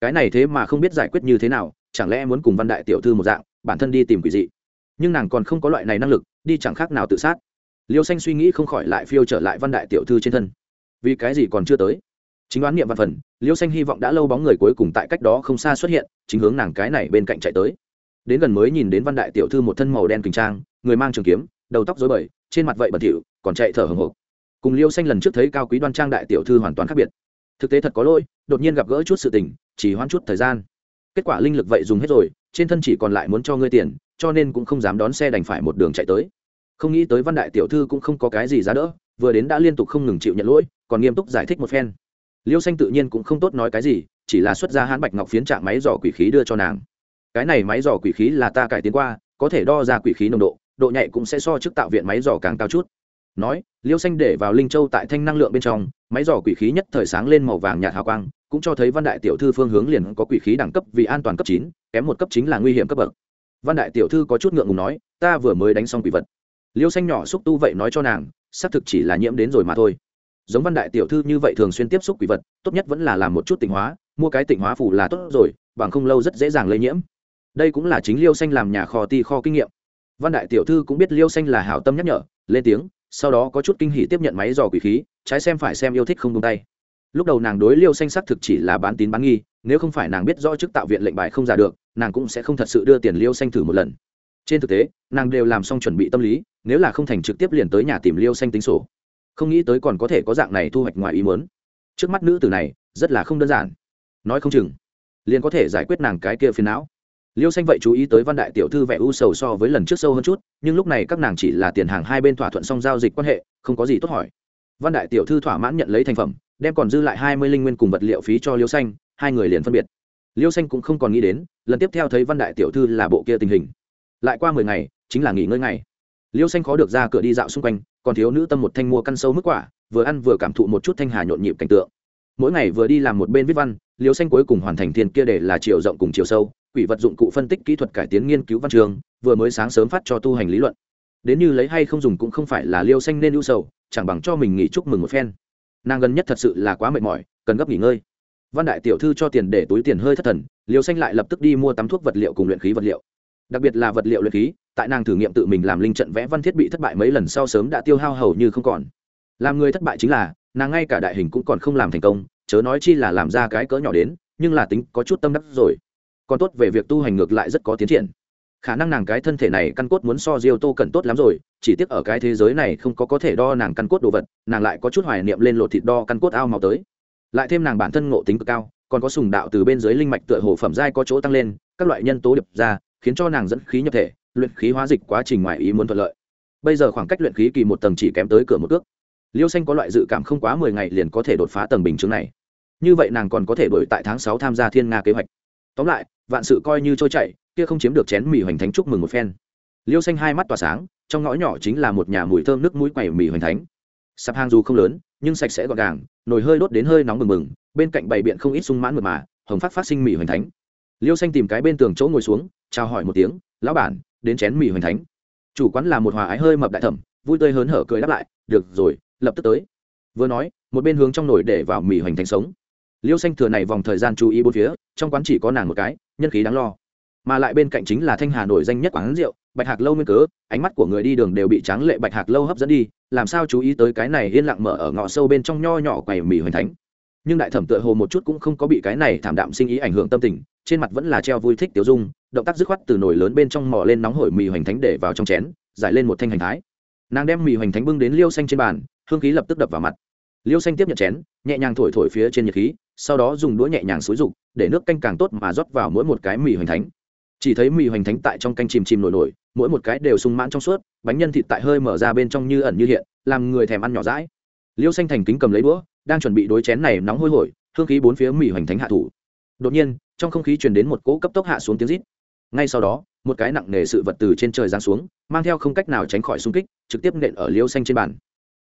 Cái này thế mà không biết giải quyết như thế nào chẳng lẽ muốn cùng văn đại tiểu thư một dạng, bản thân đi tìm quỷ dị? Nhưng nàng còn không có loại này năng lực, đi chẳng khác nào tự sát. Liêu xanh suy nghĩ không khỏi lại phiêu trở lại văn đại tiểu thư trên thân. Vì cái gì còn chưa tới? Chính đoán niệm văn phần, liêu xanh hy vọng đã lâu bóng người cuối cùng tại cách đó không xa xuất hiện, chính hướng nàng cái này bên cạnh chạy tới. Đến gần mới nhìn đến văn đại tiểu thư một thân màu đen kình trang, người mang trường kiếm, đầu tóc dối bời, trên mặt vậy bẩn thỉu, còn chạy thở hồng hộc. Cùng liêu xanh lần trước thấy cao quý đoan trang đại tiểu thư hoàn toàn khác biệt. Thực tế thật có lỗi, đột nhiên gặp gỡ chút sự tình, chỉ hoãn chút thời gian kết quả linh lực vậy dùng hết rồi, trên thân chỉ còn lại muốn cho ngươi tiền, cho nên cũng không dám đón xe đành phải một đường chạy tới. Không nghĩ tới văn đại tiểu thư cũng không có cái gì giá đỡ, vừa đến đã liên tục không ngừng chịu nhận lỗi, còn nghiêm túc giải thích một phen. Liêu xanh tự nhiên cũng không tốt nói cái gì, chỉ là xuất ra hãn bạch ngọc phiến trạng máy dò quỷ khí đưa cho nàng. Cái này máy dò quỷ khí là ta cải tiến qua, có thể đo ra quỷ khí nồng độ độ nhạy cũng sẽ so trước tạo viện máy dò càng cao chút. Nói, liêu xanh để vào linh châu tại thanh năng lượng bên trong, máy dò quỷ khí nhất thời sáng lên màu vàng nhạt hào quang cũng cho thấy văn đại tiểu thư phương hướng liền có quỷ khí đẳng cấp vì an toàn cấp chín, kém một cấp chính là nguy hiểm cấp bậc. Văn đại tiểu thư có chút ngượng ngùng nói, ta vừa mới đánh xong quỷ vật. Liêu xanh nhỏ xúc tu vậy nói cho nàng, xác thực chỉ là nhiễm đến rồi mà thôi. Giống văn đại tiểu thư như vậy thường xuyên tiếp xúc quỷ vật, tốt nhất vẫn là làm một chút tịnh hóa, mua cái tịnh hóa phủ là tốt rồi, bằng không lâu rất dễ dàng lây nhiễm. Đây cũng là chính liêu xanh làm nhà kho ti kho kinh nghiệm. Văn đại tiểu thư cũng biết liêu xanh là hảo tâm nhắc nhở, lên tiếng, sau đó có chút kinh hỉ tiếp nhận máy dò quỷ khí, trái xem phải xem yêu thích không tung tay lúc đầu nàng đối liêu xanh xác thực chỉ là bán tín bán nghi, nếu không phải nàng biết rõ chức tạo viện lệnh bài không giả được, nàng cũng sẽ không thật sự đưa tiền liêu xanh thử một lần. Trên thực tế, nàng đều làm xong chuẩn bị tâm lý, nếu là không thành trực tiếp liền tới nhà tìm liêu xanh tính sổ. Không nghĩ tới còn có thể có dạng này thu hoạch ngoài ý muốn. Trước mắt nữ tử này, rất là không đơn giản. Nói không chừng, liền có thể giải quyết nàng cái kia phiền não. Liêu xanh vậy chú ý tới văn đại tiểu thư vẻ u sầu so với lần trước sâu hơn chút, nhưng lúc này các nàng chỉ là tiền hàng hai bên thỏa thuận xong giao dịch quan hệ, không có gì tốt hỏi. Văn đại tiểu thư thỏa mãn nhận lấy thành phẩm đem còn dư lại hai mươi linh nguyên cùng vật liệu phí cho liêu xanh, hai người liền phân biệt. Liêu xanh cũng không còn nghĩ đến, lần tiếp theo thấy văn đại tiểu thư là bộ kia tình hình. Lại qua mười ngày, chính là nghỉ ngơi ngày. Liêu xanh khó được ra cửa đi dạo xung quanh, còn thiếu nữ tâm một thanh mua căn sâu mức quả, vừa ăn vừa cảm thụ một chút thanh hà nhộn nhịp cảnh tượng. Mỗi ngày vừa đi làm một bên viết văn, liêu xanh cuối cùng hoàn thành thiên kia để là chiều rộng cùng chiều sâu, quỷ vật dụng cụ phân tích kỹ thuật cải tiến nghiên cứu văn trường, vừa mới sáng sớm phát cho tu hành lý luận. Đến như lấy hay không dùng cũng không phải là liêu xanh nên ưu sầu, chẳng bằng cho mình nghỉ chúc mừng một phen nàng gần nhất thật sự là quá mệt mỏi, cần gấp nghỉ ngơi. Văn đại tiểu thư cho tiền để túi tiền hơi thất thần liều xanh lại lập tức đi mua tắm thuốc vật liệu cùng luyện khí vật liệu. Đặc biệt là vật liệu luyện khí, tại nàng thử nghiệm tự mình làm linh trận vẽ văn thiết bị thất bại mấy lần sau sớm đã tiêu hao hầu như không còn. Làm người thất bại chính là, nàng ngay cả đại hình cũng còn không làm thành công, chớ nói chi là làm ra cái cỡ nhỏ đến, nhưng là tính có chút tâm đắc rồi. Còn tốt về việc tu hành ngược lại rất có tiến triển khả năng nàng cái thân thể này căn cốt muốn so diêu tô cần tốt lắm rồi, chỉ tiếc ở cái thế giới này không có có thể đo nàng căn cốt đồ vật, nàng lại có chút hoài niệm lên lột thịt đo căn cốt ao màu tới. Lại thêm nàng bản thân ngộ tính cực cao, còn có sùng đạo từ bên dưới linh mạch tựa hồ phẩm giai có chỗ tăng lên, các loại nhân tố điệp ra, khiến cho nàng dẫn khí nhập thể, luyện khí hóa dịch quá trình ngoài ý muốn thuận lợi. Bây giờ khoảng cách luyện khí kỳ một tầng chỉ kém tới cửa một cước. Liêu xanh có loại dự cảm không quá mười ngày liền có thể đột phá tầng bình chứng này. Như vậy nàng còn có thể đổi tại tháng sáu tham gia thiên nga kế hoạch. Tóm lại, vạn sự coi như trôi chảy kia không chiếm được chén mì hoành thánh chúc mừng một phen. Liêu xanh hai mắt tỏa sáng, trong ngõ nhỏ chính là một nhà mùi thơm nước mũi quẩy mì hoành thánh. Sạp hàng dù không lớn, nhưng sạch sẽ gọn gàng, nồi hơi đốt đến hơi nóng mừng mừng. bên cạnh bày biện không ít sung mãn mượt mà, hồng phát phát sinh mì hoành thánh. Liêu xanh tìm cái bên tường chỗ ngồi xuống, chào hỏi một tiếng, lão bản, đến chén mì hoành thánh. Chủ quán là một hòa ái hơi mập đại thẩm, vui tươi hớn hở cười đáp lại, được rồi, lập tức tới. Vừa nói, một bên hướng trong nồi để vào mì hoành thánh sống. Liêu xanh thừa này vòng thời gian chú ý bốn phía, trong quán chỉ có nàng một cái, nhân khí đáng lo mà lại bên cạnh chính là thanh hà nổi danh nhất quán rượu, bạch hạc lâu nguyên cớ, ánh mắt của người đi đường đều bị tráng lệ bạch hạc lâu hấp dẫn đi, làm sao chú ý tới cái này yên lặng mở ở ngõ sâu bên trong nho nhỏ quầy mì hoành thánh. Nhưng đại thẩm tựa hồ một chút cũng không có bị cái này thảm đạm sinh ý ảnh hưởng tâm tình, trên mặt vẫn là treo vui thích tiểu dung, động tác dứt khoát từ nồi lớn bên trong mò lên nóng hổi mì hoành thánh để vào trong chén, giải lên một thanh hành thái. Nàng đem mì hoành thánh bưng đến liêu xanh trên bàn, hương khí lập tức đập vào mặt. Liêu xanh tiếp nhận chén, nhẹ nhàng thổi thổi phía trên nhiệt khí, sau đó dùng đũa nhẹ nhàng xúi rục để nước canh càng tốt mà rót vào mỗi một cái mì hoành thánh chỉ thấy mì hoành thánh tại trong canh chìm chìm nổi nổi, mỗi một cái đều sung mãn trong suốt, bánh nhân thịt tại hơi mở ra bên trong như ẩn như hiện, làm người thèm ăn nhỏ rãi liêu xanh thành kính cầm lấy đũa, đang chuẩn bị đối chén này nóng hôi hổi, hương khí bốn phía mì hoành thánh hạ thủ. Đột nhiên, trong không khí truyền đến một cỗ cấp tốc hạ xuống tiếng rít. Ngay sau đó, một cái nặng nề sự vật từ trên trời giáng xuống, mang theo không cách nào tránh khỏi xung kích, trực tiếp nện ở liêu xanh trên bàn.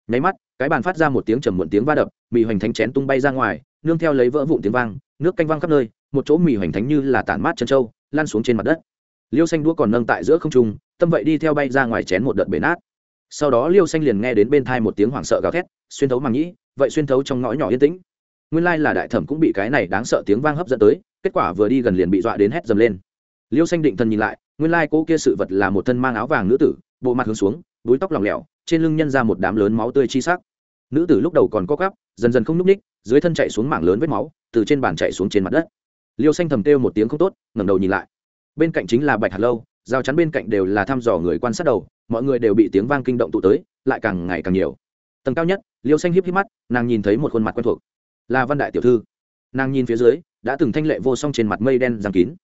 Nháy mắt, cái bàn phát ra một tiếng trầm muộn tiếng va đập, mì hoành thánh chén tung bay ra ngoài, nương theo lấy vỡ vụn tiếng vang, nước canh văng khắp nơi một chỗ mì hoành thánh như là tản mát chân trâu lan xuống trên mặt đất. Liêu xanh đũa còn nâng tại giữa không trung, tâm vậy đi theo bay ra ngoài chén một đợt bể nát. Sau đó liêu xanh liền nghe đến bên thai một tiếng hoảng sợ gào thét, xuyên thấu màng nhĩ, vậy xuyên thấu trong ngõ nhỏ yên tĩnh. Nguyên lai là đại thẩm cũng bị cái này đáng sợ tiếng vang hấp dẫn tới, kết quả vừa đi gần liền bị dọa đến hét dầm lên. Liêu xanh định thần nhìn lại, nguyên lai cô kia sự vật là một thân mang áo vàng nữ tử, bộ mặt hướng xuống, búi tóc lỏng lẻo, trên lưng nhân ra một đám lớn máu tươi chi sắc. Nữ tử lúc đầu còn có cắp dần dần không n ú c ních dưới thân chạy xuống mảng lớn vết máu, từ trên bàn chạy xuống trên mặt đất liêu xanh thầm kêu một tiếng không tốt, ngẩng đầu nhìn lại. Bên cạnh chính là bạch hạt lâu, giao chắn bên cạnh đều là thăm dò người quan sát đầu, mọi người đều bị tiếng vang kinh động tụ tới, lại càng ngày càng nhiều. Tầng cao nhất, liêu xanh hiếp híp mắt, nàng nhìn thấy một khuôn mặt quen thuộc. Là văn đại tiểu thư. Nàng nhìn phía dưới, đã từng thanh lệ vô song trên mặt mây đen giang kín.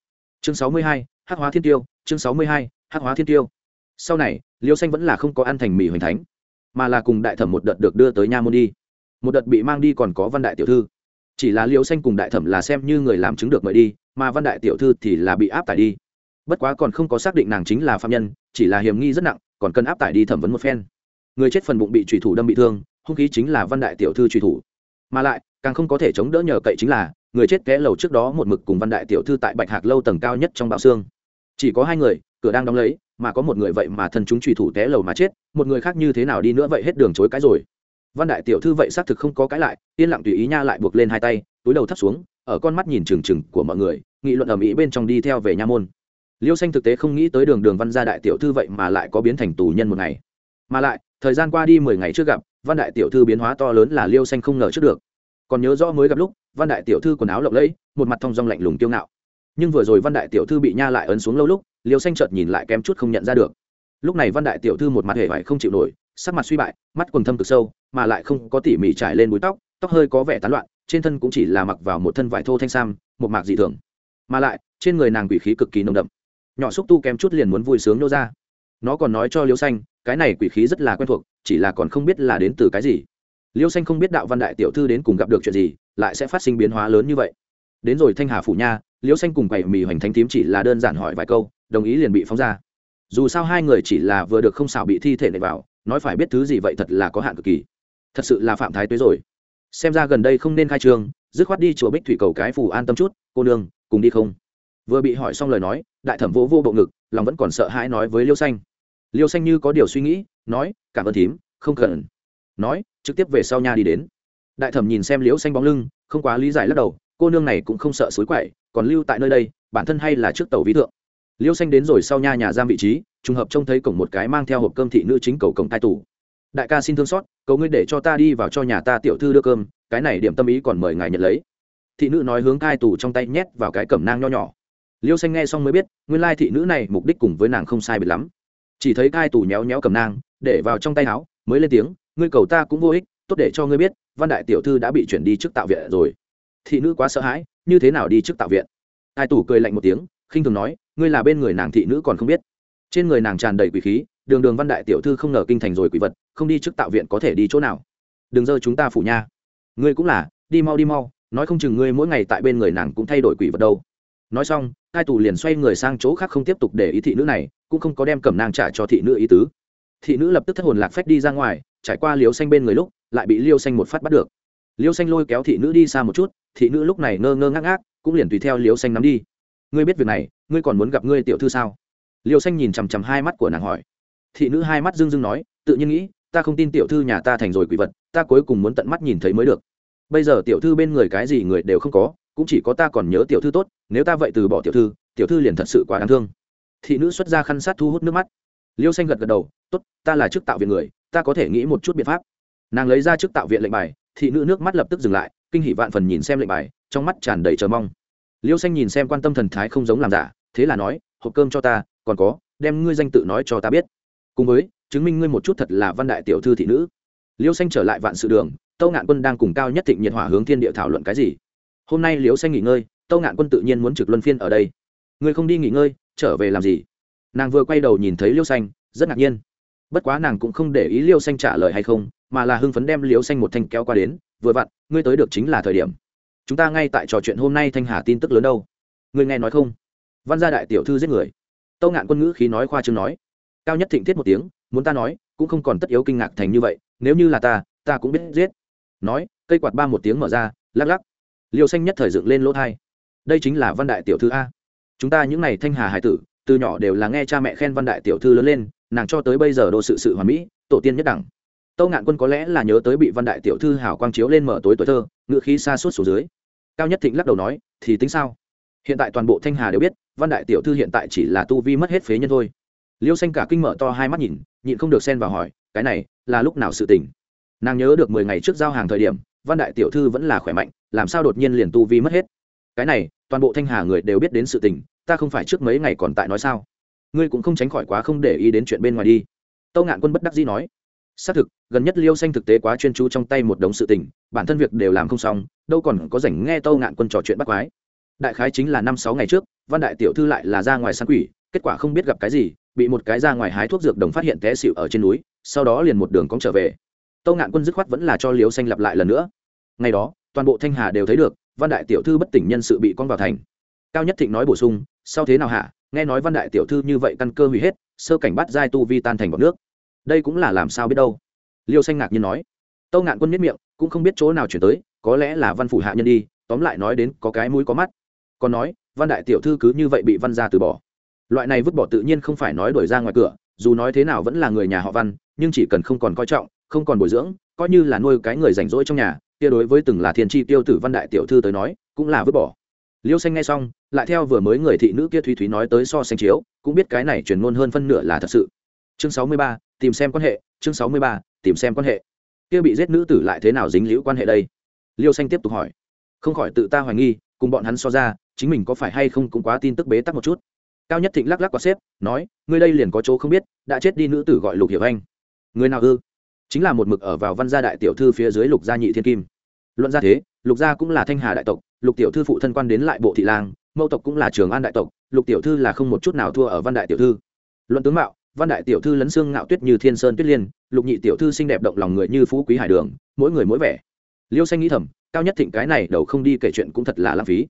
Chương sáu mươi hai, hắc hóa thiên tiêu, chương sáu mươi hai, hắc hóa thiên tiêu. Sau này, liêu xanh vẫn là không có ăn thành mì hoành thánh, mà là cùng đại thẩm một đợt được đưa tới nha môn đi. Một đợt bị mang đi còn có văn đại tiểu thư chỉ là liêu xanh cùng đại thẩm là xem như người làm chứng được mời đi, mà văn đại tiểu thư thì là bị áp tải đi. Bất quá còn không có xác định nàng chính là phạm nhân, chỉ là hiểm nghi rất nặng, còn cần áp tải đi thẩm vấn một phen. Người chết phần bụng bị trùy thủ đâm bị thương, hung khí chính là văn đại tiểu thư trùy thủ. Mà lại, càng không có thể chống đỡ nhờ cậy chính là, người chết té lầu trước đó một mực cùng văn đại tiểu thư tại bạch hạc lâu tầng cao nhất trong bạo xương. Chỉ có hai người, cửa đang đóng lấy, mà có một người vậy mà thân chúng trùy thủ té lầu mà chết, một người khác như thế nào đi nữa vậy hết đường chối cái rồi văn đại tiểu thư vậy xác thực không có cái lại, yên lặng tùy ý nha lại buộc lên hai tay, túi đầu thấp xuống, ở con mắt nhìn trừng trừng của mọi người, nghị luận ở mỹ bên trong đi theo về nha môn. Liêu xanh thực tế không nghĩ tới đường đường văn gia đại tiểu thư vậy mà lại có biến thành tù nhân một ngày. Mà lại, thời gian qua đi mười ngày trước gặp, văn đại tiểu thư biến hóa to lớn là liêu xanh không ngờ trước được. Còn nhớ rõ mới gặp lúc, văn đại tiểu thư quần áo lộng lẫy, một mặt thong dong lạnh lùng kiêu ngạo. Nhưng vừa rồi văn đại tiểu thư bị nha lại ấn xuống lâu lúc, liêu xanh chợt nhìn lại kém chút không nhận ra được. Lúc này văn đại tiểu thư một mặt hề vải không chịu nổi sắc mặt suy bại, mắt quần thâm cực sâu, mà lại không có tỉ mỉ trải lên búi tóc tóc hơi có vẻ tán loạn, trên thân cũng chỉ là mặc vào một thân vải thô thanh sam, một mạc dị thường. Mà lại, trên người nàng quỷ khí cực kỳ nồng đậm. Nhỏ xúc tu kém chút liền muốn vui sướng nô ra. Nó còn nói cho liêu xanh, cái này quỷ khí rất là quen thuộc, chỉ là còn không biết là đến từ cái gì. Liêu xanh không biết đạo văn đại tiểu thư đến cùng gặp được chuyện gì, lại sẽ phát sinh biến hóa lớn như vậy. Đến rồi thanh hà phủ nha, liêu xanh cùng quầy mì hoành thánh tím chỉ là đơn giản hỏi vài câu, đồng ý liền bị phóng ra. Dù sao hai người chỉ là vừa được không xảo bị thi thể nệ vào nói phải biết thứ gì vậy thật là có hạn cực kỳ. Thật sự là phạm thái tuế rồi. Xem ra gần đây không nên khai trương, dứt khoát đi chùa bích thủy cầu cái phù an tâm chút, cô nương, cùng đi không? Vừa bị hỏi xong lời nói, đại thẩm vô vô bộ ngực, lòng vẫn còn sợ hãi nói với liêu xanh. Liêu xanh như có điều suy nghĩ, nói, cảm ơn thím, không cần. Nói, trực tiếp về sau nhà đi đến. Đại thẩm nhìn xem liêu xanh bóng lưng, không quá lý giải lắc đầu, cô nương này cũng không sợ xối quậy, còn lưu tại nơi đây, bản thân hay là trước tàu ví thượng. Liêu xanh đến rồi sau nhà nhà giam vị trí trùng hợp trông thấy cổng một cái mang theo hộp cơm thị nữ chính cầu cổng tai tủ đại ca xin thương xót, cầu ngươi để cho ta đi vào cho nhà ta tiểu thư đưa cơm, cái này điểm tâm ý còn mời ngài nhận lấy. Thị nữ nói hướng tai tù trong tay nhét vào cái cẩm nang nho nhỏ. Liêu xanh nghe xong mới biết, nguyên lai thị nữ này mục đích cùng với nàng không sai biệt lắm. Chỉ thấy cai tù nhéo nhéo cầm nang, để vào trong tay áo, mới lên tiếng, ngươi cầu ta cũng vô ích, tốt để cho ngươi biết, văn đại tiểu thư đã bị chuyển đi trước tạo viện rồi. Thị nữ quá sợ hãi, như thế nào đi trước tạo viện? Hai tù cười lạnh một tiếng, khinh thường nói, ngươi là bên người nàng thị nữ còn không biết trên người nàng tràn đầy quỷ khí, đường đường văn đại tiểu thư không ngờ kinh thành rồi quỷ vật, không đi trước tạo viện có thể đi chỗ nào. Đừng dơ chúng ta phủ nha. Ngươi cũng là, đi mau đi mau, nói không chừng ngươi mỗi ngày tại bên người nàng cũng thay đổi quỷ vật đâu. Nói xong hai tù liền xoay người sang chỗ khác không tiếp tục để ý thị nữ này, cũng không có đem cẩm nang trả cho thị nữ ý tứ. Thị nữ lập tức thất hồn lạc phách đi ra ngoài, trải qua liêu xanh bên người lúc, lại bị liêu xanh một phát bắt được. Liêu xanh lôi kéo thị nữ đi xa một chút, thị nữ lúc này ngơ ngơ ngác ngác, cũng liền tùy theo liêu xanh nắm đi. Ngươi biết việc này, ngươi còn muốn gặp ngươi tiểu thư sao? Liêu xanh nhìn chằm chằm hai mắt của nàng hỏi. Thị nữ hai mắt dưng dưng nói, tự nhiên nghĩ, ta không tin tiểu thư nhà ta thành rồi quỷ vật, ta cuối cùng muốn tận mắt nhìn thấy mới được. Bây giờ tiểu thư bên người cái gì người đều không có, cũng chỉ có ta còn nhớ tiểu thư tốt, nếu ta vậy từ bỏ tiểu thư tiểu thư liền thật sự quá đáng thương. Thị nữ xuất ra khăn sát thu hút nước mắt. Liêu xanh gật gật đầu, tốt, ta là chức tạo viện người, ta có thể nghĩ một chút biện pháp. Nàng lấy ra chức tạo viện lệnh bài, thị nữ nước mắt lập tức dừng lại, kinh hỷ vạn phần nhìn xem lệnh bài, trong mắt tràn đầy chờ mong. Liêu xanh nhìn xem quan tâm thần thái không giống làm giả, thế là nói, hộp cơm cho ta còn có, đem ngươi danh tự nói cho ta biết. Cùng với, chứng minh ngươi một chút thật là văn đại tiểu thư thị nữ. Liêu xanh trở lại vạn sự đường, tâu ngạn quân đang cùng cao nhất thịnh nhiệt hỏa hướng thiên địa thảo luận cái gì? Hôm nay liêu xanh nghỉ ngơi, tâu ngạn quân tự nhiên muốn trực luân phiên ở đây. Ngươi không đi nghỉ ngơi, trở về làm gì? Nàng vừa quay đầu nhìn thấy liêu xanh, rất ngạc nhiên. Bất quá nàng cũng không để ý liêu xanh trả lời hay không, mà là hưng phấn đem liêu xanh một thanh kéo qua đến, vừa vặn, ngươi tới được chính là thời điểm. Chúng ta ngay tại trò chuyện hôm nay thanh hà tin tức lớn đâu. Ngươi nghe nói không? Văn gia đại tiểu thư giết người tâu ngạn quân ngữ khí nói khoa chương nói. Cao nhất thịnh thiết một tiếng, muốn ta nói, cũng không còn tất yếu kinh ngạc thành như vậy, nếu như là ta ta cũng biết giết. Nói, cây quạt ba một tiếng mở ra, lắc lắc. Liêu xanh nhất thời dựng lên lỗ thai. Đây chính là văn đại tiểu thư a. Chúng ta những n à y thanh hà hải tử, từ nhỏ đều là nghe cha mẹ khen văn đại tiểu thư lớn lên, nàng cho tới bây giờ đồ sự sự hoàn mỹ, tổ tiên nhất đẳng. Tâu ngạn quân có lẽ là nhớ tới bị văn đại tiểu thư hảo quang chiếu lên mở tối tuổi thơ ngự khí xa suốt xuống dưới. Cao nhất thịnh lắc đầu nói, thì tính sao? Hiện tại toàn bộ thanh hà đều biết, văn đại tiểu thư hiện tại chỉ là tu vi mất hết phế nhân thôi. Liêu xanh cả kinh mở to hai mắt nhìn, nhịn không được xen vào hỏi, cái này là lúc nào sự tình? nàng nhớ được mười ngày trước giao hàng thời điểm, văn đại tiểu thư vẫn là khỏe mạnh, làm sao đột nhiên liền tu vi mất hết? Cái này, toàn bộ thanh hà người đều biết đến sự tình, ta không phải trước mấy ngày còn tại nói sao? Ngươi cũng không tránh khỏi quá không để ý đến chuyện bên ngoài đi. Tâu ngạn quân bất đắc dĩ nói, xác thực, gần nhất liêu xanh thực tế quá chuyên chú trong tay một đống sự tình, bản thân việc đều làm không xong, đâu còn có rảnh nghe tâu ngạn quân trò chuyện bắt quái đại khái chính là năm sáu ngày trước, văn đại tiểu thư lại là ra ngoài săn quỷ, kết quả không biết gặp cái gì, bị một cái ra ngoài hái thuốc dược đồng phát hiện té xịu ở trên núi, sau đó liền một đường cóng trở về. Tâu ngạn quân dứt khoát vẫn là cho liêu xanh lặp lại lần nữa. Ngày đó, toàn bộ thanh hà đều thấy được, văn đại tiểu thư bất tỉnh nhân sự bị con vào thành. Cao nhất thịnh nói bổ sung, sau thế nào hả? Nghe nói văn đại tiểu thư như vậy căn cơ hủy hết, sơ cảnh bắt giai tu vi tan thành bọc nước. Đây cũng là làm sao biết đâu? Liêu xanh ngạc nhiên nói. Tâu ngạn quân miết miệng, cũng không biết chỗ nào chuyển tới, có lẽ là văn phủ hạ nhân đi, tóm lại nói đến có cái mũi có mắt còn nói, văn đại tiểu thư cứ như vậy bị văn gia từ bỏ. Loại này vứt bỏ tự nhiên không phải nói đuổi ra ngoài cửa, dù nói thế nào vẫn là người nhà họ văn, nhưng chỉ cần không còn coi trọng, không còn bồi dưỡng, coi như là nuôi cái người rảnh rỗi trong nhà, kia đối với từng là thiên tri tiêu tử văn đại tiểu thư tới nói, cũng là vứt bỏ. Liêu xanh nghe xong, lại theo vừa mới người thị nữ kia thúy thúy nói tới so sánh chiếu, cũng biết cái này truyền ngôn hơn phân nửa là thật sự. Chương sáu mươi ba, tìm xem quan hệ, chương sáu mươi ba, tìm xem quan hệ. Kia bị giết nữ tử lại thế nào dính liễu quan hệ đây? Liêu xanh tiếp tục hỏi. Không khỏi tự ta hoài nghi, cùng bọn hắn so ra chính mình có phải hay không cũng quá tin tức bế tắc một chút. Cao nhất thịnh lắc lắc qua xếp, nói, ngươi đây liền có chỗ không biết, đã chết đi nữ tử gọi lục hiểu anh. Người nào ư? Chính là một mực ở vào văn gia đại tiểu thư phía dưới lục gia nhị thiên kim. Luận ra thế, lục gia cũng là thanh hà đại tộc, lục tiểu thư phụ thân quan đến lại bộ thị lang, mẫu tộc cũng là trường an đại tộc, lục tiểu thư là không một chút nào thua ở văn đại tiểu thư. Luận tướng mạo, văn đại tiểu thư lấn xương ngạo tuyết như thiên sơn tuyết liên, lục nhị tiểu thư xinh đẹp động lòng người như phú quý hải đường, mỗi người mỗi vẻ. Liêu xanh nghĩ thầm, cao nhất thịnh cái này đầu không đi kể chuyện cũng thật là lãng phí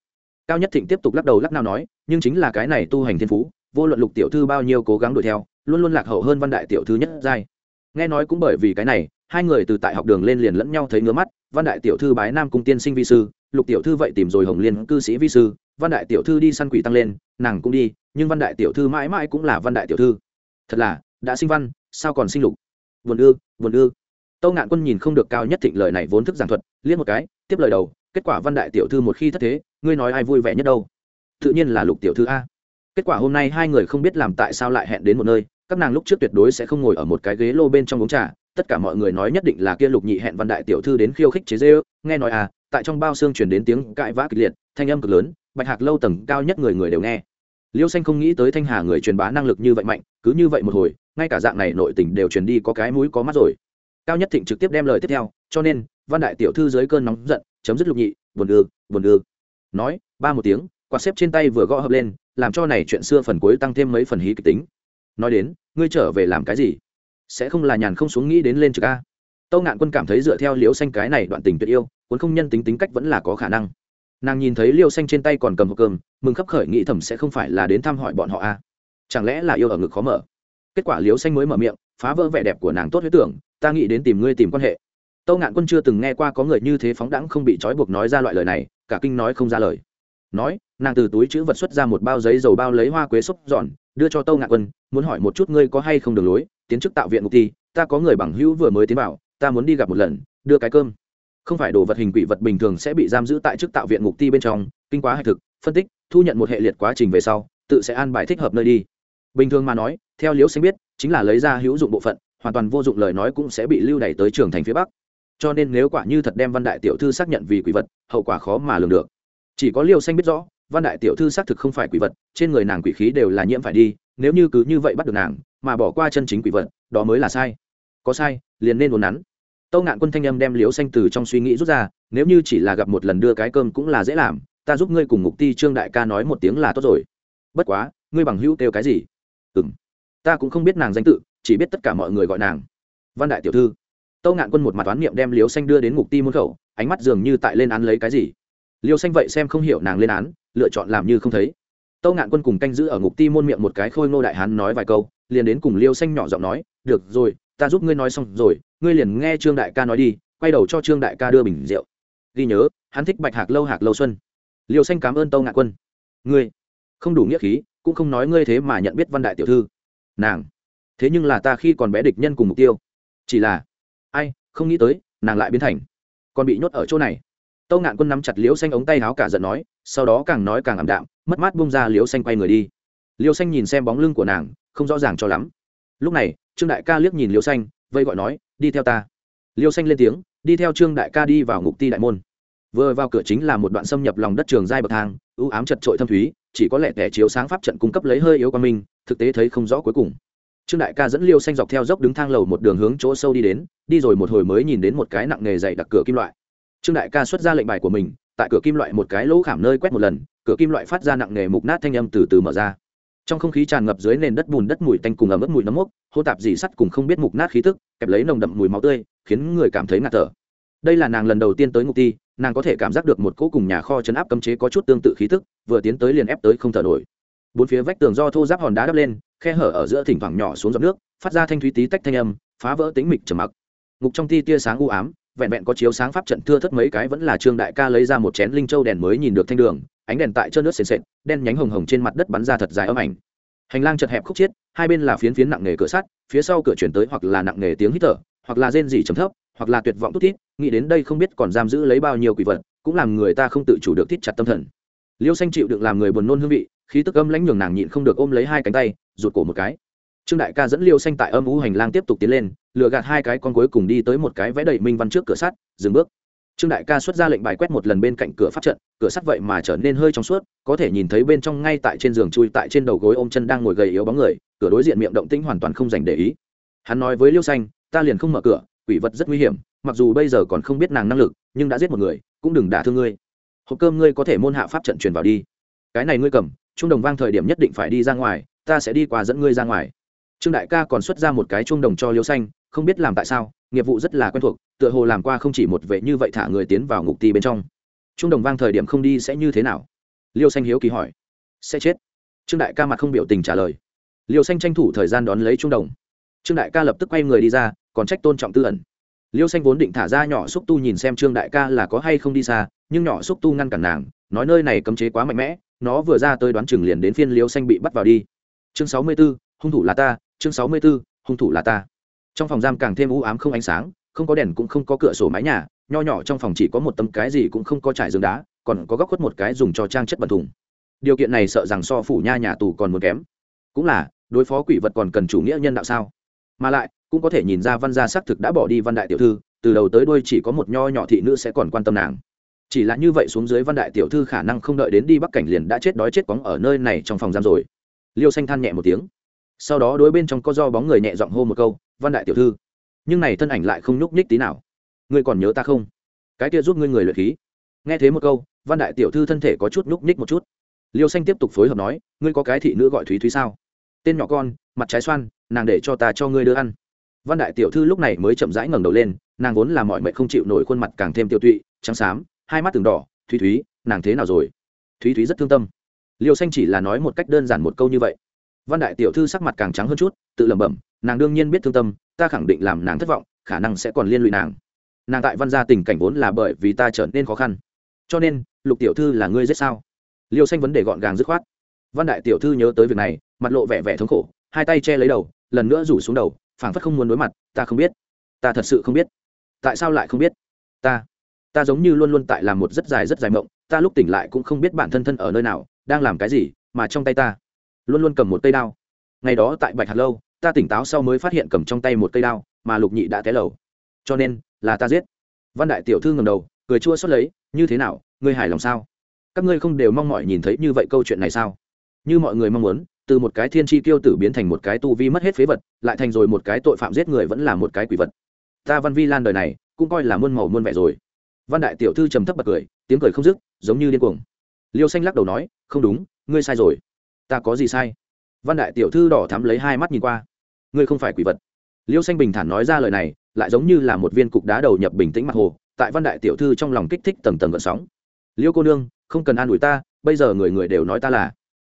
cao nhất thịnh tiếp tục lắc đầu lắc nào nói, nhưng chính là cái này tu hành thiên phú, vô luận lục tiểu thư bao nhiêu cố gắng đuổi theo, luôn luôn lạc hậu hơn văn đại tiểu thư nhất giai. Nghe nói cũng bởi vì cái này, hai người từ tại học đường lên liền lẫn nhau thấy ngứa mắt, văn đại tiểu thư bái nam cung tiên sinh vi sư, lục tiểu thư vậy tìm rồi hồng liên cư sĩ vi sư, văn đại tiểu thư đi săn quỷ tăng lên, nàng cũng đi, nhưng văn đại tiểu thư mãi mãi cũng là văn đại tiểu thư. Thật là, đã sinh văn, sao còn sinh lục? Vườn ư vườn ư. Tâu ngạn quân nhìn không được cao nhất thịnh lời này vốn thức giảng thuật liên một cái, tiếp lời đầu, kết quả văn đại tiểu thư một khi thất thế ngươi nói ai vui vẻ nhất đâu? Tự nhiên là lục tiểu thư a. Kết quả hôm nay hai người không biết làm tại sao lại hẹn đến một nơi, các nàng lúc trước tuyệt đối sẽ không ngồi ở một cái ghế lô bên trong uống trà. Tất cả mọi người nói nhất định là kia lục nhị hẹn văn đại tiểu thư đến khiêu khích chế dê nghe nói à tại trong bao xương chuyển đến tiếng cãi vã kịch liệt, thanh âm cực lớn, bạch hạc lâu tầng cao nhất người người đều nghe. Liêu xanh không nghĩ tới thanh hà người truyền bá năng lực như vậy mạnh, cứ như vậy một hồi, ngay cả dạng này nội tình đều truyền đi có cái mũi có mắt rồi. Cao nhất thịnh trực tiếp đem lời tiếp theo, cho nên, văn đại tiểu thư dưới cơn nóng giận, chấm dứt lục nhị, buồn ư buồn ư nói, ba một tiếng, quạt xếp trên tay vừa gõ hợp lên, làm cho này chuyện xưa phần cuối tăng thêm mấy phần hí kịch tính. Nói đến, ngươi trở về làm cái gì? Sẽ không là nhàn không xuống nghĩ đến lên trực a. Tâu ngạn quân cảm thấy dựa theo liễu xanh cái này đoạn tình tuyệt yêu, cuốn không nhân tính tính cách vẫn là có khả năng. Nàng nhìn thấy liêu xanh trên tay còn cầm hộp cơm, mừng khắp khởi nghĩ thầm sẽ không phải là đến thăm hỏi bọn họ a. Chẳng lẽ là yêu ở ngực khó mở? Kết quả liêu xanh mới mở miệng, phá vỡ vẻ đẹp của nàng tốt huyết tưởng, ta nghĩ đến tìm ngươi tìm quan hệ. Tâu ngạn quân chưa từng nghe qua có người như thế phóng đẳng không bị trói buộc nói ra loại lời này cả kinh nói không ra lời. Nói, nàng từ túi chữ vật xuất ra một bao giấy dầu bao lấy hoa quế xúc giòn, đưa cho tâu ngạn quân, muốn hỏi một chút ngươi có hay không đường lối, tiến chức tạo viện ngục thi, ta có người bằng hữu vừa mới tiến vào, ta muốn đi gặp một lần, đưa cái cơm. Không phải đồ vật hình quỷ vật bình thường sẽ bị giam giữ tại chức tạo viện ngục ti bên trong, kinh quá hạch thực, phân tích, thu nhận một hệ liệt quá trình về sau, tự sẽ an bài thích hợp nơi đi. Bình thường mà nói, theo liễu xanh biết, chính là lấy ra hữu dụng bộ phận, hoàn toàn vô dụng lời nói cũng sẽ bị lưu đày tới trường thành phía bắc cho nên nếu quả như thật đem văn đại tiểu thư xác nhận vì quỷ vật, hậu quả khó mà lường được. Chỉ có liêu xanh biết rõ, văn đại tiểu thư xác thực không phải quỷ vật, trên người nàng quỷ khí đều là nhiễm phải đi, nếu như cứ như vậy bắt được nàng, mà bỏ qua chân chính quỷ vật, đó mới là sai. Có sai, liền nên uốn nắn. Tâu ngạn quân thanh âm đem liêu xanh từ trong suy nghĩ rút ra, nếu như chỉ là gặp một lần đưa cái cơm cũng là dễ làm, ta giúp ngươi cùng mục ti trương đại ca nói một tiếng là tốt rồi. Bất quá, ngươi bằng hữu kêu cái gì? Ừ m ta cũng không biết nàng danh tự, chỉ biết tất cả mọi người gọi nàng. Văn đại tiểu thư tâu ngạn quân một mặt toán niệm đem liêu xanh đưa đến ngục ti môn khẩu, ánh mắt dường như tại lên án lấy cái gì. Liêu xanh vậy xem không hiểu nàng lên án, lựa chọn làm như không thấy. Tâu ngạn quân cùng canh giữ ở ngục ti môn miệng một cái khôi ngô đại hán nói vài câu, liền đến cùng liêu xanh nhỏ giọng nói, được rồi, ta giúp ngươi nói xong rồi, ngươi liền nghe trương đại ca nói đi, quay đầu cho trương đại ca đưa bình rượu. Ghi nhớ, hắn thích bạch hạc lâu hạc lâu xuân. Liêu xanh cảm ơn tâu ngạn quân. Ngươi, không đủ nghĩa khí, cũng không nói ngươi thế mà nhận biết văn đại tiểu thư. Nàng, thế nhưng là ta khi còn bé địch nhân cùng mục tiêu, chỉ là không nghĩ tới, nàng lại biến thành. Còn bị nhốt ở chỗ này. Tâu ngạn quân nắm chặt liễu xanh ống tay áo cả giận nói, sau đó càng nói càng ảm đạm, mất mát bung ra liễu xanh quay người đi. Liễu xanh nhìn xem bóng lưng của nàng, không rõ ràng cho lắm. Lúc này, trương đại ca liếc nhìn liễu xanh vây gọi nói, đi theo ta. Liễu xanh lên tiếng, đi theo trương đại ca đi vào ngục ti đại môn. Vừa vào cửa chính là một đoạn xâm nhập lòng đất trường giai bậc thang ưu ám chật trội thâm thúy, chỉ có lẽ kẻ chiếu sáng pháp trận cung cấp lấy hơi yếu qua mình thực tế thấy không rõ cuối cùng trương đại ca dẫn liêu xanh dọc theo dốc đứng thang lầu một đường hướng chỗ sâu đi đến, đi rồi một hồi mới nhìn đến một cái nặng nghề dày đặc cửa kim loại. Trương đại ca xuất ra lệnh bài của mình, tại cửa kim loại một cái lỗ khảm nơi quét một lần, cửa kim loại phát ra nặng nghề mục nát thanh âm từ từ mở ra. Trong không khí tràn ngập dưới nền đất bùn đất mùi tanh cùng ẩm ướt mùi nấm mốc, hô tạp dì sắt cùng không biết mục nát khí tức, kẹp lấy nồng đậm mùi máu tươi, khiến người cảm thấy ngạt thở. Đây là nàng lần đầu tiên tới ngục ti nàng có thể cảm giác được một cỗ cùng nhà kho chấn áp cấm chế có chút tương tự khí tức, vừa tiến tới liền ép tới không thở nổi. Bốn phía vách tường do thô giáp hòn đá đắp lên khe hở ở giữa thỉnh thoảng nhỏ xuống giọt nước, phát ra thanh thúy tí tách thanh âm, phá vỡ tính mịch trầm mặc. Ngục trong ti tia sáng u ám, vẹn vẹn có chiếu sáng pháp trận thưa thất mấy cái vẫn là trương đại ca lấy ra một chén linh châu đèn mới nhìn được thanh đường, ánh đèn tại chân nước sền sệt, đen nhánh hồng hồng trên mặt đất bắn ra thật dài âm ảnh. Hành lang chật hẹp khúc chiết, hai bên là phiến phiến nặng nghề cửa sắt, phía sau cửa chuyển tới hoặc là nặng nghề tiếng hít thở, hoặc là rên rỉ trầm thấp, hoặc là tuyệt vọng tút thít, nghĩ đến đây không biết còn giam giữ lấy bao nhiêu quỷ vật, cũng làm người ta không tự chủ được thít chặt tâm thần. Liêu xanh chịu được làm người buồn nôn hương vị, khí tức âm lãnh nhường nàng nhịn không được ôm lấy hai cánh tay rụt cổ một cái. Trương đại ca dẫn liêu xanh tại âm u hành lang tiếp tục tiến lên, lừa gạt hai cái con cuối cùng đi tới một cái vẽ đầy minh văn trước cửa sắt, dừng bước. Trương đại ca xuất ra lệnh bài quét một lần bên cạnh cửa pháp trận, cửa sắt vậy mà trở nên hơi trong suốt, có thể nhìn thấy bên trong ngay tại trên giường chui tại trên đầu gối ôm chân đang ngồi gầy yếu bóng người, cửa đối diện miệng động tĩnh hoàn toàn không dành để ý. Hắn nói với liêu xanh, ta liền không mở cửa, quỷ vật rất nguy hiểm, mặc dù bây giờ còn không biết nàng năng lực, nhưng đã giết một người, cũng đừng đả thương ngươi. Hộp cơm ngươi có thể môn hạ pháp trận truyền vào đi. Cái này ngươi cầm, trung đồng vang thời điểm nhất định phải đi ra ngoài ta sẽ đi qua dẫn ngươi ra ngoài. Trương đại ca còn xuất ra một cái chuông đồng cho liêu xanh, không biết làm tại sao, nghiệp vụ rất là quen thuộc, tựa hồ làm qua không chỉ một vệ như vậy thả người tiến vào ngục ti bên trong. Chuông đồng vang thời điểm không đi sẽ như thế nào? Liêu xanh hiếu kỳ hỏi. Sẽ chết. Trương đại ca mặt không biểu tình trả lời. Liêu xanh tranh thủ thời gian đón lấy trung đồng. Trương đại ca lập tức quay người đi ra, còn trách tôn trọng tư ẩn. Liêu xanh vốn định thả ra nhỏ xúc tu nhìn xem trương đại ca là có hay không đi xa, nhưng nhỏ xúc tu ngăn cản nàng, nói nơi này cấm chế quá mạnh mẽ, nó vừa ra tới đoán chừng liền đến phiên liêu xanh bị bắt vào đi chương sáu mươi 64, hung thủ là ta chương sáu mươi 64, hung thủ là ta. Trong phòng giam càng thêm u ám không ánh sáng không có đèn cũng không có cửa sổ mái nhà nho nhỏ trong phòng chỉ có một tấm cái gì cũng không có trải giường đá còn có góc khuất một cái dùng cho trang chất bẩn thùng. Điều kiện này sợ rằng so phủ nha nhà tù còn muốn kém. Cũng là đối phó quỷ vật còn cần chủ nghĩa nhân đạo sao? Mà lại cũng có thể nhìn ra văn gia xác thực đã bỏ đi văn đại tiểu thư từ đầu tới đuôi chỉ có một nho nhỏ thị nữ sẽ còn quan tâm nàng. Chỉ là như vậy xuống dưới văn đại tiểu thư khả năng không đợi đến đi bắc cảnh liền đã chết đói chết quóng ở nơi này trong phòng giam rồi liêu xanh than nhẹ một tiếng. Sau đó đối bên trong có do bóng người nhẹ giọng hô một câu, văn đại tiểu thư, nhưng này thân ảnh lại không nhúc nhích tí nào. Ngươi còn nhớ ta không? Cái kia giúp ngươi người luyện khí. Nghe thế một câu, văn đại tiểu thư thân thể có chút nhúc nhích một chút. Liêu xanh tiếp tục phối hợp nói, ngươi có cái thị nữ gọi thúy thúy sao? Tên nhỏ con, mặt trái xoan, nàng để cho ta cho ngươi đưa ăn. Văn đại tiểu thư lúc này mới chậm rãi ngẩng đầu lên, nàng vốn là mọi mệnh không chịu nổi khuôn mặt càng thêm tiêu tụy, trắng xám, hai mắt từng đỏ, thúy thúy, nàng thế nào rồi? Thúy thúy rất thương tâm liêu xanh chỉ là nói một cách đơn giản một câu như vậy. Văn đại tiểu thư sắc mặt càng trắng hơn chút, tự lẩm bẩm, nàng đương nhiên biết thương tâm, ta khẳng định làm nàng thất vọng, khả năng sẽ còn liên lụy nàng. Nàng tại văn gia tình cảnh vốn là bởi vì ta trở nên khó khăn. Cho nên, lục tiểu thư là ngươi giết sao? Liêu xanh vấn đề gọn gàng dứt khoát. Văn đại tiểu thư nhớ tới việc này, mặt lộ vẻ vẻ thống khổ, hai tay che lấy đầu, lần nữa rủ xuống đầu, phảng phất không muốn đối mặt, ta không biết. Ta thật sự không biết. Tại sao lại không biết? Ta ta giống như luôn luôn tại làm một rất dài rất dài mộng, ta lúc tỉnh lại cũng không biết bản thân thân ở nơi nào đang làm cái gì mà trong tay ta? Luôn luôn cầm một cây đao. Ngày đó tại bạch hạt lâu, ta tỉnh táo sau mới phát hiện cầm trong tay một cây đao mà lục nhị đã té lầu. Cho nên, là ta giết. Văn đại tiểu thư ngầm đầu, cười chua xót lấy, như thế nào, ngươi hài lòng sao? Các ngươi không đều mong mỏi nhìn thấy như vậy câu chuyện này sao? Như mọi người mong muốn, từ một cái thiên tri tiêu tử biến thành một cái tu vi mất hết phế vật, lại thành rồi một cái tội phạm giết người vẫn là một cái quỷ vật. Ta văn vi lan đời này, cũng coi là muôn màu muôn vẻ rồi. Văn đại tiểu thư trầm thấp bật cười, tiếng cười không dứt, giống như điên cuồng liêu xanh lắc đầu nói, không đúng, ngươi sai rồi. Ta có gì sai? Văn đại tiểu thư đỏ thắm lấy hai mắt nhìn qua. Ngươi không phải quỷ vật. Liêu xanh bình thản nói ra lời này, lại giống như là một viên cục đá đầu nhập bình tĩnh mặt hồ, tại văn đại tiểu thư trong lòng kích thích tầng tầng gợn sóng. Liêu cô nương, không cần an ủi ta, bây giờ người người đều nói ta là.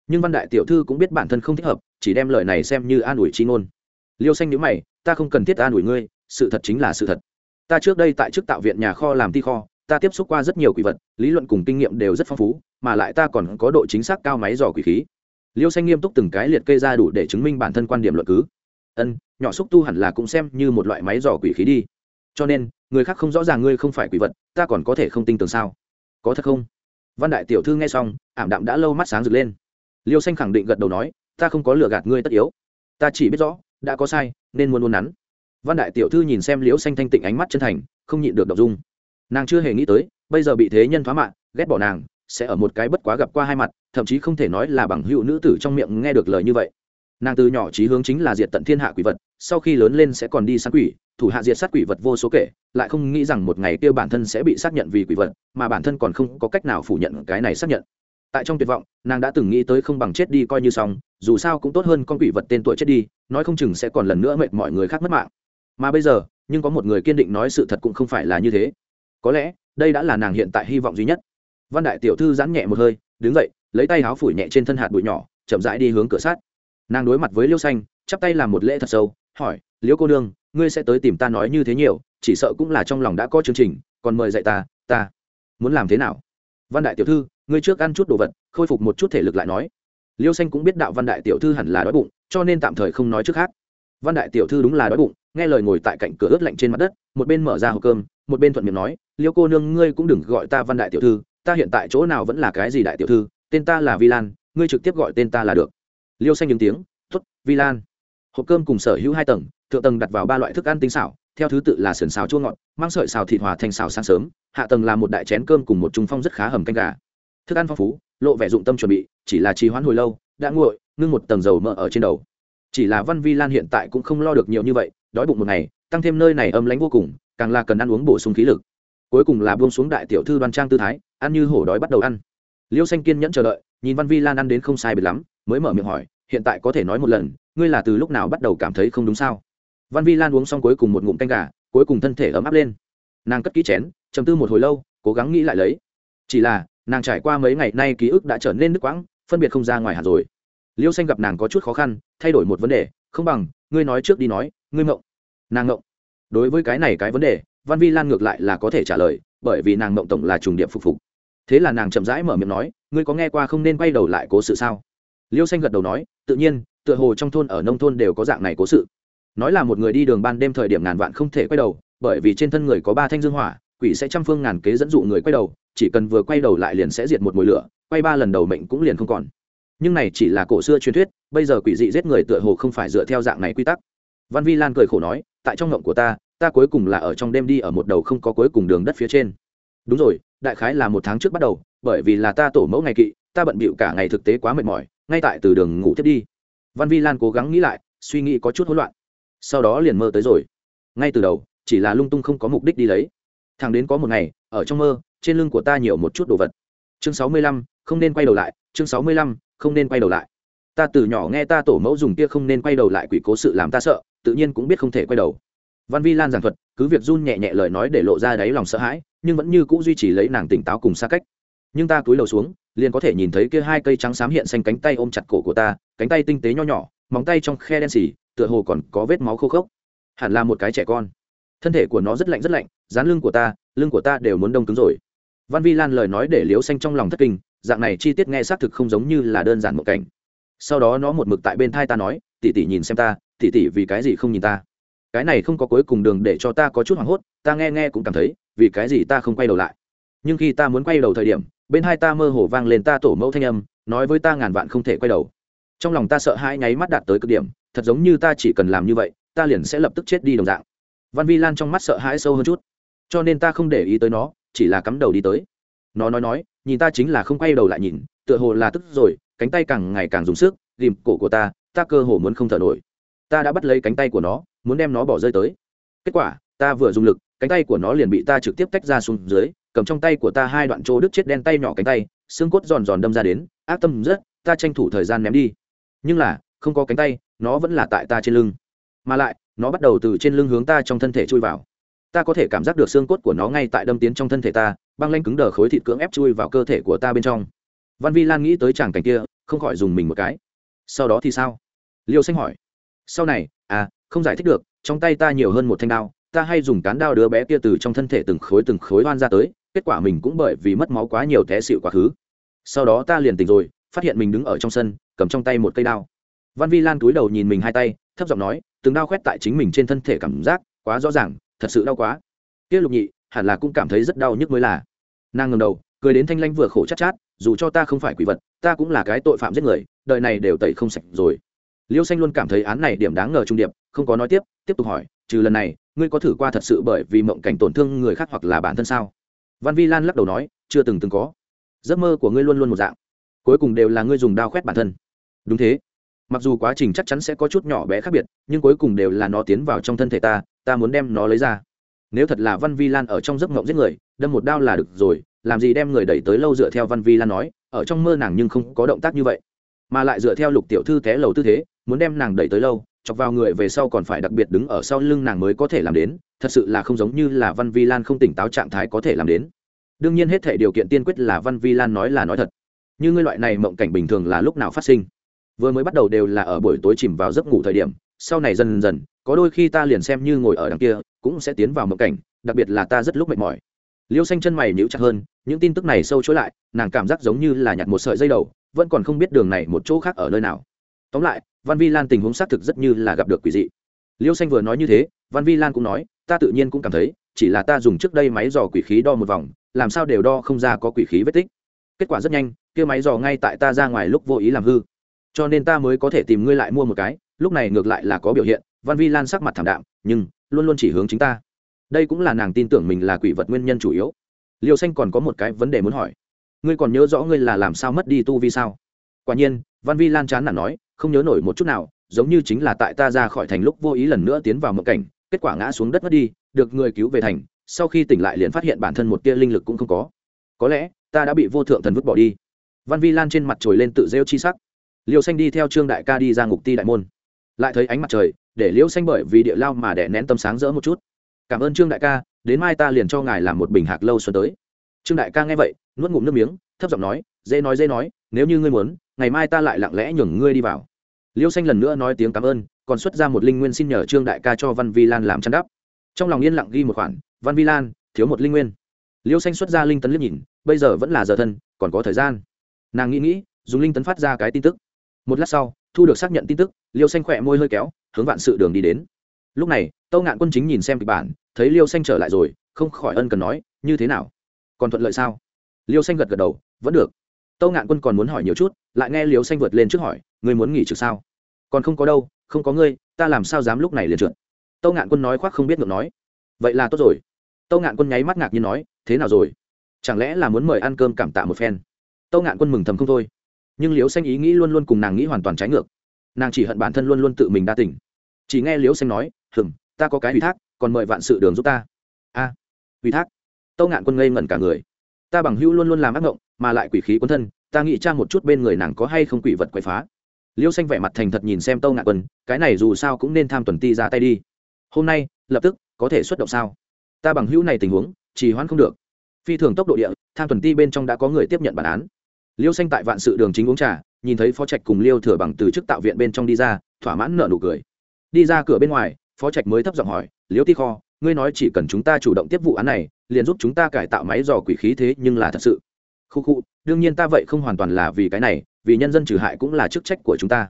Nhưng văn đại tiểu thư cũng biết bản thân không thích hợp, chỉ đem lời này xem như an ủi chi ngôn. Liêu xanh nhữ mày, ta không cần thiết an ủi ngươi, sự thật chính là sự thật. Ta trước đây tại chức tạo viện nhà kho làm ti kho ta tiếp xúc qua rất nhiều quỷ vật, lý luận cùng kinh nghiệm đều rất phong phú, mà lại ta còn có độ chính xác cao máy dò quỷ khí. Liêu xanh nghiêm túc từng cái liệt kê ra đủ để chứng minh bản thân quan điểm luận cứ. Ân, nhỏ xúc tu hẳn là cũng xem như một loại máy dò quỷ khí đi. Cho nên, người khác không rõ ràng ngươi không phải quỷ vật, ta còn có thể không tin tưởng sao? Có thật không? Văn đại tiểu thư nghe xong, ảm đạm đã lâu mắt sáng rực lên. Liêu xanh khẳng định gật đầu nói, ta không có lừa gạt ngươi tất yếu. Ta chỉ biết rõ, đã có sai, nên muốn muốn nắn. Văn đại tiểu thư nhìn xem liễu xanh thanh tịnh ánh mắt chân thành, không nhịn được đ dung nàng chưa hề nghĩ tới, bây giờ bị thế nhân thoá mạng ghét bỏ nàng, sẽ ở một cái bất quá gặp qua hai mặt, thậm chí không thể nói là bằng hữu nữ tử trong miệng nghe được lời như vậy. Nàng từ nhỏ trí hướng chính là diệt tận thiên hạ quỷ vật, sau khi lớn lên sẽ còn đi săn quỷ, thủ hạ diệt sát quỷ vật vô số kể, lại không nghĩ rằng một ngày kia bản thân sẽ bị xác nhận vì quỷ vật, mà bản thân còn không có cách nào phủ nhận cái này xác nhận. Tại trong tuyệt vọng, nàng đã từng nghĩ tới không bằng chết đi coi như xong, dù sao cũng tốt hơn con quỷ vật tên tuổi chết đi, nói không chừng sẽ còn lần nữa mệt mọi người khác mất mạng. Mà bây giờ, nhưng có một người kiên định nói sự thật cũng không phải là như thế có lẽ, đây đã là nàng hiện tại hy vọng duy nhất. Văn đại tiểu thư giãn nhẹ một hơi, đứng dậy, lấy tay áo phủi nhẹ trên thân hạt bụi nhỏ, chậm rãi đi hướng cửa sát nàng đối mặt với liêu xanh, chắp tay làm một lễ thật sâu, hỏi liễu cô nương, ngươi sẽ tới tìm ta nói như thế nhiều, chỉ sợ cũng là trong lòng đã có chương trình, còn mời dạy ta ta muốn làm thế nào? Văn đại tiểu thư, ngươi trước ăn chút đồ vật, khôi phục một chút thể lực lại nói. Liêu xanh cũng biết đạo văn đại tiểu thư hẳn là đói bụng, cho nên tạm thời không nói trước khác. Văn đại tiểu thư đúng là đói bụng nghe lời ngồi tại cạnh cửa ướt lạnh trên mặt đất, một bên mở ra hộp cơm, một bên thuận miệng nói, liêu cô nương, ngươi cũng đừng gọi ta văn đại tiểu thư, ta hiện tại chỗ nào vẫn là cái gì đại tiểu thư, tên ta là vi lan, ngươi trực tiếp gọi tên ta là được. Liêu xanh những tiếng t t vi lan. Hộp cơm cùng sở hữu hai tầng, thượng tầng đặt vào ba loại thức ăn tinh xảo, theo thứ tự là sườn xào chua ngọt, mang sợi xào thịt hòa thành xào sáng sớm, hạ tầng là một đại chén cơm cùng một trung phong rất khá hầm canh gà. Thức ăn phong phú, lộ vẻ dụng tâm chuẩn bị, chỉ là trì hoãn hồi lâu, đã nguội, ngưng một tầng dầu mỡ ở trên đầu chỉ là văn vi lan hiện tại cũng không lo được nhiều như vậy, đói bụng một ngày, tăng thêm nơi này âm lánh vô cùng, càng là cần ăn uống bổ sung khí lực. Cuối cùng là buông xuống đại tiểu thư đoan trang tư thái, ăn như hổ đói bắt đầu ăn. Liêu xanh kiên nhẫn chờ đợi, nhìn văn vi lan ăn đến không sai biệt lắm, mới mở miệng hỏi, hiện tại có thể nói một lần, ngươi là từ lúc nào bắt đầu cảm thấy không đúng sao? Văn vi lan uống xong cuối cùng một ngụm canh gà, cuối cùng thân thể ấm áp lên. Nàng cất kỹ chén chầm tư một hồi lâu, cố gắng nghĩ lại lấy. Chỉ là, nàng trải qua mấy ngày nay ký ức đã trở nên nước quãng, phân biệt không ra ngoài hạt rồi liêu xanh gặp nàng có chút khó khăn, thay đổi một vấn đề, không bằng, ngươi nói trước đi nói, ngươi mộng. Nàng mộng. Đối với cái này cái vấn đề, văn vi lan ngược lại là có thể trả lời, bởi vì nàng mộng tổng là trùng điệp phục phục. Thế là nàng chậm rãi mở miệng nói, ngươi có nghe qua không nên quay đầu lại cố sự sao? Liêu xanh gật đầu nói, tự nhiên, tựa hồ trong thôn ở nông thôn đều có dạng này cố sự. Nói là một người đi đường ban đêm thời điểm ngàn vạn không thể quay đầu, bởi vì trên thân người có ba thanh dương hỏa, quỷ sẽ trăm phương ngàn kế dẫn dụ người quay đầu, chỉ cần vừa quay đầu lại liền sẽ diệt một mùi lửa, quay ba lần đầu mệnh cũng liền không còn nhưng này chỉ là cổ xưa truyền thuyết, bây giờ quỷ dị giết người tựa hồ không phải dựa theo dạng này quy tắc. Văn vi lan cười khổ nói, tại trong ngộng của ta ta cuối cùng là ở trong đêm đi ở một đầu không có cuối cùng đường đất phía trên. Đúng rồi, đại khái là một tháng trước bắt đầu, bởi vì là ta tổ mẫu ngày kỵ, ta bận bịu cả ngày thực tế quá mệt mỏi, ngay tại từ đường ngủ tiếp đi. Văn vi lan cố gắng nghĩ lại, suy nghĩ có chút hỗn loạn. Sau đó liền mơ tới rồi. Ngay từ đầu, chỉ là lung tung không có mục đích đi lấy. Thằng đến có một ngày, ở trong mơ, trên lưng của ta nhiều một chút đồ vật. Chương sáu mươi lăm, không nên quay đầu lại, chương sáu mươi lăm không nên quay đầu lại. Ta từ nhỏ nghe ta tổ mẫu dùng kia không nên quay đầu lại quỷ cố sự làm ta sợ, tự nhiên cũng biết không thể quay đầu. Văn vi lan giảng thuật, cứ việc run nhẹ nhẹ lời nói để lộ ra đáy lòng sợ hãi, nhưng vẫn như c ũ duy trì lấy nàng tỉnh táo cùng xa cách. Nhưng ta cúi đầu xuống, liền có thể nhìn thấy kia hai cây trắng xám hiện xanh cánh tay ôm chặt cổ của ta, cánh tay tinh tế nho nhỏ, móng tay trong khe đen xì, tựa hồ còn có vết máu khô khốc. Hẳn là một cái trẻ con. Thân thể của nó rất lạnh rất lạnh, dán lưng của ta, lưng của ta đều muốn đông cứng rồi. Văn vi lan lời nói để liếu xanh trong lòng thất kinh dạng này chi tiết nghe xác thực không giống như là đơn giản một cảnh. Sau đó nó một mực tại bên thai ta nói tỉ tỉ nhìn xem ta tỉ tỉ vì cái gì không nhìn ta? Cái này không có cuối cùng đường để cho ta có chút hoảng hốt, ta nghe nghe cũng cảm thấy, vì cái gì ta không quay đầu lại? Nhưng khi ta muốn quay đầu thời điểm, bên hai ta mơ hồ vang lên ta tổ mẫu thanh âm, nói với ta ngàn vạn không thể quay đầu. Trong lòng ta sợ hai nháy mắt đạt tới cực điểm, thật giống như ta chỉ cần làm như vậy, ta liền sẽ lập tức chết đi đồng dạng. Văn vi lan trong mắt sợ hãi sâu hơn chút. Cho nên ta không để ý tới nó, chỉ là cắm đầu đi tới. Nó nói nói nhìn ta chính là không quay đầu lại nhìn, tựa hồ là tức rồi, cánh tay càng ngày càng dùng sức ghìm cổ của ta ta cơ hồ muốn không thở nổi. Ta đã bắt lấy cánh tay của nó, muốn đem nó bỏ rơi tới. Kết quả, ta vừa dùng lực, cánh tay của nó liền bị ta trực tiếp tách ra xuống dưới, cầm trong tay của ta hai đoạn trô đứt chết đen tay nhỏ cánh tay, xương cốt giòn giòn đâm ra đến, ác tâm rất ta tranh thủ thời gian ném đi. Nhưng là, không có cánh tay, nó vẫn là tại ta trên lưng. Mà lại, nó bắt đầu từ trên lưng hướng ta trong thân thể chui vào. Ta có thể cảm giác được xương cốt của nó ngay tại đâm tiến trong thân thể ta băng lanh cứng đờ khối thịt cưỡng ép chui vào cơ thể của ta bên trong. Văn vi lan nghĩ tới chàng cảnh kia, không khỏi dùng mình một cái. Sau đó thì sao? Liêu xanh hỏi. Sau này à không giải thích được, trong tay ta nhiều hơn một thanh đao, ta hay dùng cán đao đứa bé kia từ trong thân thể từng khối từng khối oan ra tới, kết quả mình cũng bởi vì mất máu quá nhiều té xịu quá khứ. Sau đó ta liền tỉnh rồi, phát hiện mình đứng ở trong sân, cầm trong tay một cây đao. Văn vi lan túi đầu nhìn mình hai tay, thấp giọng nói, từng đau khoét tại chính mình trên thân thể cảm giác, quá rõ ràng, thật sự đau quá. Kia lục nhị hẳn là cũng cảm thấy rất đau nhức mới là. Nàng ngầm đầu, cười đến thanh lanh vừa khổ chát chát, dù cho ta không phải quỷ vật, ta cũng là cái tội phạm giết người, đời này đều tẩy không sạch rồi. Liêu xanh luôn cảm thấy án này điểm đáng ngờ trung điệp, không có nói tiếp tiếp tục hỏi, trừ lần này, ngươi có thử qua thật sự bởi vì mộng cảnh tổn thương người khác hoặc là bản thân sao? Văn vi lan lắc đầu nói, chưa từng từng có. Giấc mơ của ngươi luôn luôn một dạng. Cuối cùng đều là ngươi dùng đao khoét bản thân. Đúng thế. Mặc dù quá trình chắc chắn sẽ có chút nhỏ bé khác biệt, nhưng cuối cùng đều là nó tiến vào trong thân thể ta ta muốn đem nó lấy ra nếu thật là văn vi lan ở trong giấc mộng giết người, đâm một đao là được rồi, làm gì đem người đẩy tới lâu dựa theo văn vi lan nói, ở trong mơ nàng nhưng không có động tác như vậy. Mà lại dựa theo lục tiểu thư té lầu tư thế, muốn đem nàng đẩy tới lâu, chọc vào người về sau còn phải đặc biệt đứng ở sau lưng nàng mới có thể làm đến, thật sự là không giống như là văn vi lan không tỉnh táo trạng thái có thể làm đến. Đương nhiên hết thể điều kiện tiên quyết là văn vi lan nói là nói thật. Như ngươi loại này mộng cảnh bình thường là lúc nào phát sinh? Vừa mới bắt đầu đều là ở buổi tối chìm vào giấc ngủ thời điểm, sau này dần dần, có đôi khi ta liền xem như ngồi ở đằng kia cũng sẽ tiến vào mộng cảnh, đặc biệt là ta rất lúc mệt mỏi. Liêu xanh chân mày níu chặt hơn, những tin tức này sâu chối lại, nàng cảm giác giống như là nhặt một sợi dây đầu, vẫn còn không biết đường này một chỗ khác ở nơi nào. Tóm lại, văn vi lan tình huống xác thực rất như là gặp được quỷ dị. Liêu xanh vừa nói như thế, văn vi lan cũng nói, ta tự nhiên cũng cảm thấy, chỉ là ta dùng trước đây máy dò quỷ khí đo một vòng, làm sao đều đo không ra có quỷ khí vết tích. Kết quả rất nhanh, kia máy dò ngay tại ta ra ngoài lúc vô ý làm hư. Cho nên ta mới có thể tìm ngươi lại mua một cái, lúc này ngược lại là có biểu hiện văn vi lan sắc mặt thảm đạm, nhưng, luôn luôn chỉ hướng chính ta. Đây cũng là nàng tin tưởng mình là quỷ vật nguyên nhân chủ yếu. Liêu xanh còn có một cái vấn đề muốn hỏi. Ngươi còn nhớ rõ ngươi là làm sao mất đi tu vi sao? Quả nhiên, văn vi lan chán nản nói, không nhớ nổi một chút nào, giống như chính là tại ta ra khỏi thành lúc vô ý lần nữa tiến vào mộng cảnh, kết quả ngã xuống đất mất đi, được người cứu về thành, sau khi tỉnh lại liền phát hiện bản thân một tia linh lực cũng không có. Có lẽ, ta đã bị vô thượng thần vứt bỏ đi. Văn vi lan trên mặt trồi lên tự rêu chi sắc. Liêu xanh đi theo trương đại ca đi ra ngục ti đại môn. Lại thấy ánh mặt trời để liêu xanh bởi vì địa lao mà đẻ nén tâm sáng rỡ một chút. Cảm ơn trương đại ca, đến mai ta liền cho ngài làm một bình hạc lâu xuân tới. Trương đại ca nghe vậy, nuốt ngụm nước miếng, thấp giọng nói, dễ nói dễ nói, nếu như ngươi muốn, ngày mai ta lại lặng lẽ nhường ngươi đi vào. Liêu xanh lần nữa nói tiếng cảm ơn, còn xuất ra một linh nguyên xin nhờ trương đại ca cho văn vi lan làm chăn đắp. Trong lòng yên lặng ghi một khoản, văn vi lan, thiếu một linh nguyên. Liêu xanh xuất ra linh tấn liếc nhìn, bây giờ vẫn là giờ thân, còn có thời gian. Nàng nghĩ nghĩ, dùng linh tấn phát ra cái tin tức. Một lát sau thu được xác nhận tin tức, liêu xanh khỏe môi hơi kéo, hướng vạn sự đường đi đến. Lúc này, tâu ngạn quân chính nhìn xem kịch bản, thấy liêu xanh trở lại rồi, không khỏi ân cần nói, như thế nào? Còn thuận lợi sao? Liêu xanh gật gật đầu, vẫn được. Tâu ngạn quân còn muốn hỏi nhiều chút, lại nghe liêu xanh vượt lên trước hỏi, ngươi muốn nghỉ trực sao? Còn không có đâu, không có ngươi, ta làm sao dám lúc này liền trượt? Tâu ngạn quân nói khoác không biết ngược nói, vậy là tốt rồi. Tâu ngạn quân nháy mắt ngạc như nói, thế nào rồi? Chẳng lẽ là muốn mời ăn cơm cảm tạ một phen? Tâu ngạn quân mừng thầm không thôi nhưng liễu xanh ý nghĩ luôn luôn cùng nàng nghĩ hoàn toàn trái ngược. Nàng chỉ hận bản thân luôn luôn tự mình đa tỉnh chỉ nghe liễu xanh nói hừng ta có cái ủy thác, còn mời vạn sự đường giúp ta. A, ủy thác? Tâu ngạn quân ngây ngẩn cả người. Ta bằng hữu luôn luôn làm ác mộng mà lại quỷ khí quân thân, ta nghĩ tra một chút bên người nàng có hay không quỷ vật quậy phá. Liêu xanh vẻ mặt thành thật nhìn xem tâu ngạn quân, cái này dù sao cũng nên tham tuần ti ra tay đi. Hôm nay, lập tức, có thể xuất động sao? Ta bằng hữu này tình huống chỉ hoãn không được. Phi thường tốc độ địa, tham tuần ti bên trong đã có người tiếp nhận bản án liêu xanh tại vạn sự đường chính uống trà, nhìn thấy phó trạch cùng liêu thừa bằng từ chức tạo viện bên trong đi ra, thỏa mãn nợ nụ cười. Đi ra cửa bên ngoài, phó trạch mới thấp giọng hỏi, liêu ti kho, ngươi nói chỉ cần chúng ta chủ động tiếp vụ án này, liền giúp chúng ta cải tạo máy dò quỷ khí thế nhưng là thật sự. Khu khu, đương nhiên ta vậy không hoàn toàn là vì cái này, vì nhân dân trừ hại cũng là chức trách của chúng ta.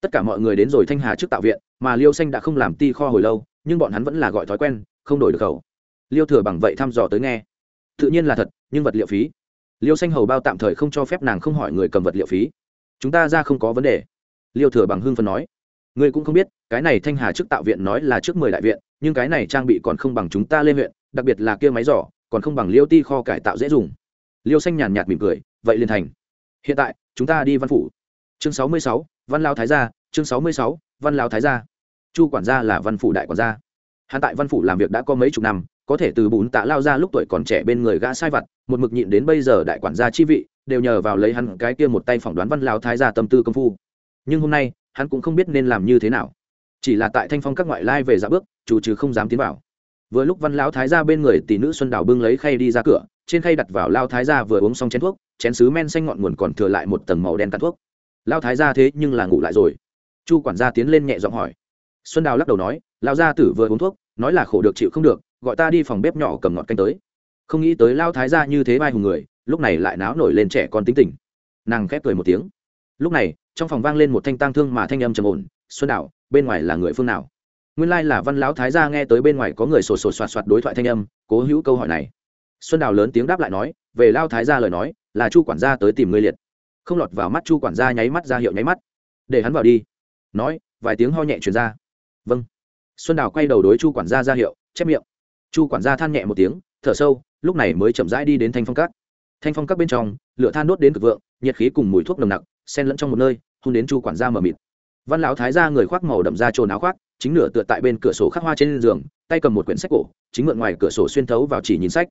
Tất cả mọi người đến rồi thanh hà trước tạo viện, mà liêu xanh đã không làm ti kho hồi lâu, nhưng bọn hắn vẫn là gọi thói quen, không đổi được khẩu. Liêu thừa bằng vậy thăm dò tới nghe. Tự nhiên là thật, nhưng vật liệu phí liêu xanh hầu bao tạm thời không cho phép nàng không hỏi người cầm vật liệu phí. Chúng ta ra không có vấn đề. Liêu thừa bằng hưng phân nói. Ngươi cũng không biết, cái này thanh hà trước tạo viện nói là trước mười đại viện, nhưng cái này trang bị còn không bằng chúng ta lên huyện, đặc biệt là kia máy giỏ, còn không bằng liêu ti kho cải tạo dễ dùng. Liêu xanh nhàn nhạt mỉm cười, vậy liền thành. Hiện tại, chúng ta đi văn phủ. Chương sáu mươi sáu, văn lao thái gia, chương sáu mươi sáu, văn lao thái gia. Chu quản gia là văn phủ đại quản gia. Hắn tại văn phủ làm việc đã có mấy chục năm có thể từ bún tạ lao ra lúc tuổi còn trẻ bên người gã sai vặt, một mực nhịn đến bây giờ đại quản gia chi vị, đều nhờ vào lấy hắn cái kia một tay phỏng đoán văn lao thái gia tâm tư công phu. Nhưng hôm nay, hắn cũng không biết nên làm như thế nào. Chỉ là tại thanh phong các ngoại lai về dạ bước, chủ trừ không dám tiến vào. Vừa lúc văn lão thái gia bên người tỷ nữ xuân đào bưng lấy khay đi ra cửa, trên khay đặt vào lao thái gia vừa uống xong chén thuốc, chén sứ men xanh ngọn nguồn còn thừa lại một tầng màu đen cắn thuốc. Lao thái gia thế nhưng là ngủ lại rồi. Chu quản gia tiến lên nhẹ giọng hỏi. Xuân đào lắc đầu nói lao gia tử vừa uống thuốc, nói là khổ được chịu không được gọi ta đi phòng bếp nhỏ cầm ngọt canh tới. Không nghĩ tới lao thái gia như thế vai hùng người, lúc này lại náo nổi lên trẻ con tính tình. Nàng khép cười một tiếng. Lúc này, trong phòng vang lên một thanh tang thương mà thanh âm trầm ổn, xuân đào bên ngoài là người phương nào? Nguyên lai、like、là văn lão thái gia nghe tới bên ngoài có người sổ sổ soạt soạt đối thoại thanh âm, cố hữu câu hỏi này. Xuân đào lớn tiếng đáp lại nói, về lao thái gia lời nói, là chu quản gia tới tìm ngươi liệt. Không lọt vào mắt chu quản gia nháy mắt ra hiệu nháy mắt. Để hắn vào đi. Nói, vài tiếng ho nhẹ chuyển ra. Vâng. Xuân đào quay đầu đối chu quản gia ra hiệu, chép miệng chu quản gia than nhẹ một tiếng, thở sâu, lúc này mới chậm rãi đi đến thanh phong các. Thanh phong các bên trong, lửa than đốt đến cực vượng, nhiệt khí cùng mùi thuốc nồng nặc, xen lẫn trong một nơi hôn đến chu quản gia mờ mịt. Văn lão thái gia người khoác màu đậm da trồn áo khoác, chính nửa tựa tại bên cửa sổ khắc hoa trên giường, tay cầm một quyển sách cổ, chính mượn ngoài cửa sổ xuyên thấu vào chỉ nhìn sách.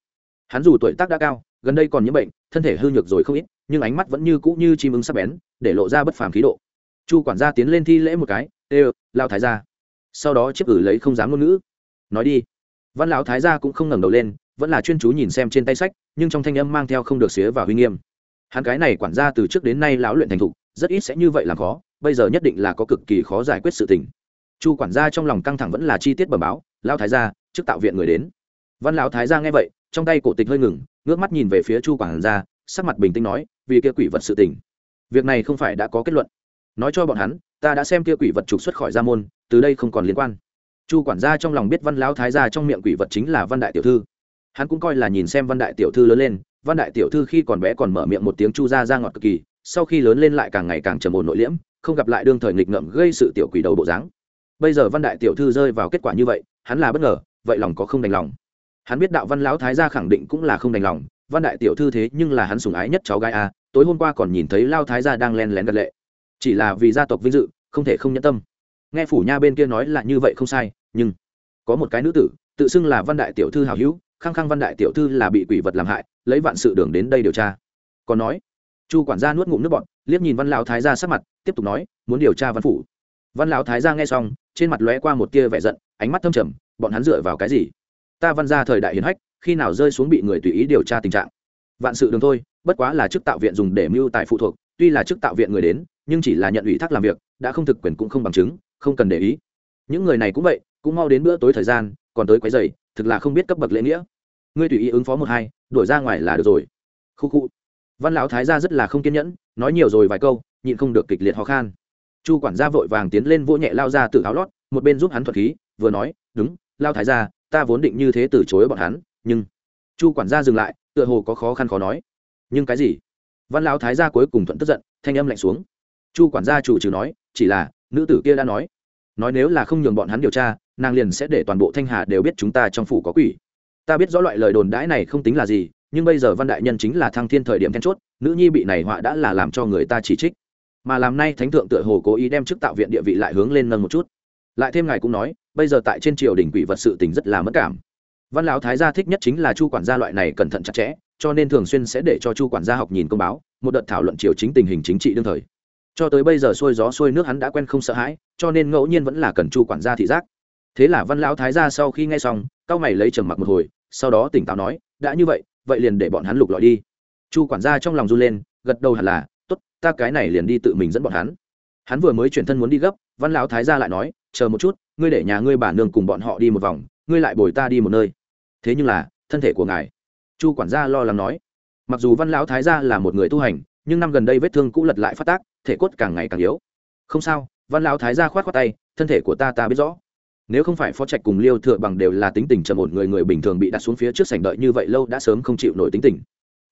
Hắn dù tuổi tác đã cao, gần đây còn nhiễm bệnh, thân thể hư nhược rồi không ít, nhưng ánh mắt vẫn như cũ như chim ưng sắc bén, để lộ ra bất phàm khí độ. Chu quản gia tiến lên thi lễ một cái ê lao thái gia. Sau đó chiếc ử lấy không dám ngôn ngữ. Nói đi văn lão thái gia cũng không ngẩng đầu lên, vẫn là chuyên chú nhìn xem trên tay sách, nhưng trong thanh âm mang theo không được xía và huy nghiêm. Hắn cái này quản gia từ trước đến nay lão luyện thành thục, rất ít sẽ như vậy làm khó, bây giờ nhất định là có cực kỳ khó giải quyết sự tình. Chu quản gia trong lòng căng thẳng vẫn là chi tiết bẩm báo, lão thái gia, trước tạo viện người đến. Văn lão thái gia nghe vậy, trong tay cổ tịch hơi ngừng, ngước mắt nhìn về phía chu quản gia, sắc mặt bình tĩnh nói, vì kia quỷ vật sự tình, việc này không phải đã có kết luận. Nói cho bọn hắn, ta đã xem kia quỷ vật trục xuất khỏi gia môn, từ đây không còn liên quan chu quản gia trong lòng biết văn lão thái gia trong miệng quỷ vật chính là văn đại tiểu thư. Hắn cũng coi là nhìn xem văn đại tiểu thư lớn lên, văn đại tiểu thư khi còn bé còn mở miệng một tiếng chu ra ra ngọt cực kỳ, sau khi lớn lên lại càng ngày càng trầm ổn nội liễm, không gặp lại đương thời nghịch ngợm gây sự tiểu quỷ đầu bộ dáng. Bây giờ văn đại tiểu thư rơi vào kết quả như vậy, hắn là bất ngờ, vậy lòng có không đành lòng? Hắn biết đạo văn lão thái gia khẳng định cũng là không đành lòng, văn đại tiểu thư thế nhưng là hắn sùng ái nhất cháu gái a, tối hôm qua còn nhìn thấy lao thái gia đang len lén gật lệ. Chỉ là vì gia tộc vinh dự, không thể không nhẫn tâm nghe phủ nha bên kia nói là như vậy không sai, nhưng có một cái nữ tử, tự xưng là văn đại tiểu thư hào hữu khăng khăng văn đại tiểu thư là bị quỷ vật làm hại, lấy vạn sự đường đến đây điều tra. Còn nói, chu quản gia nuốt ngụm nước bọn liếc nhìn văn lão thái gia sắc mặt, tiếp tục nói, muốn điều tra văn phủ. Văn lão thái gia nghe xong, trên mặt lóe qua một tia vẻ giận, ánh mắt thâm trầm, bọn hắn dựa vào cái gì? Ta văn ra thời đại hiền hách, khi nào rơi xuống bị người tùy ý điều tra tình trạng? Vạn sự đường thôi, bất quá là chức tạo viện dùng để mưu tài phụ thuộc, tuy là chức tạo viện người đến, nhưng chỉ là nhận ủy thác làm việc, đã không thực quyền cũng không bằng chứng không cần để ý. Những người này cũng vậy, cũng mau đến bữa tối thời gian, còn tới quấy giày thực là không biết cấp bậc lễ nghĩa. Ngươi tùy ý ứng phó một hai, đuổi ra ngoài là được rồi. Khu khu. Văn lão thái gia rất là không kiên nhẫn, nói nhiều rồi vài câu, nhịn không được kịch liệt ho khan. Chu quản gia vội vàng tiến lên vỗ nhẹ lao ra từ áo lót, một bên giúp hắn thuật khí, vừa nói, đúng, lao thái gia, ta vốn định như thế từ chối bọn hắn, nhưng chu quản gia dừng lại, tựa hồ có khó khăn khó nói. Nhưng cái gì? Văn lão thái gia cuối cùng thuận tức giận, thanh âm lạnh xuống. Chu quản gia chủ trừ nói, chỉ là, nữ tử kia đã nói nói nếu là không nhường bọn hắn điều tra, nàng liền sẽ để toàn bộ thanh hà đều biết chúng ta trong phủ có quỷ. Ta biết rõ loại lời đồn đãi này không tính là gì, nhưng bây giờ văn đại nhân chính là thăng thiên thời điểm then chốt, nữ nhi bị này họa đã là làm cho người ta chỉ trích. Mà làm nay thánh thượng tựa hồ cố ý đem chức tạo viện địa vị lại hướng lên nâng một chút. Lại thêm ngài cũng nói, bây giờ tại trên triều đình quỷ vật sự tình rất là mất cảm. Văn lão thái gia thích nhất chính là chu quản gia loại này cẩn thận chặt chẽ, cho nên thường xuyên sẽ để cho chu quản gia học nhìn công báo, một đợt thảo luận triều chính tình hình chính trị đương thời cho tới bây giờ xuôi gió xuôi nước hắn đã quen không sợ hãi, cho nên ngẫu nhiên vẫn là cần chu quản gia thị giác. Thế là văn lão thái gia sau khi nghe xong cao mày lấy trầm mặc một hồi, sau đó tỉnh táo nói, đã như vậy vậy liền để bọn hắn lục lọi đi. Chu quản gia trong lòng run lên, gật đầu hẳn là, tốt, ta cái này liền đi tự mình dẫn bọn hắn. Hắn vừa mới chuyển thân muốn đi gấp, văn lão thái gia lại nói, chờ một chút, ngươi để nhà ngươi bà nương cùng bọn họ đi một vòng, ngươi lại bồi ta đi một nơi. Thế nhưng là, thân thể của ngài. Chu quản gia lo lắng nói. Mặc dù văn lão thái gia là một người tu hành nhưng năm gần đây vết thương cũ lật lại phát tác, thể cốt càng ngày càng yếu. Không sao, văn lão thái gia khoát khoát tay, thân thể của ta ta biết rõ. Nếu không phải phó trạch cùng liêu thừa bằng đều là tính tình trầm ổn, người người bình thường bị đặt xuống phía trước sảnh đợi như vậy lâu đã sớm không chịu nổi tính tình.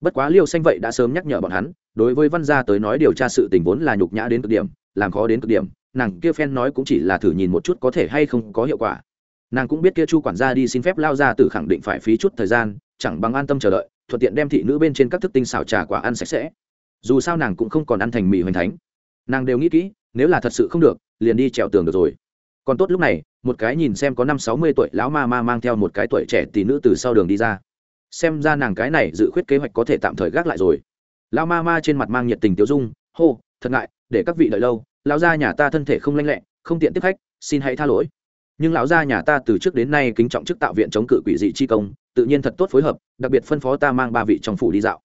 Bất quá liêu xanh vậy đã sớm nhắc nhở bọn hắn, đối với văn gia tới nói điều tra sự tình vốn là nhục nhã đến cực điểm, làm khó đến cực điểm, nàng kia phen nói cũng chỉ là thử nhìn một chút có thể hay không có hiệu quả. Nàng cũng biết kia chu quản gia đi xin phép lao ra từ khẳng định phải phí chút thời gian, chẳng bằng an tâm chờ đợi, thuận tiện đem thị nữ bên trên các thức tinh xào trà quả ăn sạch sẽ dù sao nàng cũng không còn ăn thành mì hoành thánh. Nàng đều nghĩ kỹ, nếu là thật sự không được, liền đi trèo tường được rồi. Còn tốt lúc này, một cái nhìn xem có năm sáu mươi tuổi lão ma ma mang theo một cái tuổi trẻ tỷ nữ từ sau đường đi ra. Xem ra nàng cái này dự khuyết kế hoạch có thể tạm thời gác lại rồi. Lão ma ma trên mặt mang nhiệt tình tiêu dung, hô, thật ngại, để các vị đợi lâu, lão gia nhà ta thân thể không lanh lẹ, không tiện tiếp khách, xin hãy tha lỗi. Nhưng lão gia nhà ta từ trước đến nay kính trọng chức tạo viện chống cự quỷ dị chi công, tự nhiên thật tốt phối hợp, đặc biệt phân phó ta mang ba vị trong phủ đi dạo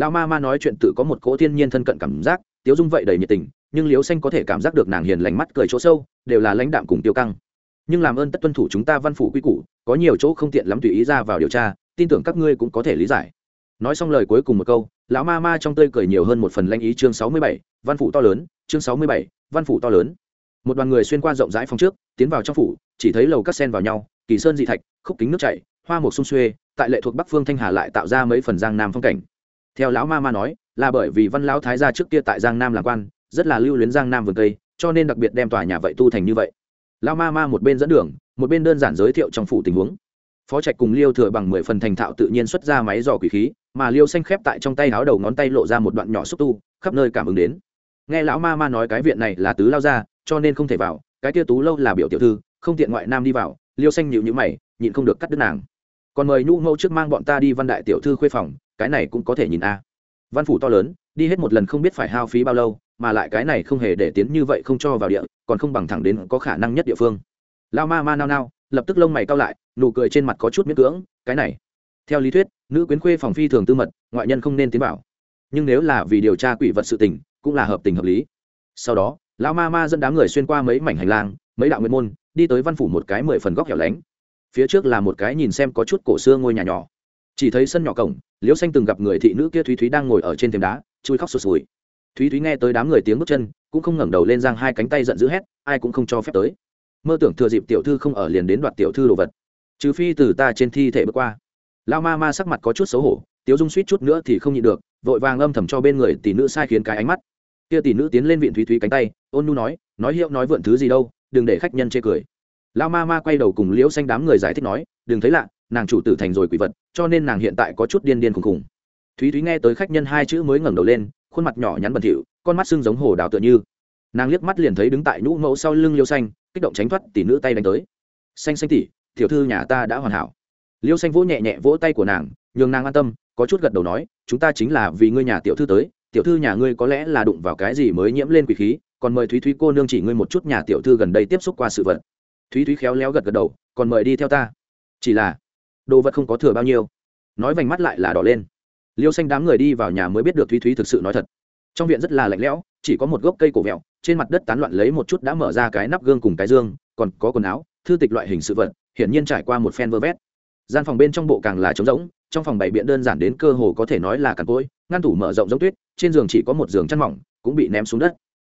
lão ma ma nói chuyện tự có một cỗ thiên nhiên thân cận cảm giác, tiếu dung vậy đầy nhiệt tình, nhưng liếu xanh có thể cảm giác được nàng hiền lành mắt cười chỗ sâu, đều là lãnh đạm cùng tiêu căng. Nhưng làm ơn tất tuân thủ chúng ta văn phủ quy củ, có nhiều chỗ không tiện lắm tùy ý ra vào điều tra, tin tưởng các ngươi cũng có thể lý giải. Nói xong lời cuối cùng một câu, lão ma ma trong tơi cười nhiều hơn một phần lanh ý chương sáu mươi bảy, văn phủ to lớn, chương sáu mươi bảy, văn phủ to lớn. Một đoàn người xuyên qua rộng rãi phòng trước, tiến vào trong phủ, chỉ thấy lầu cắt sen vào nhau, kỳ sơn dị thạch, khúc kính nước chảy, hoa một sung xuê, tại lệ thuộc bắc phương thanh hà lại tạo ra mấy phần giang nam phong cảnh theo lão ma ma nói, là bởi vì văn lão thái gia trước kia tại giang nam làm quan, rất là lưu luyến giang nam vườn cây, cho nên đặc biệt đem tòa nhà vậy tu thành như vậy. Lão ma ma một bên dẫn đường, một bên đơn giản giới thiệu trong phủ tình huống. Phó trạch cùng liêu thừa bằng mười phần thành thạo tự nhiên xuất ra máy dò quỷ khí, mà liêu xanh khép tại trong tay háo đầu ngón tay lộ ra một đoạn nhỏ xúc tu, khắp nơi cảm ứng đến. Nghe lão ma ma nói cái viện này là tứ lao ra cho nên không thể vào, cái tia tú lâu là biểu tiểu thư, không tiện ngoại nam đi vào, liêu xanh nhịu nhữ mày, nhịn không được cắt đứt nàng. Còn mời nhũ mẫu trước mang bọn ta đi văn đại tiểu thư khuê phòng cái này cũng có thể nhìn a. Văn phủ to lớn, đi hết một lần không biết phải hao phí bao lâu, mà lại cái này không hề để tiến như vậy không cho vào địa, còn không bằng thẳng đến có khả năng nhất địa phương. Lao ma ma nao nao, lập tức lông mày cao lại, nụ cười trên mặt có chút miễn cưỡng, cái này. Theo lý thuyết, nữ quyến khuê phòng phi thường tư mật, ngoại nhân không nên tiến vào. Nhưng nếu là vì điều tra quỷ vật sự tình, cũng là hợp tình hợp lý. Sau đó lão ma ma dẫn đám người xuyên qua mấy mảnh hành lang, mấy đạo nguyên môn, đi tới văn phủ một cái mười phần góc hẻo lánh. Phía trước là một cái nhìn xem có chút cổ xưa ngôi nhà nhỏ. Chỉ thấy sân nhỏ cổng liễu xanh từng gặp người thị nữ kia thúy thúy đang ngồi ở trên thềm đá, chui khóc sụt sùi. Thúy thúy nghe tới đám người tiếng bước chân, cũng không ngẩng đầu lên giang hai cánh tay giận dữ hét, ai cũng không cho phép tới. Mơ tưởng thừa dịp tiểu thư không ở liền đến đoạt tiểu thư đồ vật. Trừ phi từ ta trên thi thể bước qua. Lao ma ma sắc mặt có chút xấu hổ, tiếu dung suýt chút nữa thì không nhịn được, vội vàng âm thầm cho bên người tỷ nữ sai khiến cái ánh mắt. Kia tỷ nữ tiến lên viện thúy thúy cánh tay, ôn nu nói nói hiệu nói vượn thứ gì đâu, đừng để khách nhân chê cười. Lao ma ma quay đầu cùng liễu xanh đám người giải thích nói, đừng thấy lạ nàng chủ tử thành rồi quỷ vật, cho nên nàng hiện tại có chút điên điên khùng khùng. Thúy thúy nghe tới khách nhân hai chữ mới ngẩng đầu lên, khuôn mặt nhỏ nhắn bẩn thỉu, con mắt sưng giống hồ đào tựa như. Nàng liếc mắt liền thấy đứng tại nhũ mẫu sau lưng liêu xanh, kích động tránh thoát tỷ nữ tay đánh tới. Xanh xanh tỷ, tiểu thư nhà ta đã hoàn hảo. Liêu xanh vỗ nhẹ nhẹ vỗ tay của nàng, nhường nàng an tâm, có chút gật đầu nói, chúng ta chính là vì ngươi nhà tiểu thư tới, tiểu thư nhà ngươi có lẽ là đụng vào cái gì mới nhiễm lên quỷ khí, còn mời thúy thúy cô nương chỉ ngươi một chút nhà tiểu thư gần đây tiếp xúc qua sự vật. Thúy thúy khéo léo gật gật đầu, còn mời đi theo ta. Chỉ là đồ vật không có thừa bao nhiêu. Nói vành mắt lại là đỏ lên. Liêu xanh đám người đi vào nhà mới biết được thúy thúy thực sự nói thật. Trong viện rất là lạnh lẽo, chỉ có một gốc cây cổ vẹo, trên mặt đất tán loạn lấy một chút đã mở ra cái nắp gương cùng cái dương, còn có quần áo, thư tịch loại hình sự vật, hiển nhiên trải qua một phen vơ vét. Gian phòng bên trong bộ càng là trống rỗng, trong phòng bày biện đơn giản đến cơ hồ có thể nói là cằn cỗi, ngăn tủ mở rộng giống tuyết, trên giường chỉ có một giường chăn mỏng, cũng bị ném xuống đất.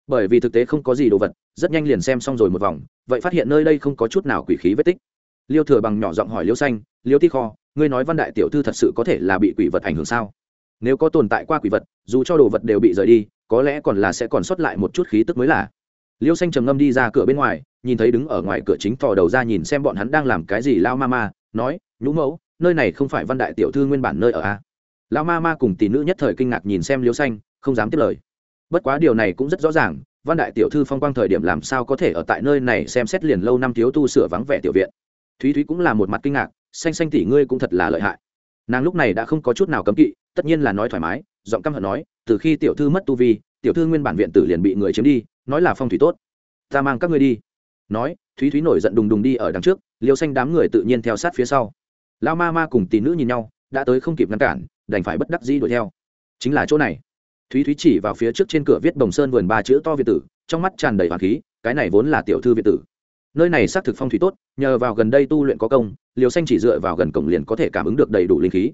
Bởi vì thực tế không có gì đồ vật, rất nhanh liền xem xong rồi một vòng, vậy phát hiện nơi đây không có chút nào quỷ khí vết tích. Liêu thừa bằng nhỏ giọng hỏi liêu xanh liêu ti kho, ngươi nói văn đại tiểu thư thật sự có thể là bị quỷ vật ảnh hưởng sao? Nếu có tồn tại qua quỷ vật, dù cho đồ vật đều bị rời đi, có lẽ còn là sẽ còn sót lại một chút khí tức mới là. Liêu xanh trầm ngâm đi ra cửa bên ngoài, nhìn thấy đứng ở ngoài cửa chính thò đầu ra nhìn xem bọn hắn đang làm cái gì lao ma ma, nói, nhũ mẫu, nơi này không phải văn đại tiểu thư nguyên bản nơi ở a à? lao ma ma cùng tỷ nữ nhất thời kinh ngạc nhìn xem liêu xanh, không dám tiếp lời. Bất quá điều này cũng rất rõ ràng, văn đại tiểu thư phong quang thời điểm làm sao có thể ở tại nơi này xem xét liền lâu năm thiếu tu sửa vắng vẻ tiểu viện. Thúy thúy cũng là một mặt kinh ngạc xanh xanh tỷ ngươi cũng thật là lợi hại. Nàng lúc này đã không có chút nào cấm kỵ, tất nhiên là nói thoải mái, giọng căm hận nói, từ khi tiểu thư mất tu vi, tiểu thư nguyên bản viện tử liền bị người chiếm đi, nói là phong thủy tốt. Ta mang các ngươi đi. Nói, thúy thúy nổi giận đùng đùng đi ở đằng trước, liêu xanh đám người tự nhiên theo sát phía sau. Lao ma ma cùng tỷ nữ nhìn nhau, đã tới không kịp ngăn cản, đành phải bất đắc dĩ đuổi theo. Chính là chỗ này. Thúy thúy chỉ vào phía trước trên cửa viết đồng sơn vườn ba chữ to việt tử, trong mắt tràn đầy hoàng khí, cái này vốn là tiểu thư việt tử nơi này xác thực phong thủy tốt, nhờ vào gần đây tu luyện có công liều xanh chỉ dựa vào gần cổng liền có thể cảm ứng được đầy đủ linh khí.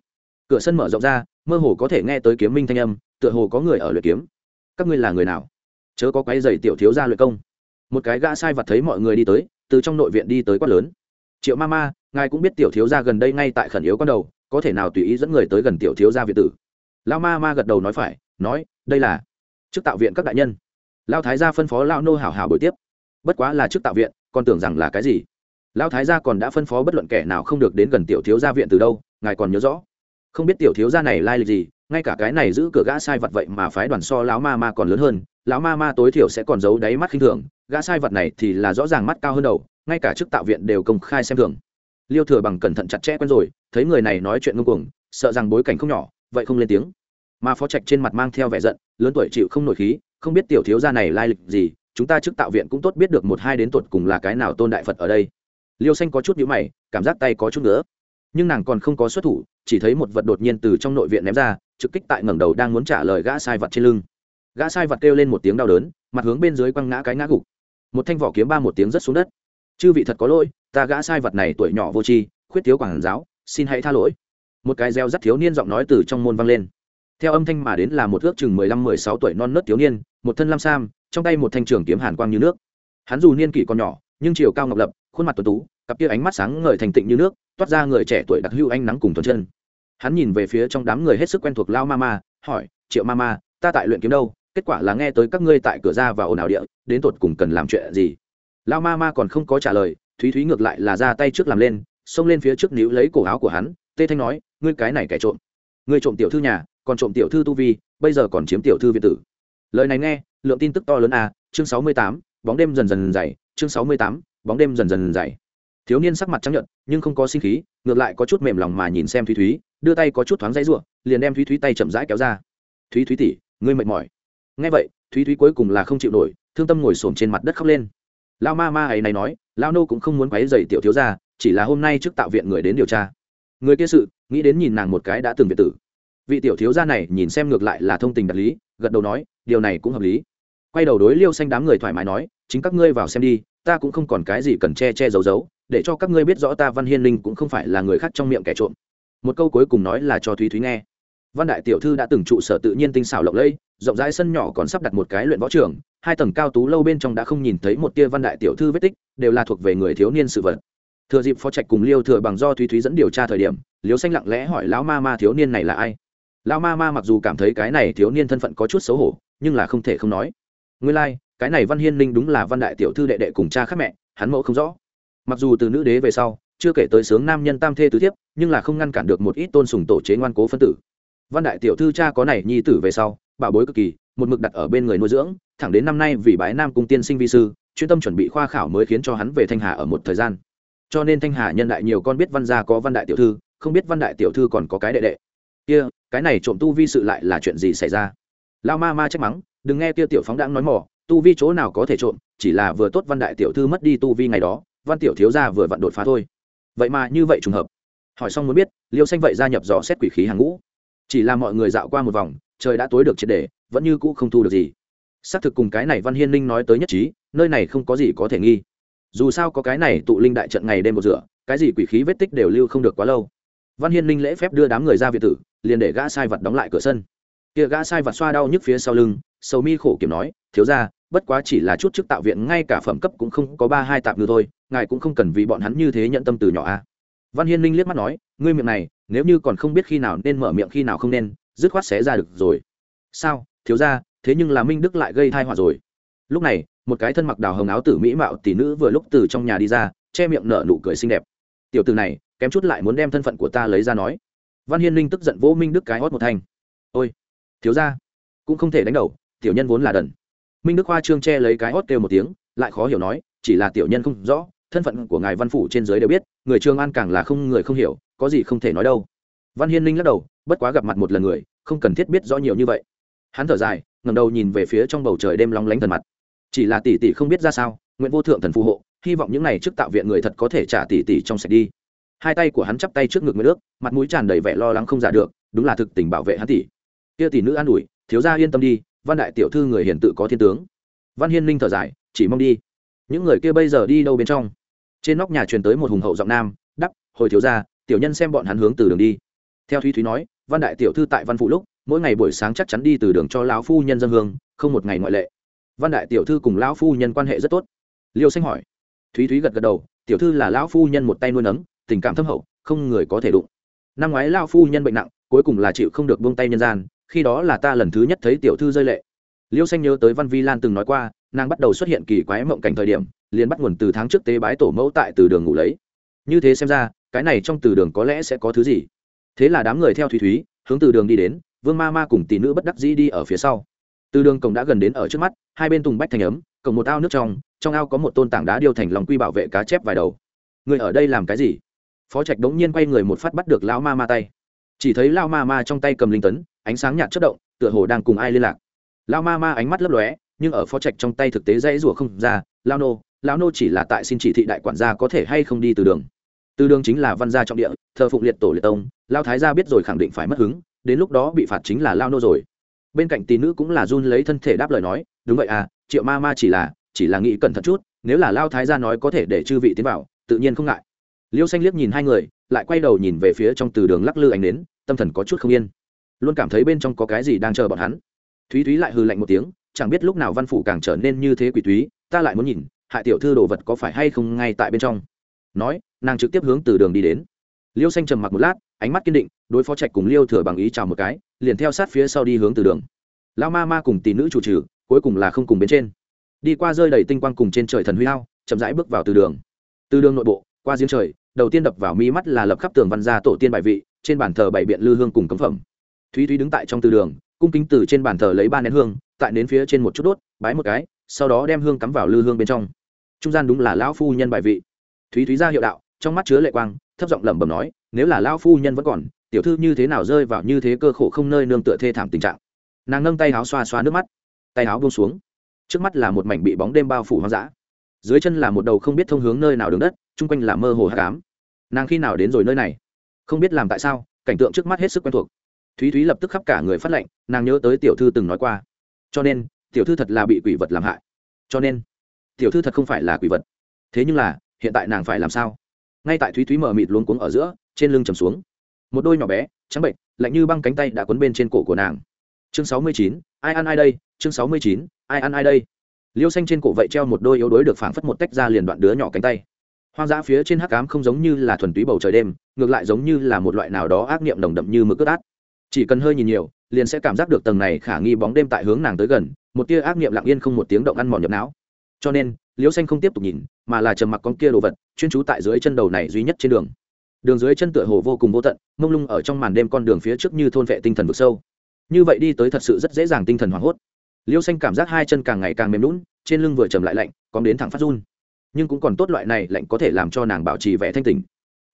Cửa sân mở rộng ra, mơ hồ có thể nghe tới kiếm minh thanh âm, tựa hồ có người ở luyện kiếm. Các ngươi là người nào? Chớ có quái dày tiểu thiếu ra luyện công. Một cái gã sai vặt thấy mọi người đi tới, từ trong nội viện đi tới quát lớn. Triệu ma ma, ngài cũng biết tiểu thiếu ra gần đây ngay tại khẩn yếu con đầu, có thể nào tùy ý dẫn người tới gần tiểu thiếu gia việt tử? Lao ma ma gật đầu nói phải, nói, đây là chức tạo viện các đại nhân. Lao thái gia phân phó lao nô hảo hảo buổi tiếp bất quá là chức tạo viện, còn tưởng rằng là cái gì? Lão thái gia còn đã phân phó bất luận kẻ nào không được đến gần tiểu thiếu gia viện từ đâu, ngài còn nhớ rõ. Không biết tiểu thiếu gia này lai lịch gì, ngay cả cái này giữ cửa gã sai vật vậy mà phái đoàn so lão ma ma còn lớn hơn, lão ma ma tối thiểu sẽ còn giấu đáy mắt khinh thường, gã sai vật này thì là rõ ràng mắt cao hơn đầu, ngay cả chức tạo viện đều công khai xem thường. Liêu thừa bằng cẩn thận chặt chẽ quen rồi, thấy người này nói chuyện ngông cuồng, sợ rằng bối cảnh không nhỏ, vậy không lên tiếng. Mà phó trạch trên mặt mang theo vẻ giận, lớn tuổi chịu không nổi khí, không biết tiểu thiếu gia này lai lịch gì chúng ta trước tạo viện cũng tốt biết được một hai đến tuột cùng là cái nào tôn đại phật ở đây. Liêu xanh có chút nhữ mày, cảm giác tay có chút nữa nhưng nàng còn không có xuất thủ, chỉ thấy một vật đột nhiên từ trong nội viện ném ra, trực kích tại ngẩng đầu đang muốn trả lời gã sai vật trên lưng. Gã sai vật kêu lên một tiếng đau đớn, mặt hướng bên dưới quăng ngã cái ngã gục. Một thanh vỏ kiếm ba một tiếng rất xuống đất. Chư vị thật có lỗi, ta gã sai vật này tuổi nhỏ vô tri, khuyết thiếu quảng giáo, xin hãy tha lỗi. Một cái reo rắt thiếu niên giọng nói từ trong môn vang lên. Theo âm thanh mà đến là một ước chừng mười lăm mười sáu tuổi non nớt thiếu niên, một thân lam sam trong tay một thanh trường kiếm hàn quang như nước. Hắn dù niên kỷ còn nhỏ, nhưng chiều cao ngọc lập, khuôn mặt tuấn tú, cặp kia ánh mắt sáng ngời thành tịnh như nước, toát ra người trẻ tuổi đặc hữu ánh nắng cùng tuần chân. Hắn nhìn về phía trong đám người hết sức quen thuộc lao mama, hỏi, triệu mama, ta tại luyện kiếm đâu? Kết quả là nghe tới các ngươi tại cửa ra và ồn ào địa, đến tột cùng cần làm chuyện gì? Lao mama còn không có trả lời, thúy thúy ngược lại là ra tay trước làm lên, xông lên phía trước níu lấy cổ áo của hắn, tê thanh nói, ngươi cái này kẻ trộm, ngươi trộm tiểu thư nhà, còn trộm tiểu thư tu vi, bây giờ còn chiếm tiểu thư viện tử. Lời này nghe lượng tin tức to lớn à chương sáu mươi tám bóng đêm dần dần dày chương sáu mươi tám bóng đêm dần dần dày. Thiếu niên sắc mặt trắng nhợt, nhưng không có sinh khí ngược lại có chút mềm lòng mà nhìn xem thúy thúy đưa tay có chút thoáng dãy rủa, liền đem thúy thúy tay chậm rãi kéo ra. Thúy thúy tỷ, ngươi mệt mỏi. Nghe vậy thúy thúy cuối cùng là không chịu nổi thương tâm ngồi xổm trên mặt đất khóc lên. Lão ma ma ấy này nói lão nô cũng không muốn quấy rầy tiểu thiếu gia, chỉ là hôm nay trước tạo viện người đến điều tra. Người kia sự nghĩ đến nhìn nàng một cái đã từng biệt tử. Vị tiểu thiếu gia này nhìn xem ngược lại là thông tình đạt lý gật đầu nói, điều này cũng hợp lý. Quay đầu đối liêu xanh đám người thoải mái nói, chính các ngươi vào xem đi, ta cũng không còn cái gì cần che che giấu giấu, để cho các ngươi biết rõ ta văn hiên linh cũng không phải là người khác trong miệng kẻ trộm. Một câu cuối cùng nói là cho thúy thúy nghe. Văn đại tiểu thư đã từng trụ sở tự nhiên tinh xảo lộng lẫy, rộng rãi sân nhỏ còn sắp đặt một cái luyện võ trường, hai tầng cao tú lâu bên trong đã không nhìn thấy một tia văn đại tiểu thư vết tích, đều là thuộc về người thiếu niên sự vật. Thừa dịp phó trạch cùng liêu thừa bằng do thúy thúy dẫn điều tra thời điểm, liêu xanh lặng lẽ hỏi lão ma ma thiếu niên này là ai lão ma ma mặc dù cảm thấy cái này thiếu niên thân phận có chút xấu hổ nhưng là không thể không nói. Nguyên lai、like, cái này văn hiên linh đúng là văn đại tiểu thư đệ đệ cùng cha khác mẹ hắn mẫu không rõ. Mặc dù từ nữ đế về sau chưa kể tới sướng nam nhân tam thê tứ thiếp nhưng là không ngăn cản được một ít tôn sùng tổ chế ngoan cố phân tử. Văn đại tiểu thư cha có này nhi tử về sau bảo bối cực kỳ một mực đặt ở bên người nuôi dưỡng thẳng đến năm nay vì bái nam cung tiên sinh vi sư chuyên tâm chuẩn bị khoa khảo mới khiến cho hắn về thanh hà ở một thời gian. Cho nên thanh hà nhân đại nhiều con biết văn gia có văn đại tiểu thư không biết văn đại tiểu thư còn có cái đệ đệ. Kia cái này trộm tu vi sự lại là chuyện gì xảy ra? Lao ma ma trách mắng, đừng nghe kia tiểu phóng đãng nói mỏ, tu vi chỗ nào có thể trộm, chỉ là vừa tốt văn đại tiểu thư mất đi tu vi ngày đó, văn tiểu thiếu gia vừa vặn đột phá thôi. Vậy mà như vậy trùng hợp. Hỏi xong muốn biết, liêu xanh vậy gia nhập dò xét quỷ khí hàng ngũ. Chỉ là mọi người dạo qua một vòng, trời đã tối được triệt để, vẫn như cũ không thu được gì. Xác thực cùng cái này văn hiên linh nói tới nhất trí, nơi này không có gì có thể nghi. Dù sao có cái này tụ linh đại trận ngày đêm một rửa, cái gì quỷ khí vết tích đều lưu không được quá lâu. Văn hiên linh lễ phép đưa đám người ra việt tử liền để gã sai vật đóng lại cửa sân. Kia gã sai vật xoa đau nhức phía sau lưng, sầu mi khổ kiểm nói, thiếu ra bất quá chỉ là chút chức tạo viện, ngay cả phẩm cấp cũng không có ba hai tạp ngư thôi, ngài cũng không cần vì bọn hắn như thế nhận tâm từ nhỏ a văn hiên linh liếc mắt nói, ngươi miệng này, nếu như còn không biết khi nào nên mở miệng khi nào không nên, dứt khoát xé ra được rồi. Sao, thiếu ra thế nhưng là minh đức lại gây thai họa rồi. Lúc này, một cái thân mặc đào hồng áo tử mỹ mạo tỷ nữ vừa lúc từ trong nhà đi ra, che miệng nở nụ cười xinh đẹp. Tiểu từ này, kém chút lại muốn đem thân phận của ta lấy ra nói văn hiên linh tức giận vỗ minh đức cái hót một thanh. Ôi, thiếu ra cũng không thể đánh đầu, tiểu nhân vốn là đần. Minh đức hoa trương che lấy cái hót kêu một tiếng, lại khó hiểu nói, chỉ là tiểu nhân không rõ, thân phận của ngài văn phủ trên giới đều biết, người trương an càng là không người không hiểu, có gì không thể nói đâu. Văn hiên linh lắc đầu, bất quá gặp mặt một lần người, không cần thiết biết rõ nhiều như vậy. Hắn thở dài ngầm đầu nhìn về phía trong bầu trời đêm lóng lánh thần mặt. Chỉ là tỷ tỷ không biết ra sao, nguyện vô thượng thần phù hộ, hy vọng những n à y trước tạo viện người thật có thể trả tỷ tỷ trong sạch đi hai tay của hắn chắp tay trước ngực người nước mặt mũi tràn đầy vẻ lo lắng không giả được, đúng là thực tình bảo vệ hắn tỷ. Kia tỷ nữ an ủi, thiếu gia yên tâm đi, văn đại tiểu thư người hiền tự có thiên tướng. Văn hiên ninh thở dài, chỉ mong đi. Những người kia bây giờ đi đâu bên trong? Trên nóc nhà truyền tới một hùng hậu giọng nam, đắp, hồi thiếu gia, tiểu nhân xem bọn hắn hướng từ đường đi. Theo thúy thúy nói, văn đại tiểu thư tại văn phụ lúc, mỗi ngày buổi sáng chắc chắn đi từ đường cho lão phu nhân dân hương, không một ngày ngoại lệ. Văn đại tiểu thư cùng lão phu nhân quan hệ rất tốt. Liêu xanh hỏi. Thúy thúy gật gật đầu, tiểu thư là lão phu nhân một tay nuôi nấng tình cảm thâm hậu, không người có thể đụng. Năm ngoái lão phu nhân bệnh nặng, cuối cùng là chịu không được buông tay nhân gian, khi đó là ta lần thứ nhất thấy tiểu thư rơi lệ. Liêu xanh nhớ tới văn vi lan từng nói qua, nàng bắt đầu xuất hiện kỳ quái mộng cảnh thời điểm, liền bắt nguồn từ tháng trước tế bái tổ mẫu tại từ đường ngủ lấy. Như thế xem ra, cái này trong từ đường có lẽ sẽ có thứ gì? Thế là đám người theo thúy thúy, hướng từ đường đi đến, vương ma ma cùng tỷ nữ bất đắc dĩ đi ở phía sau. Từ đường cổng đã gần đến ở trước mắt, hai bên tùng bách thành ấm, cổng một ao nước trong trong ao có một tôn tảng đá điêu thành lòng quy bảo vệ cá chép vài đầu. Người ở đây làm cái gì? Phó trạch đống nhiên quay người một phát bắt được lão ma ma tay. Chỉ thấy lão ma ma trong tay cầm linh tấn, ánh sáng nhạt chất động, tựa hồ đang cùng ai liên lạc. Lão ma ma ánh mắt lấp lóe, nhưng ở phó trạch trong tay thực tế dãy rủa không ra lao nô lao nô chỉ là tại xin chỉ thị đại quản gia có thể hay không đi từ đường. Từ đường chính là văn gia trọng địa, thờ phụng liệt tổ liệt tông lao thái gia biết rồi khẳng định phải mất hứng, đến lúc đó bị phạt chính là lao nô rồi. Bên cạnh tỷ nữ cũng là run lấy thân thể đáp lời nói, đúng vậy à triệu ma ma chỉ là chỉ là nghĩ cẩn thận chút, nếu là lao thái gia nói có thể để chư vị tiến vào, tự nhiên không ngại liêu xanh liếc nhìn hai người, lại quay đầu nhìn về phía trong từ đường lắc lư ánh đến tâm thần có chút không yên. Luôn cảm thấy bên trong có cái gì đang chờ bọn hắn. Thúy thúy lại hư lạnh một tiếng, chẳng biết lúc nào văn phủ càng trở nên như thế quỷ thúy ta lại muốn nhìn, hại tiểu thư đồ vật có phải hay không ngay tại bên trong. Nói, nàng trực tiếp hướng từ đường đi đến. Liêu xanh trầm mặc một lát, ánh mắt kiên định, đối phó trạch cùng liêu thừa bằng ý chào một cái, liền theo sát phía sau đi hướng từ đường. Lao ma ma cùng tỷ nữ chủ trừ, cuối cùng là không cùng bên trên. Đi qua rơi đầy tinh quang cùng trên trời thần huy lao chậm rãi bước vào từ đường. Từ đường nội bộ, qua giếng trời đầu tiên đập vào mi mắt là lập khắp tường văn gia tổ tiên bài vị, trên bàn thờ bảy biện lư hương cùng cấm phẩm. Thúy thúy đứng tại trong từ đường, cung kính từ trên bàn thờ lấy ba nén hương, tại nến phía trên một chút đốt, bái một cái, sau đó đem hương cắm vào lư hương bên trong. Trung gian đúng là lão phu nhân bài vị. Thúy thúy ra hiệu đạo, trong mắt chứa lệ quang, thấp giọng lẩm bẩm nói, nếu là lão phu nhân vẫn còn, tiểu thư như thế nào rơi vào như thế cơ khổ không nơi nương tựa thê thảm tình trạng? Nàng nâng tay áo xoa xoa nước mắt, tay áo buông xuống. Trước mắt là một mảnh bị bóng đêm bao phủ hoang dã dưới chân là một đầu không biết thông hướng nơi nào đường đất, chung quanh là mơ hồ hạ cám nàng khi nào đến rồi nơi này? Không biết làm tại sao, cảnh tượng trước mắt hết sức quen thuộc. Thúy thúy lập tức khắp cả người phát lệnh, nàng nhớ tới tiểu thư từng nói qua. Cho nên, tiểu thư thật là bị quỷ vật làm hại. Cho nên, tiểu thư thật không phải là quỷ vật. Thế nhưng là, hiện tại nàng phải làm sao? Ngay tại thúy thúy mở mịt luống cuống ở giữa, trên lưng trầm xuống. Một đôi nhỏ bé, trắng bệnh, lạnh như băng cánh tay đã quấn bên trên cổ của nàng. Chương sáu mươi chín, ai ăn ai đây? Chương sáu mươi chín, ai ăn ai đây? Liêu xanh trên cổ vậy treo một đôi yếu đuối được phảng phất một tách ra liền đoạn đứa nhỏ cánh tay. Hoang dã phía trên hắc cám không giống như là thuần túy bầu trời đêm, ngược lại giống như là một loại nào đó ác niệm đồng đậm như mực ướt át. Chỉ cần hơi nhìn nhiều, liền sẽ cảm giác được tầng này khả nghi bóng đêm tại hướng nàng tới gần, một tia ác niệm lặng yên không một tiếng động ăn mòn nhập não. Cho nên liễu xanh không tiếp tục nhìn, mà là trầm mặc con kia đồ vật, chuyên trú tại dưới chân đầu này duy nhất trên đường. Đường dưới chân tựa hồ vô cùng vô tận, mông lung ở trong màn đêm con đường phía trước như thôn vệ tinh thần vực sâu. Như vậy đi tới thật sự rất dễ dàng tinh thần hoảng hốt liêu xanh cảm giác hai chân càng ngày càng mềm lún trên lưng vừa trầm lại lạnh còn đến thẳng phát run. Nhưng cũng còn tốt loại này lạnh có thể làm cho nàng bảo trì vẻ thanh tình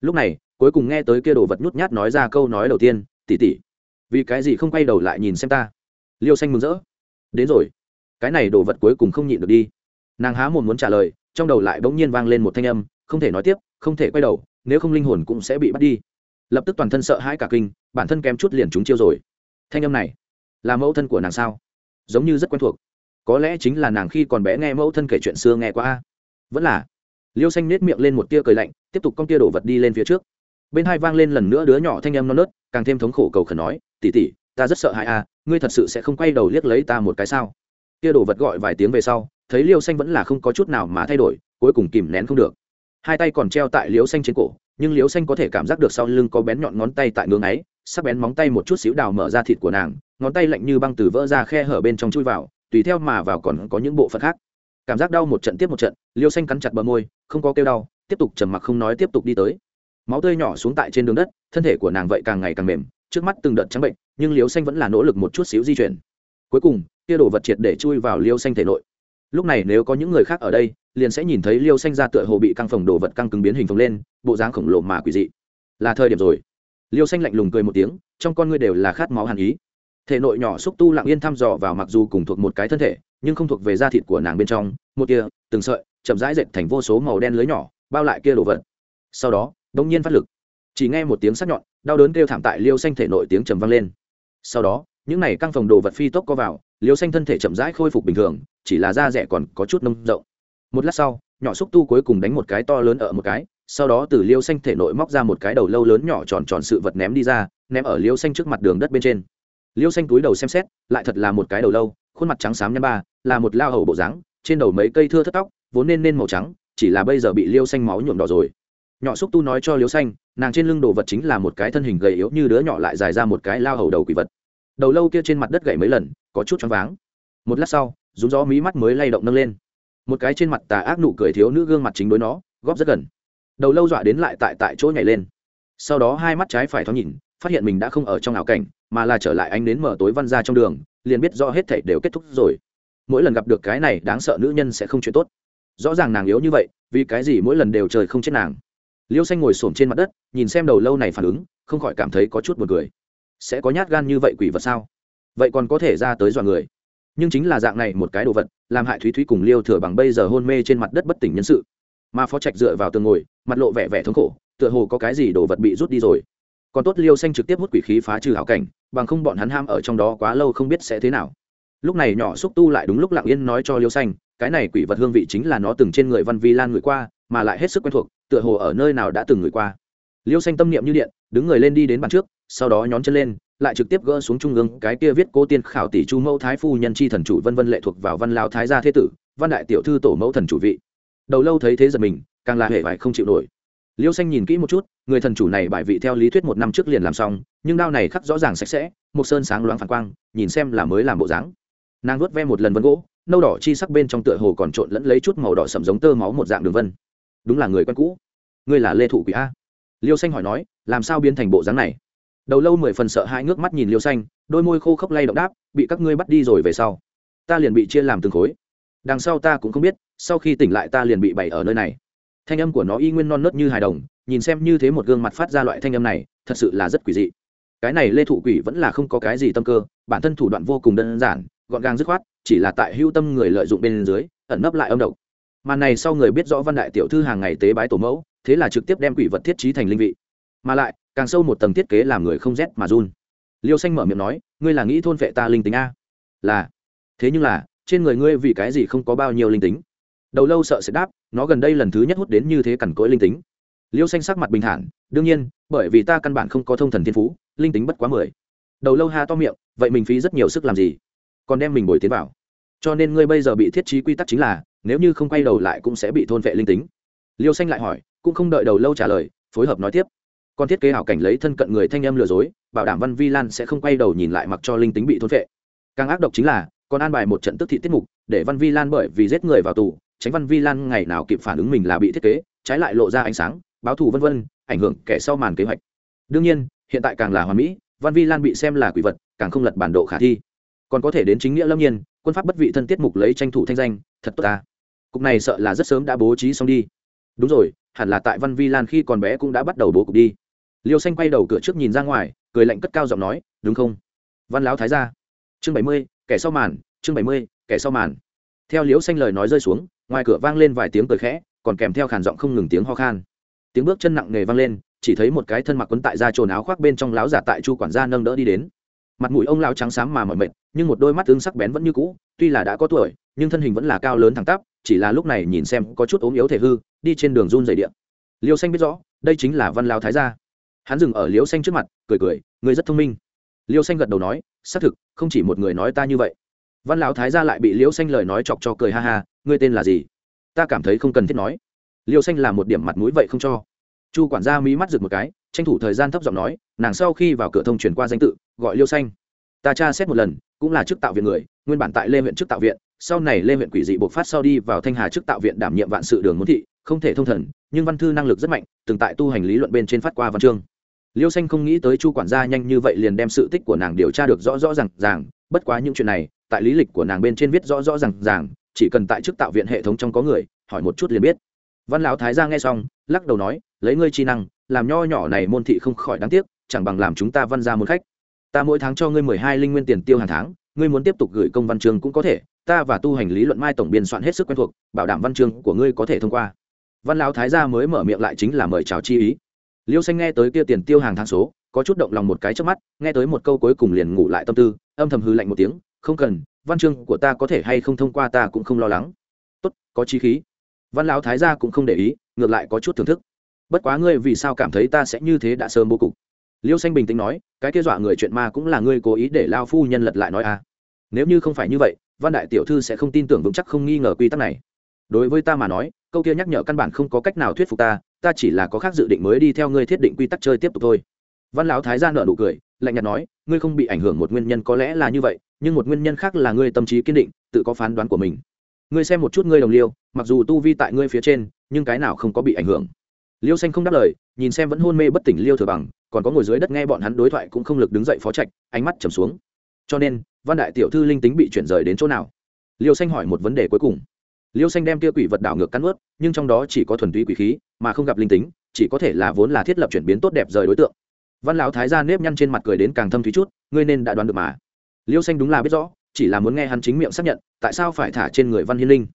lúc này, cuối cùng nghe tới kia đồ vật nhút nhát nói ra câu nói đầu tiên tỉ tỉ vì cái gì không quay đầu lại nhìn xem ta? Liêu xanh mừng rỡ. Đến rồi. Cái này đồ vật cuối cùng không nhịn được đi. Nàng há mồm muốn trả lời, trong đầu lại bỗng nhiên vang lên một thanh âm, không thể nói tiếp, không thể quay đầu, nếu không linh hồn cũng sẽ bị bắt đi. Lập tức toàn thân sợ hãi cả kinh, bản thân kém chút liền chúng chiêu rồi. Thanh âm này, là mẫu thân của nàng sao? Giống như rất quen thuộc. Có lẽ chính là nàng khi còn bé nghe mẫu thân kể chuyện xưa nghe qua vẫn là. Liêu xanh nết miệng lên một tia cười lạnh, tiếp tục con tia đổ vật đi lên phía trước. Bên hai vang lên lần nữa đứa nhỏ thanh em non nớt, càng thêm thống khổ cầu khẩn nói tỉ tỉ ta rất sợ hãi à ngươi thật sự sẽ không quay đầu liếc lấy ta một cái sao? Tia đổ vật gọi vài tiếng về sau, thấy liêu xanh vẫn là không có chút nào mà thay đổi, cuối cùng kìm nén không được. Hai tay còn treo tại liêu xanh trên cổ, nhưng liêu xanh có thể cảm giác được sau lưng có bén nhọn ngón tay tại ngưỡng ấy sắc bén móng tay một chút xíu đào mở ra thịt của nàng, ngón tay lạnh như băng từ vỡ ra khe hở bên trong chui vào, tùy theo mà vào còn có những bộ phận khác. Cảm giác đau một trận tiếp một trận, liêu xanh cắn chặt bờ môi, không có kêu đau, tiếp tục trầm mặc không nói tiếp tục đi tới. Máu tươi nhỏ xuống tại trên đường đất, thân thể của nàng vậy càng ngày càng mềm, trước mắt từng đợt trắng bệnh, nhưng liêu xanh vẫn là nỗ lực một chút xíu di chuyển. Cuối cùng, tia đổ vật triệt để chui vào liêu xanh thể nội. Lúc này nếu có những người khác ở đây, liền sẽ nhìn thấy liêu xanh ra tựa hồ bị căng phồng đồ vật căng cứng biến hình phồng lên, bộ dáng khổng lồ mà quỷ dị. Là thời điểm rồi liêu xanh lạnh lùng cười một tiếng, trong con ngươi đều là khát máu hàn ý. Thể nội nhỏ xúc tu lặng yên thăm dò vào mặc dù cùng thuộc một cái thân thể, nhưng không thuộc về da thịt của nàng bên trong, một kia từng sợi, chậm rãi dệt thành vô số màu đen lưới nhỏ, bao lại kia đồ vật. Sau đó đông nhiên phát lực. Chỉ nghe một tiếng sắc nhọn, đau đớn kêu thảm tại liêu xanh thể nội tiếng trầm vang lên. Sau đó, những này căng phòng đồ vật phi tốc co vào, liêu xanh thân thể chậm rãi khôi phục bình thường, chỉ là da rẻ còn có chút nông rộng. Một lát sau, nhỏ xúc tu cuối cùng đánh một cái to lớn ở một cái sau đó từ liêu xanh thể nội móc ra một cái đầu lâu lớn nhỏ tròn tròn sự vật ném đi ra, ném ở liêu xanh trước mặt đường đất bên trên. Liêu xanh túi đầu xem xét, lại thật là một cái đầu lâu, khuôn mặt trắng xám nhăn ba, là một lao hầu bộ dáng, trên đầu mấy cây thưa thất tóc, vốn nên nên màu trắng, chỉ là bây giờ bị liêu xanh máu nhuộm đỏ rồi. Nhỏ xúc tu nói cho liêu xanh, nàng trên lưng đồ vật chính là một cái thân hình gầy yếu như đứa nhỏ lại dài ra một cái lao hầu đầu quỷ vật. Đầu lâu kia trên mặt đất gậy mấy lần, có chút choáng váng. Một lát sau, rúng gió mí mắt mới lay động nâng lên. Một cái trên mặt tà ác nụ cười thiếu nữ gương mặt chính đối nó, góp rất gần đầu lâu dọa đến lại tại tại chỗ nhảy lên. Sau đó hai mắt trái phải thoáng nhìn, phát hiện mình đã không ở trong ảo cảnh, mà là trở lại ánh đến mở tối văn ra trong đường, liền biết do hết thảy đều kết thúc rồi. Mỗi lần gặp được cái này đáng sợ nữ nhân sẽ không chuyện tốt. Rõ ràng nàng yếu như vậy, vì cái gì mỗi lần đều trời không chết nàng? Liêu xanh ngồi s trên mặt đất, nhìn xem đầu lâu này phản ứng, không khỏi cảm thấy có chút buồn cười. Sẽ có nhát gan như vậy quỷ vật sao? Vậy còn có thể ra tới dọa người. Nhưng chính là dạng này một cái đồ vật, làm hại thúy thúy cùng liêu thừa bằng bây giờ hôn mê trên mặt đất bất tỉnh nhân sự mà phó trạch dựa vào tường ngồi, mặt lộ vẻ vẻ thống khổ, tựa hồ có cái gì đồ vật bị rút đi rồi. Còn tốt liêu xanh trực tiếp hút quỷ khí phá trừ hảo cảnh, bằng không bọn hắn ham ở trong đó quá lâu không biết sẽ thế nào. Lúc này nhỏ xúc tu lại đúng lúc lặng yên nói cho liêu xanh, cái này quỷ vật hương vị chính là nó từng trên người văn vi lan người qua, mà lại hết sức quen thuộc, tựa hồ ở nơi nào đã từng người qua. Liêu xanh tâm niệm như điện, đứng người lên đi đến bàn trước, sau đó nhón chân lên, lại trực tiếp gỡ xuống trung ương cái kia viết cố tiên khảo tỷ chu mẫu thái phu nhân chi thần chủ vân vân lệ thuộc vào văn lao thái gia thế tử, văn đại tiểu thư tổ mẫu thần chủ vị đầu lâu thấy thế giật mình, càng là hệ vải không chịu nổi. Liêu xanh nhìn kỹ một chút, người thần chủ này bài vị theo lý thuyết một năm trước liền làm xong, nhưng đao này khắc rõ ràng sạch sẽ, một sơn sáng loáng phản quang, nhìn xem là mới làm bộ dáng. Nàng nuốt ve một lần vân gỗ, nâu đỏ chi sắc bên trong tựa hồ còn trộn lẫn lấy chút màu đỏ sậm giống tơ máu một dạng đường vân. Đúng là người quen cũ. Ngươi là lê thủ quỷ a. Liêu xanh hỏi nói, làm sao biến thành bộ dáng này? Đầu lâu mười phần sợ hai ngước mắt nhìn liêu xanh, đôi môi khô khốc lay động đáp, bị các ngươi bắt đi rồi về sau. Ta liền bị chia làm từng khối. Đằng sau ta cũng không biết sau khi tỉnh lại ta liền bị bày ở nơi này. Thanh âm của nó y nguyên non nớt như hài đồng, nhìn xem như thế một gương mặt phát ra loại thanh âm này, thật sự là rất quỷ dị. Cái này lê thụ quỷ vẫn là không có cái gì tâm cơ, bản thân thủ đoạn vô cùng đơn giản, gọn gàng dứt khoát, chỉ là tại hưu tâm người lợi dụng bên dưới, ẩn nấp lại âm độc. Màn này sau người biết rõ văn đại tiểu thư hàng ngày tế bái tổ mẫu, thế là trực tiếp đem quỷ vật thiết trí thành linh vị. Mà lại, càng sâu một tầng thiết kế làm người không rét mà run. Liêu xanh mở miệng nói, ngươi là nghĩ thôn vệ ta linh tính a? Là. Thế nhưng là, trên người ngươi vì cái gì không có bao nhiêu linh tính? Đầu lâu sợ sẽ đáp, nó gần đây lần thứ nhất hút đến như thế cằn cỗi linh tính. Liêu xanh sắc mặt bình thản, đương nhiên, bởi vì ta căn bản không có thông thần thiên phú, linh tính bất quá mười. Đầu lâu ha to miệng, vậy mình phí rất nhiều sức làm gì? Còn đem mình bồi tiến vào. Cho nên ngươi bây giờ bị thiết trí quy tắc chính là, nếu như không quay đầu lại cũng sẽ bị thôn vệ linh tính. Liêu xanh lại hỏi, cũng không đợi đầu lâu trả lời, phối hợp nói tiếp. Còn thiết kế hảo cảnh lấy thân cận người thanh em lừa dối, bảo đảm văn vi lan sẽ không quay đầu nhìn lại mặc cho linh tính bị thôn vệ. Càng ác độc chính là, còn an bài một trận tức thị tiết mục, để văn vi lan bởi vì giết người vào tù tránh văn vi lan ngày nào kịp phản ứng mình là bị thiết kế, trái lại lộ ra ánh sáng, báo thù vân vân, ảnh hưởng kẻ sau màn kế hoạch. Đương nhiên, hiện tại càng là hoàn mỹ, văn vi lan bị xem là quỷ vật, càng không lật bản độ khả thi. Còn có thể đến chính nghĩa lâm nhiên, quân pháp bất vị thân tiết mục lấy tranh thủ thanh danh, thật tốt ta. Cục này sợ là rất sớm đã bố trí xong đi. Đúng rồi, hẳn là tại văn vi lan khi còn bé cũng đã bắt đầu bố cục đi. Liêu xanh quay đầu cửa trước nhìn ra ngoài, cười lạnh cất cao giọng nói, đúng không? Văn lão thái gia. Chương bảy mươi, kẻ sau màn, chương bảy mươi, kẻ sau màn. Theo liễu xanh lời nói rơi xuống ngoài cửa vang lên vài tiếng cười khẽ, còn kèm theo khàn giọng không ngừng tiếng ho khan. Tiếng bước chân nặng nề vang lên, chỉ thấy một cái thân mặc quấn tại da trồn áo khoác bên trong láo giả tại chu quản gia nâng đỡ đi đến. Mặt mũi ông lao trắng xám mà mỏi mệt, nhưng một đôi mắt tương sắc bén vẫn như cũ, tuy là đã có tuổi, nhưng thân hình vẫn là cao lớn thẳng tắp, chỉ là lúc này nhìn xem có chút ốm yếu thể hư, đi trên đường run dày điện liêu xanh biết rõ, đây chính là văn lao thái gia. Hắn dừng ở liêu xanh trước mặt, cười cười người rất thông minh. Liêu xanh gật đầu nói, xác thực, không chỉ một người nói ta như vậy. Văn lão thái gia lại bị liêu xanh lời nói chọc cho cười ha ha ngươi tên là gì? Ta cảm thấy không cần thiết nói. Liêu xanh là một điểm mặt mũi vậy không cho. Chu quản gia mỹ mắt rực một cái, tranh thủ thời gian thấp giọng nói, nàng sau khi vào cửa thông chuyển qua danh tự, gọi liêu xanh. Ta tra xét một lần, cũng là chức tạo viện người, nguyên bản tại lê huyện chức tạo viện, sau này lê huyện quỷ dị bộc phát sau đi vào thanh hà chức tạo viện đảm nhiệm vạn sự đường muốn thị, không thể thông thần, nhưng văn thư năng lực rất mạnh, từng tại tu hành lý luận bên trên phát qua văn chương. Liêu xanh không nghĩ tới chu quản gia nhanh như vậy liền đem sự tích của nàng điều tra được rõ rõ r à n g ràng, bất quá những chuyện này, tại lý lịch của nàng bên trên viết rõ rõ r à n g ràng chỉ cần tại chức tạo viện hệ thống trong có người, hỏi một chút liền biết. Văn lão thái gia nghe xong, lắc đầu nói, lấy ngươi chi năng, làm nho nhỏ này môn thị không khỏi đáng tiếc, chẳng bằng làm chúng ta văn ra một khách. Ta mỗi tháng cho ngươi mười hai linh nguyên tiền tiêu hàng tháng, ngươi muốn tiếp tục gửi công văn chương cũng có thể, ta và tu hành lý luận mai tổng biên soạn hết sức quen thuộc, bảo đảm văn chương của ngươi có thể thông qua. Văn lão thái gia mới mở miệng lại chính là mời chào chi ý. Liêu xanh nghe tới kia tiền tiêu hàng tháng số, có chút động lòng một cái trước mắt, nghe tới một câu cuối cùng liền ngủ lại tâm tư, âm thầm hư lạnh một tiếng, không cần văn chương của ta có thể hay không thông qua ta cũng không lo lắng. Tốt, có chi khí. Văn lão thái gia cũng không để ý, ngược lại có chút thưởng thức. Bất quá ngươi vì sao cảm thấy ta sẽ như thế đã sớm bố cục? Liêu xanh bình tĩnh nói, cái kia dọa người chuyện ma cũng là ngươi cố ý để lao phu nhân lật lại nói à. Nếu như không phải như vậy, văn đại tiểu thư sẽ không tin tưởng vững chắc không nghi ngờ quy tắc này. Đối với ta mà nói, câu kia nhắc nhở căn bản không có cách nào thuyết phục ta ta chỉ là có khác dự định mới đi theo ngươi thiết định quy tắc chơi tiếp tục thôi. Văn lão thái gia nợ nụ cười, lạnh nhạt nói, ngươi không bị ảnh hưởng một nguyên nhân có lẽ là như vậy nhưng một nguyên nhân khác là ngươi tâm trí kiên định, tự có phán đoán của mình. Ngươi xem một chút ngươi đồng liêu, mặc dù tu vi tại ngươi phía trên, nhưng cái nào không có bị ảnh hưởng. Liêu xanh không đáp lời, nhìn xem vẫn hôn mê bất tỉnh liêu thừa bằng, còn có ngồi dưới đất nghe bọn hắn đối thoại cũng không lực đứng dậy phó trạch, ánh mắt trầm xuống. Cho nên, văn đại tiểu thư linh tính bị chuyển rời đến chỗ nào? Liêu xanh hỏi một vấn đề cuối cùng. Liêu xanh đem kia quỷ vật đảo ngược cắn ướt nhưng trong đó chỉ có thuần túy quỷ khí, mà không gặp linh tính, chỉ có thể là vốn là thiết lập chuyển biến tốt đẹp rời đối tượng. Văn lão thái gia nếp nhăn trên mặt cười đến càng thâm thúy chút, ngươi nên đã đoán được mà liêu xanh đúng là biết rõ, chỉ là muốn nghe hắn chính miệng xác nhận, tại sao phải thả trên người văn hiên linh.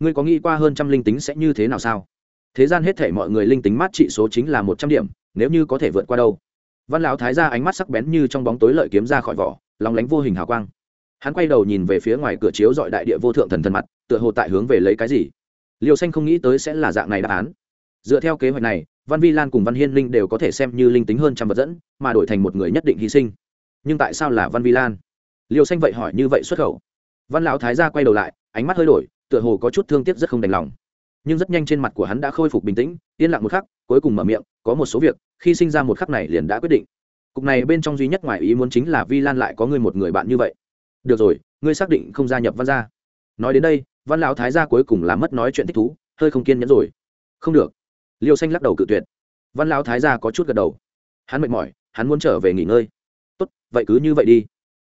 Ngươi có nghĩ qua hơn trăm linh tính sẽ như thế nào sao? Thế gian hết thể mọi người linh tính mát trị số chính là một trăm điểm, nếu như có thể vượt qua đâu. Văn lão thái gia ánh mắt sắc bén như trong bóng tối lợi kiếm ra khỏi vỏ lóng lánh vô hình hào quang. Hắn quay đầu nhìn về phía ngoài cửa chiếu dọi đại địa vô thượng thần thần mặt, tựa hồ tại hướng về lấy cái gì? Liêu xanh không nghĩ tới sẽ là dạng này đáp án. Dựa theo kế hoạch này, văn vi lan cùng văn hiên linh đều có thể xem như linh tính hơn trăm vật dẫn, mà đổi thành một người nhất định hy sinh. Nhưng tại sao là văn vi lan? Liêu xanh vậy hỏi như vậy xuất khẩu. Văn lão thái gia quay đầu lại, ánh mắt hơi đổi, tựa hồ có chút thương tiếc rất không đành lòng. Nhưng rất nhanh trên mặt của hắn đã khôi phục bình tĩnh, yên lặng một khắc, cuối cùng mở miệng, có một số việc, khi sinh ra một khắc này liền đã quyết định. Cục này bên trong duy nhất ngoài ý muốn chính là vi lan lại có ngươi một người bạn như vậy. Được rồi, ngươi xác định không gia nhập văn gia. Nói đến đây, văn lão thái gia cuối cùng là mất nói chuyện thích thú, hơi không kiên nhẫn rồi. Không được. Liêu xanh lắc đầu cự tuyệt. Văn lão thái gia có chút gật đầu. Hắn mệt mỏi, hắn muốn trở về nghỉ ngơi. Tốt, vậy cứ như vậy đi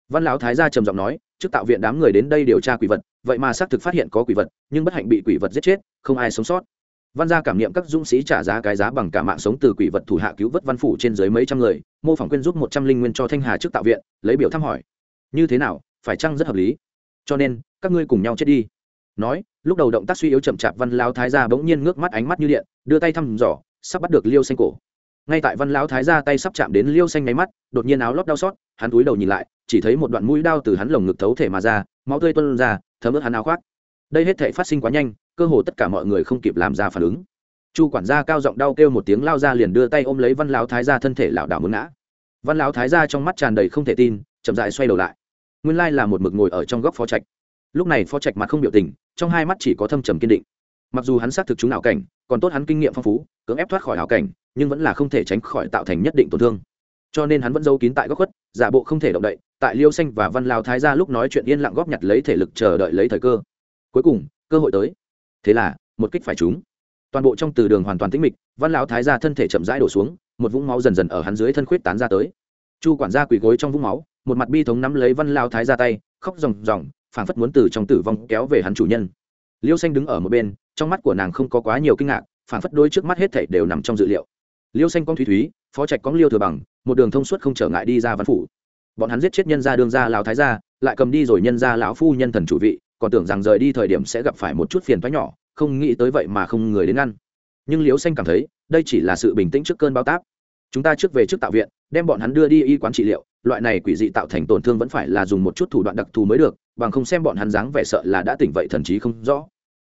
văn lão thái gia trầm giọng nói, trước tạo viện đám người đến đây điều tra quỷ vật, vậy mà xác thực phát hiện có quỷ vật, nhưng bất hạnh bị quỷ vật giết chết, không ai sống sót. Văn gia cảm nghiệm các dũng sĩ trả giá cái giá bằng cả mạng sống từ quỷ vật thủ hạ cứu vớt văn phủ trên dưới mấy trăm người, mô phỏng quyên giúp một trăm linh nguyên cho thanh hà trước tạo viện, lấy biểu thăm hỏi. Như thế nào, phải chăng rất hợp lý? Cho nên, các ngươi cùng nhau chết đi. Nói, lúc đầu động tác suy yếu chậm chạp văn Lão thái gia bỗng nhiên ngước mắt ánh mắt như điện, đưa tay thăm dò, sắp bắt được liêu xanh cổ. Ngay tại văn lão thái gia tay sắp chạm đến liêu xanh nháy mắt, đột nhiên áo lót đau xót, hắn túi đầu nhìn lại chỉ thấy một đoạn mũi đao từ hắn lồng ngực thấu thể mà ra, máu tươi tuân ra, thấm ướt hắn áo khoác. Đây hết thể phát sinh quá nhanh, cơ hồ tất cả mọi người không kịp làm ra phản ứng. Chu quản gia cao giọng đau kêu một tiếng lao ra liền đưa tay ôm lấy văn lão thái gia thân thể lảo đảo muốn ngã. Văn lão thái gia trong mắt tràn đầy không thể tin, chậm dại xoay đầu lại. Nguyên lai là một mực ngồi ở trong góc phó trạch. Lúc này phó trạch mặt không biểu tình, trong hai mắt chỉ có thâm trầm kiên định. Mặc dù hắn xác thực chúng ảo cảnh, còn tốt hắn kinh nghiệm phong phú, cưỡng ép thoát khỏi ảo cảnh, nhưng vẫn là không thể tránh khỏi tạo thành nhất định tổn thương. Cho nên hắn vẫn giấu kín tại góc khuất, giả bộ không thể động đậy tại liêu xanh và văn lao thái ra lúc nói chuyện yên lặng góp nhặt lấy thể lực chờ đợi lấy thời cơ. Cuối cùng, cơ hội tới. Thế là, một kích phải trúng. Toàn bộ trong từ đường hoàn toàn tĩnh mịch, văn lão thái ra thân thể chậm rãi đổ xuống, một vũng máu dần dần ở hắn dưới thân khuyết tán ra tới. Chu quản gia quỳ gối trong vũng máu, một mặt bi thống nắm lấy văn lao thái ra tay, khóc ròng ròng, phảng phất muốn từ trong tử vong kéo về hắn chủ nhân. Liêu xanh đứng ở một bên, trong mắt của nàng không có quá nhiều kinh ngạc, phảng phất đôi trước mắt hết thảy đều nằm trong dự liệu. Liêu xanh con thúy thúy, phó trạch con liêu thừa bằng, một đường thông suốt không trở ngại đi ra văn phủ bọn hắn giết chết nhân gia đương gia lão thái gia, lại cầm đi rồi nhân gia lão phu nhân thần chủ vị, còn tưởng rằng rời đi thời điểm sẽ gặp phải một chút phiền toái nhỏ, không nghĩ tới vậy mà không người đến ngăn. Nhưng liêu xanh cảm thấy, đây chỉ là sự bình tĩnh trước cơn bao táp. Chúng ta trước về trước tạo viện, đem bọn hắn đưa đi y quán trị liệu, loại này quỷ dị tạo thành tổn thương vẫn phải là dùng một chút thủ đoạn đặc thù mới được, bằng không xem bọn hắn dáng vẻ sợ là đã tỉnh vậy thần chí không rõ.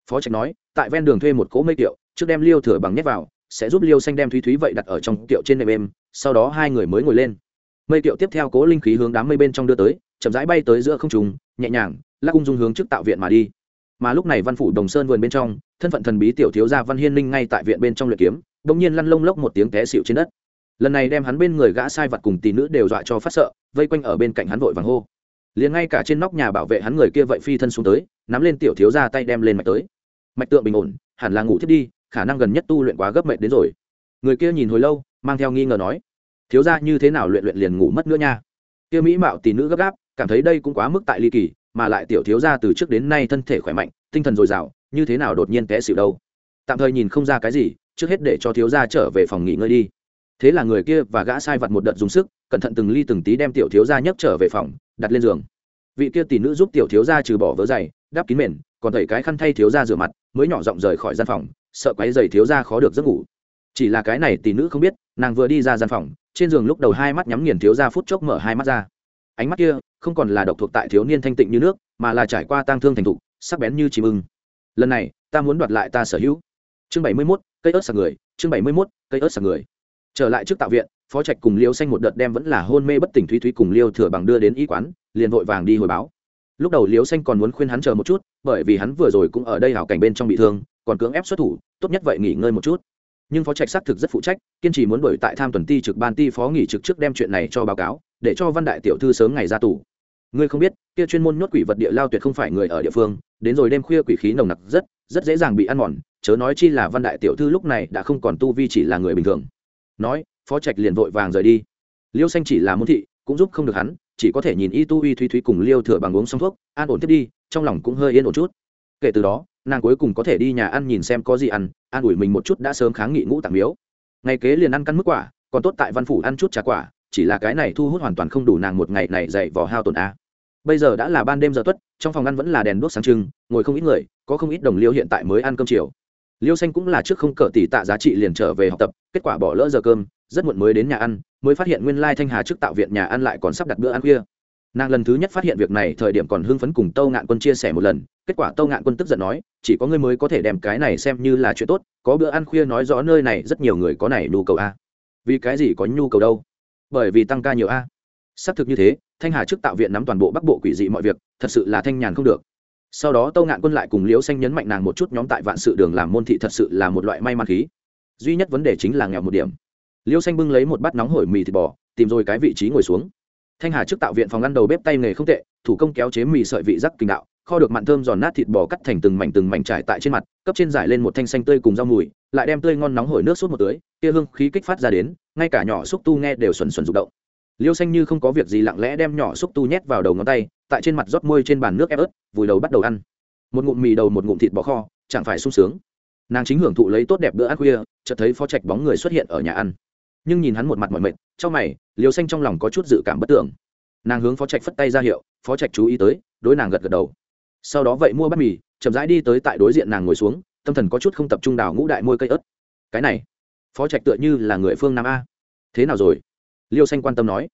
Phó trạch nói, tại ven đường thuê một cỗ mây kiệu, trước đem liêu thừa bằng nhét vào, sẽ giúp liêu xanh đem thúy thúy vậy đặt ở trong kiệu trên nệm êm, sau đó hai người mới ngồi lên mây kiệu tiếp theo cố linh khí hướng đám mây bên trong đưa tới, chậm rãi bay tới giữa không trùng nhẹ nhàng, lắc cung dung hướng trước tạo viện mà đi. Mà lúc này văn phủ đồng sơn vườn bên trong, thân phận thần bí tiểu thiếu gia văn hiên linh ngay tại viện bên trong luyện kiếm, bỗng nhiên lăn lông lốc một tiếng té xịu trên đất. Lần này đem hắn bên người gã sai vật cùng tỷ nữ đều dọa cho phát sợ, vây quanh ở bên cạnh hắn vội vàng hô. Liền ngay cả trên nóc nhà bảo vệ hắn người kia vậy phi thân xuống tới, nắm lên tiểu thiếu ra tay đem lên mạch tới. Mạch tượng bình ổn, hẳn là ngủ thiết đi, khả năng gần nhất tu luyện quá gấp mệt đến rồi. Người kia nhìn hồi lâu, mang theo nghi ngờ nói thiếu ra như thế nào luyện luyện liền ngủ mất nữa nha. Kia mỹ mạo tỷ nữ gấp gáp, cảm thấy đây cũng quá mức tại ly kỳ, mà lại tiểu thiếu ra từ trước đến nay thân thể khỏe mạnh, tinh thần dồi dào, như thế nào đột nhiên té xịu đâu. Tạm thời nhìn không ra cái gì, trước hết để cho thiếu gia trở về phòng nghỉ ngơi đi. Thế là người kia và gã sai vật một đợt dùng sức, cẩn thận từng ly từng tí đem tiểu thiếu gia nhấc trở về phòng, đặt lên giường. Vị kia tỷ nữ giúp tiểu thiếu gia trừ bỏ vớ giày đắp kín mền, còn thầy cái khăn thay thiếu gia rửa mặt, mới nhỏ giọng rời khỏi gian phòng, sợ quấy giày thiếu gia khó được giấc ngủ. Chỉ là cái này tỷ nữ không biết, nàng vừa đi ra gian phòng trên giường lúc đầu hai mắt nhắm nghiền thiếu gia phút chốc mở hai mắt ra. Ánh mắt kia không còn là độc thuộc tại thiếu niên thanh tịnh như nước, mà là trải qua tang thương thành thục, sắc bén như chìm ưng. Lần này, ta muốn đoạt lại ta sở hữu. Chương bảy mươi mốt, cây ớt sạc người, chương bảy mươi mốt, cây ớt sạc người. Trở lại trước tạo viện, phó trạch cùng liêu xanh một đợt đem vẫn là hôn mê bất tỉnh thúy thúy cùng liêu thừa bằng đưa đến y quán, liền vội vàng đi hồi báo. Lúc đầu liêu xanh còn muốn khuyên hắn chờ một chút, bởi vì hắn vừa rồi cũng ở đây hảo cảnh bên trong bị thương, còn cưỡng ép xuất thủ, tốt nhất vậy nghỉ ngơi một chút nhưng phó trạch xác thực rất phụ trách, kiên trì muốn đổi tại tham tuần ti trực ban ti phó nghỉ trực trước đem chuyện này cho báo cáo, để cho văn đại tiểu thư sớm ngày ra tù. Ngươi không biết, kia chuyên môn nhốt quỷ vật địa lao tuyệt không phải người ở địa phương, đến rồi đêm khuya quỷ khí nồng nặc rất rất dễ dàng bị ăn mòn, chớ nói chi là văn đại tiểu thư lúc này đã không còn tu vi chỉ là người bình thường. Nói, phó trạch liền vội vàng rời đi. Liêu xanh chỉ là muốn thị, cũng giúp không được hắn, chỉ có thể nhìn y tu uy thúy thúy cùng liêu thừa bằng uống xong thuốc, an ổn tiếp đi, trong lòng cũng hơi yên ổn chút. Kể từ đó nàng cuối cùng có thể đi nhà ăn nhìn xem có gì ăn, an ủi mình một chút đã sớm kháng nghị ngũ tạng miếu. Ngày kế liền ăn căn mức quả, còn tốt tại văn phủ ăn chút trà quả, chỉ là cái này thu hút hoàn toàn không đủ nàng một ngày này dậy vò hao tổn a. Bây giờ đã là ban đêm giờ tuất, trong phòng ăn vẫn là đèn đuốc sáng trưng, ngồi không ít người, có không ít đồng liêu hiện tại mới ăn cơm chiều. Liêu xanh cũng là trước không cờ tỷ tạ giá trị liền trở về học tập, kết quả bỏ lỡ giờ cơm, rất muộn mới đến nhà ăn, mới phát hiện nguyên lai thanh hà trước tạo viện nhà ăn lại còn sắp đặt bữa ăn khuya nàng lần thứ nhất phát hiện việc này, thời điểm còn hưng phấn cùng tâu ngạn quân chia sẻ một lần. Kết quả tâu ngạn quân tức giận nói, chỉ có ngươi mới có thể đem cái này xem như là chuyện tốt, có bữa ăn khuya nói rõ nơi này rất nhiều người có này nhu cầu a. Vì cái gì có nhu cầu đâu? Bởi vì tăng ca nhiều a. Xác thực như thế, thanh hà trước tạo viện nắm toàn bộ bắc bộ quỷ dị mọi việc, thật sự là thanh nhàn không được. Sau đó tâu ngạn quân lại cùng liễu xanh nhấn mạnh nàng một chút nhóm tại vạn sự đường làm môn thị thật sự là một loại may mắn khí. Duy nhất vấn đề chính là nghèo một điểm. Liễu xanh bưng lấy một bát nóng hổi mì thịt bò, tìm rồi cái vị trí ngồi xuống thanh hà trước tạo viện phòng ăn đầu bếp tay nghề không tệ, thủ công kéo chế mì sợi vị rắc kinh đạo, kho được mặn thơm giòn nát thịt bò cắt thành từng mảnh từng mảnh trải tại trên mặt, cấp trên giải lên một thanh xanh tươi cùng rau mùi, lại đem tươi ngon nóng hổi nước suốt một tưới, kia hương khí kích phát ra đến, ngay cả nhỏ xúc tu nghe đều xuẩn xuẩn rụng động. Liêu xanh như không có việc gì lặng lẽ đem nhỏ xúc tu nhét vào đầu ngón tay, tại trên mặt rót môi trên bàn nước ép ớt, vùi đầu bắt đầu ăn. Một ngụm mì đầu một ngụm thịt bò kho, chẳng phải sung sướng. Nàng chính hưởng thụ lấy tốt đẹp bữa ăn khuya, chợt thấy phó trạch bóng người xuất hiện ở nhà ăn. Nhưng nhìn hắn một mặt mỏi mệt trong mày liều xanh trong lòng có chút dự cảm bất tưởng. Nàng hướng phó trạch phất tay ra hiệu, phó trạch chú ý tới, đối nàng gật gật đầu. Sau đó vậy mua bát mì, chậm rãi đi tới tại đối diện nàng ngồi xuống, tâm thần có chút không tập trung đào ngũ đại môi cây ớt. Cái này, phó trạch tựa như là người phương nam a. Thế nào rồi? Liêu xanh quan tâm nói.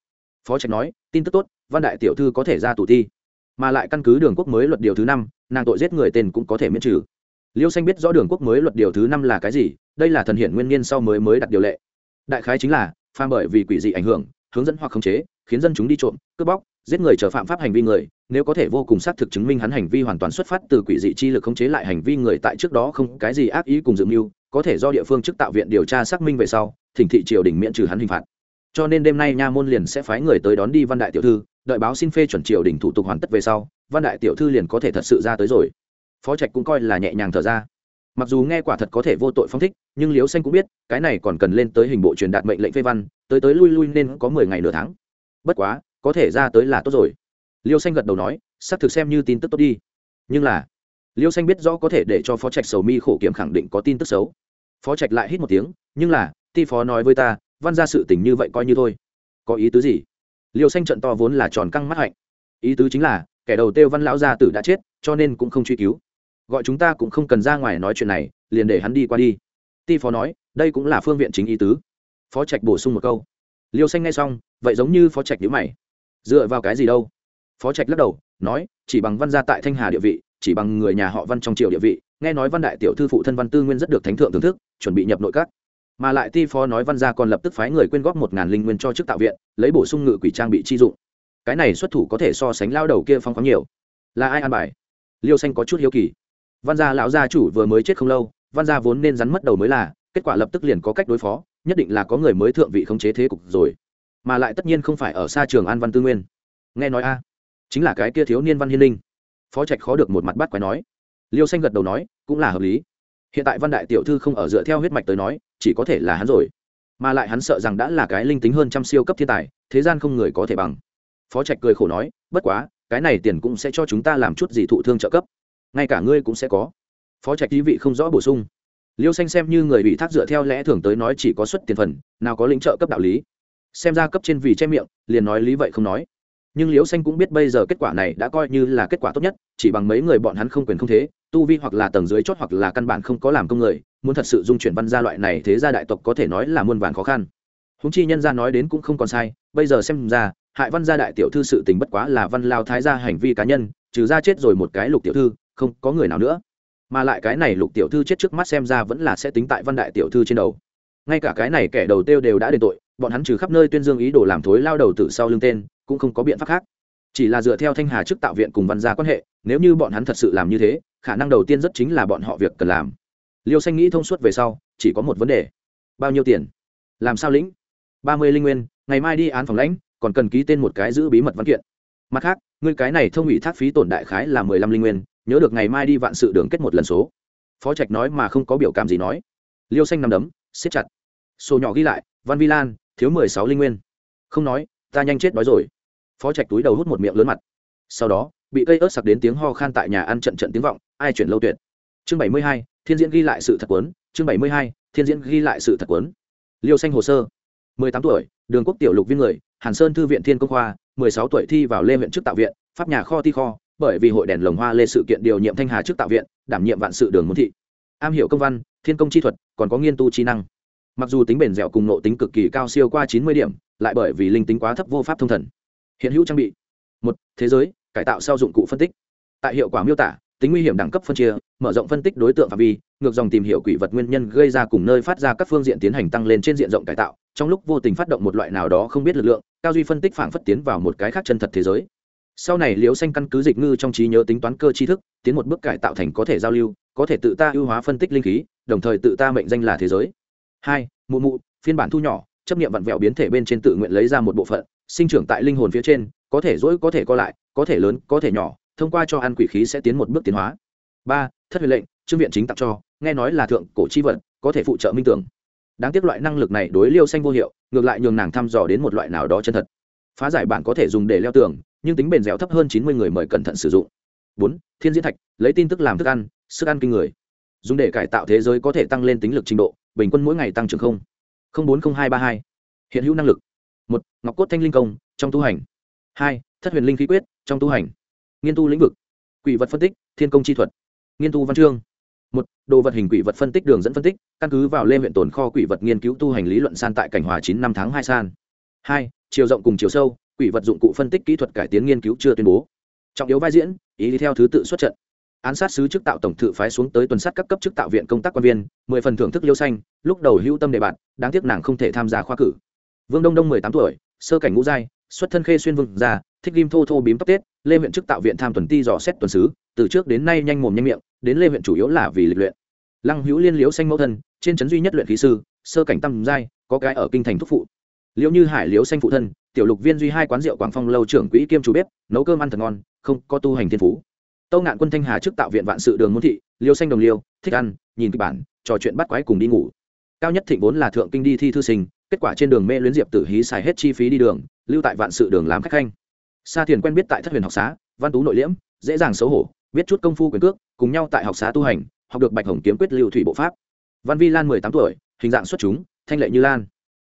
Phó trạch nói, tin tức tốt, văn đại tiểu thư có thể ra tù thi. Mà lại căn cứ đường quốc mới luật điều thứ năm, nàng tội giết người tên cũng có thể miễn trừ. Liêu xanh biết rõ đường quốc mới luật điều thứ năm là cái gì, đây là thần hiển nguyên niên sau mới mới đặt điều lệ. Đại khái chính là pha bởi vì quỷ dị ảnh hưởng, hướng dẫn hoặc khống chế, khiến dân chúng đi trộm, cướp bóc, giết người chờ phạm pháp hành vi người, nếu có thể vô cùng xác thực chứng minh hắn hành vi hoàn toàn xuất phát từ quỷ dị chi lực khống chế lại hành vi người tại trước đó không cái gì ác ý cùng dự mưu, có thể do địa phương chức tạo viện điều tra xác minh về sau, thỉnh thị triều đình miễn trừ hắn hình phạt. Cho nên đêm nay nha môn liền sẽ phái người tới đón đi văn đại tiểu thư, đợi báo xin phê chuẩn triều đình thủ tục hoàn tất về sau, văn đại tiểu thư liền có thể thật sự ra tới rồi. Phó trạch cũng coi là nhẹ nhàng thở ra mặc dù nghe quả thật có thể vô tội phong thích, nhưng liếu xanh cũng biết, cái này còn cần lên tới hình bộ truyền đạt mệnh lệnh phê văn, tới tới lui lui nên có mười ngày nửa tháng. Bất quá, có thể ra tới là tốt rồi. Liêu xanh gật đầu nói xác thực xem như tin tức tốt đi. Nhưng là, liêu xanh biết rõ có thể để cho phó trạch sầu mi khổ kiểm khẳng định có tin tức xấu. Phó trạch lại hít một tiếng, nhưng là, ti phó nói với ta, văn ra sự tình như vậy coi như thôi. Có ý tứ gì? Liêu xanh trận to vốn là tròn căng mắt hạnh. Ý tứ chính là, kẻ đầu tiêu văn lão gia tử đã chết, cho nên cũng không truy cứu gọi chúng ta cũng không cần ra ngoài nói chuyện này, liền để hắn đi qua đi. Ti phó nói, đây cũng là phương viện chính ý tứ. Phó trạch bổ sung một câu. Liêu xanh nghe xong, vậy giống như phó trạch nhữ mày. Dựa vào cái gì đâu? Phó trạch lắc đầu, nói, chỉ bằng văn gia tại thanh hà địa vị, chỉ bằng người nhà họ văn trong triều địa vị, nghe nói văn đại tiểu thư phụ thân văn tư nguyên rất được thánh thượng thưởng thức, chuẩn bị nhập nội các. Mà lại ti phó nói văn gia còn lập tức phái người quyên góp một ngàn linh nguyên cho chức tạo viện, lấy bổ sung ngự quỷ trang bị chi dụng. Cái này xuất thủ có thể so sánh lao đầu kia phong khoáng nhiều. Là ai an bài? Liêu xanh có chút hiếu kỳ văn gia lão gia chủ vừa mới chết không lâu, văn gia vốn nên rắn mất đầu mới là, kết quả lập tức liền có cách đối phó, nhất định là có người mới thượng vị khống chế thế cục rồi. Mà lại tất nhiên không phải ở xa trường an văn tư nguyên. Nghe nói a, chính là cái kia thiếu niên văn hiên linh. Phó trạch khó được một mặt bắt quái nói. Liêu xanh gật đầu nói, cũng là hợp lý. Hiện tại văn đại tiểu thư không ở dựa theo huyết mạch tới nói, chỉ có thể là hắn rồi. Mà lại hắn sợ rằng đã là cái linh tính hơn trăm siêu cấp thiên tài, thế gian không người có thể bằng. Phó trạch cười khổ nói, bất quá, cái này tiền cũng sẽ cho chúng ta làm chút gì thụ thương trợ cấp ngay cả ngươi cũng sẽ có. Phó trạch ý vị không rõ bổ sung. Liêu xanh xem như người bị thác dựa theo lẽ thường tới nói chỉ có xuất tiền phần, nào có lĩnh trợ cấp đạo lý. Xem ra cấp trên vì che miệng, liền nói lý vậy không nói. Nhưng liễu xanh cũng biết bây giờ kết quả này đã coi như là kết quả tốt nhất, chỉ bằng mấy người bọn hắn không quyền không thế, tu vi hoặc là tầng dưới chót hoặc là căn bản không có làm công người, muốn thật sự dung chuyển văn gia loại này thế gia đại tộc có thể nói là muôn vàn khó khăn. Húng chi nhân gia nói đến cũng không còn sai, bây giờ xem ra, hại văn gia đại tiểu thư sự tình bất quá là văn lao thái gia hành vi cá nhân, trừ ra chết rồi một cái lục tiểu thư không có người nào nữa. Mà lại cái này lục tiểu thư chết trước mắt xem ra vẫn là sẽ tính tại văn đại tiểu thư trên đầu. Ngay cả cái này kẻ đầu tiêu đều đã đền tội, bọn hắn trừ khắp nơi tuyên dương ý đồ làm thối lao đầu tử sau lưng tên, cũng không có biện pháp khác. Chỉ là dựa theo thanh hà trước tạo viện cùng văn gia quan hệ, nếu như bọn hắn thật sự làm như thế, khả năng đầu tiên rất chính là bọn họ việc cần làm. Liêu xanh nghĩ thông suốt về sau, chỉ có một vấn đề. Bao nhiêu tiền? Làm sao lĩnh? Ba mươi linh nguyên, ngày mai đi án phòng lãnh, còn cần ký tên một cái giữ bí mật văn kiện. Mặt khác, ngươi cái này thông ủy thác phí tổn đại khái là mười lăm linh nguyên nhớ được ngày mai đi vạn sự đường kết một lần số. Phó trạch nói mà không có biểu cảm gì nói. Liêu xanh nằm đấm, siết chặt. Sổ nhỏ ghi lại, văn vi lan, thiếu mười sáu linh nguyên. Không nói, ta nhanh chết đói rồi. Phó trạch túi đầu hút một miệng lớn mặt. Sau đó, bị cây ớt sặc đến tiếng ho khan tại nhà ăn trận trận tiếng vọng, ai chuyển lâu tuyệt. Chương bảy mươi hai, thiên diễn ghi lại sự thật quấn chương bảy mươi hai, thiên diễn ghi lại sự thật quấn liêu xanh hồ sơ. Mười tám tuổi, đường quốc tiểu lục viên người, hàn sơn thư viện thiên công khoa, mười sáu tuổi thi vào lê huyện trước tạo viện, pháp nhà kho thi kho bởi vì hội đèn lồng hoa lê sự kiện điều nhiệm thanh hà trước tạo viện, đảm nhiệm vạn sự đường môn thị. Am hiểu công văn, thiên công chi thuật, còn có nghiên tu trí năng. Mặc dù tính bền dẻo cùng nộ tính cực kỳ cao siêu qua chín mươi điểm, lại bởi vì linh tính quá thấp vô pháp thông thần. Hiện hữu trang bị. Một, thế giới, cải tạo sau dụng cụ phân tích. Tại hiệu quả miêu tả, tính nguy hiểm đẳng cấp phân chia, mở rộng phân tích đối tượng phạm vi, ngược dòng tìm hiểu quỷ vật nguyên nhân gây ra cùng nơi phát ra các phương diện tiến hành tăng lên trên diện rộng cải tạo, trong lúc vô tình phát động một loại nào đó không biết lực lượng, cao duy phân tích phản phất tiến vào một cái khác chân thật thế giới sau này liễu xanh căn cứ dịch ngư trong trí nhớ tính toán cơ tri thức, tiến một bước cải tạo thành có thể giao lưu, có thể tự ta ưu hóa phân tích linh khí, đồng thời tự ta mệnh danh là thế giới. Hai, mụ mụ, phiên bản thu nhỏ, chấp nghiệm vặn vẹo biến thể bên trên tự nguyện lấy ra một bộ phận, sinh trưởng tại linh hồn phía trên, có thể dỗi có thể co lại, có thể lớn, có thể nhỏ, thông qua cho ăn quỷ khí sẽ tiến một bước tiến hóa. Ba, thất huyền lệnh, trương viện chính tặng cho, nghe nói là thượng cổ chi vật, có thể phụ trợ minh tưởng. Đáng tiếc loại năng lực này đối liêu xanh vô hiệu, ngược lại nhường nàng thăm dò đến một loại nào đó chân thật. Phá giải bản có thể dùng để leo tường nhưng tính bền dẻo thấp hơn chín mươi người mời cẩn thận sử dụng. Bốn, thiên diễn thạch, lấy tin tức làm thức ăn, sức ăn kinh người. Dùng để cải tạo thế giới có thể tăng lên tính lực trình độ, bình quân mỗi ngày tăng trưởng không. Không bốn, không hai, ba hai. Hiện hữu năng lực. Một, ngọc cốt thanh linh công, trong tu hành. Hai, thất huyền linh khí quyết, trong tu hành. Nghiên tu lĩnh vực. Quỷ vật phân tích, thiên công chi thuật. Nghiên tu văn chương. Một, đồ vật hình quỷ vật phân tích đường dẫn phân tích, căn cứ vào lê huyện tồn kho quỷ vật nghiên cứu tu hành lý luận san tại cảnh hòa chín năm tháng hai san. Hai, chiều rộng cùng chiều sâu quỷ vật dụng cụ phân tích kỹ thuật cải tiến nghiên cứu chưa tuyên bố. Trọng yếu vai diễn, ý đi theo thứ tự xuất trận. Án sát sứ chức tạo tổng thự phái xuống tới tuần sát các cấp chức tạo viện công tác quan viên, mười phần thưởng thức liêu xanh, lúc đầu hữu tâm đề bạn đáng tiếc nàng không thể tham gia khoa cử. Vương đông đông mười tám tuổi, sơ cảnh ngũ giai, xuất thân khê xuyên vương gia, thích ghim thô thô bím tóc tết, lê huyện chức tạo viện tham tuần ti dò xét tuần sứ, từ trước đến nay nhanh mồm nhanh miệng, đến lê huyện chủ yếu là vì lịch luyện. Lăng hữu liên liễu xanh mẫu thân, trên trấn duy nhất luyện khí sư, sơ cảnh tam giai, có cái ở kinh thành thúc phụ liễu như hải liễu xanh phụ thân, tiểu lục viên duy hai quán rượu quảng phong lâu trưởng quỹ kiêm chủ bếp, nấu cơm ăn thật ngon, không có tu hành thiên phú. Tâu ngạn quân thanh hà trước tạo viện vạn sự đường môn thị liêu xanh đồng liêu, thích ăn, nhìn kịch bản, trò chuyện bắt quái cùng đi ngủ. Cao nhất thịnh vốn là thượng kinh đi thi thư sinh, kết quả trên đường mê luyến diệp tử hí xài hết chi phí đi đường, lưu tại vạn sự đường làm khách khanh. Sa thiền quen biết tại thất huyền học xá, văn tú nội liễm, dễ dàng xấu hổ, biết chút công phu quyền cước, cùng nhau tại học xá tu hành, học được bạch hồng kiếm quyết lưu thủy bộ pháp. Văn vi lan mười tám tuổi, hình dạng xuất chúng, thanh lệ như lan.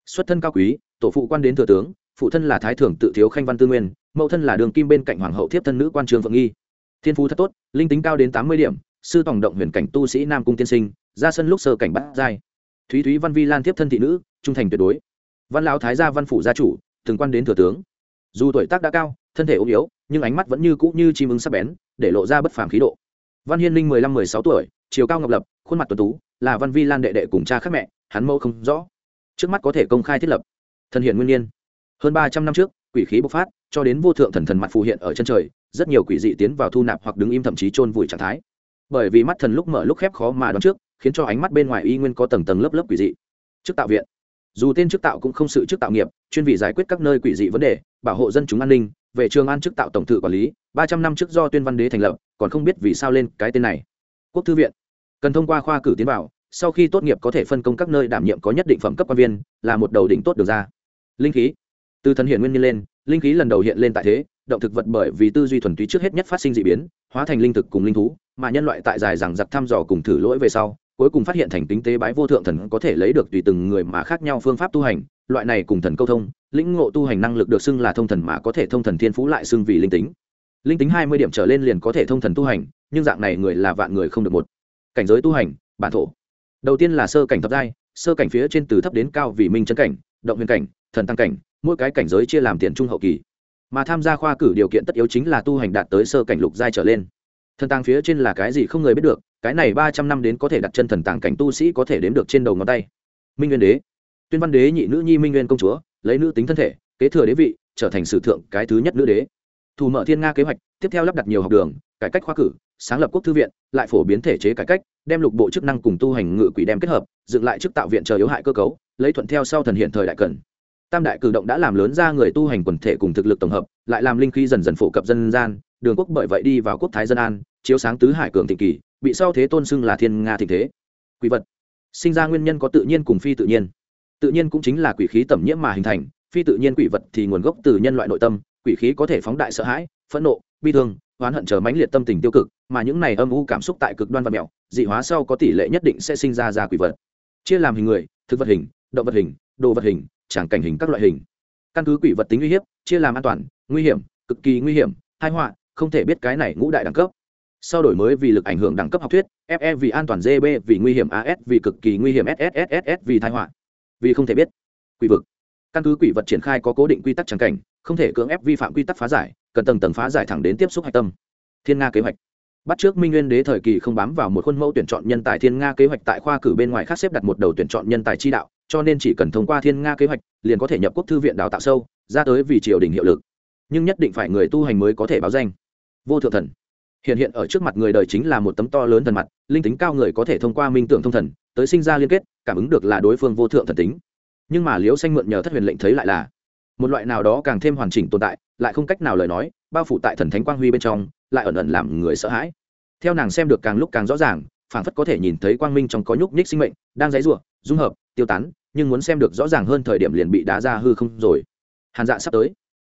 Xuất thân cao quý tổ phụ quan đến thừa tướng, phụ thân là thái thưởng tự thiếu khanh văn tư nguyên, mẫu thân là đường kim bên cạnh hoàng hậu thiếp thân nữ quan trường vượng nghi. Thiên phú thật tốt, linh tính cao đến tám mươi điểm, sư tổng động huyền cảnh tu sĩ nam cung tiên sinh, ra sân lúc sơ cảnh bắt giai. Thúy thúy văn vi lan tiếp thân thị nữ, trung thành tuyệt đối. Văn lão thái gia văn phủ gia chủ thường quan đến thừa tướng. Dù tuổi tác đã cao, thân thể ốm yếu, nhưng ánh mắt vẫn như cũ như chim ưng sắc bén, để lộ ra bất phàm khí độ. Văn hiên linh mười lăm, mười sáu tuổi, chiều cao ngọc lập, khuôn mặt tuấn tú, là văn vi lan đệ đệ cùng cha khác mẹ, hắn mẫu không rõ. Trước mắt có thể công khai thiết lập. Thần hiện nguyên nhiên. Hơn ba trăm năm trước, quỷ khí bộc phát, cho đến vô thượng thần thần mặt phù hiện ở chân trời, rất nhiều quỷ dị tiến vào thu nạp hoặc đứng im thậm chí chôn vùi trạng thái. Bởi vì mắt thần lúc mở lúc khép khó mà đoán trước, khiến cho ánh mắt bên ngoài y nguyên có tầng tầng lớp lớp quỷ dị. Chức tạo viện. Dù tên chức tạo cũng không sự chức tạo nghiệp, chuyên vị giải quyết các nơi quỷ dị vấn đề, bảo hộ dân chúng an ninh, về trường an chức tạo tổng thự quản lý, ba trăm năm trước do tuyên văn đế thành lập, còn không biết vì sao lên cái tên này. Quốc thư viện. Cần thông qua khoa cử tiến vào, sau khi tốt nghiệp có thể phân công các nơi đảm nhiệm có nhất định phẩm cấp quan viên, là một đầu đỉnh tốt được ra linh khí. Từ thần hiện nguyên nhân lên, linh khí lần đầu hiện lên tại thế, động thực vật bởi vì tư duy thuần túy trước hết nhất phát sinh d ị biến, hóa thành linh thực cùng linh thú, mà nhân loại tại dài rằng giặc thăm dò cùng thử lỗi về sau, cuối cùng phát hiện thành tính tế bái vô thượng thần có thể lấy được tùy từng người mà khác nhau phương pháp tu hành, loại này cùng thần câu thông, lĩnh ngộ tu hành năng lực được xưng là thông thần mà có thể thông thần thiên phú lại xưng vì linh tính. Linh tính hai mươi điểm trở lên liền có thể thông thần tu hành, nhưng dạng này người là vạn người không được một. Cảnh giới tu hành, bản thổ. Đầu tiên là sơ cảnh thập giai, sơ cảnh phía trên từ thấp đến cao vì minh chân cảnh, động huyền cảnh thần tăng cảnh, mỗi cái cảnh giới chia làm tiền trung hậu kỳ. Mà tham gia khoa cử điều kiện tất yếu chính là tu hành đạt tới sơ cảnh lục giai trở lên. Thần tàng phía trên là cái gì không người biết được, cái này ba trăm năm đến có thể đặt chân thần tàng cảnh tu sĩ có thể đếm được trên đầu ngón tay. Minh nguyên đế. Tuyên văn đế nhị nữ nhi minh nguyên công chúa, lấy nữ tính thân thể, kế thừa đế vị, trở thành sử thượng cái thứ nhất nữ đế. Thủ mở thiên nga kế hoạch, tiếp theo lắp đặt nhiều học đường, cải cách khoa cử, sáng lập quốc thư viện, lại phổ biến thể chế cải cách, đem lục bộ chức năng cùng tu hành ngự quỷ đem kết hợp, dựng lại chức tạo viện chờ yếu hại cơ cấu, lấy thuận theo sau thần hiện thời đại cần tam đại cử động đã làm lớn ra người tu hành quần thể cùng thực lực tổng hợp, lại làm linh khí dần dần phổ cập dân gian, đường quốc bởi vậy đi vào quốc thái dân an, chiếu sáng tứ hải cường thịnh kỳ, bị sau thế tôn xưng là thiên nga thịnh thế. Quỷ vật. Sinh ra nguyên nhân có tự nhiên cùng phi tự nhiên. Tự nhiên cũng chính là quỷ khí tẩm nhiễm mà hình thành, phi tự nhiên quỷ vật thì nguồn gốc từ nhân loại nội tâm, quỷ khí có thể phóng đại sợ hãi, phẫn nộ, bi thương, oán hận chờ mãnh liệt tâm tình tiêu cực, mà những này âm u cảm xúc tại cực đoan và mẹo, dị hóa sau có tỷ lệ nhất định sẽ sinh ra ra quỷ vật. Chia làm hình người, thực vật hình, động vật hình, đồ vật hình tràng cảnh hình các loại hình. Căn cứ quỷ vật tính uy hiếp, chia làm an toàn, nguy hiểm, cực kỳ nguy hiểm hai họa, không thể biết cái này ngũ đại đẳng cấp. Sau đổi mới vì lực ảnh hưởng đẳng cấp học thuyết fe vì an toàn gb vì nguy hiểm as vì cực kỳ nguy hiểm sss vì thái họa. Vì không thể biết. Quỷ vực. Căn cứ quỷ vật triển khai có cố định quy tắc trắng cảnh, không thể cưỡng ép vi phạm quy tắc phá giải, cần tầng tầng phá giải thẳng đến tiếp xúc hạch tâm. Thiên nga kế hoạch. Bắt trước minh nguyên đế thời kỳ không bám vào một khuôn mẫu tuyển chọn nhân tài, thiên nga kế hoạch tại khoa cử bên ngoài khác xếp đặt một đầu tuyển chọn nhân tài chi đạo cho nên chỉ cần thông qua thiên nga kế hoạch, liền có thể nhập quốc thư viện đào tạo sâu, ra tới vì triều đình hiệu lực. Nhưng nhất định phải người tu hành mới có thể báo danh. Vô thượng thần. Hiện hiện ở trước mặt người đời chính là một tấm to lớn thần mặt, linh tính cao người có thể thông qua minh tưởng thông thần, tới sinh ra liên kết, cảm ứng được là đối phương vô thượng thần tính. Nhưng mà liễu xanh mượn nhờ thất huyền lệnh thấy lại là, một loại nào đó càng thêm hoàn chỉnh tồn tại, lại không cách nào lời nói, bao phủ tại thần thánh quang huy bên trong, lại ẩn ẩn làm người sợ hãi. Theo nàng xem được càng lúc càng rõ ràng, phảng phất có thể nhìn thấy quang minh trong có nhúc nhích sinh mệnh, đang dãy ruộng dung hợp, tiêu tán, nhưng muốn xem được rõ ràng hơn thời điểm liền bị đá ra hư không rồi. Hàn dạ sắp tới.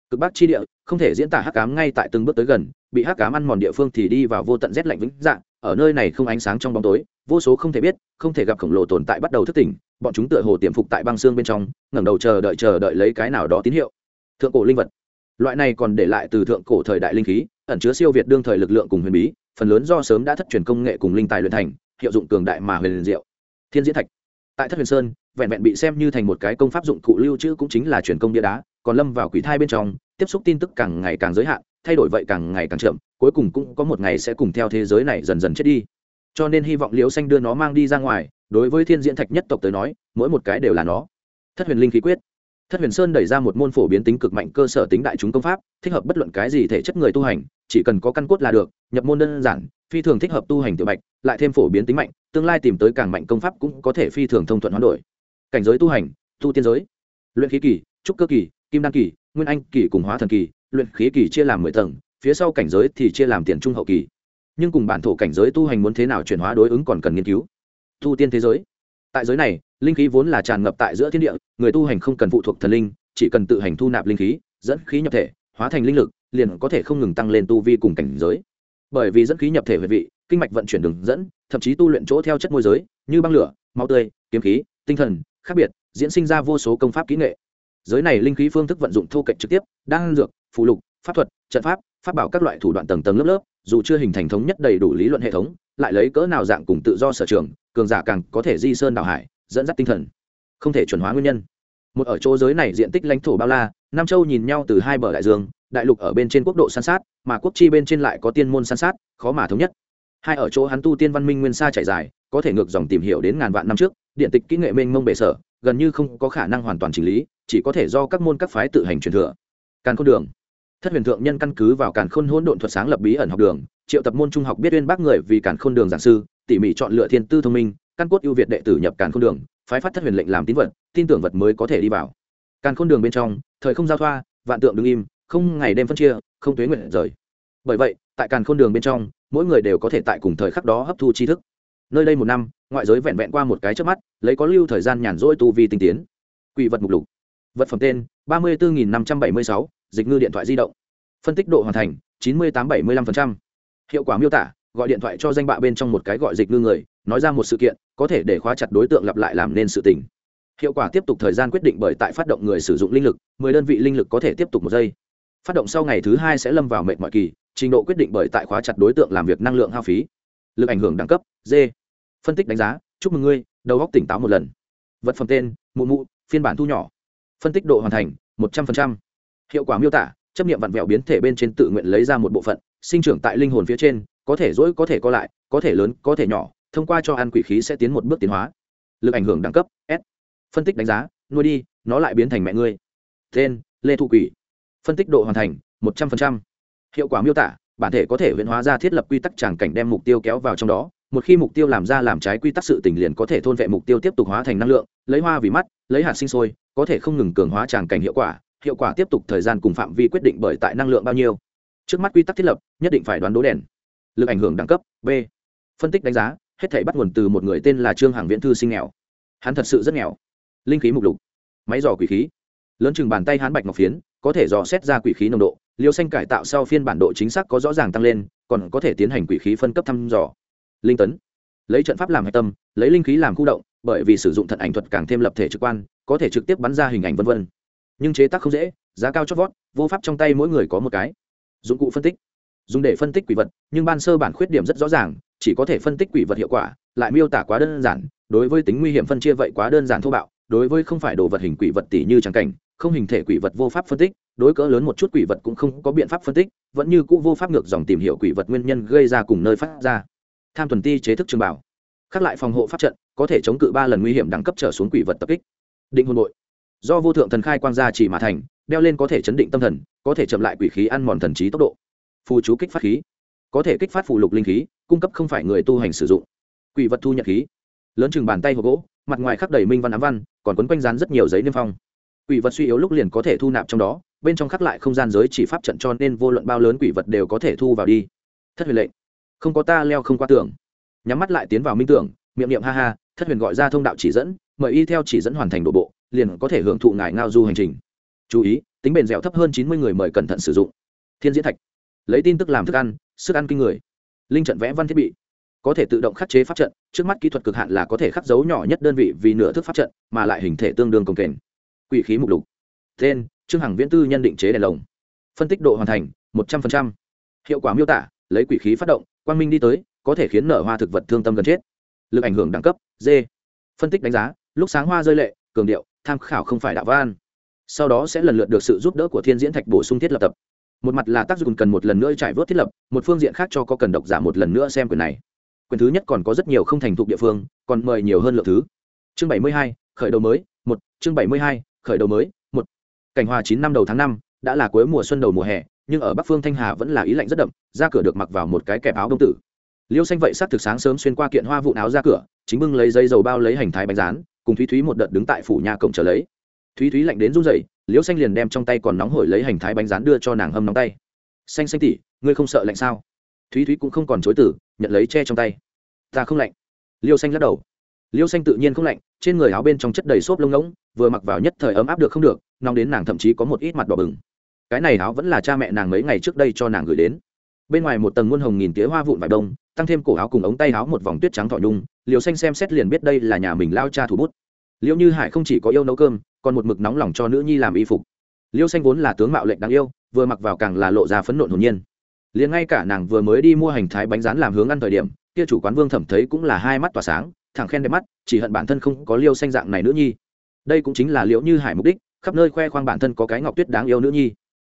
Cực bắc chi địa, không thể diễn tả hắc cám ngay tại từng bước tới gần, bị hắc cám ăn mòn địa phương thì đi vào vô tận rét lạnh vĩnh dạng ở nơi này không ánh sáng trong bóng tối, vô số không thể biết, không thể gặp khổng lồ tồn tại bắt đầu thức tỉnh, bọn chúng tựa hồ tiềm phục tại băng xương bên trong, ngẩng đầu chờ đợi chờ đợi lấy cái nào đó tín hiệu. Thượng cổ linh vật. Loại này còn để lại từ thượng cổ thời đại linh khí, ẩn chứa siêu việt đương thời lực lượng cùng huyền bí, phần lớn do sớm đã thất truyền công nghệ cùng linh tài luyện thành, hiệu dụng cường đại mà huyền diệu. Thiên diễn thạch tại thất huyền sơn, vẹn vẹn bị xem như thành một cái công pháp dụng cụ lưu trữ cũng chính là truyền công địa đá, còn lâm vào quỷ thai bên trong, tiếp xúc tin tức càng ngày càng giới hạn, thay đổi vậy càng ngày càng chậm, cuối cùng cũng có một ngày sẽ cùng theo thế giới này dần dần chết đi. Cho nên hy vọng liễu xanh đưa nó mang đi ra ngoài, đối với thiên diễn thạch nhất tộc tới nói, mỗi một cái đều là nó. Thất huyền linh khí quyết. Thất huyền sơn đẩy ra một môn phổ biến tính cực mạnh cơ sở tính đại chúng công pháp, thích hợp bất luận cái gì thể chất người tu hành, chỉ cần có căn cốt là được, nhập môn đơn giản, phi thường thích hợp tu hành tiểu bạch, lại thêm phổ biến tính mạnh tương lai tìm tới càng mạnh công pháp cũng có thể phi thường thông thuận hoán đổi. Cảnh giới tu hành, tu tiên giới. Luyện khí kỳ, trúc cơ kỳ, kim đan kỳ, nguyên anh kỳ cùng hóa thần kỳ, luyện khí kỳ chia làm mười tầng, phía sau cảnh giới thì chia làm tiền trung hậu kỳ. Nhưng cùng bản thổ cảnh giới tu hành muốn thế nào chuyển hóa đối ứng còn cần nghiên cứu. Tu tiên thế giới. Tại giới này, linh khí vốn là tràn ngập tại giữa thiên địa, người tu hành không cần phụ thuộc thần linh, chỉ cần tự hành thu nạp linh khí, dẫn khí nhập thể, hóa thành linh lực, liền có thể không ngừng tăng lên tu vi cùng cảnh giới. Bởi vì dẫn khí nhập thể huệ vị kinh mạch vận chuyển đường dẫn, thậm chí tu luyện chỗ theo chất môi giới, như băng lửa, máu tươi, kiếm khí, tinh thần, khác biệt, diễn sinh ra vô số công pháp kỹ nghệ. Giới này linh khí phương thức vận dụng thô cạnh trực tiếp, đan dược phụ lục, pháp thuật, trận pháp pháp bảo các loại thủ đoạn tầng tầng lớp lớp, dù chưa hình thành thống nhất đầy đủ lý luận hệ thống, lại lấy cỡ nào dạng cùng tự do sở trường, cường giả càng có thể di sơn đảo hải, dẫn dắt tinh thần. Không thể chuẩn hóa nguyên nhân. Một ở chỗ giới này diện tích lãnh thổ bao la, nam châu nhìn nhau từ hai bờ đại dương, đại lục ở bên trên quốc độ san sát, mà quốc chi bên trên lại có tiên môn san sát, khó mà thống nhất hai ở chỗ hắn tu tiên văn minh nguyên xa trải dài, có thể ngược dòng tìm hiểu đến ngàn vạn năm trước, điện tịch kỹ nghệ mênh mông bệ sở, gần như không có khả năng hoàn toàn chỉnh lý, chỉ có thể do các môn các phái tự hành truyền thừa. Càn khôn đường. Thất huyền thượng nhân căn cứ vào càn khôn hỗn độn thuật sáng lập bí ẩn học đường, triệu tập môn trung học biết uyên bác người vì càn khôn đường giảng sư, tỉ mỉ chọn lựa thiên tư thông minh, căn cốt ưu việt đệ tử nhập càn khôn đường, phái phát thất huyền lệnh làm tín vật, tin tưởng vật mới có thể đi vào. Càn khôn đường bên trong, thời không giao thoa, vạn tượng đứng im, không ngày đêm phân chia, không tuế nguyện rời. Bởi vậy, tại càn khôn đường bên trong mỗi người đều có thể tại cùng thời khắc đó hấp thu tri thức. Nơi đây một năm, ngoại giới vẹn vẹn qua một cái trước mắt, lấy có lưu thời gian nhàn rỗi tu vi tinh tiến. Quỷ vật mục lục. Vật phẩm tên, ba mươi bốn năm trăm bảy mươi sáu, dịch ngư điện thoại di động. Phân tích độ hoàn thành, chín mươi tám bảy mươi năm hiệu quả miêu tả, gọi điện thoại cho danh bạ bên trong một cái gọi dịch ngư người, nói ra một sự kiện, có thể để khóa chặt đối tượng lặp lại làm nên sự tình. Hiệu quả tiếp tục thời gian quyết định bởi tại phát động người sử dụng linh lực, mười đơn vị linh lực có thể tiếp tục một giây. Phát động sau ngày thứ hai sẽ lâm vào mệnh mọi kỳ trình độ quyết định bởi tại khóa chặt đối tượng làm việc năng lượng hao phí. Lực ảnh hưởng đẳng cấp d phân tích đánh giá, chúc mừng ngươi, đầu góc tỉnh táo một lần. Vật phẩm tên, mụ mụ, phiên bản thu nhỏ. Phân tích độ hoàn thành, một trăm linh hiệu quả miêu tả, chấp nghiệm vặn vẹo biến thể bên trên tự nguyện lấy ra một bộ phận, sinh trưởng tại linh hồn phía trên, có thể dỗi có thể co lại, có thể lớn, có thể nhỏ, thông qua cho ăn quỷ khí sẽ tiến một bước tiến hóa. Lực ảnh hưởng đẳng cấp, s. Phân tích đánh giá, nuôi đi, nó lại biến thành mẹ ngươi. Tên, lê thụ quỷ. Phân tích độ hoàn thành, một trăm linh hiệu quả miêu tả, bản thể có thể huyễn hóa ra thiết lập quy tắc tràng cảnh đem mục tiêu kéo vào trong đó, một khi mục tiêu làm ra làm trái quy tắc sự tình liền có thể thôn vệ mục tiêu tiếp tục hóa thành năng lượng, lấy hoa vì mắt, lấy hạt sinh sôi, có thể không ngừng cường hóa tràng cảnh hiệu quả hiệu quả tiếp tục thời gian cùng phạm vi quyết định bởi tại năng lượng bao nhiêu. Trước mắt quy tắc thiết lập, nhất định phải đoán đố đèn. Lực ảnh hưởng đẳng cấp, b. Phân tích đánh giá, hết thể bắt nguồn từ một người tên là trương hàng viễn thư sinh nghèo. Hắn thật sự rất nghèo. Linh khí mục lục. Máy dò quỷ khí. Lớn chừng bàn tay hắn bạch ngọc phiến, có thể dò xét ra quỷ khí nồng độ liêu xanh cải tạo sau phiên bản độ chính xác có rõ ràng tăng lên, còn có thể tiến hành quỷ khí phân cấp thăm dò. Linh tấn. Lấy trận pháp làm hạch tâm, lấy linh khí làm khu động, bởi vì sử dụng thận ảnh thuật càng thêm lập thể trực quan, có thể trực tiếp bắn ra hình ảnh vân vân. Nhưng chế tác không dễ, giá cao chót vót, vô pháp trong tay mỗi người có một cái. Dụng cụ phân tích. Dùng để phân tích quỷ vật, nhưng ban sơ bản khuyết điểm rất rõ ràng, chỉ có thể phân tích quỷ vật hiệu quả, lại miêu tả quá đơn giản, đối với tính nguy hiểm phân chia vậy quá đơn giản thô bạo, đối với không phải đồ vật hình quỷ vật tỷ như trắng cảnh, không hình thể quỷ vật vô pháp phân tích đối cỡ lớn một chút quỷ vật cũng không có biện pháp phân tích, vẫn như cũ vô pháp ngược dòng tìm hiểu quỷ vật nguyên nhân gây ra cùng nơi phát ra. Tham tuần ti chế thức trường bảo. Khắc lại phòng hộ pháp trận, có thể chống cự ba lần nguy hiểm đẳng cấp trở xuống quỷ vật tập kích. Định hôn bội. Do vô thượng thần khai quang gia chỉ mà thành, đeo lên có thể chấn định tâm thần, có thể chậm lại quỷ khí ăn mòn thần trí tốc độ. Phù chú kích phát khí. Có thể kích phát phụ lục linh khí, cung cấp không phải người tu hành sử dụng. Quỷ vật thu nhận khí. Lớn chừng bàn tay hộp gỗ, mặt ngoài khắc đầy minh văn ám văn, còn quấn quanh rán rất nhiều giấy niêm phong quỷ vật suy yếu lúc liền có thể thu nạp trong đó, bên trong khắc lại không gian giới chỉ pháp trận cho nên vô luận bao lớn quỷ vật đều có thể thu vào đi. Thất huyền lệnh. Không có ta leo không qua tường. Nhắm mắt lại tiến vào minh tưởng, miệng niệm ha ha, thất huyền gọi ra thông đạo chỉ dẫn, mời y theo chỉ dẫn hoàn thành đổ bộ, liền có thể hưởng thụ ngài ngao du hành trình. Chú ý, tính bền dẻo thấp hơn chín mươi người mời cẩn thận sử dụng. Thiên diễn thạch. Lấy tin tức làm thức ăn, sức ăn kinh người. Linh trận vẽ văn thiết bị. Có thể tự động khắc chế pháp trận, trước mắt kỹ thuật cực hạn là có thể khắc dấu nhỏ nhất đơn vị vì nửa thức pháp trận, mà lại hình thể tương đương công kềnh quỷ khí mục lục. Tên, trương hằng viễn tư nhân định chế đèn lồng. Phân tích độ hoàn thành, một trăm linh hiệu quả miêu tả, lấy quỷ khí phát động, quang minh đi tới, có thể khiến nở hoa thực vật thương tâm gần chết. Lực ảnh hưởng đẳng cấp d phân tích đánh giá, lúc sáng hoa rơi lệ, cường điệu, tham khảo không phải đạo văn. Sau đó sẽ lần lượt được sự giúp đỡ của thiên diễn thạch bổ sung thiết lập tập. Một mặt là tác dụng cần một lần nữa trải vớt thiết lập, một phương diện khác cho có cần độc giả một lần nữa xem quyền này. Quyền thứ nhất còn có rất nhiều không thành thục địa phương, còn mời nhiều hơn lượng thứ. Chương bảy mươi hai, khởi đầu mới, một, chương bảy mươi hai khởi đầu mới, một, cảnh hòa chín năm đầu tháng năm, đã là cuối mùa xuân đầu mùa hè, nhưng ở bắc phương thanh hà vẫn là ý lạnh rất đậm, ra cửa được mặc vào một cái kẹp áo đông tử. Liêu xanh vậy s thực sáng sớm xuyên qua kiện hoa vụn áo ra cửa, chính bưng lấy dây dầu bao lấy hành thái bánh rán, cùng thúy thúy một đợt đứng tại phủ nhà cổng trở lấy. Thúy thúy lạnh đến run rẩy, liêu xanh liền đem trong tay còn nóng hổi lấy hành thái bánh rán đưa cho nàng hâm nóng tay. Xanh xanh tỉ ngươi không sợ lạnh sao? Thúy thúy cũng không còn chối tử nhận lấy che trong tay. Ta không lạnh. Liêu xanh lắc đầu liêu xanh tự nhiên không lạnh, trên người áo bên trong chất đầy xốp lông ngỗng, vừa mặc vào nhất thời ấm áp được không được, nóng đến nàng thậm chí có một ít mặt đỏ bừng. Cái này áo vẫn là cha mẹ nàng mấy ngày trước đây cho nàng gửi đến. Bên ngoài một tầng muôn hồng nghìn tía hoa vụn vải đông, tăng thêm cổ áo cùng ống tay áo một vòng tuyết trắng thọ nhung liều xanh xem xét liền biết đây là nhà mình lao cha thủ bút. Liêu như hải không chỉ có yêu nấu cơm, còn một mực nóng lòng cho nữ nhi làm y phục. Liêu xanh vốn là tướng mạo lệnh đáng yêu, vừa mặc vào càng là lộ ra phấn nộn hồn nhiên. Liền ngay cả nàng vừa mới đi mua hành thái bánh rán làm hướng ăn thời điểm, kia chủ quán vương thẩm thấy cũng là hai mắt tỏa sáng thẳng khen đẹp mắt, chỉ hận bản thân không có liêu xanh dạng này nữ nhi. Đây cũng chính là liễu như hải mục đích, khắp nơi khoe khoang bản thân có cái ngọc tuyết đáng yêu nữ nhi.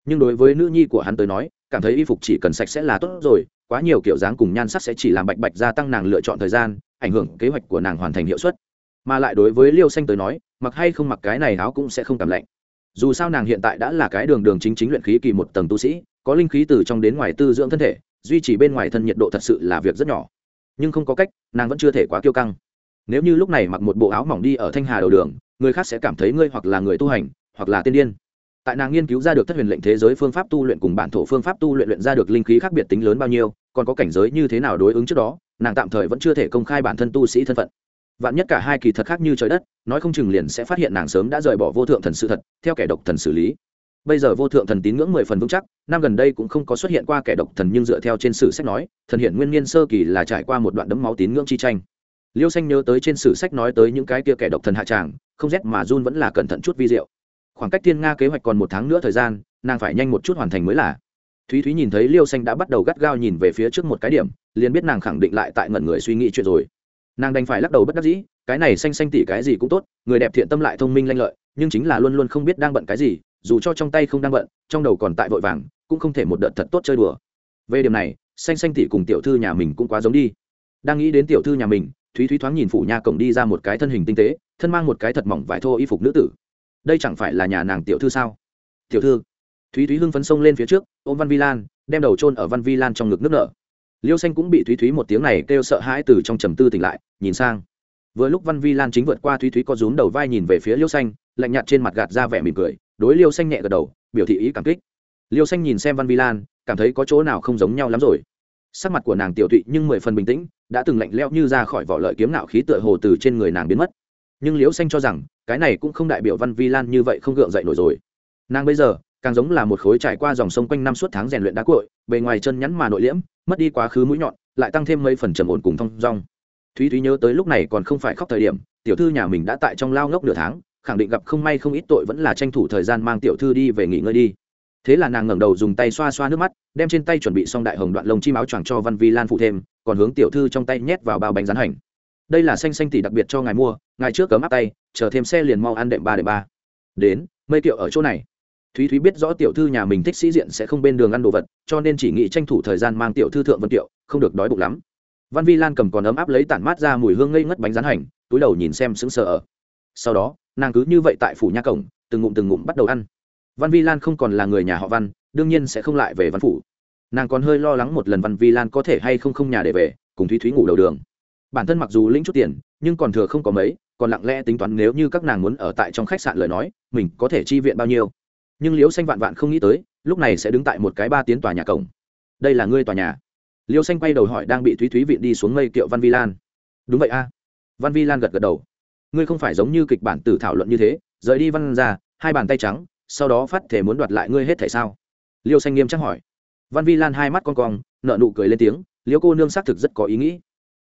Nhưng đối với nữ nhi của hắn tới nói, cảm thấy y phục chỉ cần sạch sẽ là tốt rồi, quá nhiều kiểu dáng cùng nhan sắc sẽ chỉ làm bạch bạch gia tăng nàng lựa chọn thời gian, ảnh hưởng kế hoạch của nàng hoàn thành hiệu suất. Mà lại đối với liêu xanh tới nói, mặc hay không mặc cái này áo cũng sẽ không cảm lạnh. Dù sao nàng hiện tại đã là cái đường đường chính chính luyện khí kỳ một tầng tu sĩ, có linh khí từ trong đến ngoài tư dưỡng thân thể, duy trì bên ngoài thân nhiệt độ thật sự là việc rất nhỏ. Nhưng không có cách, nàng vẫn chưa thể quá kiêu căng nếu như lúc này mặc một bộ áo mỏng đi ở thanh hà đầu đường, người khác sẽ cảm thấy ngươi hoặc là người tu hành, hoặc là tiên điên. Tại nàng nghiên cứu ra được thất huyền lệnh thế giới phương pháp tu luyện cùng bản thổ phương pháp tu luyện luyện ra được linh khí khác biệt tính lớn bao nhiêu, còn có cảnh giới như thế nào đối ứng trước đó, nàng tạm thời vẫn chưa thể công khai bản thân tu sĩ thân phận. Vạn nhất cả hai kỳ thật khác như trời đất, nói không chừng liền sẽ phát hiện nàng sớm đã rời bỏ vô thượng thần sự thật, theo kẻ độc thần xử lý. Bây giờ vô thượng thần tín ngưỡng mười phần vững chắc, năm gần đây cũng không có xuất hiện qua kẻ độc thần nhưng dựa theo trên sử sách nói, thần hiện nguyên niên sơ kỳ là trải qua một đoạn đấm máu tín ngưỡng chi tranh liêu xanh nhớ tới trên sử sách nói tới những cái kia kẻ độc thần hạ tràng, không rét mà run vẫn là cẩn thận chút vi diệu. Khoảng cách thiên nga kế hoạch còn một tháng nữa thời gian, nàng phải nhanh một chút hoàn thành mới là. Thúy thúy nhìn thấy liêu xanh đã bắt đầu gắt gao nhìn về phía trước một cái điểm, liền biết nàng khẳng định lại tại ngẩn người suy nghĩ chuyện rồi. Nàng đành phải lắc đầu bất đắc dĩ, cái này xanh xanh tỉ cái gì cũng tốt, người đẹp thiện tâm lại thông minh lanh lợi, nhưng chính là luôn luôn không biết đang bận cái gì, dù cho trong tay không đang bận, trong đầu còn tại vội vàng, cũng không thể một đợt thật tốt chơi đùa. Về điểm này, xanh xanh tỉ cùng tiểu thư nhà mình cũng quá giống đi. Đang nghĩ đến tiểu thư nhà mình thúy thúy thoáng nhìn phủ nha cổng đi ra một cái thân hình tinh tế, thân mang một cái thật mỏng vải thô y phục nữ tử. Đây chẳng phải là nhà nàng tiểu thư sao? Tiểu thư. Thúy thúy hưng phấn sông lên phía trước, ôm văn vi lan, đem đầu trôn ở văn vi lan trong ngực nước nở. Liêu xanh cũng bị thúy thúy một tiếng này kêu sợ hãi từ trong trầm tư tỉnh lại, nhìn sang. Vừa lúc văn vi lan chính vượt qua thúy thúy có rúm đầu vai nhìn về phía liêu xanh, lạnh nhạt trên mặt gạt ra vẻ mỉm cười, đối liêu xanh nhẹ gật đầu, biểu thị ý cảm kích. Liêu xanh nhìn xem văn vi lan, cảm thấy có chỗ nào không giống nhau lắm rồi sắc mặt của nàng tiểu thụy nhưng mười phần bình tĩnh, đã từng lạnh lẽo như ra khỏi vỏ lợi kiếm nạo khí tựa hồ từ trên người nàng biến mất. Nhưng liễu xanh cho rằng, cái này cũng không đại biểu văn vi lan như vậy không gượng dậy nổi rồi. Nàng bây giờ, càng giống là một khối trải qua dòng sông quanh năm suốt tháng rèn luyện đá cội bề ngoài chân nhắn mà nội liễm, mất đi quá khứ mũi nhọn, lại tăng thêm mấy phần trầm ổn cùng thong dong. Thúy thúy nhớ tới lúc này còn không phải khóc thời điểm, tiểu thư nhà mình đã tại trong lao ngốc nửa tháng, khẳng định gặp không may không ít tội vẫn là tranh thủ thời gian mang tiểu thư đi về nghỉ ngơi đi thế là nàng ngẩng đầu dùng tay xoa xoa nước mắt, đem trên tay chuẩn bị xong đại hồng đoạn lông chim áo choàng cho văn vi lan phụ thêm, còn hướng tiểu thư trong tay nhét vào bao bánh rán hành. Đây là xanh xanh tỷ đặc biệt cho ngài mua, ngài trước cấm áp tay, chờ thêm xe liền mau ăn đệm ba đệm ba. Đến, mây kiệu ở chỗ này. Thúy thúy biết rõ tiểu thư nhà mình thích sĩ diện sẽ không bên đường ăn đồ vật, cho nên chỉ nghĩ tranh thủ thời gian mang tiểu thư thượng vân kiệu, không được đói bụng lắm. Văn vi lan cầm còn ấm áp lấy tản mát ra mùi hương ngây ngất bánh rán hành, túi đầu nhìn xem sững sờ ở. Sau đó, nàng cứ như vậy tại phủ nha cổng, từng ngụm từng ngụm bắt đầu ăn văn vi lan không còn là người nhà họ văn, đương nhiên sẽ không lại về văn phủ. Nàng còn hơi lo lắng một lần văn vi lan có thể hay không không nhà để về, cùng thúy thúy ngủ đầu đường. Bản thân mặc dù lĩnh chút tiền, nhưng còn thừa không có mấy, còn lặng lẽ tính toán nếu như các nàng muốn ở tại trong khách sạn lời nói, mình có thể chi viện bao nhiêu. Nhưng liễu xanh vạn vạn không nghĩ tới, lúc này sẽ đứng tại một cái ba tiến tòa nhà cổng. Đây là ngươi tòa nhà. Liễu xanh quay đầu hỏi đang bị thúy thúy viện đi xuống mây kiệu văn vi lan. Đúng vậy a. Văn vi lan gật gật đầu. Ngươi không phải giống như kịch bản tử thảo luận như thế, rời đi văn ra, hai bàn tay trắng sau đó phát thể muốn đoạt lại ngươi hết thể sao? Liêu xanh nghiêm trang hỏi. Văn vi lan hai mắt con cong nợ nụ cười lên tiếng, liêu cô nương xác thực rất có ý nghĩ.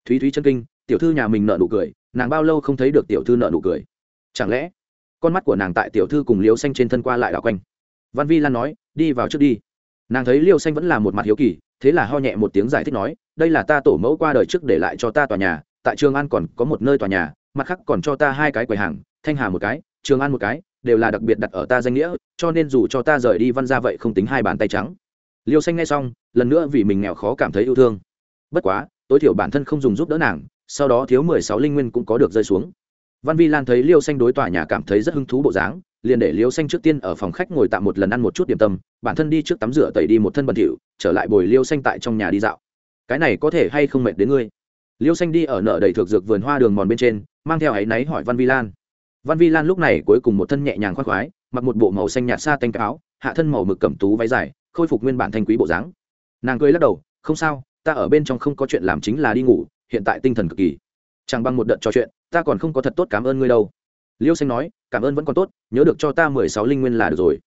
Thúy thúy chân kinh, tiểu thư nhà mình nợ nụ cười, nàng bao lâu không thấy được tiểu thư nợ nụ cười. Chẳng lẽ, con mắt của nàng tại tiểu thư cùng liêu xanh trên thân qua lại đảo quanh? Văn vi lan nói, đi vào trước đi. Nàng thấy liêu xanh vẫn là một mặt hiếu kỳ, thế là ho nhẹ một tiếng giải thích nói, đây là ta tổ mẫu qua đời trước để lại cho ta tòa nhà, tại trường an còn có một nơi tòa nhà, mặt khác còn cho ta hai cái quầy hàng, thanh hà một cái, trường an một cái đều là đặc biệt đặt ở ta danh nghĩa, cho nên dù cho ta rời đi văn ra vậy không tính hai bàn tay trắng. Liêu xanh ngay xong, lần nữa vì mình nghèo khó cảm thấy yêu thương. Bất quá, tối thiểu bản thân không dùng giúp đỡ nàng, sau đó thiếu mười sáu linh nguyên cũng có được rơi xuống. Văn vi lan thấy liêu xanh đối tòa nhà cảm thấy rất hứng thú bộ dáng, liền để liêu xanh trước tiên ở phòng khách ngồi tạm một lần ăn một chút điểm tâm, bản thân đi trước tắm rửa tẩy đi một thân bẩn thỉu, trở lại bồi liêu xanh tại trong nhà đi dạo. Cái này có thể hay không mệt đến ngươi? Liêu xanh đi ở nợ đầy thực dược vườn hoa đường mòn bên trên, mang theo áy náy hỏi văn vi lan văn vi lan lúc này cuối cùng một thân nhẹ nhàng khoác khoái, mặc một bộ màu xanh nhạt xa tanh áo, hạ thân màu mực cẩm tú váy dài, khôi phục nguyên bản thanh quý bộ dáng. Nàng cười lắc đầu, không sao, ta ở bên trong không có chuyện làm chính là đi ngủ, hiện tại tinh thần cực kỳ. Chẳng bằng một đợt trò chuyện, ta còn không có thật tốt cảm ơn ngươi đâu. Liêu xanh nói, cảm ơn vẫn còn tốt, nhớ được cho ta mười sáu linh nguyên là được rồi.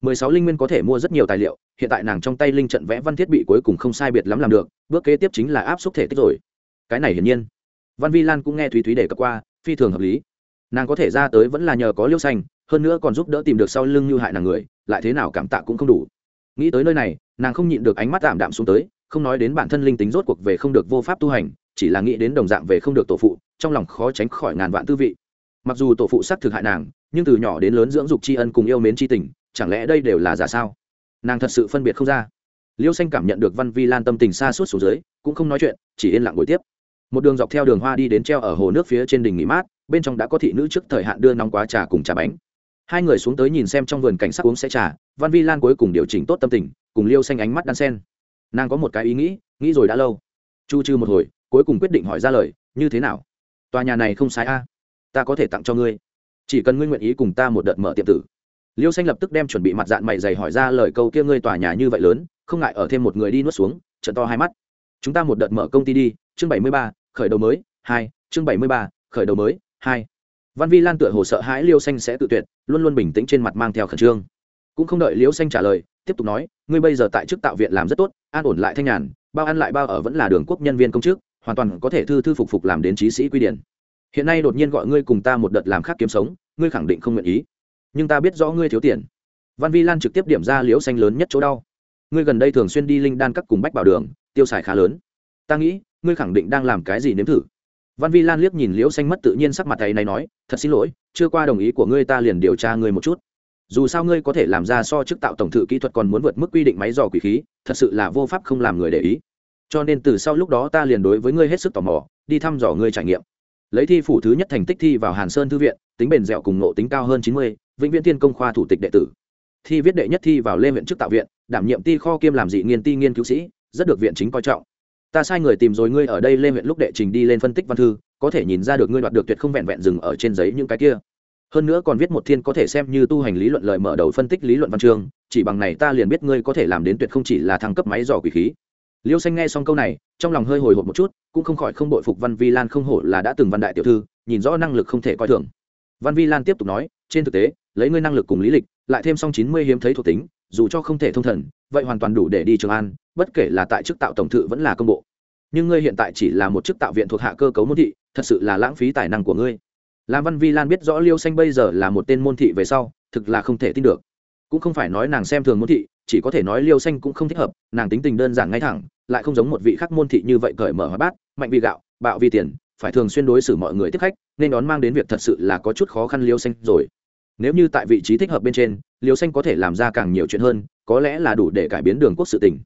mười sáu linh nguyên có thể mua rất nhiều tài liệu, hiện tại nàng trong tay linh trận vẽ văn thiết bị cuối cùng không sai biệt lắm làm được, bước kế tiếp chính là áp suất thể tích rồi. Cái này hiển nhiên. Văn vi lan cũng nghe thúy thúy đề cập qua, phi thường hợp lý nàng có thể ra tới vẫn là nhờ có liêu xanh, hơn nữa còn giúp đỡ tìm được sau lưng như hại nàng người, lại thế nào cảm tạ cũng không đủ. Nghĩ tới nơi này, nàng không nhịn được ánh mắt tạm đạm xuống tới, không nói đến bản thân linh tính rốt cuộc về không được vô pháp tu hành, chỉ là nghĩ đến đồng dạng về không được tổ phụ, trong lòng khó tránh khỏi ngàn vạn tư vị. Mặc dù tổ phụ sắc thực hại nàng, nhưng từ nhỏ đến lớn dưỡng dục tri ân cùng yêu mến tri tình, chẳng lẽ đây đều là giả sao? Nàng thật sự phân biệt không ra. Liêu xanh cảm nhận được văn vi lan tâm tình xa suốt xuống dưới, cũng không nói chuyện, chỉ yên lặng ngồi tiếp. Một đường dọc theo đường hoa đi đến treo ở hồ nước phía trên đỉnh nghỉ mát bên trong đã có thị nữ trước thời hạn đưa nóng quá trà cùng trà bánh. Hai người xuống tới nhìn xem trong vườn cảnh sắc uống sẽ trà, văn vi lan cuối cùng điều chỉnh tốt tâm tình, cùng liêu xanh ánh mắt đan sen. Nàng có một cái ý nghĩ nghĩ rồi đã lâu. Chu trừ một hồi, cuối cùng quyết định hỏi ra lời, như thế nào? Tòa nhà này không sai a. Ta có thể tặng cho ngươi. Chỉ cần ngươi nguyện ý cùng ta một đợt mở tiệm tử. Liêu xanh lập tức đem chuẩn bị mặt dạng mày dày hỏi ra lời câu kia ngươi tòa nhà như vậy lớn, không ngại ở thêm một người đi nuốt xuống trận to hai mắt. Chúng ta một đợt mở công ty đi, chương bảy mươi ba, khởi đầu mới, hai, chương bảy mươi ba, khởi đầu mới hai. Văn vi lan tựa hồ sợ hãi liêu xanh sẽ tự tuyệt, luôn luôn bình tĩnh trên mặt mang theo khẩn trương. Cũng không đợi liêu xanh trả lời, tiếp tục nói, ngươi bây giờ tại chức tạo viện làm rất tốt, an ổn lại thanh nhàn, bao ăn lại bao ở vẫn là đường quốc nhân viên công chức, hoàn toàn có thể thư thư phục phục làm đến trí sĩ quy điển. Hiện nay đột nhiên gọi ngươi cùng ta một đợt làm khác kiếm sống, ngươi khẳng định không nguyện ý. Nhưng ta biết rõ ngươi thiếu tiền. Văn vi lan trực tiếp điểm ra liễu xanh lớn nhất chỗ đau. Ngươi gần đây thường xuyên đi linh đan các cùng bách bảo đường, tiêu xài khá lớn. Ta nghĩ, ngươi khẳng định đang làm cái gì nếm thử văn vi lan liếc nhìn liễu xanh mất tự nhiên sắc mặt thầy này nói, thật xin lỗi, chưa qua đồng ý của ngươi ta liền điều tra ngươi một chút. Dù sao ngươi có thể làm ra so chức tạo tổng thự kỹ thuật còn muốn vượt mức quy định máy dò quỷ khí, thật sự là vô pháp không làm người để ý. Cho nên từ sau lúc đó ta liền đối với ngươi hết sức tò mò, đi thăm dò ngươi trải nghiệm. Lấy thi phủ thứ nhất thành tích thi vào hàn sơn thư viện, tính bền dẻo cùng nộ tính cao hơn chín mươi, vĩnh viễn thiên công khoa thủ tịch đệ tử. Thi viết đệ nhất thi vào lê viện chức tạo viện, đảm nhiệm ti kho kiêm làm dị nghiên ti nghiên cứu sĩ, rất được viện chính coi trọng ta sai người tìm rồi ngươi ở đây lê huyện lúc đệ trình đi lên phân tích văn thư, có thể nhìn ra được ngươi đoạt được tuyệt không vẹn vẹn dừng ở trên giấy những cái kia. Hơn nữa còn viết một thiên có thể xem như tu hành lý luận lời mở đầu phân tích lý luận văn chương, chỉ bằng này ta liền biết ngươi có thể làm đến tuyệt không chỉ là thăng cấp máy dò quỷ khí. Liêu xanh nghe xong câu này, trong lòng hơi hồi hộp một chút, cũng không khỏi không bội phục văn vi lan không hổ là đã từng văn đại tiểu thư, nhìn rõ năng lực không thể coi thường. Văn vi lan tiếp tục nói, trên thực tế, lấy ngươi năng lực cùng lý lịch, lại thêm xong chín mươi hiếm thấy thuộc tính, dù cho không thể thông thần vậy hoàn toàn đủ để đi trường an, bất kể là tại chức tạo tổng thự vẫn là công bộ. Nhưng ngươi hiện tại chỉ là một chức tạo viện thuộc hạ cơ cấu môn thị, thật sự là lãng phí tài năng của ngươi. Làm văn vi lan biết rõ liêu xanh bây giờ là một tên môn thị về sau, thực là không thể tin được. Cũng không phải nói nàng xem thường môn thị, chỉ có thể nói liêu xanh cũng không thích hợp, nàng tính tình đơn giản ngay thẳng, lại không giống một vị khắc môn thị như vậy cởi mở hóa bát, mạnh vì gạo, bạo vì tiền, phải thường xuyên đối xử mọi người tiếp khách, nên đón mang đến việc thật sự là có chút khó khăn liêu xanh rồi. Nếu như tại vị trí thích hợp bên trên, liêu xanh có thể làm ra càng nhiều chuyện hơn có lẽ là đủ để cải biến đường quốc sự tình.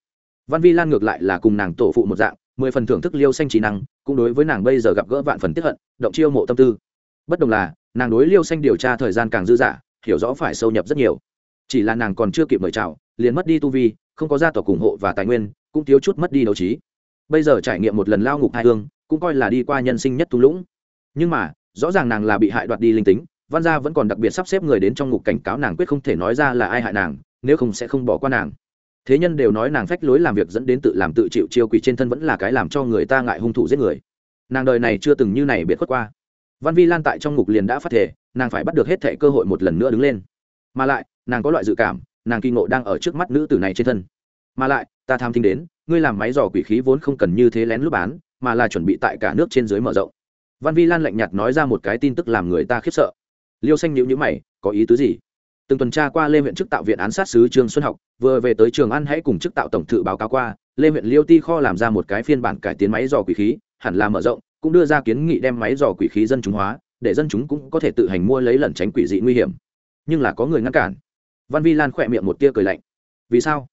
Văn vi lan ngược lại là cùng nàng tổ phụ một dạng, mười phần thưởng thức liêu xanh trí năng, cũng đối với nàng bây giờ gặp gỡ vạn phần tiếp hận, động chiêu mộ tâm tư. Bất đồng là, nàng đối liêu xanh điều tra thời gian càng dư dả, hiểu rõ phải sâu nhập rất nhiều. Chỉ là nàng còn chưa kịp mời chào, liền mất đi tu vi, không có gia tộc ủng hộ và tài nguyên, cũng thiếu chút mất đi đấu trí. Bây giờ trải nghiệm một lần lao ngục hai hương, cũng coi là đi qua nhân sinh nhất thung lũng. Nhưng mà, rõ ràng nàng là bị hại đoạt đi linh tính, văn gia vẫn còn đặc biệt sắp xếp người đến trong ngục cảnh cáo nàng quyết không thể nói ra là ai hại nàng nếu không sẽ không bỏ qua nàng. Thế nhân đều nói nàng phách lối làm việc dẫn đến tự làm tự chịu chiêu quỷ trên thân vẫn là cái làm cho người ta ngại hung thủ giết người. Nàng đời này chưa từng như này biệt khuất qua. Văn vi lan tại trong ngục liền đã phát thể nàng phải bắt được hết thệ cơ hội một lần nữa đứng lên. Mà lại, nàng có loại dự cảm, nàng kỳ ngộ đang ở trước mắt nữ tử này trên thân. Mà lại, ta tham thính đến, ngươi làm máy dò quỷ khí vốn không cần như thế lén lút bán, mà là chuẩn bị tại cả nước trên dưới mở rộng. Văn vi lan lạnh nhạt nói ra một cái tin tức làm người ta khiếp sợ. Liêu xanh nhữ nhữ mày, có ý tứ gì? Từng tuần tra qua lê huyện chức tạo viện án sát sứ trương xuân học, vừa về tới trường ăn hãy cùng chức tạo tổng thự báo cáo qua, lê huyện liêu ti kho làm ra một cái phiên bản cải tiến máy dò quỷ khí, hẳn là mở rộng, cũng đưa ra kiến nghị đem máy dò quỷ khí dân chúng hóa, để dân chúng cũng có thể tự hành mua lấy lẩn tránh quỷ dị nguy hiểm. Nhưng là có người ngăn cản. Văn vi lan khỏe miệng một tia cười lạnh. Vì sao?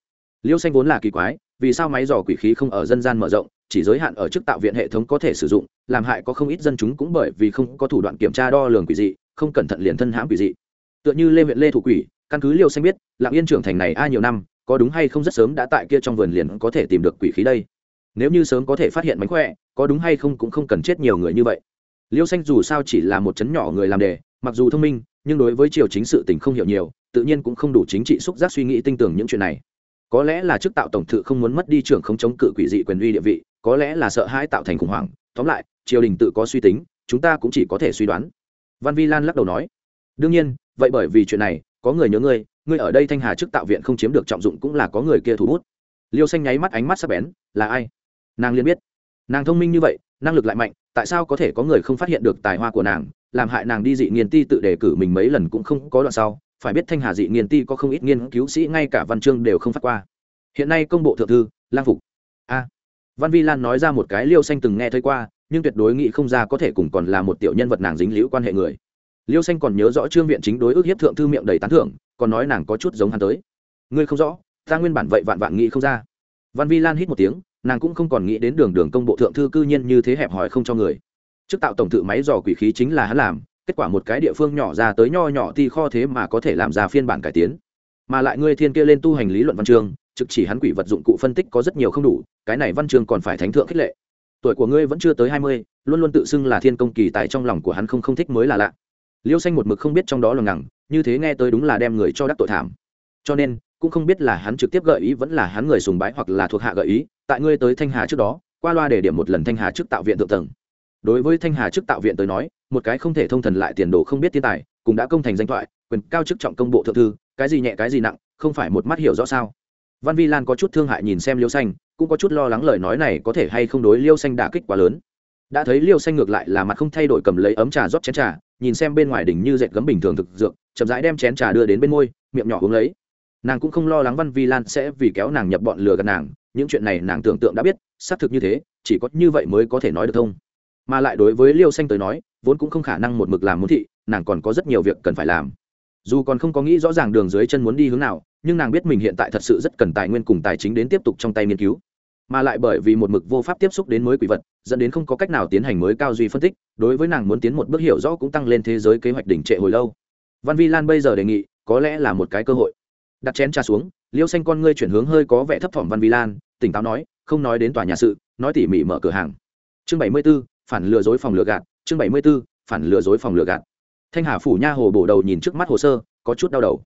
Liêu xanh vốn là kỳ quái, vì sao máy dò quỷ khí không ở dân gian mở rộng, chỉ giới hạn ở chức tạo viện hệ thống có thể sử dụng, làm hại có không ít dân chúng cũng bởi vì không có thủ đoạn kiểm tra đo lường quỷ dị, không cẩn thận liền thân hãm quỷ dị tựa như lê huyện lê thủ quỷ, căn cứ liêu xanh biết, lạng yên trưởng thành này a nhiều năm, có đúng hay không rất sớm đã tại kia trong vườn liền có thể tìm được quỷ khí đây. Nếu như sớm có thể phát hiện mánh khỏe, có đúng hay không cũng không cần chết nhiều người như vậy. Liêu xanh dù sao chỉ là một chấn nhỏ người làm đề, mặc dù thông minh, nhưng đối với triều chính sự tình không hiểu nhiều, tự nhiên cũng không đủ chính trị xúc giác suy nghĩ tinh tưởng những chuyện này. Có lẽ là chức tạo tổng thự không muốn mất đi trưởng không chống cự quỷ dị quyền uy địa vị, có lẽ là sợ hãi tạo thành khủng hoảng. Tóm lại, triều đình tự có suy tính, chúng ta cũng chỉ có thể suy đoán. Văn vi lan lắc đầu nói. Đương nhiên vậy bởi vì chuyện này, có người nhớ ngươi ngươi ở đây thanh hà chức tạo viện không chiếm được trọng dụng cũng là có người kia thủ bút. Liêu xanh nháy mắt ánh mắt sắp bén, là ai? Nàng liền biết. Nàng thông minh như vậy, năng lực lại mạnh, tại sao có thể có người không phát hiện được tài hoa của nàng, làm hại nàng đi dị nghiên ti tự đề cử mình mấy lần cũng không có đoạn sau. Phải biết thanh hà dị nghiên ti có không ít nghiên cứu sĩ ngay cả văn chương đều không phát qua. Hiện nay công bộ thượng thư, lang phục. A. Văn vi lan nói ra một cái liêu xanh từng nghe thấy qua, nhưng tuyệt đối nghĩ không ra có thể cùng còn là một tiểu nhân vật nàng dính liễu quan hệ người liêu xanh còn nhớ rõ trương viện chính đối ước hiếp thượng thư miệng đầy tán thưởng, còn nói nàng có chút giống hắn tới. Ngươi không rõ, ta nguyên bản vậy vạn vạn nghĩ không ra. Văn vi lan hít một tiếng, nàng cũng không còn nghĩ đến đường đường công bộ thượng thư cư nhiên như thế hẹp hòi không cho người. Trước tạo tổng thự máy dò quỷ khí chính là hắn làm, kết quả một cái địa phương nhỏ ra tới nho nhỏ thì kho thế mà có thể làm ra phiên bản cải tiến. Mà lại ngươi thiên kia lên tu hành lý luận văn chương trực chỉ hắn quỷ vật dụng cụ phân tích có rất nhiều không đủ, cái này văn chương còn phải thánh thượng khích lệ. Tuổi của ngươi vẫn chưa tới hai mươi, luôn luôn tự xưng là thiên công kỳ tại trong lòng của hắn không không thích mới là lạ liêu xanh một mực không biết trong đó là ngẳng, như thế nghe tới đúng là đem người cho đắc tội thảm. Cho nên, cũng không biết là hắn trực tiếp gợi ý vẫn là hắn người sùng bái hoặc là thuộc hạ gợi ý, tại ngươi tới thanh hà trước đó, qua loa để điểm một lần thanh hà trước tạo viện thượng tầng. Đối với thanh hà trước tạo viện tới nói, một cái không thể thông thần lại tiền đồ không biết thiên tài, cũng đã công thành danh thoại, quyền cao chức trọng công bộ thượng thư, cái gì nhẹ cái gì nặng, không phải một mắt hiểu rõ sao. Văn vi lan có chút thương hại nhìn xem liêu xanh, cũng có chút lo lắng lời nói này có thể hay không đối liêu xanh đả kích quá lớn. Đã thấy liêu xanh ngược lại là mặt không thay đổi cầm lấy ấm trà rót chén trà nhìn xem bên ngoài đỉnh như dệt gấm bình thường thực dược, chậm rãi đem chén trà đưa đến bên môi, miệng nhỏ uống lấy. Nàng cũng không lo lắng văn vi lan sẽ vì kéo nàng nhập bọn lừa gạt nàng, những chuyện này nàng tưởng tượng đã biết, xác thực như thế, chỉ có như vậy mới có thể nói được thông. Mà lại đối với liêu xanh tới nói, vốn cũng không khả năng một mực làm muốn thị, nàng còn có rất nhiều việc cần phải làm. Dù còn không có nghĩ rõ ràng đường dưới chân muốn đi hướng nào, nhưng nàng biết mình hiện tại thật sự rất cần tài nguyên cùng tài chính đến tiếp tục trong tay nghiên cứu. Mà lại bởi vì một mực vô pháp tiếp xúc đến mới quỷ vật dẫn đến không có cách nào tiến hành mới cao duy phân tích, đối với nàng muốn tiến một bước hiểu rõ cũng tăng lên thế giới kế hoạch đỉnh trệ hồi lâu. Văn vi lan bây giờ đề nghị, có lẽ là một cái cơ hội. Đặt chén trà xuống, liêu xanh con ngươi chuyển hướng hơi có vẻ thấp thỏm văn vi lan, tỉnh táo nói, không nói đến tòa nhà sự, nói tỉ mỉ mở cửa hàng. Chương bảy mươi b ố phản lừa dối phòng lừa gạt, chương bảy mươi b ố phản lừa dối phòng lừa gạt. Thanh hà phủ nha hồ bổ đầu nhìn trước mắt hồ sơ, có chút đau đầu.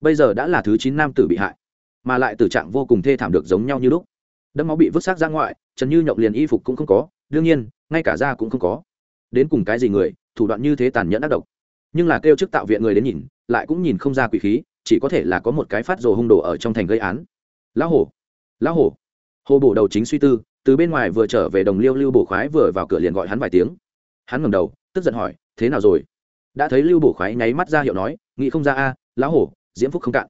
Bây giờ đã là thứ chín nam tử bị hại, mà lại tử trạng vô cùng thê thảm được giống nhau như lúc. Đâm máu bị vứt xác ra ngoại, trần như nhộng liền y phục cũng không có đương nhiên, ngay cả ra cũng không có. Đến cùng cái gì người, thủ đoạn như thế tàn nhẫn ác độc. Nhưng là kêu chức tạo viện người đến nhìn, lại cũng nhìn không ra quỷ khí, chỉ có thể là có một cái phát rồ hung đồ ở trong thành gây án. Lão hổ lão hổ. Hồ bổ đầu chính suy tư, từ bên ngoài vừa trở về đồng liêu lưu bổ khoái vừa vào cửa liền gọi hắn vài tiếng. Hắn ngẩng đầu, tức giận hỏi, thế nào rồi? Đã thấy lưu bổ khoái nháy mắt ra hiệu nói, nghĩ không ra a, lão hổ, diễm phúc không cạn.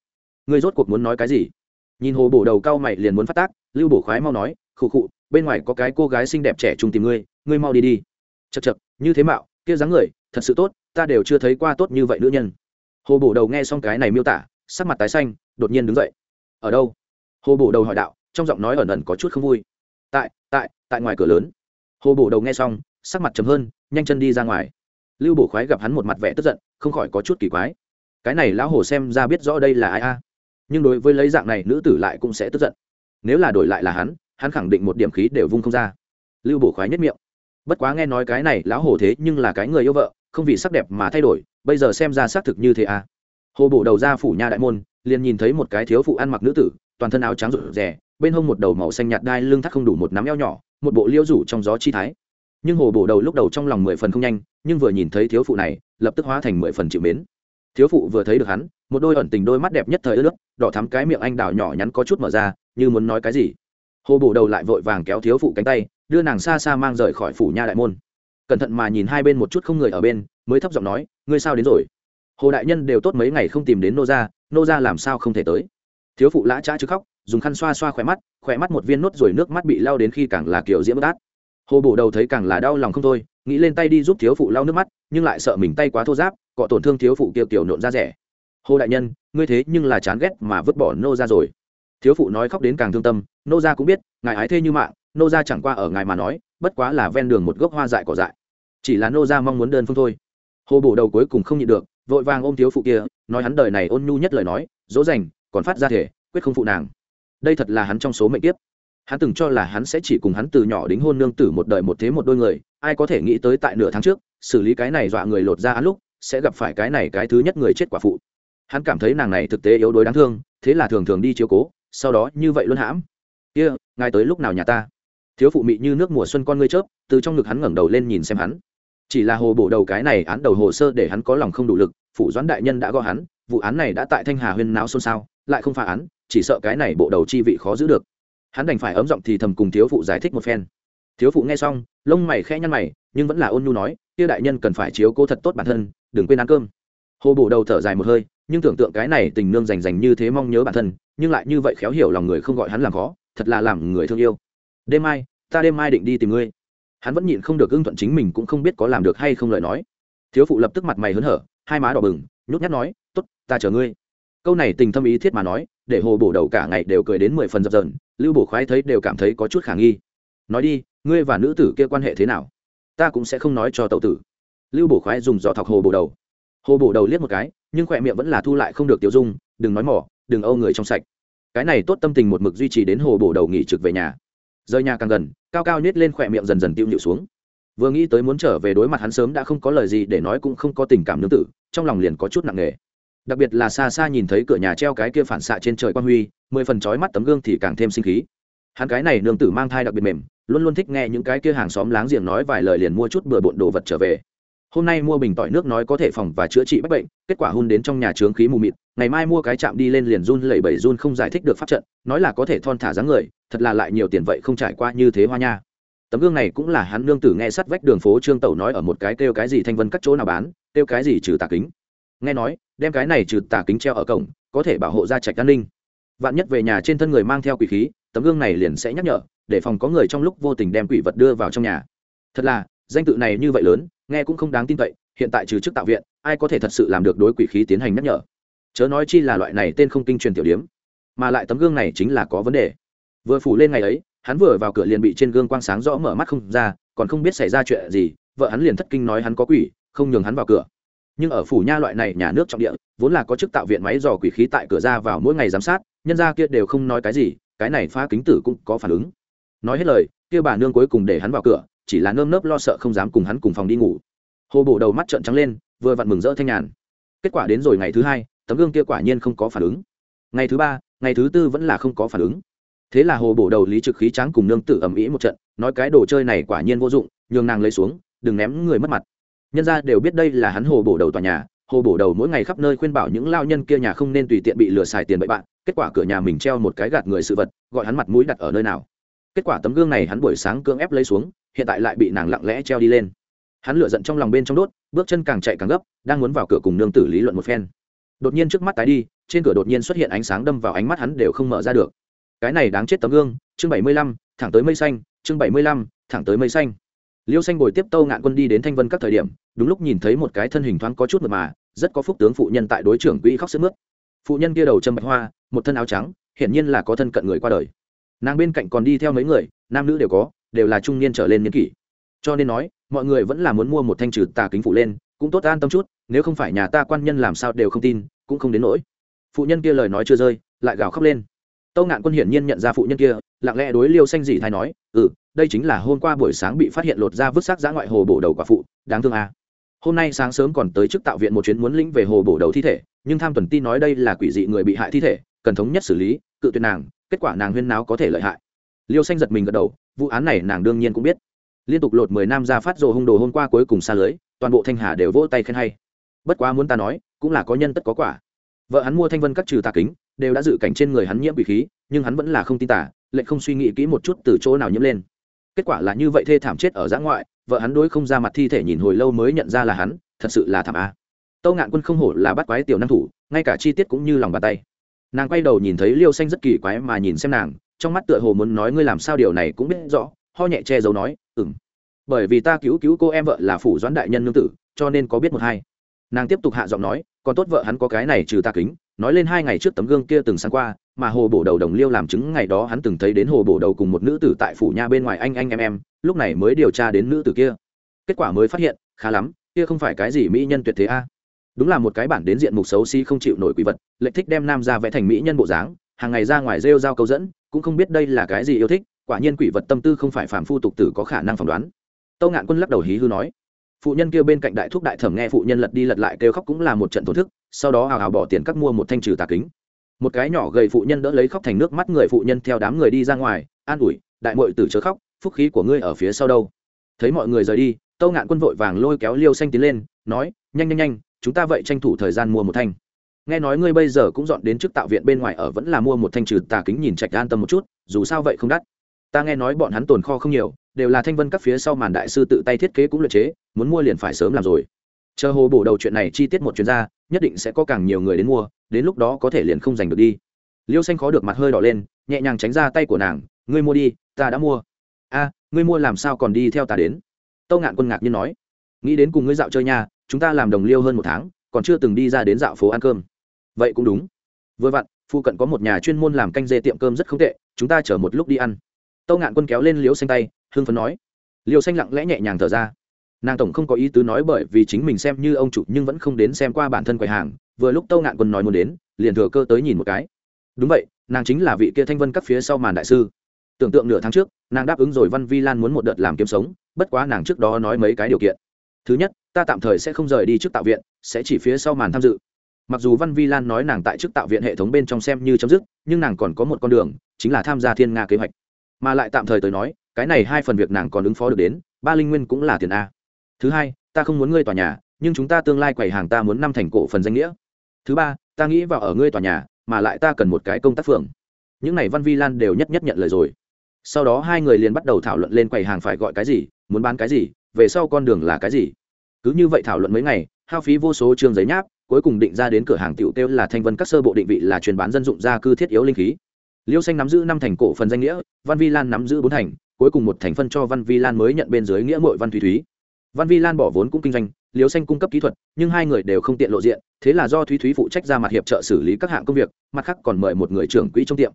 Người rốt cuộc muốn nói cái gì? Nhìn hồ bổ đầu cao mày liền muốn phát tác, lưu bổ khoái mau nói, khụ khụ bên ngoài có cái cô gái xinh đẹp trẻ trung tìm ngươi ngươi mau đi đi. Chật chật như thế mạo, kia dáng người, thật sự tốt, ta đều chưa thấy qua tốt như vậy nữ nhân. Hồ bổ đầu nghe xong cái này miêu tả, sắc mặt tái xanh, đột nhiên đứng dậy. Ở đâu? Hồ bổ đầu hỏi đạo, trong giọng nói ẩn ẩn có chút không vui. Tại tại tại ngoài cửa lớn. Hồ bổ đầu nghe xong, sắc mặt chấm hơn, nhanh chân đi ra ngoài. Lưu bổ khoái gặp hắn một mặt vẻ tức giận, không khỏi có chút kỳ quái. Cái này lão hồ xem ra biết rõ đây là ai a. Nhưng đối với lấy dạng này, nữ tử lại cũng sẽ tức giận. Nếu là đổi lại là hắn hắn khẳng định một điểm khí đều vung không ra. Lưu bổ khoái nhất miệng. Bất quá nghe nói cái này, lão hồ thế nhưng là cái người yêu vợ, không vì sắc đẹp mà thay đổi, bây giờ xem ra xác thực như thế à. Hồ bổ đầu ra phủ nha đại môn, liền nhìn thấy một cái thiếu phụ ăn mặc nữ tử, toàn thân áo trắng rụt rè, bên hông một đầu màu xanh nhạt đai lưng thắt không đủ một nắm eo nhỏ, một bộ liêu rủ trong gió chi thái. Nhưng hồ bổ đầu lúc đầu trong lòng mười phần không nhanh, nhưng vừa nhìn thấy thiếu phụ này, lập tức hóa thành mười phần chịu mến. Thiếu phụ vừa thấy được hắn, một đôi ẩn tình đôi mắt đẹp nhất thời ướt nước đỏ thắm cái miệng anh đào nhỏ nhắn có chút mở ra, như muốn nói cái gì hồ bổ đầu lại vội vàng kéo thiếu phụ cánh tay, đưa nàng xa xa mang rời khỏi phủ nha đại môn. Cẩn thận mà nhìn hai bên một chút không người ở bên, mới thấp giọng nói, ngươi sao đến rồi? Hồ đại nhân đều tốt mấy ngày không tìm đến nô gia nô gia làm sao không thể tới? Thiếu phụ lã trá chứ khóc, dùng khăn xoa xoa khỏe mắt khỏe mắt một viên nốt rồi nước mắt bị lao đến khi càng là kiểu diễm đát hồ bổ đầu thấy càng là đau lòng không thôi, nghĩ lên tay đi giúp thiếu phụ lau nước mắt, nhưng lại sợ mình tay quá thô giáp cọ tổn thương thiếu phụ kiều kiểu nộn ra rẻ. Hồ đại nhân, ngươi thế nhưng là chán ghét mà vứt bỏ nô ra rồi thiếu phụ nói khóc đến càng thương tâm, nô gia cũng biết, ngài ái thê như mạng, nô gia chẳng qua ở ngài mà nói, bất quá là ven đường một gốc hoa dại cỏ dại. Chỉ là nô gia mong muốn đơn phương thôi. Hồ bổ đầu cuối cùng không nhịn được, vội vàng ôm thiếu phụ kia, nói hắn đời này ôn nhu nhất lời nói, dỗ dành, còn phát ra thể, quyết không phụ nàng. Đây thật là hắn trong số mệnh tiếp hắn từng cho là hắn sẽ chỉ cùng hắn từ nhỏ đính hôn nương tử một đời một thế một đôi người, ai có thể nghĩ tới tại nửa tháng trước, xử lý cái này dọa người lột ra án lúc, sẽ gặp phải cái này cái thứ nhất người chết quả phụ. Hắn cảm thấy nàng này thực tế yếu đuối đáng thương, thế là thường thường đi chiếu cố sau đó như vậy luôn hãm. Kia、yeah, ngài tới lúc nào nhà ta? Thiếu phụ mị như nước mùa xuân con ngươi chớp từ trong ngực hắn ngẩng đầu lên nhìn xem hắn. Chỉ là hồ bổ đầu cái này án đầu hồ sơ để hắn có lòng không đủ lực phủ doãn đại nhân đã gọi hắn vụ án này đã tại thanh hà huyên não xôn xao lại không phá án chỉ sợ cái này bộ đầu chi vị khó giữ được. Hắn đành phải ấm giọng thì thầm cùng thiếu phụ giải thích một phen. Thiếu phụ nghe xong lông mày khẽ nhăn mày nhưng vẫn là ôn nhu nói kia đại nhân cần phải chiếu cố thật tốt bản thân đừng quên ăn cơm. Hồ bổ đầu thở dài một hơi nhưng tưởng tượng cái này tình nương rành rành như thế mong nhớ bản thân, nhưng lại như vậy khéo hiểu lòng người không gọi hắn làm khó, thật là làm người thương yêu. Đêm mai, ta đêm mai định đi tìm ngươi. Hắn vẫn nhịn không được ưng thuận chính mình cũng không biết có làm được hay không lời nói. Thiếu phụ lập tức mặt mày hớn hở, hai má đỏ bừng, nhút nhát nói t ố t ta chờ ngươi. Câu này tình thâm ý thiết mà nói, để hồ bổ đầu cả ngày đều cười đến mười phần dập dờn, lưu bổ khoái thấy đều cảm thấy có chút khả nghi. Nói đi, ngươi và nữ tử kia quan hệ thế nào? Ta cũng sẽ không nói cho tậu tử. Lưu bổ khoái dùng giỏ thọc hồ bổ đầu. Hồ bổ đầu liếc một cái nhưng khỏe miệng vẫn là thu lại không được tiêu dung, đừng nói mỏ, đừng âu người trong sạch. Cái này tốt tâm tình một mực duy trì đến hồ bổ đầu nghỉ trực về nhà. Rời nhà càng gần, cao cao nhét lên khỏe miệng dần dần tiêu nhịu xuống. Vừa nghĩ tới muốn trở về đối mặt hắn sớm đã không có lời gì để nói cũng không có tình cảm nương tử, trong lòng liền có chút nặng nề. Đặc biệt là xa xa nhìn thấy cửa nhà treo cái kia phản xạ trên trời quan huy, mười phần trói mắt tấm gương thì càng thêm sinh khí. Hắn cái này nương tử mang thai đặc biệt mềm, luôn luôn thích nghe những cái kia hàng xóm láng giềng nói vài lời liền mua chút bừa bộn đồ vật trở về hôm nay mua bình tỏi nước nói có thể phòng và chữa trị bách bệnh, kết quả hun đến trong nhà trướng khí mù mịt, ngày mai mua cái chạm đi lên liền run lẩy bẩy run không giải thích được pháp trận, nói là có thể thon thả dáng người, thật là lại nhiều tiền vậy không trải qua như thế hoa nha. Tấm gương này cũng là hắn nương tử nghe sắt vách đường phố trương tẩu nói ở một cái kêu cái gì thanh vân các chỗ nào bán, kêu cái gì trừ tà kính. Nghe nói, đem cái này trừ tà kính treo ở cổng, có thể bảo hộ gia trạch an ninh. Vạn nhất về nhà trên thân người mang theo quỷ khí, tấm gương này liền sẽ nhắc nhở, để phòng có người trong lúc vô tình đem quỷ vật đưa vào trong nhà. Thật là, danh tự này như vậy lớn nghe cũng không đáng tin cậy, hiện tại trừ chức tạo viện, ai có thể thật sự làm được đối quỷ khí tiến hành nhắc nhở? Chớ nói chi là loại này tên không kinh truyền tiểu điếm, mà lại tấm gương này chính là có vấn đề. Vừa phủ lên ngày ấy, hắn vừa vào cửa liền bị trên gương quang sáng rõ mở mắt không ra, còn không biết xảy ra chuyện gì, vợ hắn liền thất kinh nói hắn có quỷ, không nhường hắn vào cửa. Nhưng ở phủ nha loại này nhà nước trọng địa, vốn là có chức tạo viện máy dò quỷ khí tại cửa ra vào mỗi ngày giám sát, nhân gia kia đều không nói cái gì, cái này phá kính tử cũng có phản ứng. Nói hết lời, kia bà nương cuối cùng để hắn vào cửa chỉ là nơm nớp lo sợ không dám cùng hắn cùng phòng đi ngủ. Hồ bổ đầu mắt trợn trắng lên, vừa vặn mừng rỡ thanh nhàn. Kết quả đến rồi ngày thứ hai, tấm gương kia quả nhiên không có phản ứng. Ngày thứ ba, ngày thứ tư vẫn là không có phản ứng. Thế là hồ bổ đầu lý trực khí tráng cùng nương tử ầm ĩ một trận, nói cái đồ chơi này quả nhiên vô dụng, nhường nàng lấy xuống, đừng ném người mất mặt. Nhân ra đều biết đây là hắn hồ bổ đầu tòa nhà, hồ bổ đầu mỗi ngày khắp nơi khuyên bảo những lao nhân kia nhà không nên tùy tiện bị lừa xài tiền bậy bạn, kết quả cửa nhà mình treo một cái gạt người sự vật, gọi hắn mặt mũi đặt ở nơi nào. Kết quả tấm gương này hắn buổi sáng cưỡng ép lấy xuống hiện tại lại bị nàng lặng lẽ treo đi lên. Hắn lựa giận trong lòng bên trong đốt, bước chân càng chạy càng gấp, đang muốn vào cửa cùng nương tử lý luận một phen. Đột nhiên trước mắt tái đi, trên cửa đột nhiên xuất hiện ánh sáng đâm vào ánh mắt hắn đều không mở ra được. Cái này đáng chết tấm gương, chương bảy mươi lăm, thẳng tới mây xanh, chương bảy mươi lăm, thẳng tới mây xanh. Liêu xanh bồi tiếp tâu ngạn quân đi đến thanh vân các thời điểm, đúng lúc nhìn thấy một cái thân hình thoáng có chút mật mà, rất có phúc tướng phụ nhân tại đối trưởng quỹ khóc sức mướt. Phụ nhân kia đầu châm bạch hoa, một thân áo trắng, hiển nhiên là có thân cận người qua đời. Nàng bên cạnh còn đi theo mấy người, nam nữ đều có đều là trung niên trở lên niên kỷ. Cho nên nói, mọi người vẫn là muốn mua một thanh trừ tà kính phụ lên, cũng tốt an tâm chút, nếu không phải nhà ta quan nhân làm sao đều không tin, cũng không đến nỗi. Phụ nhân kia lời nói chưa rơi, lại gào khóc lên. Tâu ngạn quân hiển nhiên nhận ra phụ nhân kia, lặng lẽ đối liêu xanh dì thái nói ừ đây chính là hôm qua buổi sáng bị phát hiện lột ra vứt xác giã ngoại hồ bổ đầu quả phụ, đáng thương à. hôm nay sáng sớm còn tới trước tạo viện một chuyến muốn lĩnh về hồ bổ đầu thi thể, nhưng tham tuần ti nói đây là quỷ dị người bị hại thi thể, cần thống nhất xử lý, cự tuyệt nàng, kết quả nàng huyên náo có thể lợi hại liêu xanh giật mình gật đầu, vụ án này nàng đương nhiên cũng biết. Liên tục lột mười năm ra phát rồ hung đồ hôm qua cuối cùng xa lưới, toàn bộ thanh hà đều vỗ tay khen hay. Bất quá muốn ta nói, cũng là có nhân tất có quả. Vợ hắn mua thanh vân cắt trừ tà kính, đều đã dự cảnh trên người hắn nhiễm bị khí, nhưng hắn vẫn là không tin tả lệnh không suy nghĩ kỹ một chút từ chỗ nào nhiễm lên. Kết quả là như vậy thê thảm chết ở giã ngoại, vợ hắn đối không ra mặt thi thể nhìn hồi lâu mới nhận ra là hắn, thật sự là thảm a. Tâu ngạn quân không hổ là bắt quái tiểu năng thủ, ngay cả chi tiết cũng như lòng bàn tay. Nàng quay đầu nhìn thấy liêu xanh rất kỳ quái mà nhìn xem nàng trong mắt tựa hồ muốn nói ngươi làm sao điều này cũng biết rõ, ho nhẹ che giấu nói ừng bởi vì ta cứu cứu cô em vợ là phủ doãn đại nhân nương tử, cho nên có biết một hai. Nàng tiếp tục hạ giọng nói, còn tốt vợ hắn có cái này trừ ta kính, nói lên hai ngày trước tấm gương kia từng sáng qua, mà hồ bổ đầu đồng liêu làm chứng ngày đó hắn từng thấy đến hồ bổ đầu cùng một nữ tử tại phủ nha bên ngoài anh anh em em, lúc này mới điều tra đến nữ tử kia. Kết quả mới phát hiện, khá lắm, kia không phải cái gì mỹ nhân tuyệt thế a. Đúng là một cái bản đến diện mục xấu xí không chịu nổi quỷ vật lệ thích đem nam ra vẽ thành mỹ nhân bộ dáng, hàng ngày ra ngoài rêu giao câu dẫn cũng không biết đây là cái gì yêu thích, quả nhiên quỷ vật tâm tư không phải phàm phu tục tử có khả năng phỏng đoán. Tâu ngạn quân lắc đầu hí hư nói, phụ nhân kia bên cạnh đại thúc đại thẩm nghe phụ nhân lật đi lật lại kêu khóc cũng là một trận thổn thức, sau đó hào hào bỏ tiền cắt mua một thanh trừ tà kính. Một cái nhỏ gầy phụ nhân đỡ lấy khóc thành nước mắt người phụ nhân theo đám người đi ra ngoài, an ủi, đại mội tử chớ khóc, phúc khí của ngươi ở phía sau đâu. Thấy mọi người rời đi, tâu ngạn quân vội vàng lôi kéo liêu xanh tiến lên, nói, nhanh nhanh nhanh, chúng ta vậy tranh thủ thời gian mua một thanh nghe nói ngươi bây giờ cũng dọn đến trước tạo viện bên ngoài ở vẫn là mua một thanh trừ tà kính nhìn trạch an tâm một chút, dù sao vậy không đắt. Ta nghe nói bọn hắn tồn kho không nhiều, đều là thanh vân các phía sau màn đại sư tự tay thiết kế cũng luyện chế, muốn mua liền phải sớm làm rồi. Chờ hồ bổ đầu chuyện này chi tiết một chuyên gia nhất định sẽ có càng nhiều người đến mua, đến lúc đó có thể liền không giành được đi. Liêu xanh khó được mặt hơi đỏ lên, nhẹ nhàng tránh ra tay của nàng, ngươi mua đi, ta đã mua. A, ngươi mua làm sao còn đi theo ta đến? Tâu ngạn quân ngạc nhiên nói. Nghĩ đến cùng ngươi dạo chơi nha, chúng ta làm đồng liêu hơn một tháng, còn chưa từng đi ra đến dạo phố ăn cơm vậy cũng đúng. Vừa vặn phụ cận có một nhà chuyên môn làm canh dê tiệm cơm rất không tệ, chúng ta chở một lúc đi ăn. Tâu ngạn quân kéo lên liêu xanh tay hương phấn nói. Liêu xanh lặng lẽ nhẹ nhàng thở ra. Nàng tổng không có ý tứ nói bởi vì chính mình xem như ông chủ nhưng vẫn không đến xem qua bản thân quầy hàng, vừa lúc tâu ngạn quân nói muốn đến, liền thừa cơ tới nhìn một cái. Đúng vậy, nàng chính là vị kia thanh vân các phía sau màn đại sư. Tưởng tượng nửa tháng trước, nàng đáp ứng rồi văn vi lan muốn một đợt làm kiếm sống, bất quá nàng trước đó nói mấy cái điều kiện. Thứ nhất, ta tạm thời sẽ không rời đi trước tạo viện, sẽ chỉ phía sau màn tham dự mặc dù văn vi lan nói nàng tại chức tạo viện hệ thống bên trong xem như chấm dứt, nhưng nàng còn có một con đường, chính là tham gia thiên nga kế hoạch. Mà lại tạm thời tới nói, cái này hai phần việc nàng còn ứng phó được đến, ba linh nguyên cũng là tiền a. Thứ hai, ta không muốn ngươi tòa nhà, nhưng chúng ta tương lai quầy hàng ta muốn năm thành cổ phần danh nghĩa. Thứ ba, ta nghĩ vào ở ngươi tòa nhà, mà lại ta cần một cái công tác phường. Những này văn vi lan đều nhất nhất nhận lời rồi. Sau đó hai người liền bắt đầu thảo luận lên quầy hàng phải gọi cái gì, muốn bán cái gì, về sau con đường là cái gì. Cứ như vậy thảo luận mấy ngày, hao phí vô số chương giấy nháp cuối cùng định ra đến cửa hàng tiểu tiêu là thanh vân các sơ bộ định vị là truyền bán dân dụng gia cư thiết yếu linh khí. Liêu xanh nắm giữ năm thành cổ phần danh nghĩa, văn vi lan nắm giữ bốn thành, cuối cùng một thành phân cho văn vi lan mới nhận bên dưới nghĩa mội văn thúy thúy. Văn vi lan bỏ vốn cũng kinh doanh, liêu xanh cung cấp kỹ thuật, nhưng hai người đều không tiện lộ diện, thế là do thúy thúy phụ trách ra mặt hiệp trợ xử lý các hạng công việc, mặt khác còn mời một người trưởng quỹ trong tiệm.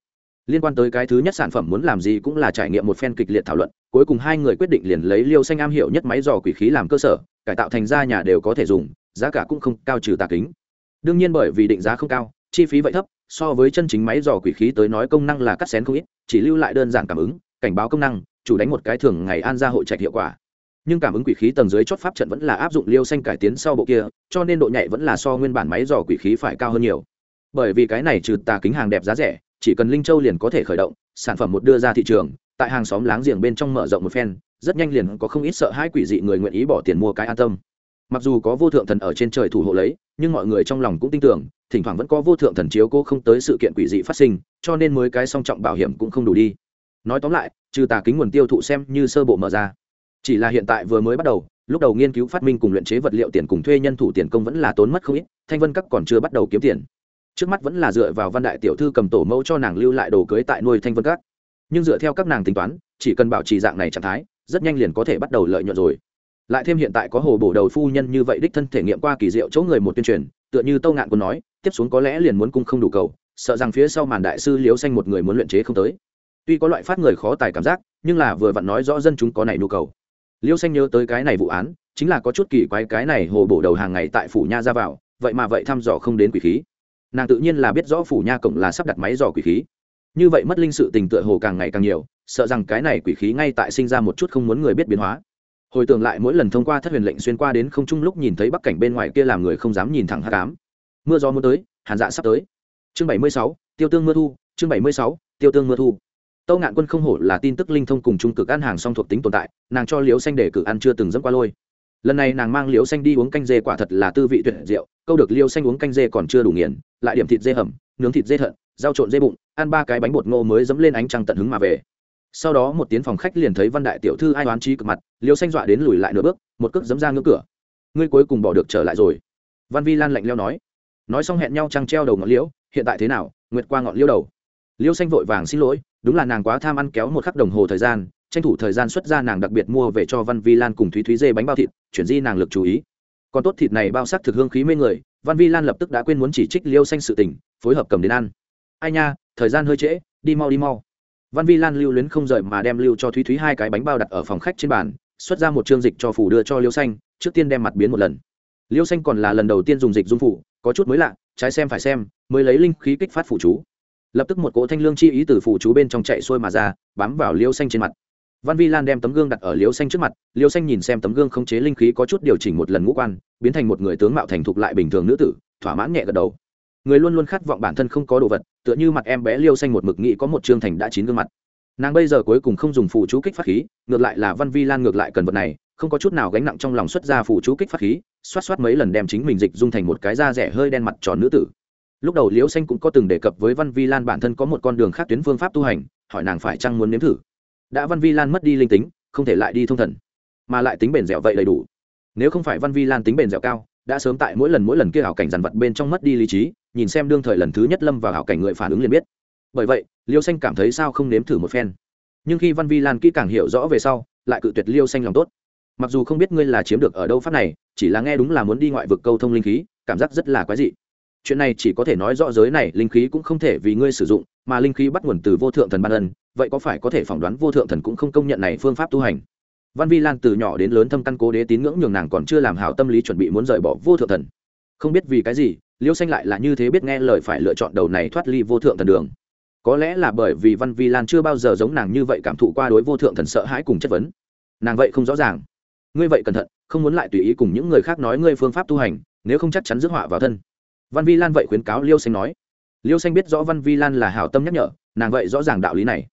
Liên quan tới cái thứ nhất sản phẩm muốn làm gì cũng là trải nghiệm một phen kịch liệt thảo luận, cuối cùng hai người quyết định liền lấy liêu xanh am hiểu nhất máy dò quỷ khí làm cơ sở, cải tạo thành ra nhà đều có thể dùng giá cả cũng không cao trừ tà kính. Đương nhiên bởi vì định giá không cao, chi phí vậy thấp, so với chân chính máy dò quỷ khí tới nói công năng là cắt xén không ít, chỉ lưu lại đơn giản cảm ứng, cảnh báo công năng, chủ đánh một cái thường ngày an ra hội trạch hiệu quả. Nhưng cảm ứng quỷ khí tầng dưới chót pháp trận vẫn là áp dụng liêu xanh cải tiến sau bộ kia, cho nên độ nhạy vẫn là so nguyên bản máy dò quỷ khí phải cao hơn nhiều. Bởi vì cái này trừ tà kính hàng đẹp giá rẻ, chỉ cần linh châu liền có thể khởi động, sản phẩm một đưa ra thị trường, tại hàng xóm láng giềng bên trong mở rộng một phen, rất nhanh liền có không ít sợ hãi quỷ dị người nguyện ý bỏ tiền mua cái an tâm mặc dù có vô thượng thần ở trên trời thủ hộ lấy, nhưng mọi người trong lòng cũng tin tưởng, thỉnh thoảng vẫn có vô thượng thần chiếu cô không tới sự kiện quỷ dị phát sinh, cho nên mới cái song trọng bảo hiểm cũng không đủ đi. Nói tóm lại, trừ tà kính nguồn tiêu thụ xem như sơ bộ mở ra. Chỉ là hiện tại vừa mới bắt đầu, lúc đầu nghiên cứu phát minh cùng luyện chế vật liệu tiền cùng thuê nhân thủ tiền công vẫn là tốn mất không ít, thanh vân các còn chưa bắt đầu kiếm tiền. Trước mắt vẫn là dựa vào văn đại tiểu thư cầm tổ mẫu cho nàng lưu lại đồ cưới tại nuôi thanh vân các. Nhưng dựa theo các nàng tính toán, chỉ cần bảo trì dạng này trạng thái, rất nhanh liền có thể bắt đầu lợi nhuận rồi lại thêm hiện tại có hồ bổ đầu phu nhân như vậy đích thân thể nghiệm qua kỳ diệu chỗ người một tuyên truyền, tựa như tâu ngạn quân nói, tiếp xuống có lẽ liền muốn cung không đủ cầu, sợ rằng phía sau màn đại sư liếu xanh một người muốn luyện chế không tới. Tuy có loại phát người khó tài cảm giác, nhưng là vừa vặn nói rõ dân chúng có này nhu cầu. Liêu xanh nhớ tới cái này vụ án, chính là có chút kỳ quái cái này hồ bổ đầu hàng ngày tại phủ nha ra vào, vậy mà vậy thăm dò không đến quỷ khí. Nàng tự nhiên là biết rõ phủ nha cổng là sắp đặt máy dò quỷ khí. Như vậy mất linh sự tình tựa hồ càng ngày càng nhiều, sợ rằng cái này quỷ khí ngay tại sinh ra một chút không muốn người biết biến hóa hồi tưởng lại mỗi lần thông qua thất huyền lệnh xuyên qua đến không trung lúc nhìn thấy bắc cảnh bên ngoài kia làm người không dám nhìn thẳng hát cám mưa gió muốn tới, hàn dạ sắp tới. Chương bảy mươi sáu, tiêu tương mưa thu, chương bảy mươi sáu, tiêu tương mưa thu. Tâu ngạn quân không hổ là tin tức linh thông cùng trung cực ăn hàng song thuộc tính tồn tại, nàng cho liếu xanh để cử ăn chưa từng dẫm qua lôi. Lần này nàng mang liếu xanh đi uống canh dê quả thật là tư vị tuyệt diệu, câu được liêu xanh uống canh dê còn chưa đủ nghiền, lại điểm thịt dê hầm, nướng thịt dê thận, rau trộn dê bụng, ăn ba cái bánh bột ngô mới dẫm lên ánh trăng tận hứng mà về sau đó một tiếng phòng khách liền thấy văn đại tiểu thư ai oán trí cực mặt, liêu xanh dọa đến lùi lại nửa bước, một cước dấm ra ngưỡng cửa. Ngươi cuối cùng bỏ được trở lại rồi. Văn vi lan lạnh leo nói. Nói xong hẹn nhau trăng treo đầu ngọn liễu, hiện tại thế nào, nguyệt qua ngọn liễu đầu. Liêu xanh vội vàng xin lỗi, đúng là nàng quá tham ăn kéo một khắc đồng hồ thời gian, tranh thủ thời gian xuất ra nàng đặc biệt mua về cho văn vi lan cùng thúy thúy dê bánh bao thịt, chuyển di nàng lực chú ý. Còn tốt thịt này bao sắc thực hương khí mê người, văn vi lan lập tức đã quên muốn chỉ trích liêu xanh sự tình, phối hợp cầm đến ăn. Ai nha, thời gian hơi trễ, đi mau đi mau văn vi lan lưu luyến không rời mà đem lưu cho thúy thúy hai cái bánh bao đặt ở phòng khách trên bàn, xuất ra một chương dịch cho phủ đưa cho liêu xanh, trước tiên đem mặt biến một lần. Liêu xanh còn là lần đầu tiên dùng dịch dung phủ, có chút mới lạ, trái xem phải xem, mới lấy linh khí kích phát phủ chú. Lập tức một cỗ thanh lương chi ý từ phủ chú bên trong chạy xuôi mà ra, bám vào liêu xanh trên mặt. Văn vi lan đem tấm gương đặt ở liêu xanh trước mặt, liêu xanh nhìn xem tấm gương không chế linh khí có chút điều chỉnh một lần ngũ quan, biến thành một người tướng mạo thành thục lại bình thường nữ tử, thỏa mãn nhẹ gật đầu người luôn luôn khát vọng bản thân không có đồ vật, tựa như mặt em bé liêu xanh một mực nghĩ có một trương thành đã chín gương mặt. Nàng bây giờ cuối cùng không dùng phụ chú kích phát khí, ngược lại là văn vi lan ngược lại cần vật này, không có chút nào gánh nặng trong lòng xuất ra phụ chú kích phát khí, xoát xoát mấy lần đem chính mình dịch dung thành một cái da rẻ hơi đen mặt tròn nữ tử. Lúc đầu liễu xanh cũng có từng đề cập với văn vi lan bản thân có một con đường khác tuyến phương pháp tu hành, hỏi nàng phải chăng muốn nếm thử. Đã văn vi lan mất đi linh tính, không thể lại đi thông thần, mà lại tính bền dẻo vậy đầy đủ. Nếu không phải văn vi lan tính bền dẻo cao đã sớm tại mỗi lần mỗi lần kia hảo cảnh dằn vặt bên trong mất đi lý trí, nhìn xem đương thời lần thứ nhất lâm vào hảo cảnh người phản ứng liền biết. Bởi vậy, liêu xanh cảm thấy sao không nếm thử một phen. Nhưng khi văn vi lan kỹ càng hiểu rõ về sau, lại cự tuyệt liêu xanh lòng tốt. Mặc dù không biết ngươi là chiếm được ở đâu pháp này, chỉ là nghe đúng là muốn đi ngoại vực câu thông linh khí, cảm giác rất là quái dị. Chuyện này chỉ có thể nói rõ giới này, linh khí cũng không thể vì ngươi sử dụng, mà linh khí bắt nguồn từ vô thượng thần ban ân, vậy có phải có thể phỏng đoán vô thượng thần cũng không công nhận này phương pháp tu hành? Văn vi lan từ nhỏ đến lớn thâm căn cố đế tín ngưỡng nhường nàng còn chưa làm hảo tâm lý chuẩn bị muốn rời bỏ vô thượng thần. Không biết vì cái gì, liêu xanh lại là như thế biết nghe lời phải lựa chọn đầu này thoát ly vô thượng thần đường. Có lẽ là bởi vì văn vi lan chưa bao giờ giống nàng như vậy cảm thụ qua đối vô thượng thần sợ hãi cùng chất vấn. Nàng vậy không rõ ràng. Ngươi vậy cẩn thận, không muốn lại tùy ý cùng những người khác nói ngươi phương pháp tu hành, nếu không chắc chắn rước họa vào thân. Văn vi lan vậy khuyến cáo liêu xanh nói. Liêu xanh biết rõ văn vi lan là hảo tâm nhắc nhở, nàng vậy rõ ràng đạo lý này.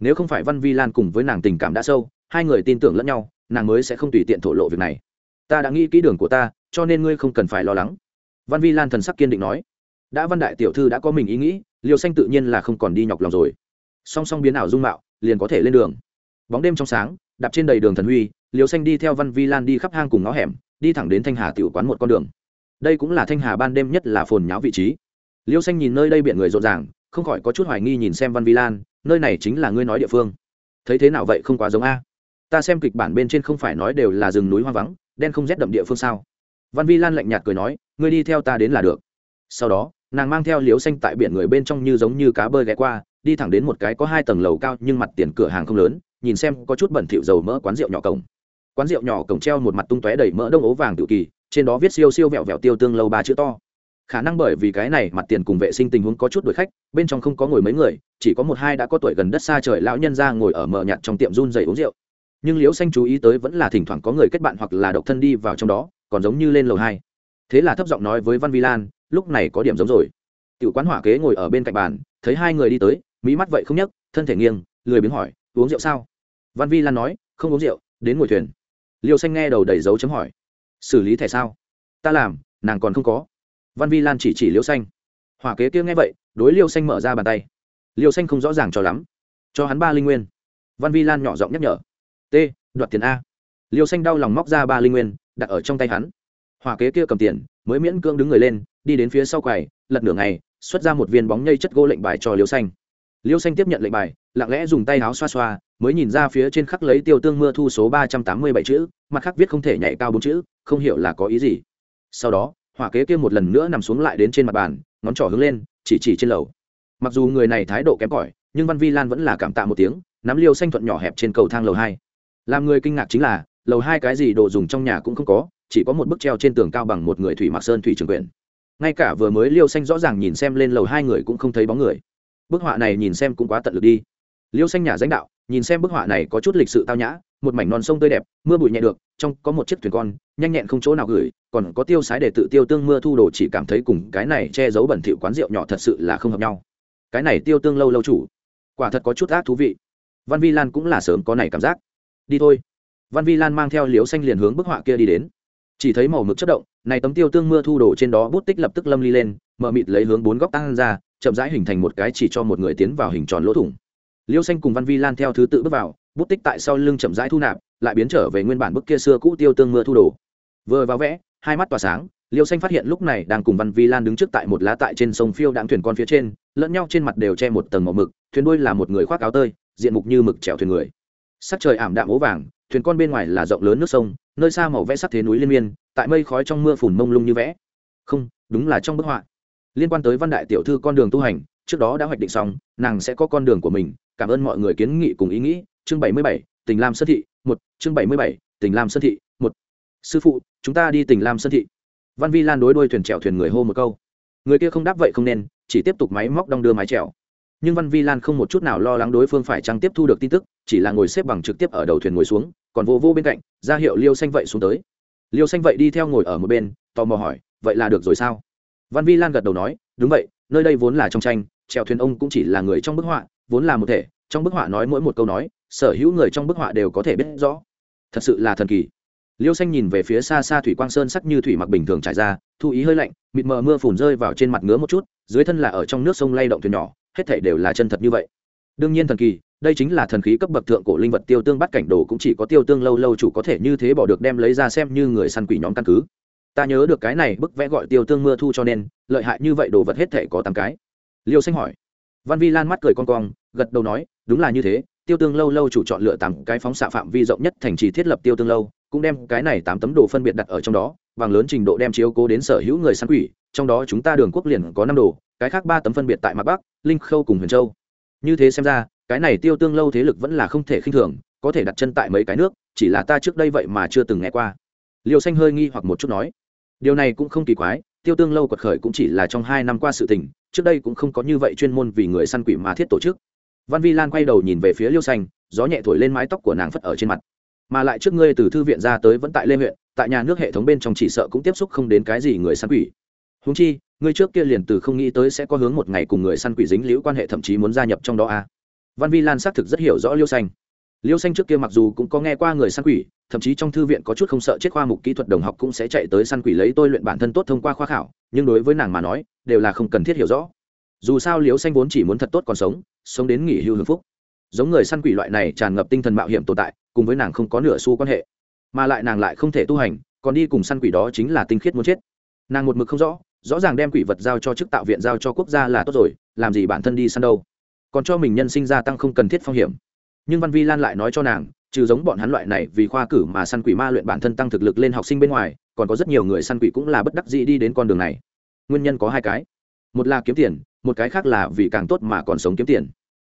Nếu không phải văn vi lan cùng với nàng tình cảm đã sâu hai người tin tưởng lẫn nhau, nàng mới sẽ không tùy tiện thổ lộ việc này. Ta đã nghĩ kỹ đường của ta, cho nên ngươi không cần phải lo lắng. Văn vi lan thần sắc kiên định nói. Đã văn đại tiểu thư đã có mình ý nghĩ liều xanh tự nhiên là không còn đi nhọc lòng rồi. Song song biến ảo dung mạo, liền có thể lên đường. Bóng đêm trong sáng, đạp trên đầy đường thần huy liều xanh đi theo văn vi lan đi khắp hang cùng ngõ hẻm, đi thẳng đến thanh hà tiểu quán một con đường. Đây cũng là thanh hà ban đêm nhất là phồn nháo vị trí. Liêu xanh nhìn nơi đây biển người rộn ràng, không khỏi có chút hoài nghi nhìn xem văn vi lan, nơi này chính là ngươi nói địa phương. Thấy thế nào vậy không quá giống a? Ta xem kịch bản bên trên không phải nói đều là rừng núi hoang vắng, đen không rét đậm địa phương sao? Văn vi lan lạnh nhạt cười nói, ngươi đi theo ta đến là được. Sau đó, nàng mang theo liếu xanh tại biển người bên trong như giống như cá bơi ghé qua, đi thẳng đến một cái có hai tầng lầu cao nhưng mặt tiền cửa hàng không lớn, nhìn xem có chút bẩn thịu dầu mỡ quán rượu nhỏ cổng. Quán rượu nhỏ cổng treo một mặt tung tóe đầy mỡ đông ố vàng tự kỳ, trên đó viết siêu siêu vẹo vẹo tiêu tương lâu ba chữ to. Khả năng bởi vì cái này mặt tiền cùng vệ sinh tình huống có chút đuổi khách, bên trong không có ngồi mấy người, chỉ có một hai đã có tuổi gần đất xa trời lão nhân ra ngồi ở mờ nhạt trong tiệm run dày uống rượu nhưng liễu xanh chú ý tới vẫn là thỉnh thoảng có người kết bạn hoặc là độc thân đi vào trong đó, còn giống như lên lầu hai. Thế là thấp giọng nói với văn vi lan, lúc này có điểm giống rồi. Tiểu quán hỏa kế ngồi ở bên cạnh bàn, thấy hai người đi tới, mỹ mắt vậy không nhấc, thân thể nghiêng, lười biếng hỏi, uống rượu sao? Văn vi lan nói, không uống rượu, đến ngồi thuyền. Liêu xanh nghe đầu đầy dấu chấm hỏi, xử lý thẻ sao? Ta làm, nàng còn không có. Văn vi lan chỉ chỉ liêu xanh. Hỏa kế kia nghe vậy, đối liêu xanh mở ra bàn tay. Liêu xanh không rõ ràng cho lắm. Cho hắn ba linh nguyên. Văn vi lan nhỏ giọng nhắc nhở t, đoạt tiền a. Liêu xanh đau lòng móc ra ba linh nguyên, đặt ở trong tay hắn. Hòa kế kia cầm tiền, mới miễn cưỡng đứng người lên, đi đến phía sau quầy, lật nửa ngày, xuất ra một viên bóng nhây chất gỗ lệnh bài cho liêu xanh. Liêu xanh tiếp nhận lệnh bài, lặng lẽ dùng tay áo xoa xoa, mới nhìn ra phía trên khắc lấy tiêu tương mưa thu số ba trăm tám mươi bảy chữ, mặt khắc viết không thể nhảy cao bốn chữ, không hiểu là có ý gì. Sau đó, hỏa kế kia một lần nữa nằm xuống lại đến trên mặt bàn, ngón trỏ hướng lên, chỉ chỉ trên lầu. Mặc dù người này thái độ kém cỏi, nhưng văn vi lan vẫn là cảm tạ một tiếng, nắm liêu xanh thuận nhỏ hẹp trên cầu thang lầu hai làm người kinh ngạc chính là, lầu hai cái gì đồ dùng trong nhà cũng không có, chỉ có một bức treo trên tường cao bằng một người thủy mặc sơn thủy trường quyển. Ngay cả vừa mới liêu xanh rõ ràng nhìn xem lên lầu hai người cũng không thấy bóng người. Bức họa này nhìn xem cũng quá tận lực đi. Liêu xanh nhà danh đạo, nhìn xem bức họa này có chút lịch sự tao nhã, một mảnh non sông tươi đẹp, mưa bụi nhẹ được, trong có một chiếc thuyền con, nhanh nhẹn không chỗ nào gửi, còn có tiêu sái để tự tiêu tương mưa thu đồ chỉ cảm thấy cùng cái này che giấu bẩn thỉu quán rượu nhỏ thật sự là không hợp nhau. Cái này tiêu tương lâu lâu chủ, quả thật có chút ác thú vị. Văn vi lan cũng là sớm có này cảm giác đi thôi. Văn vi lan mang theo liếu xanh liền hướng bức họa kia đi đến. Chỉ thấy màu mực chất động, này tấm tiêu tương mưa thu đổ trên đó bút tích lập tức lâm ly lên, mở mịt lấy hướng bốn góc tăng ra, chậm rãi hình thành một cái chỉ cho một người tiến vào hình tròn lỗ thủng. Liêu xanh cùng văn vi lan theo thứ tự bước vào, bút tích tại sau lưng chậm rãi thu nạp, lại biến trở về nguyên bản bức kia xưa cũ tiêu tương mưa thu đổ vừa vào vẽ, hai mắt tỏa sáng liêu xanh phát hiện lúc này đang cùng văn vi lan đứng trước tại một lá tại trên sông phiêu đạm thuyền con phía trên, lẫn nhau trên mặt đều che một tầng màu mực, thuyền đuôi là một người khoác áo tơi, diện mục như mực trèo thuyền người sắc trời ảm đạm ố vàng, thuyền con bên ngoài là rộng lớn nước sông, nơi xa màu vẽ sắc thế núi liên miên, tại mây khói trong mưa phùn mông lung như vẽ. Không, đúng là trong bức họa. Liên quan tới văn đại tiểu thư con đường tu hành, trước đó đã hoạch định xong, nàng sẽ có con đường của mình. Cảm ơn mọi người kiến nghị cùng ý nghĩ. Chương bảy mươi bảy tỉnh lam sơn thị, một. Chương bảy mươi bảy tỉnh lam sơn thị, một. Sư phụ, chúng ta đi tỉnh lam sơn thị. Văn vi lan đối đuôi thuyền trèo thuyền người hô một câu. Người kia không đáp vậy không nên, chỉ tiếp tục máy móc đong đưa mái trèo nhưng văn vi lan không một chút nào lo lắng đối phương phải trăng tiếp thu được tin tức, chỉ là ngồi xếp bằng trực tiếp ở đầu thuyền ngồi xuống, còn vô vô bên cạnh, ra hiệu liêu xanh vậy xuống tới. Liêu xanh vậy đi theo ngồi ở một bên, tò mò hỏi, vậy là được rồi sao? Văn vi lan gật đầu nói, đúng vậy, nơi đây vốn là trong tranh, trèo thuyền ông cũng chỉ là người trong bức họa, vốn là một thể, trong bức họa nói mỗi một câu nói, sở hữu người trong bức họa đều có thể biết rõ. Thật sự là thần kỳ. Liêu xanh nhìn về phía xa xa thủy quang sơn sắc như thủy mặc bình thường trải ra, thu ý hơi lạnh, mịt mờ mưa phùn rơi vào trên mặt ngứa một chút, dưới thân là ở trong nước sông lay động thuyền nhỏ hết thảy đều là chân thật như vậy. Đương nhiên thần kỳ, đây chính là thần khí cấp bậc thượng cổ linh vật tiêu tương bắt cảnh đồ cũng chỉ có tiêu tương lâu lâu chủ có thể như thế bỏ được đem lấy ra xem như người săn quỷ nhóm căn cứ. Ta nhớ được cái này bức vẽ gọi tiêu tương mưa thu cho nên, lợi hại như vậy đồ vật hết thể có tám cái. Liêu xanh hỏi. Văn vi lan mắt cười con cong, gật đầu nói, đúng là như thế, tiêu tương lâu lâu chủ chọn lựa tám cái phóng xạ phạm vi rộng nhất thành trì thiết lập tiêu tương lâu, cũng đem cái này tám tấm đồ phân biệt đặt ở trong đó bằng lớn trình độ đem chiếu cố đến sở hữu người săn quỷ, trong đó chúng ta đường quốc liền có năm đồ, cái khác ba tấm phân biệt tại mặt bắc, linh khâu cùng huyền châu. Như thế xem ra, cái này tiêu tương lâu thế lực vẫn là không thể khinh thường, có thể đặt chân tại mấy cái nước, chỉ là ta trước đây vậy mà chưa từng nghe qua. Liều xanh hơi nghi hoặc một chút nói, điều này cũng không kỳ quái, tiêu tương lâu quật khởi cũng chỉ là trong hai năm qua sự tình, trước đây cũng không có như vậy chuyên môn vì người săn quỷ mà thiết tổ chức. Văn vi lan quay đầu nhìn về phía liêu xanh, gió nhẹ thổi lên mái tóc của nàng phất ở trên mặt. Mà lại trước ngươi từ thư viện ra tới vẫn tại lê huyện tại nhà nước hệ thống bên trong chỉ sợ cũng tiếp xúc không đến cái gì người săn quỷ. Húng chi, ngươi trước kia liền từ không nghĩ tới sẽ có hướng một ngày cùng người săn quỷ dính liễu quan hệ thậm chí muốn gia nhập trong đó a à. văn vi lan xác thực rất hiểu rõ liêu xanh. Liêu xanh trước kia mặc dù cũng có nghe qua người săn quỷ, thậm chí trong thư viện có chút không sợ chết khoa mục kỹ thuật đồng học cũng sẽ chạy tới săn quỷ lấy tôi luyện bản thân tốt thông qua khoa khảo, nhưng đối với nàng mà nói, đều là không cần thiết hiểu rõ. Dù sao liêu xanh vốn chỉ muốn thật tốt còn sống sống đến nghỉ hưu hưởng phúc. Giống người săn quỷ loại này tràn ngập tinh thần mạo hiểm tồn tại, cùng với nàng không có nửa xu quan hệ mà lại nàng lại không thể tu hành, còn đi cùng săn quỷ đó chính là tinh khiết muốn chết. Nàng một mực không rõ rõ ràng đem quỷ vật giao cho chức tạo viện giao cho quốc gia là tốt rồi, làm gì bản thân đi săn đâu. Còn cho mình nhân sinh gia tăng không cần thiết phong hiểm. Nhưng văn vi lan lại nói cho nàng, trừ giống bọn hắn loại này vì khoa cử mà săn quỷ ma luyện bản thân tăng thực lực lên học sinh bên ngoài, còn có rất nhiều người săn quỷ cũng là bất đắc dĩ đi đến con đường này. Nguyên nhân có hai cái. Một là kiếm tiền, một cái khác là vì càng tốt mà còn sống kiếm tiền.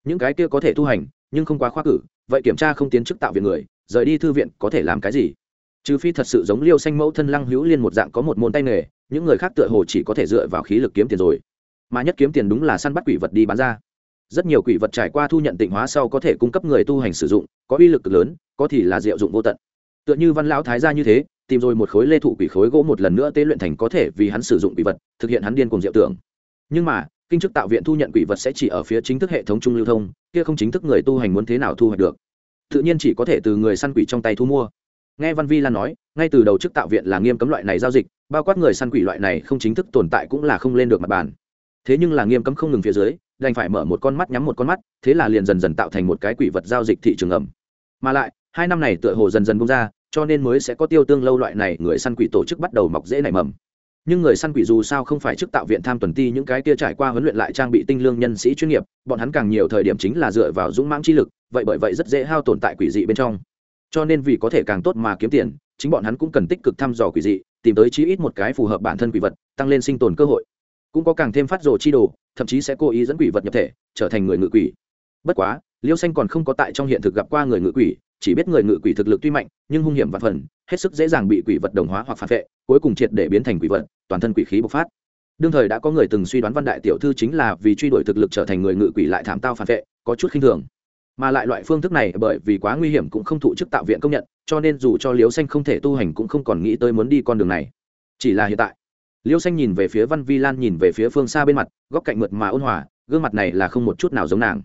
Những cái kia có thể tu hành, nhưng không quá khoa cử, vậy kiểm tra không tiến chức tạo viện người rời đi thư viện có thể làm cái gì? Trừ phi thật sự giống liêu xanh mẫu thân lăng hữu liên một dạng có một môn tay nghề, những người khác tựa hồ chỉ có thể dựa vào khí lực kiếm tiền rồi. Mà nhất kiếm tiền đúng là săn bắt quỷ vật đi bán ra. Rất nhiều quỷ vật trải qua thu nhận tịnh hóa sau có thể cung cấp người tu hành sử dụng, có uy lực cực lớn, có thì là diệu dụng vô tận. Tựa như văn lão thái gia như thế, tìm rồi một khối lê thụ quỷ khối gỗ một lần nữa tế luyện thành có thể vì hắn sử dụng quỷ vật, thực hiện hắn điên cùng diệu tưởng. Nhưng mà, kinh chức tạo viện thu nhận quỷ vật sẽ chỉ ở phía chính thức hệ thống trung lưu thông, kia không chính thức người tu hành muốn thế nào thu hoạch được tự nhiên chỉ có thể từ người săn quỷ trong tay thu mua. Nghe văn vi lan nói, ngay từ đầu chức tạo viện là nghiêm cấm loại này giao dịch, bao quát người săn quỷ loại này không chính thức tồn tại cũng là không lên được mặt bàn. Thế nhưng là nghiêm cấm không ngừng phía dưới, đành phải mở một con mắt nhắm một con mắt, thế là liền dần dần tạo thành một cái quỷ vật giao dịch thị trường ẩm. Mà lại, hai năm này tựa hồ dần dần bung ra, cho nên mới sẽ có tiêu tương lâu loại này người săn quỷ tổ chức bắt đầu mọc dễ nảy mầm nhưng người săn quỷ dù sao không phải chức tạo viện tham tuần ti, những cái kia trải qua huấn luyện lại trang bị tinh lương nhân sĩ chuyên nghiệp, bọn hắn càng nhiều thời điểm chính là dựa vào dũng mãng chi lực, vậy bởi vậy rất dễ hao tồn tại quỷ dị bên trong. Cho nên vì có thể càng tốt mà kiếm tiền, chính bọn hắn cũng cần tích cực thăm dò quỷ dị, tìm tới chí ít một cái phù hợp bản thân quỷ vật, tăng lên sinh tồn cơ hội. Cũng có càng thêm phát rồ chi đồ, thậm chí sẽ cố ý dẫn quỷ vật nhập thể, trở thành người ngự quỷ. Bất quá, liêu xanh còn không có tại trong hiện thực gặp qua người ngự quỷ chỉ biết người ngự quỷ thực lực tuy mạnh, nhưng hung hiểm và phần, hết sức dễ dàng bị quỷ vật đồng hóa hoặc phản vệ, cuối cùng triệt để biến thành quỷ vật, toàn thân quỷ khí bộc phát. Đương thời đã có người từng suy đoán văn đại tiểu thư chính là vì truy đuổi thực lực trở thành người ngự quỷ lại thảm tao phản vệ, có chút khinh thường. Mà lại loại phương thức này bởi vì quá nguy hiểm cũng không thụ chức tạo viện công nhận, cho nên dù cho liễu xanh không thể tu hành cũng không còn nghĩ tới muốn đi con đường này. Chỉ là hiện tại, liễu xanh nhìn về phía văn vi lan nhìn về phía phương xa bên mặt, góc cạnh mượt mà ôn hòa, gương mặt này là không một chút nào giống nàng.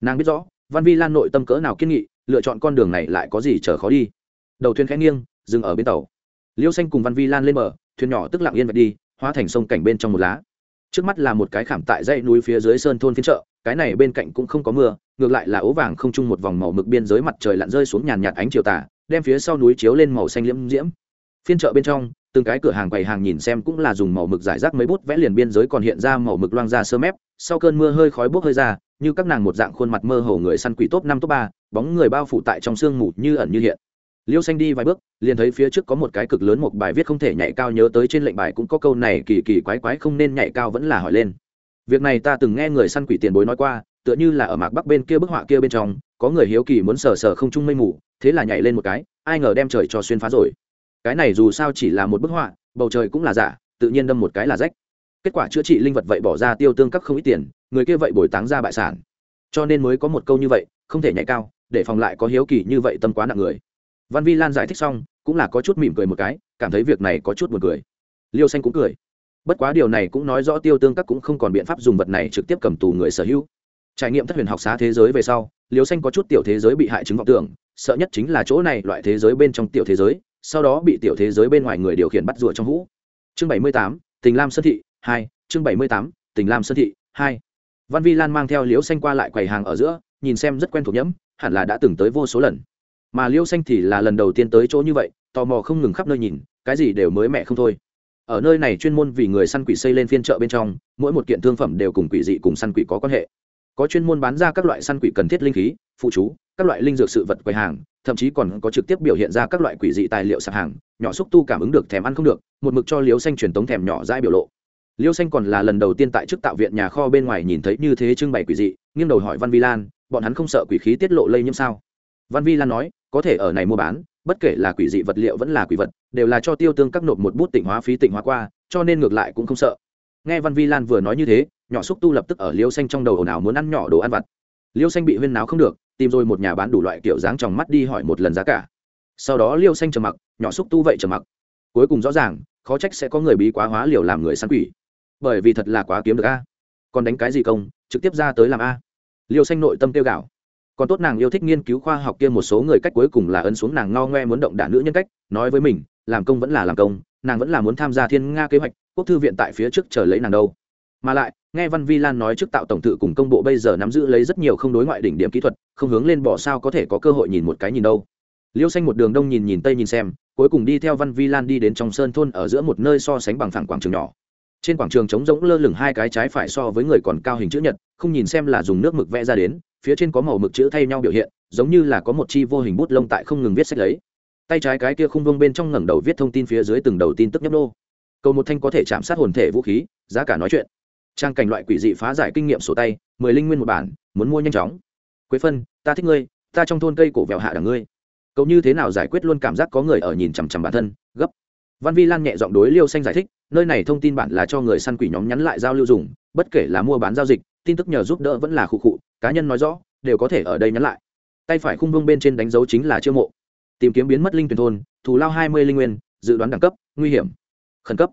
Nàng biết rõ, văn vi lan nội tâm cỡ nào kiên nghị lựa chọn con đường này lại có gì chờ khó đi. Đầu thuyền khẽ nghiêng, dừng ở bên tàu. Liễu xanh cùng văn vi lan lên bờ, thuyền nhỏ tức lặng yên vạch đi, hóa thành sông cảnh bên trong một lá. Trước mắt là một cái khảm tại dãy núi phía dưới sơn thôn phiên chợ, cái này bên cạnh cũng không có mưa, ngược lại là ố vàng không chung một vòng màu mực biên giới mặt trời lặn rơi xuống nhàn nhạt ánh chiều tà, đem phía sau núi chiếu lên màu xanh liễm diễm. Phiên chợ bên trong từng cái cửa hàng quầy hàng nhìn xem cũng là dùng màu mực giải rác mấy bút vẽ liền biên giới còn hiện ra màu mực loang ra sơ mép. Sau cơn mưa hơi khói bốc hơi ra, như các nàng một dạng khuôn mặt mơ hồ người săn quỷ top năm top ba, bóng người bao phủ tại trong sương mù như ẩn như hiện. Liêu xanh đi vài bước, liền thấy phía trước có một cái cực lớn một bài viết không thể nhảy cao nhớ tới trên lệnh bài cũng có câu này kỳ kỳ quái quái không nên nhảy cao vẫn là hỏi lên. Việc này ta từng nghe người săn quỷ tiền bối nói qua, tựa như là ở mạc bắc bên kia bức họa kia bên trong, có người hiếu kỳ muốn sờ sờ không trung mây mù, thế là nhảy lên một cái, ai ngờ đem trời cho xuyên phá rồi cái này dù sao chỉ là một bức họa, bầu trời cũng là giả, tự nhiên đâm một cái là rách. Kết quả chữa trị linh vật vậy bỏ ra tiêu tương các không ít tiền, người kia vậy bồi táng ra bại sản. Cho nên mới có một câu như vậy, không thể nhảy cao, để phòng lại có hiếu kỳ như vậy tâm quá nặng người. Văn vi lan giải thích xong, cũng là có chút mỉm cười một cái, cảm thấy việc này có chút buồn cười. Liêu xanh cũng cười. Bất quá điều này cũng nói rõ tiêu tương các cũng không còn biện pháp dùng vật này trực tiếp cầm tù người sở hữu. Trải nghiệm thất huyền học xá thế giới về sau, liêu xanh có chút tiểu thế giới bị hại chứng vọng tưởng, sợ nhất chính là chỗ này, loại thế giới bên trong tiểu thế giới sau đó bị tiểu thế giới bên ngoài người điều khiển bắt rùa trong hũ. Chương bảy mươi tám, tình lam sơn thị hai, chương bảy mươi tám, tình lam sơn thị hai. Văn vi lan mang theo liễu xanh qua lại quầy hàng ở giữa, nhìn xem rất quen thuộc nhẫm, hẳn là đã từng tới vô số lần. Mà liễu xanh thì là lần đầu tiên tới chỗ như vậy, tò mò không ngừng khắp nơi nhìn, cái gì đều mới mẹ không thôi. Ở nơi này chuyên môn vì người săn quỷ xây lên phiên chợ bên trong, mỗi một kiện thương phẩm đều cùng quỷ dị cùng săn quỷ có quan hệ có chuyên môn bán ra các loại săn quỷ cần thiết linh khí, phụ chú, các loại linh dược sự vật quầy hàng, thậm chí còn có trực tiếp biểu hiện ra các loại quỷ dị tài liệu sạp hàng, nhỏ xúc tu cảm ứng được thèm ăn không được, một mực cho liêu xanh truyền tống thèm nhỏ dãi biểu lộ. Liêu xanh còn là lần đầu tiên tại chức tạo viện nhà kho bên ngoài nhìn thấy như thế trưng bày quỷ dị, nghiêng đầu hỏi văn vi lan, bọn hắn không sợ quỷ khí tiết lộ lây nhiễm sao? Văn vi lan nói, có thể ở này mua bán, bất kể là quỷ dị vật liệu vẫn là quỷ vật, đều là cho tiêu tương các nộp một bút tỉnh hóa phí tỉnh hóa qua, cho nên ngược lại cũng không sợ. Nghe văn vi lan vừa nói như thế nhỏ xúc tu lập tức ở liêu xanh trong đầu ồn ào muốn ăn nhỏ đồ ăn vặt. Liêu xanh bị huyên náo không được, tìm rồi một nhà bán đủ loại kiểu dáng trong mắt đi hỏi một lần giá cả. Sau đó liêu xanh trầm mặc, nhỏ xúc tu vậy trầm mặc. Cuối cùng rõ ràng, khó trách sẽ có người bí quá hóa liều làm người săn quỷ. Bởi vì thật là quá kiếm được a. Còn đánh cái gì công, trực tiếp ra tới làm a. Liêu xanh nội tâm tiêu gạo. Còn tốt nàng yêu thích nghiên cứu khoa học kia một số người cách cuối cùng là ấn xuống nàng ngao ngoe muốn động đả nữ nhân cách, nói với mình, làm công vẫn là làm công, nàng vẫn là muốn tham gia thiên nga kế hoạch, quốc thư viện tại phía trước chờ lấy nàng đâu. Mà lại nghe văn vi lan nói trước tạo tổng tự cùng công bộ bây giờ nắm giữ lấy rất nhiều không đối ngoại đỉnh điểm kỹ thuật, không hướng lên bỏ sao có thể có cơ hội nhìn một cái nhìn đâu. Liêu xanh một đường đông nhìn nhìn tây nhìn xem, cuối cùng đi theo văn vi lan đi đến trong sơn thôn ở giữa một nơi so sánh bằng phẳng quảng trường nhỏ. Trên quảng trường trống rỗng lơ lửng hai cái trái phải so với người còn cao hình chữ nhật, không nhìn xem là dùng nước mực vẽ ra đến, phía trên có màu mực chữ thay nhau biểu hiện, giống như là có một chi vô hình bút lông tại không ngừng viết sách lấy. Tay trái cái kia khung vông bên trong ngẩng đầu viết thông tin phía dưới từng đầu tin tức nhấp nô. Cầu một thanh có thể chạm sát hồn thể vũ khí, giá cả nói chuyện trang cảnh loại quỷ dị phá giải kinh nghiệm sổ tay, mười linh nguyên một bản, muốn mua nhanh chóng. Quế phân, ta thích ngươi, ta trong thôn cây cổ vẹo hạ đằng ngươi. Cậu như thế nào giải quyết luôn cảm giác có người ở nhìn chằm chằm bản thân? Gấp. Văn vi lan nhẹ giọng đối liêu xanh giải thích, nơi này thông tin bản là cho người săn quỷ nhóm nhắn lại giao lưu dùng, bất kể là mua bán giao dịch, tin tức nhờ giúp đỡ vẫn là khụ khụ, cá nhân nói rõ, đều có thể ở đây nhắn lại. Tay phải khung vương bên trên đánh dấu chính là chiêu mộ. Tìm kiếm biến mất linh tuyển thôn, thù lao hai mươi linh nguyên, dự đoán đẳng cấp, nguy hiểm. Khẩn cấp.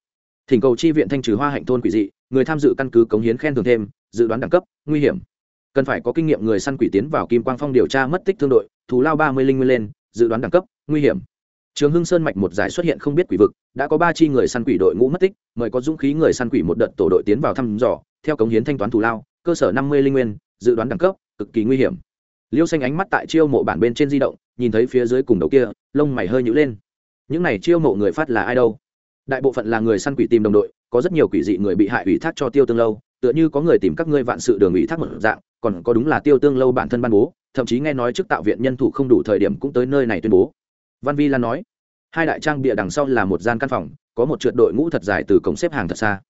Thỉnh cầu chi viện thanh trừ hoa hạnh thôn quỷ dị người tham dự căn cứ cống hiến khen thưởng thêm, dự đoán đẳng cấp, nguy hiểm. Cần phải có kinh nghiệm người săn quỷ tiến vào kim quang phong điều tra mất tích thương đội, thù lao ba mươi linh nguyên lên, dự đoán đẳng cấp, nguy hiểm. Trường hưng sơn mạch một giải xuất hiện không biết quỷ vực, đã có ba chi người săn quỷ đội ngũ mất tích, mời có dũng khí người săn quỷ một đợt tổ đội tiến vào thăm dò, theo cống hiến thanh toán thù lao, cơ sở năm mươi linh nguyên, dự đoán đẳng cấp, cực kỳ nguy hiểm. Liêu xanh ánh mắt tại chiêu mộ bản bên trên di động, nhìn thấy phía dưới cùng đầu kia, lông mày hơi nhữ lên. Những này chiêu mộ người phát là ai đâu? Đại bộ phận là người săn quỷ tìm đồng đội có rất nhiều quỷ dị người bị hại ủy thác cho tiêu tương lâu, tựa như có người tìm các ngươi vạn sự đường ủy thác một dạng, còn có đúng là tiêu tương lâu bản thân ban bố, thậm chí nghe nói trước tạo viện nhân thủ không đủ thời điểm cũng tới nơi này tuyên bố. Văn vi lan nói, hai đại trang bịa đằng sau là một gian căn phòng, có một trượt đội ngũ thật dài từ cổng xếp hàng thật xa.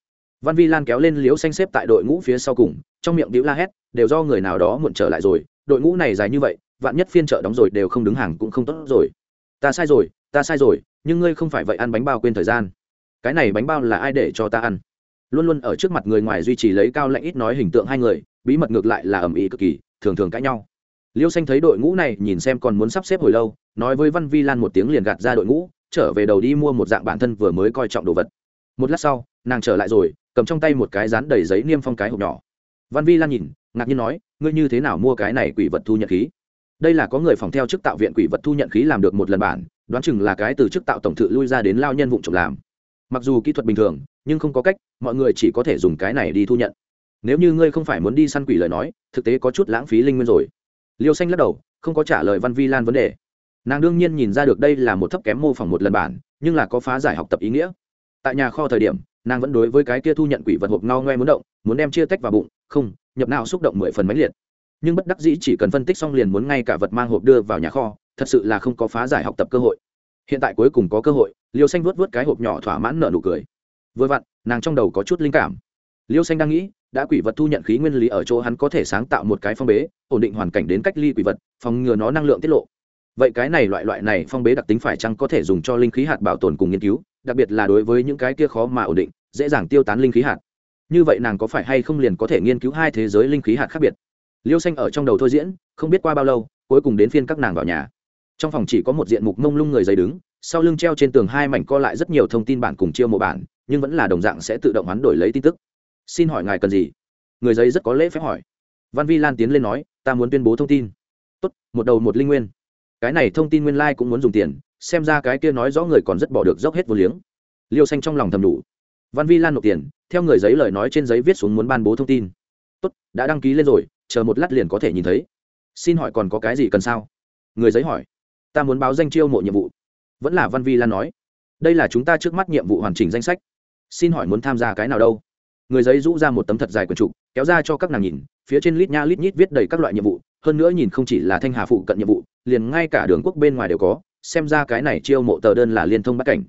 Văn vi lan kéo lên liếu xanh xếp tại đội ngũ phía sau cùng, trong miệng đĩu la hét, đều do người nào đó muộn trở lại rồi, đội ngũ này dài như vậy, vạn nhất phiên chợ đóng rồi đều không đứng hàng cũng không tốt rồi. Ta sai rồi, ta sai rồi, nhưng ngươi không phải vậy ăn bánh bao quên thời gian cái này bánh bao là ai để cho ta ăn? Luôn luôn ở trước mặt người ngoài duy trì lấy cao lạnh ít nói hình tượng hai người, bí mật ngược lại là ầm ĩ cực kỳ, thường thường cãi nhau. Liêu xanh thấy đội ngũ này nhìn xem còn muốn sắp xếp hồi lâu, nói với văn vi lan một tiếng liền gạt ra đội ngũ, trở về đầu đi mua một dạng bản thân vừa mới coi trọng đồ vật. Một lát sau, nàng trở lại rồi, cầm trong tay một cái rán đầy giấy niêm phong cái hộp nhỏ. Văn vi lan nhìn, ngạc nhiên nói, ngươi như thế nào mua cái này quỷ vật thu nhận khí? Đây là có người phòng theo chức tạo viện quỷ vật thu nhận khí làm được một lần bản, đoán chừng là cái từ chức tạo tổng thự lui ra đến lao nhân vụ trộm làm mặc dù kỹ thuật bình thường, nhưng không có cách, mọi người chỉ có thể dùng cái này đi thu nhận. Nếu như ngươi không phải muốn đi săn quỷ lời nói, thực tế có chút lãng phí linh nguyên rồi. Liêu xanh lắc đầu, không có trả lời văn vi lan vấn đề. Nàng đương nhiên nhìn ra được đây là một thấp kém mô phỏng một lần bản, nhưng là có phá giải học tập ý nghĩa. Tại nhà kho thời điểm, nàng vẫn đối với cái kia thu nhận quỷ vật hộp ngao ngoe muốn động, muốn đem chia tách vào bụng, không, nhập nào xúc động mười phần mãnh liệt. Nhưng bất đắc dĩ chỉ cần phân tích xong liền muốn ngay cả vật mang hộp đưa vào nhà kho, thật sự là không có phá giải học tập cơ hội. Hiện tại cuối cùng có cơ hội liêu xanh vuốt vuốt cái hộp nhỏ thỏa mãn nợ nụ cười. Vừa vặn, nàng trong đầu có chút linh cảm. Liêu xanh đang nghĩ, đã quỷ vật thu nhận khí nguyên lý ở chỗ hắn có thể sáng tạo một cái phong bế, ổn định hoàn cảnh đến cách ly quỷ vật, phòng ngừa nó năng lượng tiết lộ. Vậy cái này loại loại này phong bế đặc tính phải chăng có thể dùng cho linh khí hạt bảo tồn cùng nghiên cứu, đặc biệt là đối với những cái kia khó mà ổn định, dễ dàng tiêu tán linh khí hạt. Như vậy nàng có phải hay không liền có thể nghiên cứu hai thế giới linh khí hạt khác biệt? Liêu xanh ở trong đầu thôi diễn, không biết qua bao lâu, cuối cùng đến phiên các nàng vào nhà. Trong phòng chỉ có một diện mục mông lung người giấy đứng sau lưng treo trên tường hai mảnh co lại rất nhiều thông tin bản cùng chiêu mộ bản, nhưng vẫn là đồng dạng sẽ tự động hoán đổi lấy tin tức. Xin hỏi ngài cần gì? Người giấy rất có lễ phép hỏi. Văn vi lan tiến lên nói, ta muốn tuyên bố thông tin. Tốt, một đầu một linh nguyên. Cái này thông tin nguyên lai、like、cũng muốn dùng tiền, xem ra cái kia nói rõ người còn rất bỏ được dốc hết vô liếng. Liêu xanh trong lòng thầm đủ. Văn vi lan nộp tiền, theo người giấy lời nói trên giấy viết xuống muốn ban bố thông tin. Tốt, đã đăng ký lên rồi, chờ một lát liền có thể nhìn thấy. Xin hỏi còn có cái gì cần sao? Người giấy hỏi. Ta muốn báo danh chiêu mộ nhiệm vụ vẫn là văn vi lan nói, đây là chúng ta trước mắt nhiệm vụ hoàn chỉnh danh sách. Xin hỏi muốn tham gia cái nào đâu? Người giấy rũ ra một tấm thật dài quần trục, kéo ra cho các nàng nhìn, phía trên lít nha lít nhít viết đầy các loại nhiệm vụ, hơn nữa nhìn không chỉ là thanh hà phụ cận nhiệm vụ, liền ngay cả đường quốc bên ngoài đều có, xem ra cái này chiêu mộ tờ đơn là liên thông bắt cảnh.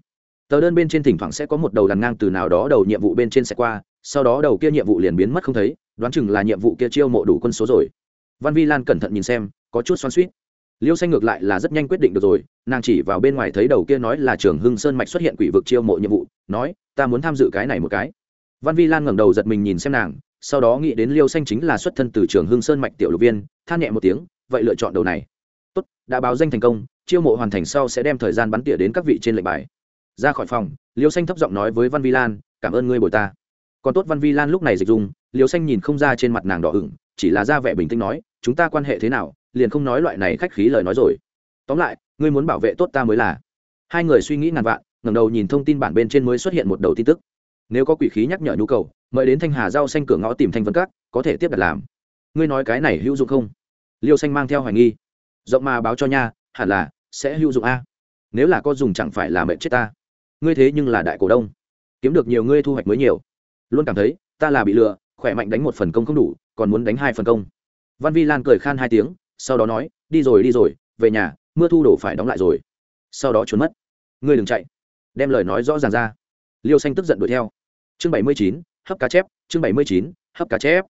Tờ đơn bên trên thỉnh thoảng sẽ có một đầu đàn ngang từ nào đó đầu nhiệm vụ bên trên sẽ qua, sau đó đầu kia nhiệm vụ liền biến mất không thấy, đoán chừng là nhiệm vụ kia chiêu mộ đủ quân số rồi. Văn vi lan cẩn thận nhìn xem, có chút xoan suýt liêu xanh ngược lại là rất nhanh quyết định được rồi, nàng chỉ vào bên ngoài thấy đầu kia nói là trường hưng sơn mạch xuất hiện quỷ vực chiêu mộ nhiệm vụ, nói, ta muốn tham dự cái này một cái. Văn vi lan ngẩng đầu giật mình nhìn xem nàng, sau đó nghĩ đến liêu xanh chính là xuất thân từ trường hưng sơn mạch tiểu lục viên, than nhẹ một tiếng, vậy lựa chọn đầu này. Tốt, đã báo danh thành công, chiêu mộ hoàn thành sau sẽ đem thời gian bắn tỉa đến các vị trên lệnh bài. Ra khỏi phòng, liêu xanh thấp giọng nói với văn vi lan, cảm ơn ngươi bồi ta. Còn tốt văn vi lan lúc này dịch dùng liêu xanh nhìn không ra trên mặt nàng đỏ ửng, chỉ là ra vẻ bình tĩnh nói, chúng ta quan hệ thế nào? Liền không nói loại này khách khí lời nói rồi. Tóm lại, ngươi muốn bảo vệ tốt ta mới là. Hai người suy nghĩ ngàn vạn, ngẩng đầu nhìn thông tin bản bên trên mới xuất hiện một đầu tin tức. Nếu có quỷ khí nhắc nhở nhu cầu, mời đến thanh hà rau xanh cửa ngõ tìm thanh vân các, có thể tiếp đặt làm. Ngươi nói cái này hữu dụng không? Liêu xanh mang theo hoài nghi. Rộng mà báo cho nha, hẳn là sẽ hữu dụng a. Nếu là có dùng chẳng phải là mệnh chết ta. Ngươi thế nhưng là đại cổ đông. Kiếm được nhiều ngươi thu hoạch mới nhiều. Luôn cảm thấy, ta là bị lừa, khỏe mạnh đánh một phần công không đủ, còn muốn đánh hai phần công. Văn vi lan cười khan hai tiếng sau đó nói, đi rồi đi rồi, về nhà, mưa thu đổ phải đóng lại rồi. Sau đó trốn mất. Ngươi đừng chạy. Đem lời nói rõ ràng ra. Liêu xanh tức giận đuổi theo. Chương bảy mươi chín, hấp cá chép, chương bảy mươi chín, hấp cá chép.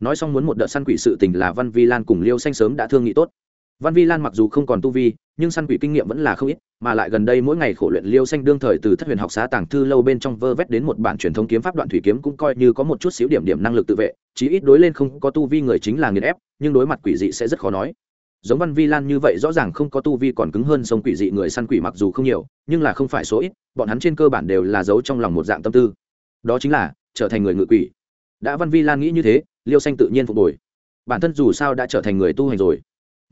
Nói xong muốn một đợt săn quỷ sự tình là văn vi lan cùng liêu xanh sớm đã thương nghị tốt văn vi lan mặc dù không còn tu vi, nhưng săn quỷ kinh nghiệm vẫn là không ít, mà lại gần đây mỗi ngày khổ luyện liêu xanh đương thời từ thất huyền học xá tàng thư lâu bên trong vơ vét đến một bản truyền thống kiếm pháp đoạn thủy kiếm cũng coi như có một chút xíu điểm điểm năng lực tự vệ, chí ít đối lên không có tu vi người chính là nghiền ép, nhưng đối mặt quỷ dị sẽ rất khó nói. Giống văn vi lan như vậy rõ ràng không có tu vi còn cứng hơn sông quỷ dị người săn quỷ mặc dù không nhiều, nhưng là không phải số ít, bọn hắn trên cơ bản đều là giấu trong lòng một dạng tâm tư. Đó chính là trở thành người ngự quỷ. Đã văn vi lan nghĩ như thế, liêu xanh tự nhiên phục hồi. Bản thân dù sao đã trở thành người tu hành rồi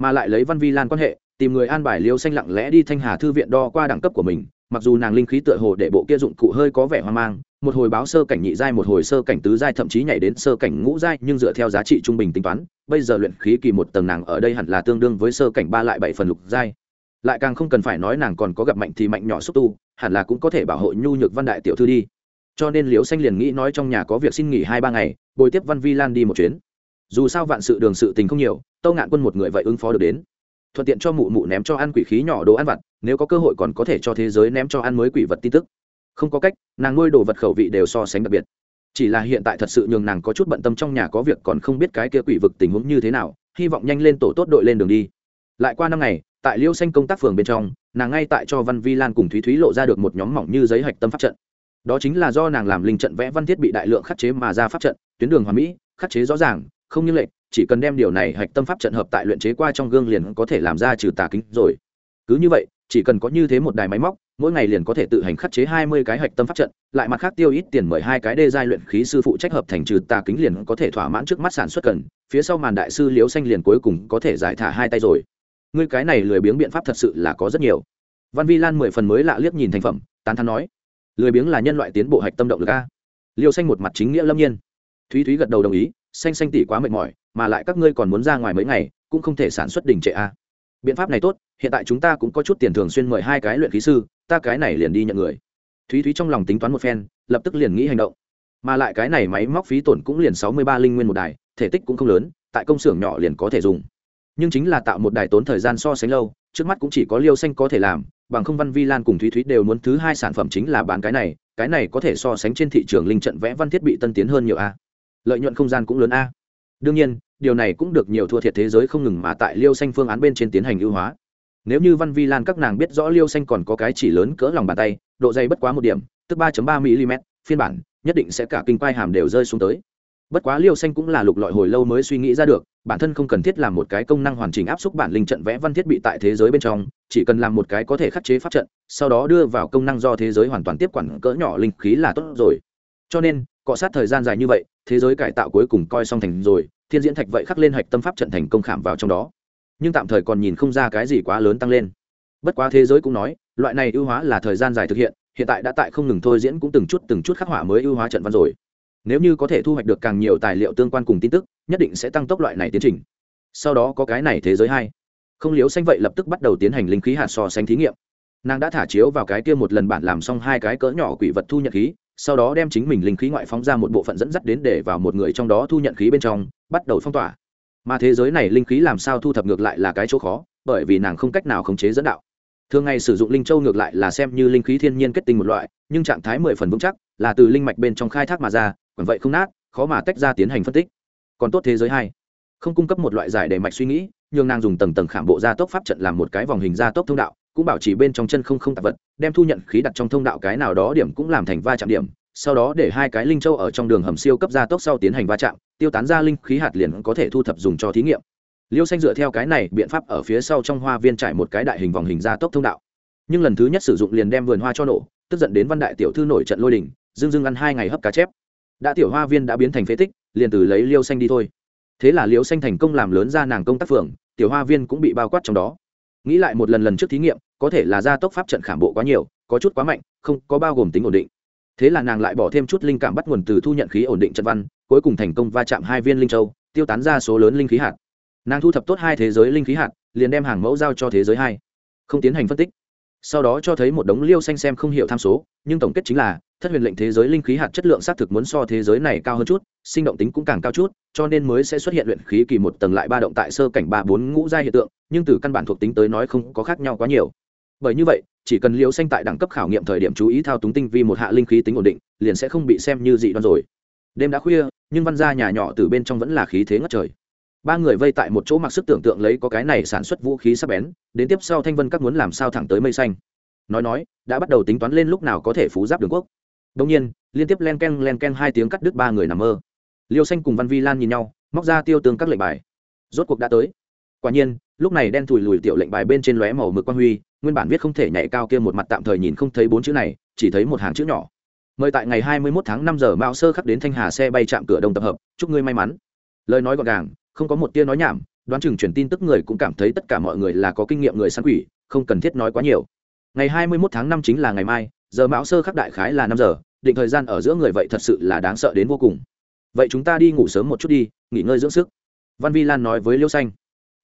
mà lại lấy văn vi lan quan hệ, tìm người an bài liêu xanh lặng lẽ đi thanh hà thư viện đo qua đẳng cấp của mình, mặc dù nàng linh khí tựa hồ để bộ kia dụng cụ hơi có vẻ hoang mang, một hồi báo sơ cảnh nhị giai, một hồi sơ cảnh tứ giai, thậm chí nhảy đến sơ cảnh ngũ giai, nhưng dựa theo giá trị trung bình tính toán, bây giờ luyện khí kỳ một tầng nàng ở đây hẳn là tương đương với sơ cảnh ba lại bảy phần lục giai. Lại càng không cần phải nói nàng còn có gặp mạnh thì mạnh nhỏ xúc tu, hẳn là cũng có thể bảo hộ nhu nhược văn đại tiểu thư đi. Cho nên liễu xanh liền nghĩ nói trong nhà có việc xin nghỉ hai ba ngày, bồi tiếp văn vi lan đi một chuyến dù sao vạn sự đường sự tình không nhiều, tâu ngạn quân một người vậy ứng phó được đến. Thuận tiện cho mụ mụ ném cho ăn quỷ khí nhỏ đồ ăn vặt, nếu có cơ hội còn có thể cho thế giới ném cho ăn mới quỷ vật tin tức. Không có cách, nàng nuôi đồ vật khẩu vị đều so sánh đặc biệt. Chỉ là hiện tại thật sự nhường nàng có chút bận tâm trong nhà có việc còn không biết cái kia quỷ vực tình huống như thế nào, hy vọng nhanh lên tổ tốt đội lên đường đi. Lại qua năm ngày, tại liêu xanh công tác phường bên trong, nàng ngay tại cho văn vi lan cùng thúy thúy lộ ra được một nhóm mỏng như giấy hạch tâm pháp trận. Đó chính là do nàng làm linh trận vẽ văn thiết bị đại lượng khắc chế mà ra pháp trận, tuyến đường hòa mỹ, khắc chế rõ ràng không như lệ chỉ cần đem điều này hạch tâm pháp trận hợp tại luyện chế qua trong gương liền có thể làm ra trừ tà kính rồi. Cứ như vậy, chỉ cần có như thế một đài máy móc, mỗi ngày liền có thể tự hành khắc chế hai mươi cái hạch tâm pháp trận, lại mặt khác tiêu ít tiền mời hai cái đê giai luyện khí sư phụ trách hợp thành trừ tà kính liền có thể thỏa mãn trước mắt sản xuất cần, phía sau màn đại sư liễu xanh liền cuối cùng có thể giải thả hai tay rồi. Ngươi cái này lười biếng biện pháp thật sự là có rất nhiều. Văn vi lan mười phần mới lạ liếc nhìn thành phẩm, tán thán nói, lười biếng là nhân loại tiến bộ hạch tâm động lực a. Liêu xanh một mặt chính nghĩa lâm nhiên. Thúy thúy gật đầu đồng ý xanh xanh tỉ quá mệt mỏi, mà lại các ngươi còn muốn ra ngoài mấy ngày, cũng không thể sản xuất đình trệ a biện pháp này tốt, hiện tại chúng ta cũng có chút tiền thường xuyên mời hai cái luyện khí sư, ta cái này liền đi nhận người. Thúy thúy trong lòng tính toán một phen, lập tức liền nghĩ hành động. Mà lại cái này máy móc phí tổn cũng liền sáu mươi ba linh nguyên một đài, thể tích cũng không lớn, tại công xưởng nhỏ liền có thể dùng. Nhưng chính là tạo một đài tốn thời gian so sánh lâu, trước mắt cũng chỉ có liêu xanh có thể làm, bằng không văn vi lan cùng thúy thúy đều muốn thứ hai sản phẩm chính là bán cái này cái này có thể so sánh trên thị trường linh trận vẽ văn thiết bị tân tiến hơn nhiều a lợi nhuận không gian cũng lớn a. Đương nhiên, điều này cũng được nhiều thua thiệt thế giới không ngừng mà tại liêu xanh phương án bên trên tiến hành ưu hóa. Nếu như văn vi lan các nàng biết rõ liêu xanh còn có cái chỉ lớn cỡ lòng bàn tay, độ dày bất quá một điểm, tức ba ba mm phiên bản, nhất định sẽ cả kinh quai hàm đều rơi xuống tới. Bất quá liêu xanh cũng là lục lọi hồi lâu mới suy nghĩ ra được, bản thân không cần thiết làm một cái công năng hoàn chỉnh áp xúc bản linh trận vẽ văn thiết bị tại thế giới bên trong, chỉ cần làm một cái có thể khắc chế pháp trận, sau đó đưa vào công năng do thế giới hoàn toàn tiếp quản cỡ nhỏ linh khí là tốt rồi. Cho nên, cọ sát thời gian dài như vậy thế giới cải tạo cuối cùng coi xong thành rồi, thiên diễn thạch vậy khắc lên hạch tâm pháp trận thành công khảm vào trong đó. Nhưng tạm thời còn nhìn không ra cái gì quá lớn tăng lên. Bất quá thế giới cũng nói, loại này ưu hóa là thời gian dài thực hiện hiện tại đã tại không ngừng thôi diễn cũng từng chút từng chút khắc họa mới ưu hóa trận văn rồi. Nếu như có thể thu hoạch được càng nhiều tài liệu tương quan cùng tin tức, nhất định sẽ tăng tốc loại này tiến trình. Sau đó có cái này thế giới hai. Không liếu xanh vậy lập tức bắt đầu tiến hành linh khí hạt so sánh thí nghiệm. Nàng đã thả chiếu vào cái kia một lần bản làm xong hai cái cỡ nhỏ quỷ vật thu nhận khí sau đó đem chính mình linh khí ngoại phóng ra một bộ phận dẫn dắt đến để vào một người trong đó thu nhận khí bên trong, bắt đầu phong tỏa. Mà thế giới này linh khí làm sao thu thập ngược lại là cái chỗ khó, bởi vì nàng không cách nào khống chế dẫn đạo. Thường ngày sử dụng linh châu ngược lại là xem như linh khí thiên nhiên kết tinh một loại, nhưng trạng thái mười phần vững chắc, là từ linh mạch bên trong khai thác mà ra, còn vậy không nát, khó mà tách ra tiến hành phân tích. Còn tốt thế giới hai, không cung cấp một loại giải để mạch suy nghĩ nhưng nàng dùng tầng tầng khảm bộ gia tốc pháp trận làm một cái vòng hình gia tốc thông đạo cũng bảo trì bên trong chân không không tạp vật, đem thu nhận khí đặt trong thông đạo cái nào đó điểm cũng làm thành va chạm điểm, sau đó để hai cái linh châu ở trong đường hầm siêu cấp gia tốc sau tiến hành va chạm, tiêu tán ra linh khí hạt liền có thể thu thập dùng cho thí nghiệm. Liêu xanh dựa theo cái này biện pháp ở phía sau trong hoa viên trải một cái đại hình vòng hình gia tốc thông đạo. Nhưng lần thứ nhất sử dụng liền đem vườn hoa cho nổ, tức giận đến văn đại tiểu thư nổi trận lôi đình dưng dưng ăn hai ngày hấp cá chép. Đã tiểu hoa viên đã biến thành phế tích, liền từ lấy liêu xanh đi thôi. Thế là liêu xanh thành công làm lớn ra nàng công tác phường, tiểu hoa viên cũng bị bao quát trong đó. Nghĩ lại một lần lần trước thí nghiệm có thể là gia tốc pháp trận khảm bộ quá nhiều, có chút quá mạnh, không có bao gồm tính ổn định. Thế là nàng lại bỏ thêm chút linh cảm bắt nguồn từ thu nhận khí ổn định trận văn, cuối cùng thành công va chạm hai viên linh châu, tiêu tán ra số lớn linh khí hạt. Nàng thu thập tốt hai thế giới linh khí hạt, liền đem hàng mẫu giao cho thế giới hai. Không tiến hành phân tích. Sau đó cho thấy một đống liêu xanh xem không hiểu tham số, nhưng tổng kết chính là, thất huyền lệnh thế giới linh khí hạt chất lượng xác thực muốn so thế giới này cao hơn chút, sinh động tính cũng càng cao chút, cho nên mới sẽ xuất hiện luyện khí kỳ một tầng lại ba động tại sơ cảnh ba bốn ngũ giai hiện tượng, nhưng từ căn bản thuộc tính tới nói không có khác nhau quá nhiều bởi như vậy, chỉ cần liêu xanh tại đẳng cấp khảo nghiệm thời điểm chú ý thao túng tinh vi một hạ linh khí tính ổn định, liền sẽ không bị xem như dị đoan rồi. Đêm đã khuya, nhưng văn gia nhà nhỏ từ bên trong vẫn là khí thế ngất trời. Ba người vây tại một chỗ mặc sức tưởng tượng lấy có cái này sản xuất vũ khí sắp bén, đến tiếp sau thanh vân các muốn làm sao thẳng tới mây xanh. Nói nói, đã bắt đầu tính toán lên lúc nào có thể phú giáp đường quốc. Đông nhiên, liên tiếp len k e n len k e n hai tiếng cắt đứt ba người nằm mơ. Liêu xanh cùng văn vi lan nhìn nhau, móc ra tiêu tương các lệnh bài. Rốt cuộc đã tới. Quả nhiên, lúc này đen thùi lùi tiểu lệnh bài bên trên lóe màu mực quang huy nguyên bản viết không thể nhảy cao kia một mặt tạm thời nhìn không thấy bốn chữ này, chỉ thấy một hàng chữ nhỏ. Mời tại ngày hai mươi 21 tháng năm giờ mao sơ khắc đến thanh hà xe bay chạm cửa đông tập hợp, chúc ngươi may mắn. Lời nói gọn gàng, không có một tia nói nhảm, đoán chừng truyền tin tức người cũng cảm thấy tất cả mọi người là có kinh nghiệm người săn quỷ, không cần thiết nói quá nhiều. Ngày hai mươi 21 tháng năm chính là ngày mai, giờ mão sơ khắc đại khái là năm giờ, định thời gian ở giữa người vậy thật sự là đáng sợ đến vô cùng. Vậy chúng ta đi ngủ sớm một chút đi, nghỉ ngơi dưỡng sức. Văn vi lan nói với liêu xanh.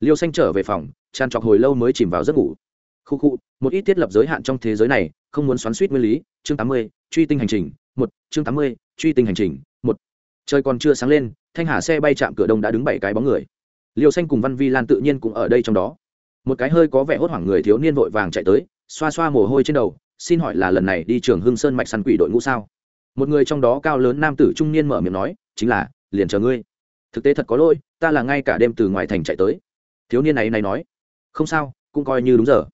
Liêu xanh trở về phòng tràn trọc hồi lâu mới chìm vào giấc ngủ khu khu, một ít thiết lập giới hạn trong thế giới này, không muốn xoắn suýt nguyên lý, chương tám mươi, truy tinh hành trình, một, chương tám mươi, truy tinh hành trình, một. Trời còn chưa sáng lên, thanh hà xe bay chạm cửa đông đã đứng bảy cái bóng người. Liêu xanh cùng văn vi lan tự nhiên cũng ở đây trong đó. Một cái hơi có vẻ hốt hoảng người thiếu niên vội vàng chạy tới, xoa xoa mồ hôi trên đầu, xin hỏi là lần này đi trường hưng sơn mạch săn quỷ đội ngũ sao? Một người trong đó cao lớn nam tử trung niên mở miệng nói, chính là, liền chờ ngươi. Thực tế thật có lỗi, ta là ngay cả đêm từ ngoài thành chạy tới. Thiếu niên này này nói, không sao, cũng coi như đúng giờ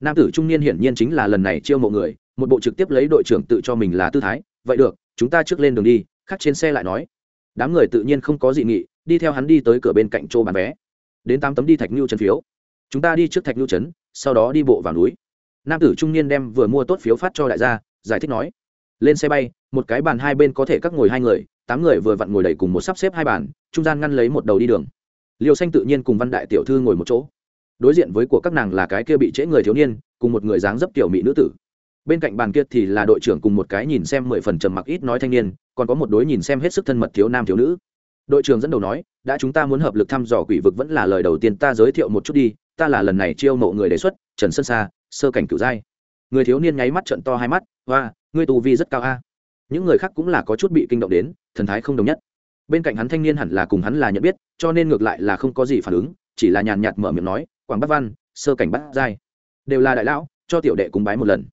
nam tử trung niên hiển nhiên chính là lần này chiêu mộ người, một bộ trực tiếp lấy đội trưởng tự cho mình là tư thái. Vậy được, chúng ta trước lên đường đi khắc trên xe lại nói. Đám người tự nhiên không có dị nghị, đi theo hắn đi tới cửa bên cạnh chỗ bán vé. Đến tám tấm đi thạch nhu trần phiếu. Chúng ta đi trước thạch nhu trấn, sau đó đi bộ vào núi. Nam tử trung niên đem vừa mua tốt phiếu phát cho đại gia, giải thích nói. Lên xe bay, một cái bàn hai bên có thể các ngồi hai người, tám người vừa vặn ngồi đầy cùng một sắp xếp hai bàn, trung gian ngăn lấy một đầu đi đường. Liều xanh tự nhiên cùng văn đại tiểu thư ngồi một chỗ đối diện với của các nàng là cái kia bị trễ người thiếu niên, cùng một người dáng dấp tiểu mỹ nữ tử. Bên cạnh bàn kia thì là đội trưởng cùng một cái nhìn xem mười phần trầm mặc ít nói thanh niên, còn có một đối nhìn xem hết sức thân mật thiếu nam thiếu nữ. Đội trưởng dẫn đầu nói, đã chúng ta muốn hợp lực thăm dò quỷ vực vẫn là lời đầu tiên ta giới thiệu một chút đi, ta là lần này chiêu mộ người đề xuất, trần sơn sa, sơ cảnh cửu giai. Người thiếu niên nháy mắt trận to hai mắt và ngươi tù vi rất cao a. Những người khác cũng là có chút bị kinh động đến, thần thái không đồng nhất. Bên cạnh hắn thanh niên hẳn là cùng hắn là nhận biết, cho nên ngược lại là không có gì phản ứng, chỉ là nhàn nhạt mở miệng nói quảng bắc văn, sơ cảnh bắc giai, đều là đại lão, cho tiểu đệ cúng bái một lần.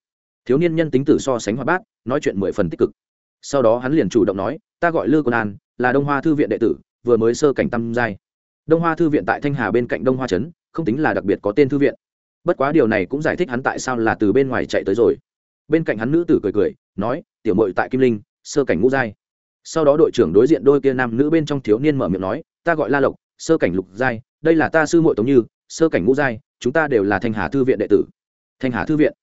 Thiếu niên nhân tính tử so sánh hoa bát, nói chuyện mười phần tích cực. Sau đó hắn liền chủ động nói, ta gọi lư quân an, là đông hoa thư viện đệ tử, vừa mới sơ cảnh tâm giai. Đông hoa thư viện tại thanh hà bên cạnh đông hoa trấn, không tính là đặc biệt có tên thư viện. Bất quá điều này cũng giải thích hắn tại sao là từ bên ngoài chạy tới rồi. Bên cạnh hắn nữ tử cười cười, nói, tiểu mội tại kim linh, sơ cảnh ngũ giai. Sau đó đội trưởng đối diện đôi kia nam nữ bên trong thiếu niên mở miệng nói, ta gọi la lộc, sơ cảnh lục giai, đây là ta sư muội tống như sơ cảnh ngũ giai, chúng ta đều là thanh hà thư viện đệ tử. Thanh hà thư viện,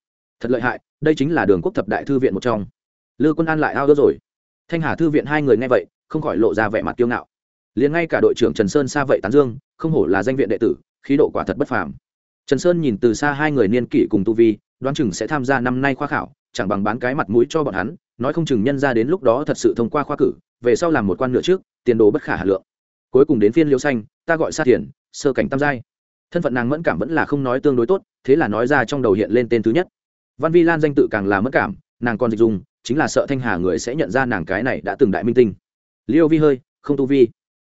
thật lợi hại, đây chính là đường quốc thập đại thư viện một trong. Lư quân an lại ao đỡ rồi. Thanh hà thư viện hai người nghe vậy, không khỏi lộ ra vẻ mặt kiêu ngạo. Liền ngay cả đội trưởng trần sơn xa vậy tán dương, không hổ là danh viện đệ tử, khí độ quả thật bất phàm. Trần sơn nhìn từ xa hai người niên kỷ cùng tu vi, đoán chừng sẽ tham gia năm nay khoa khảo, chẳng bằng bán cái mặt mũi cho bọn hắn, nói không chừng nhân ra đến lúc đó thật sự thông qua khoa cử, về sau làm một quan nửa trước, tiền đồ bất khả hà lượng. Cuối cùng đến phiên liêu xanh, ta gọi xa tiền sơ cảnh tam giai thân phận nàng mẫn cảm vẫn là không nói tương đối tốt, thế là nói ra trong đầu hiện lên tên thứ nhất. Văn vi lan danh tự càng là mất cảm, nàng còn dịch dùng, chính là sợ thanh hà người sẽ nhận ra nàng cái này đã từng đại minh tinh. Liêu vi hơi, không tu vi.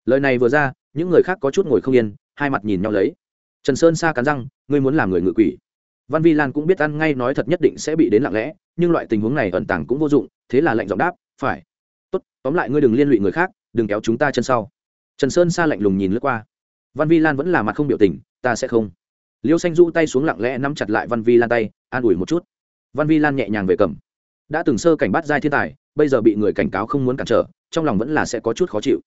Lời này vừa ra, những người khác có chút ngồi không yên, hai mặt nhìn nhau lấy. Trần sơn xa cắn răng, ngươi muốn làm người ngự quỷ. Văn vi lan cũng biết ăn ngay nói thật nhất định sẽ bị đến lặng lẽ, nhưng loại tình huống này ẩn tàng cũng vô dụng, thế là lệnh giọng đáp, phải. Tốt, tóm lại ngươi đừng liên lụy người khác, đừng kéo chúng ta chân sau. Trần sơn xa lạnh lùng nhìn lướt qua văn vi lan vẫn là mặt không biểu tình, ta sẽ không. Liêu xanh du tay xuống lặng lẽ nắm chặt lại văn vi lan tay, an ủi một chút. Văn vi lan nhẹ nhàng về cầm. Đã từng sơ cảnh bắt giai thiên tài, bây giờ bị người cảnh cáo không muốn cản trở, trong lòng vẫn là sẽ có chút khó chịu.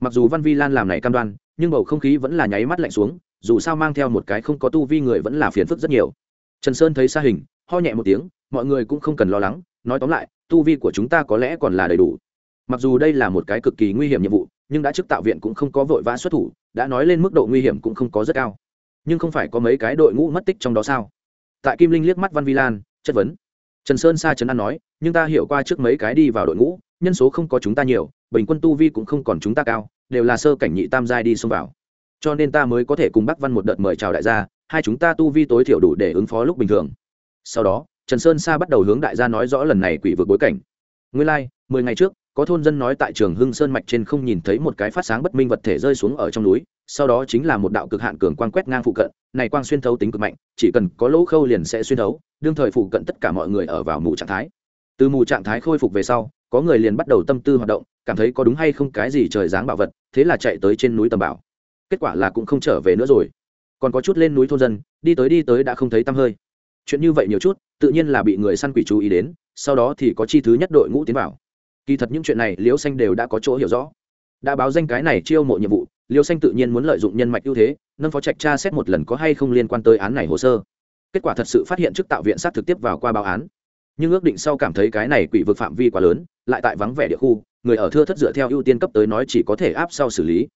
Mặc dù văn vi lan làm này cam đoan, nhưng bầu không khí vẫn là nháy mắt lạnh xuống, dù sao mang theo một cái không có tu vi người vẫn là phiền phức rất nhiều. Trần sơn thấy xa hình, ho nhẹ một tiếng, mọi người cũng không cần lo lắng, nói tóm lại, tu vi của chúng ta có lẽ còn là đầy đủ. Mặc dù đây là một cái cực kỳ nguy hiểm nhiệm vụ nhưng đã chức tạo viện cũng không có vội vã xuất thủ đã nói lên mức độ nguy hiểm cũng không có rất cao. Nhưng không phải có mấy cái đội ngũ mất tích trong đó sao? Tại kim linh liếc mắt văn vi lan chất vấn. Trần sơn sa trấn an nói nhưng ta hiểu qua trước mấy cái đi vào đội ngũ nhân số không có chúng ta nhiều bình quân tu vi cũng không còn chúng ta cao đều là sơ cảnh nhị tam giai đi xông vào. Cho nên ta mới có thể cùng bác văn một đợt mời chào đại gia hai chúng ta tu vi tối thiểu đủ để ứng phó lúc bình thường. Sau đó trần sơn sa bắt đầu hướng đại gia nói rõ lần này quỷ vượt bối cảnh. Nguyên lai、like, mười ngày trước có thôn dân nói tại trường hưng sơn mạch trên không nhìn thấy một cái phát sáng bất minh vật thể rơi xuống ở trong núi, sau đó chính là một đạo cực hạn cường quang quét ngang phụ cận, này quang xuyên thấu tính cực mạnh, chỉ cần có lỗ khâu liền sẽ xuyên thấu, đương thời phụ cận tất cả mọi người ở vào mù trạng thái. Từ mù trạng thái khôi phục về sau, có người liền bắt đầu tâm tư hoạt động, cảm thấy có đúng hay không cái gì trời dáng bảo vật, thế là chạy tới trên núi tầm bảo. Kết quả là cũng không trở về nữa rồi. Còn có chút lên núi thôn dân, đi tới đi tới đã không thấy tăm hơi. Chuyện như vậy nhiều chút, tự nhiên là bị người săn quỷ chú ý đến, sau đó thì có chi thứ nhất đội ngũ tiến vào kỳ thật những chuyện này liễu xanh đều đã có chỗ hiểu rõ. Đã báo danh cái này chiêu mộ nhiệm vụ, liễu xanh tự nhiên muốn lợi dụng nhân mạch ưu thế, nâng phó trạch tra xét một lần có hay không liên quan tới án này hồ sơ. Kết quả thật sự phát hiện trước tạo viện sát thực tiếp vào qua báo án. Nhưng ước định sau cảm thấy cái này quỷ vực phạm vi quá lớn, lại tại vắng vẻ địa khu, người ở thưa thất dựa theo ưu tiên cấp tới nói chỉ có thể áp sau xử lý.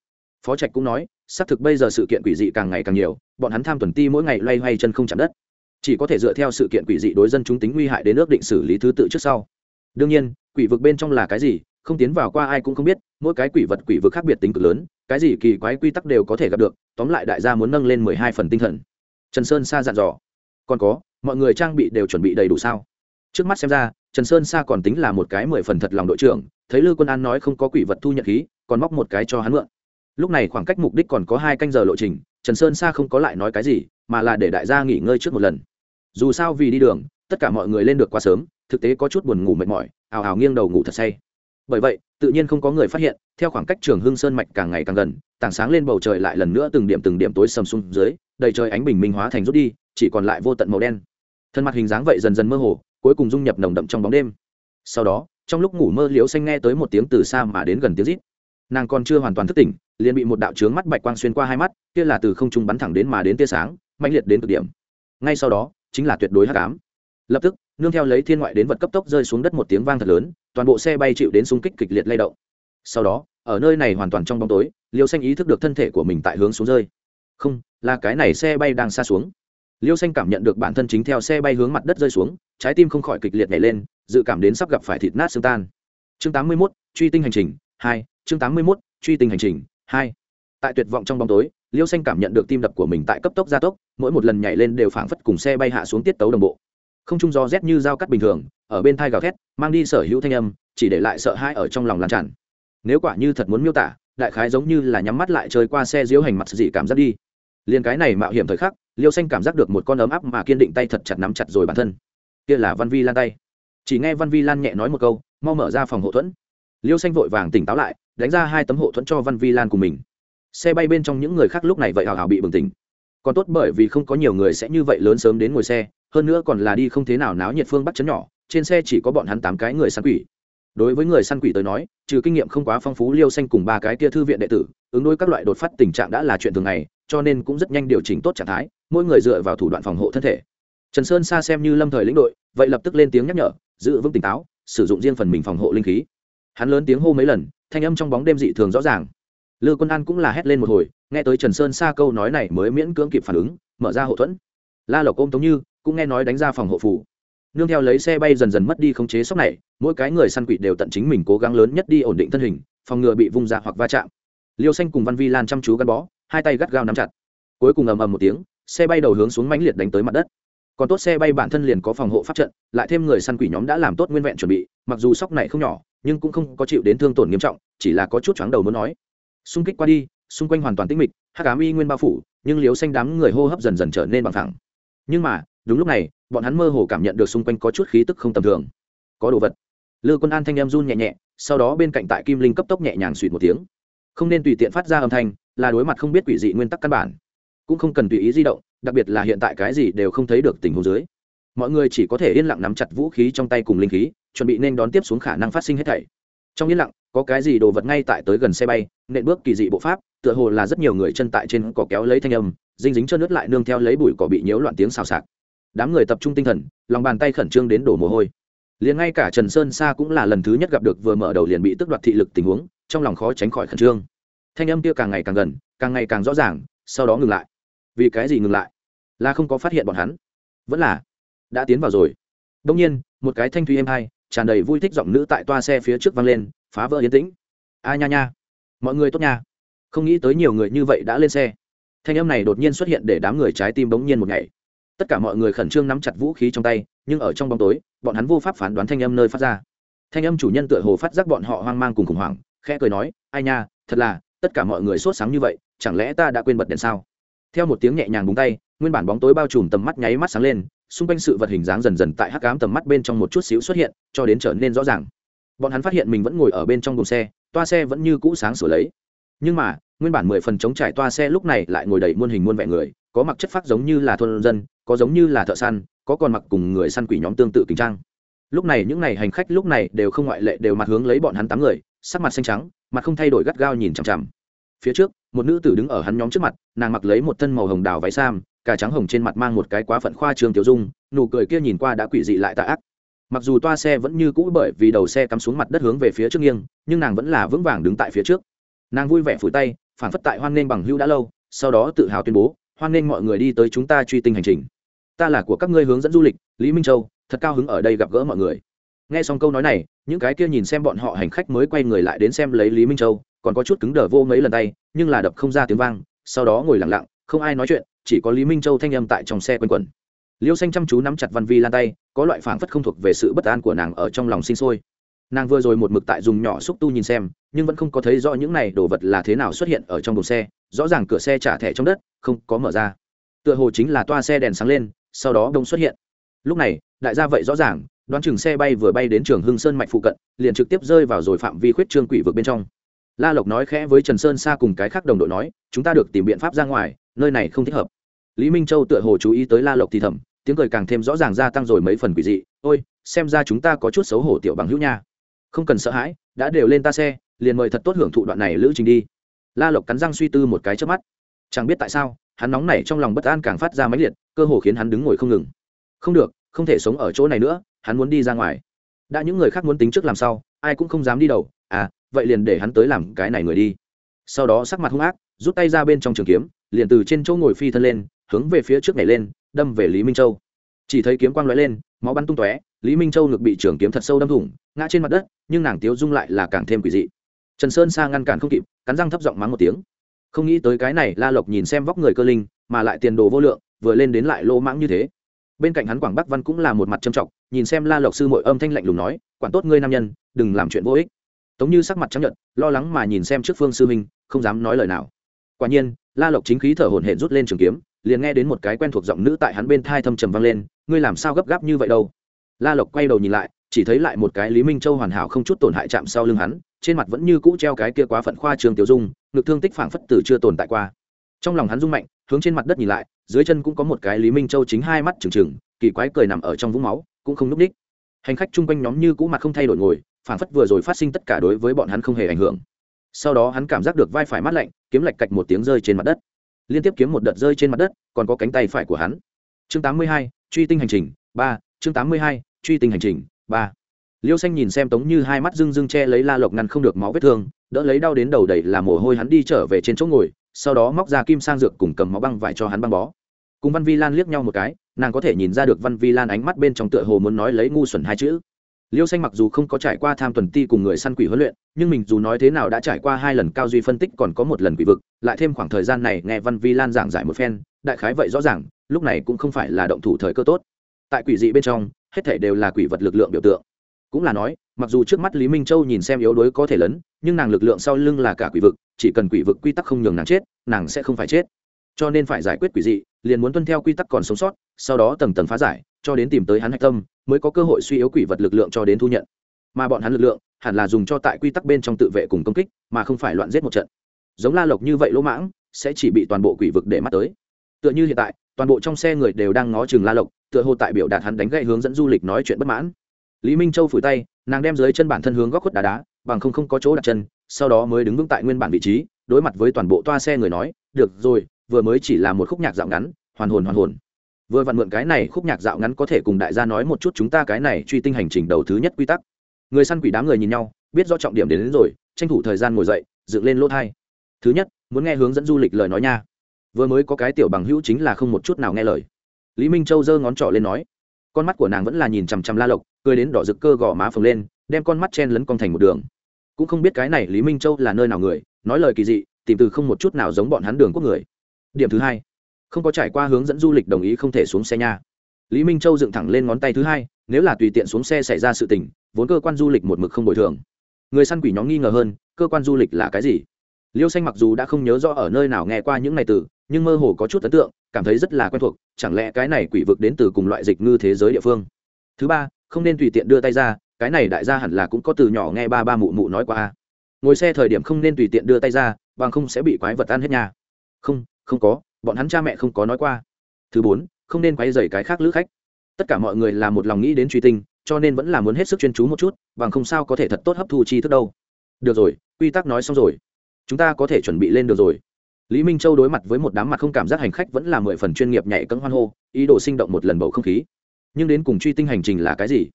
Phó trạch cũng nói, xác thực bây giờ sự kiện quỷ dị càng ngày càng nhiều, bọn hắn tham tuần ti mỗi ngày loay hoay chân không chạm đất. Chỉ có thể dựa theo sự kiện quỷ dị đối dân chúng tính nguy hại đến ước định xử lý thứ tự trước sau. Đương nhiên quỷ vực bên trong là cái gì, không tiến vào qua ai cũng không biết, mỗi cái quỷ vật quỷ vực khác biệt tính cực lớn, cái gì kỳ quái quy tắc đều có thể gặp được, tóm lại đại gia muốn nâng lên mười hai phần tinh thần. Trần sơn sa dặn dò. Còn có, mọi người trang bị đều chuẩn bị đầy đủ sao? Trước mắt xem ra, trần sơn sa còn tính là một cái mười phần thật lòng đội trưởng, thấy lư quân an nói không có quỷ vật thu nhận khí, còn móc một cái cho hắn mượn. Lúc này khoảng cách mục đích còn có hai canh giờ lộ trình, trần sơn sa không có lại nói cái gì, mà là để đại gia nghỉ ngơi trước một lần. Dù sao vì đi đường, tất cả mọi người lên được quá sớm, thực tế có chút buồn ngủ mệt mỏi ào ào nghiêng đầu ngủ thật say. Bởi vậy, tự nhiên không có người phát hiện, theo khoảng cách trường hưng sơn mạch càng ngày càng gần, tảng sáng lên bầu trời lại lần nữa từng điểm từng điểm tối sầm xuống dưới, đầy trời ánh bình minh hóa thành rút đi, chỉ còn lại vô tận màu đen. Thân mặt hình dáng vậy dần dần mơ hồ, cuối cùng dung nhập nồng đậm trong bóng đêm. Sau đó, trong lúc ngủ mơ liễu xanh nghe tới một tiếng từ xa mà đến gần tiếng rít. Nàng còn chưa hoàn toàn thức tỉnh, liền bị một đạo trướng mắt bạch quang xuyên qua hai mắt, kia là từ không trung bắn thẳng đến mà đến tia sáng mạnh liệt đến cực điểm. Ngay sau đó, chính là tuyệt đối hắc ám. Lập tức nương theo lấy thiên ngoại đến vật cấp tốc rơi xuống đất một tiếng vang thật lớn toàn bộ xe bay chịu đến xung kích kịch liệt lay động. Sau đó ở nơi này hoàn toàn trong bóng tối liêu xanh ý thức được thân thể của mình tại hướng xuống rơi. Không là cái này xe bay đang xa xuống. Liêu xanh cảm nhận được bản thân chính theo xe bay hướng mặt đất rơi xuống trái tim không khỏi kịch liệt nhảy lên dự cảm đến sắp gặp phải thịt nát xương tan. Chương 81, truy tinh hành trình hai chương 81, truy tinh hành trình hai. Tại tuyệt vọng trong bóng tối liêu xanh cảm nhận được tim đập của mình tại cấp tốc gia tốc mỗi một lần nhảy lên đều phảng phất cùng xe bay hạ xuống tiết tấu đồng bộ không trung gió rét như dao cắt bình thường, ở bên thai gào thét, mang đi sở hữu thanh âm, chỉ để lại sợ hãi ở trong lòng lan tràn. Nếu quả như thật muốn miêu tả, đại khái giống như là nhắm mắt lại chơi qua xe diễu hành mặt dị cảm giác đi. Liền cái này mạo hiểm thời khắc, liêu xanh cảm giác được một con ấm áp mà kiên định tay thật chặt nắm chặt rồi bản thân. Kia là văn vi lan tay. Chỉ nghe văn vi lan nhẹ nói một câu, mau mở ra phòng hộ thuẫn. Liêu xanh vội vàng tỉnh táo lại, đánh ra hai tấm hộ thuẫn cho văn vi lan cùng mình. Xe bay bên trong những người khác lúc này vậy hào hào bị bừng tỉnh. Còn tốt bởi vì không có nhiều người sẽ như vậy lớn sớm đến ngồi xe hơn nữa còn là đi không thế nào náo nhiệt phương bắt chấn nhỏ, trên xe chỉ có bọn hắn tám cái người săn quỷ. Đối với người săn quỷ tới nói, trừ kinh nghiệm không quá phong phú liêu xanh cùng ba cái kia thư viện đệ tử, ứng đối các loại đột phát tình trạng đã là chuyện thường ngày, cho nên cũng rất nhanh điều chỉnh tốt trạng thái, mỗi người dựa vào thủ đoạn phòng hộ thân thể. Trần sơn xa xem như lâm thời lĩnh đội, vậy lập tức lên tiếng nhắc nhở, giữ vững tỉnh táo, sử dụng riêng phần mình phòng hộ linh khí. Hắn lớn tiếng hô mấy lần, thanh âm trong bóng đêm dị thường rõ ràng. Lư quân an cũng là hét lên một hồi, nghe tới trần sơn xa câu nói này mới miễn cưỡng kịp phản ứng, mở ra hậu thuẫn. La lộc ôm tống như cũng nghe nói đánh ra phòng hộ phủ. Nương theo lấy xe bay dần dần mất đi khống chế sốc này, mỗi cái người săn quỷ đều tận chính mình cố gắng lớn nhất đi ổn định thân hình, phòng ngừa bị vung ra hoặc va chạm. Liêu xanh cùng văn vi lan chăm chú gắn bó, hai tay gắt gao nắm chặt. Cuối cùng ầm ầm một tiếng, xe bay đầu hướng xuống mãnh liệt đánh tới mặt đất. Còn tốt xe bay bản thân liền có phòng hộ pháp trận, lại thêm người săn quỷ nhóm đã làm tốt nguyên vẹn chuẩn bị, mặc dù sóc này không nhỏ, nhưng cũng không có chịu đến thương tổn nghiêm trọng, chỉ là có chút chóng đầu muốn nói. Xung kích qua đi, xung quanh hoàn toàn tĩnh mịch, hắc ám y nguyên bao phủ, nhưng liếu xanh đám người hô hấp dần dần trở nên bằng thẳng nhưng mà đúng lúc này, bọn hắn mơ hồ cảm nhận được xung quanh có chút khí tức không tầm thường. Có đồ vật. Lư quân an thanh em run nhẹ nhẹ, sau đó bên cạnh tại kim linh cấp tốc nhẹ nhàng suỵt một tiếng. Không nên tùy tiện phát ra âm thanh, là đối mặt không biết quỷ dị nguyên tắc căn bản. Cũng không cần tùy ý di động, đặc biệt là hiện tại cái gì đều không thấy được tình huống dưới. Mọi người chỉ có thể yên lặng nắm chặt vũ khí trong tay cùng linh khí, chuẩn bị nên đón tiếp xuống khả năng phát sinh hết thảy. Trong yên lặng, có cái gì đồ vật ngay tại tới gần xe bay, nện bước kỳ dị bộ pháp, tựa hồ là rất nhiều người chân tại trên cỏ kéo lấy thanh âm, dinh dính chân nước lại nương theo lấy bụi cỏ bị nhiễu loạn tiếng xào xạc đám người tập trung tinh thần, lòng bàn tay khẩn trương đến đổ mồ hôi. Liền ngay cả trần sơn sa cũng là lần thứ nhất gặp được vừa mở đầu liền bị tước đoạt thị lực tình huống, trong lòng khó tránh khỏi khẩn trương. Thanh âm kia càng ngày càng gần, càng ngày càng rõ ràng, sau đó ngừng lại. Vì cái gì ngừng lại? Là không có phát hiện bọn hắn. Vẫn là đã tiến vào rồi. Đông nhiên, một cái thanh thúy êm hai, tràn đầy vui thích giọng nữ tại toa xe phía trước vang lên, phá vỡ yên tĩnh. A nha nha. Mọi người tốt nha. Không nghĩ tới nhiều người như vậy đã lên xe. Thanh âm này đột nhiên xuất hiện để đám người trái tim bỗng nhiên một ngày tất cả mọi người khẩn trương nắm chặt vũ khí trong tay, nhưng ở trong bóng tối, bọn hắn vô pháp phán đoán thanh âm nơi phát ra. Thanh âm chủ nhân tựa hồ phát giác bọn họ hoang mang cùng khủng hoảng, khẽ cười nói, ai nha, thật là, tất cả mọi người sốt sáng như vậy, chẳng lẽ ta đã quên bật đèn sao? Theo một tiếng nhẹ nhàng búng tay, nguyên bản bóng tối bao trùm tầm mắt nháy mắt sáng lên, xung quanh sự vật hình dáng dần dần tại hắc ám tầm mắt bên trong một chút xíu xuất hiện, cho đến trở nên rõ ràng. Bọn hắn phát hiện mình vẫn ngồi ở bên trong đồn xe, toa xe vẫn như cũ sáng sửa lấy. Nhưng mà, nguyên bản mười phần chống trải toa xe lúc này lại ngồi đầy muôn hình muôn vẻ người, có mặc chất phát giống như là thôn dân có giống như là thợ săn, có còn mặc cùng người săn quỷ nhóm tương tự kính trang. Lúc này những n à y hành khách lúc này đều không ngoại lệ, đều mặt hướng lấy bọn hắn tám người, sắc mặt xanh trắng, mặt không thay đổi gắt gao nhìn chằm chằm. Phía trước, một nữ tử đứng ở hắn nhóm trước mặt, nàng mặc lấy một thân màu hồng đào váy sam, cà trắng hồng trên mặt mang một cái quá phận khoa trường tiểu dung, nụ cười kia nhìn qua đã quỷ dị lại tạ ác. Mặc dù toa xe vẫn như cũ bởi vì đầu xe cắm xuống mặt đất hướng về phía trước nghiêng, nhưng nàng vẫn là vững vàng đứng tại phía trước. Nàng vui vẻ phủi tay, phản phất tại hoan nghênh bằng hưu đã lâu, sau đó tự hào tuyên bố hoan nghênh mọi người đi tới chúng ta truy tinh hành trình. Ta là của các ngươi hướng dẫn du lịch, lý minh châu, thật cao hứng ở đây gặp gỡ mọi người. Nghe xong câu nói này, những cái kia nhìn xem bọn họ hành khách mới quay người lại đến xem lấy lý minh châu, còn có chút cứng đờ vô mấy lần tay, nhưng là đập không ra tiếng vang, sau đó ngồi lặng lặng, không ai nói chuyện, chỉ có lý minh châu thanh âm tại trong xe quanh quẩn. Liêu xanh chăm chú nắm chặt văn vi lan tay, có loại phảng phất không thuộc về sự bất an của nàng ở trong lòng sinh sôi. Nàng vừa rồi một mực tại dùng nhỏ xúc tu nhìn xem, nhưng vẫn không có thấy rõ những này đồ vật là thế nào xuất hiện ở trong đồn xe rõ ràng cửa xe trả thẻ trong đất, không có mở ra. Tựa hồ chính là toa xe đèn sáng lên, sau đó đông xuất hiện. Lúc này, đại gia vậy rõ ràng, đoán chừng xe bay vừa bay đến trường hưng sơn mạch phụ cận, liền trực tiếp rơi vào rồi phạm vi khuyết trương quỷ vực bên trong. La lộc nói khẽ với trần sơn xa cùng cái khác đồng đội nói, chúng ta được tìm biện pháp ra ngoài, nơi này không thích hợp. Lý minh châu tựa hồ chú ý tới la lộc thì thầm, tiếng cười càng thêm rõ ràng gia tăng rồi mấy phần quỷ dị, ôi, xem ra chúng ta có chút xấu hổ tiểu bằng hữu nha. Không cần sợ hãi, đã đều lên ta xe, liền mời thật tốt hưởng thụ đoạn này lữ trình đi la lộc cắn răng suy tư một cái trước mắt. Chẳng biết tại sao, hắn nóng nảy trong lòng bất an càng phát ra máy liệt, cơ hồ khiến hắn đứng ngồi không ngừng. Không được, không thể sống ở chỗ này nữa, hắn muốn đi ra ngoài. Đã những người khác muốn tính trước làm sao ai cũng không dám đi đầu. À vậy liền để hắn tới làm cái này người đi. Sau đó sắc mặt hung ác, rút tay ra bên trong trường kiếm, liền từ trên chỗ ngồi phi thân lên, hướng về phía trước nhảy lên, đâm về lý minh châu. Chỉ thấy kiếm quang lóe lên, máu bắn tung tóe, lý minh châu ngực bị trường kiếm thật sâu đâm thủng, ngã trên mặt đất, nhưng nàng tiếu dung lại là càng thêm quỷ dị trần sơn sa ngăn cản không kịp, cắn răng thấp giọng mắng một tiếng. Không nghĩ tới cái này, la lộc nhìn xem vóc người cơ linh, mà lại tiền đồ vô lượng, vừa lên đến lại lô mãng như thế. Bên cạnh hắn quảng bắc văn cũng là một mặt trầm trọng, nhìn xem la lộc sư mội âm thanh lạnh lùng nói, quản tốt ngươi nam nhân, đừng làm chuyện vô ích. Tống như sắc mặt trắng nhận lo lắng mà nhìn xem trước phương sư minh, không dám nói lời nào. Quả nhiên, la lộc chính khí thở hổn hển rút lên trường kiếm, liền nghe đến một cái quen thuộc giọng nữ tại hắn bên thai thâm trầm vang lên, ngươi làm sao gấp gáp như vậy đâu? La lộc quay đầu nhìn lại, chỉ thấy lại một cái lý minh châu hoàn hảo không chút tổn hại chạm sau lưng hắn trên mặt vẫn như cũ treo cái kia quá phận khoa trường tiểu dung ngực thương tích phảng phất tử chưa tồn tại qua. Trong lòng hắn rung mạnh hướng trên mặt đất nhìn lại dưới chân cũng có một cái lý minh châu chính hai mắt trừng trừng kỳ quái cười nằm ở trong vũng máu cũng không núp ních hành khách chung quanh nhóm như cũ mặt không thay đổi ngồi phảng phất vừa rồi phát sinh tất cả đối với bọn hắn không hề ảnh hưởng. Sau đó hắn cảm giác được vai phải mát lạnh kiếm lạch cạch một tiếng rơi trên mặt đất. Liên tiếp kiếm một đợt rơi trên mặt đất còn có cánh tay phải của hắn. Chương 82, truy tinh hành trình ba chương 82, truy tinh hành trình ba liêu xanh nhìn xem tống như hai mắt rưng rưng che lấy la lộc ngăn không được máu vết thương, đỡ lấy đau đến đầu đầy là mồ hôi hắn đi trở về trên chỗ ngồi, sau đó móc ra kim sang dược cùng cầm máu băng vải cho hắn băng bó. Cùng văn vi lan liếc nhau một cái, nàng có thể nhìn ra được văn vi lan ánh mắt bên trong tựa hồ muốn nói lấy ngu xuẩn hai chữ. Liêu xanh mặc dù không có trải qua tham tuần ti cùng người săn quỷ huấn luyện, nhưng mình dù nói thế nào đã trải qua hai lần cao duy phân tích còn có một lần quỷ vực, lại thêm khoảng thời gian này nghe văn vi lan giảng giải một phen, đại khái vậy rõ ràng, lúc này cũng không phải là động thủ thời cơ tốt. Tại quỷ dị bên trong, hết thể đều là quỷ vật lực lượng biểu tượng cũng là nói, mặc dù trước mắt lý minh châu nhìn xem yếu đuối có thể lớn nhưng nàng lực lượng sau lưng là cả quỷ vực, chỉ cần quỷ vực quy tắc không nhường nàng chết, nàng sẽ không phải chết. Cho nên phải giải quyết quỷ dị, liền muốn tuân theo quy tắc còn sống sót, sau đó tầng tầng phá giải, cho đến tìm tới hắn hạch tâm, mới có cơ hội suy yếu quỷ vật lực lượng cho đến thu nhận. Mà bọn hắn lực lượng, hẳn là dùng cho tại quy tắc bên trong tự vệ cùng công kích, mà không phải loạn giết một trận. Giống la lộc như vậy lỗ mãng, sẽ chỉ bị toàn bộ quỷ vực để mắt tới. Tựa như hiện tại, toàn bộ trong xe người đều đang ngó chừng la lộc, tựa hồ tại biểu đạt hắn đánh gậy hướng dẫn du lịch nói chuyện bất mãn lý minh châu phủi tay nàng đem dưới chân bản thân hướng góc khuất đá đá bằng không không có chỗ đặt chân sau đó mới đứng vững tại nguyên bản vị trí đối mặt với toàn bộ toa xe người nói được rồi vừa mới chỉ là một khúc nhạc dạo ngắn hoàn hồn hoàn hồn. Vừa vặn mượn cái này khúc nhạc dạo ngắn có thể cùng đại gia nói một chút chúng ta cái này truy tinh hành trình đầu thứ nhất quy tắc. Người săn quỷ đám người nhìn nhau biết do trọng điểm đến, đến rồi tranh thủ thời gian ngồi dậy dựng lên lỗ thai thứ nhất muốn nghe hướng dẫn du lịch lời nói nha. Vừa mới có cái tiểu bằng hữu chính là không một chút nào nghe lời. Lý minh châu giơ ngón trỏ lên nói con mắt của nàng vẫn là nhìn chằm chằm la lộc, cười đến đỏ rực cơ gò má phồng lên, đem con mắt chen lấn con thành một đường. Cũng không biết cái này lý minh châu là nơi nào người, nói lời kỳ dị, tìm từ không một chút nào giống bọn hắn đường quốc người. Điểm thứ hai, không có trải qua hướng dẫn du lịch đồng ý không thể xuống xe nha. Lý minh châu dựng thẳng lên ngón tay thứ hai, nếu là tùy tiện xuống xe xảy ra sự tình, vốn cơ quan du lịch một mực không bồi thường. Người săn quỷ nhóm nghi ngờ hơn, cơ quan du lịch là cái gì? Liêu xanh mặc dù đã không nhớ rõ ở nơi nào nghe qua những ngày từ nhưng mơ hồ có chút ấn tượng, cảm thấy rất là quen thuộc, chẳng lẽ cái này quỷ vực đến từ cùng loại dịch ngư thế giới địa phương? Thứ ba, không nên tùy tiện đưa tay ra, cái này đại gia hẳn là cũng có từ nhỏ nghe ba ba mụ mụ nói qua ngồi xe thời điểm không nên tùy tiện đưa tay ra, bằng không sẽ bị quái vật ăn hết nhà. Không không có, bọn hắn cha mẹ không có nói qua. Thứ bốn, không nên quay dày cái khác lữ khách. Tất cả mọi người là một lòng nghĩ đến truy tinh, cho nên vẫn là muốn hết sức chuyên chú một chút, bằng không sao có thể thật tốt hấp thu chi thức đâu. Được rồi, quy tắc nói xong rồi. Chúng ta có thể chuẩn bị lên được rồi lý minh châu đối mặt với một đám mặt không cảm giác hành khách vẫn là mười phần chuyên nghiệp nhảy cấm hoan hô, ý đồ sinh động một lần bầu không khí. Nhưng đến cùng truy tinh hành trình là cái gì?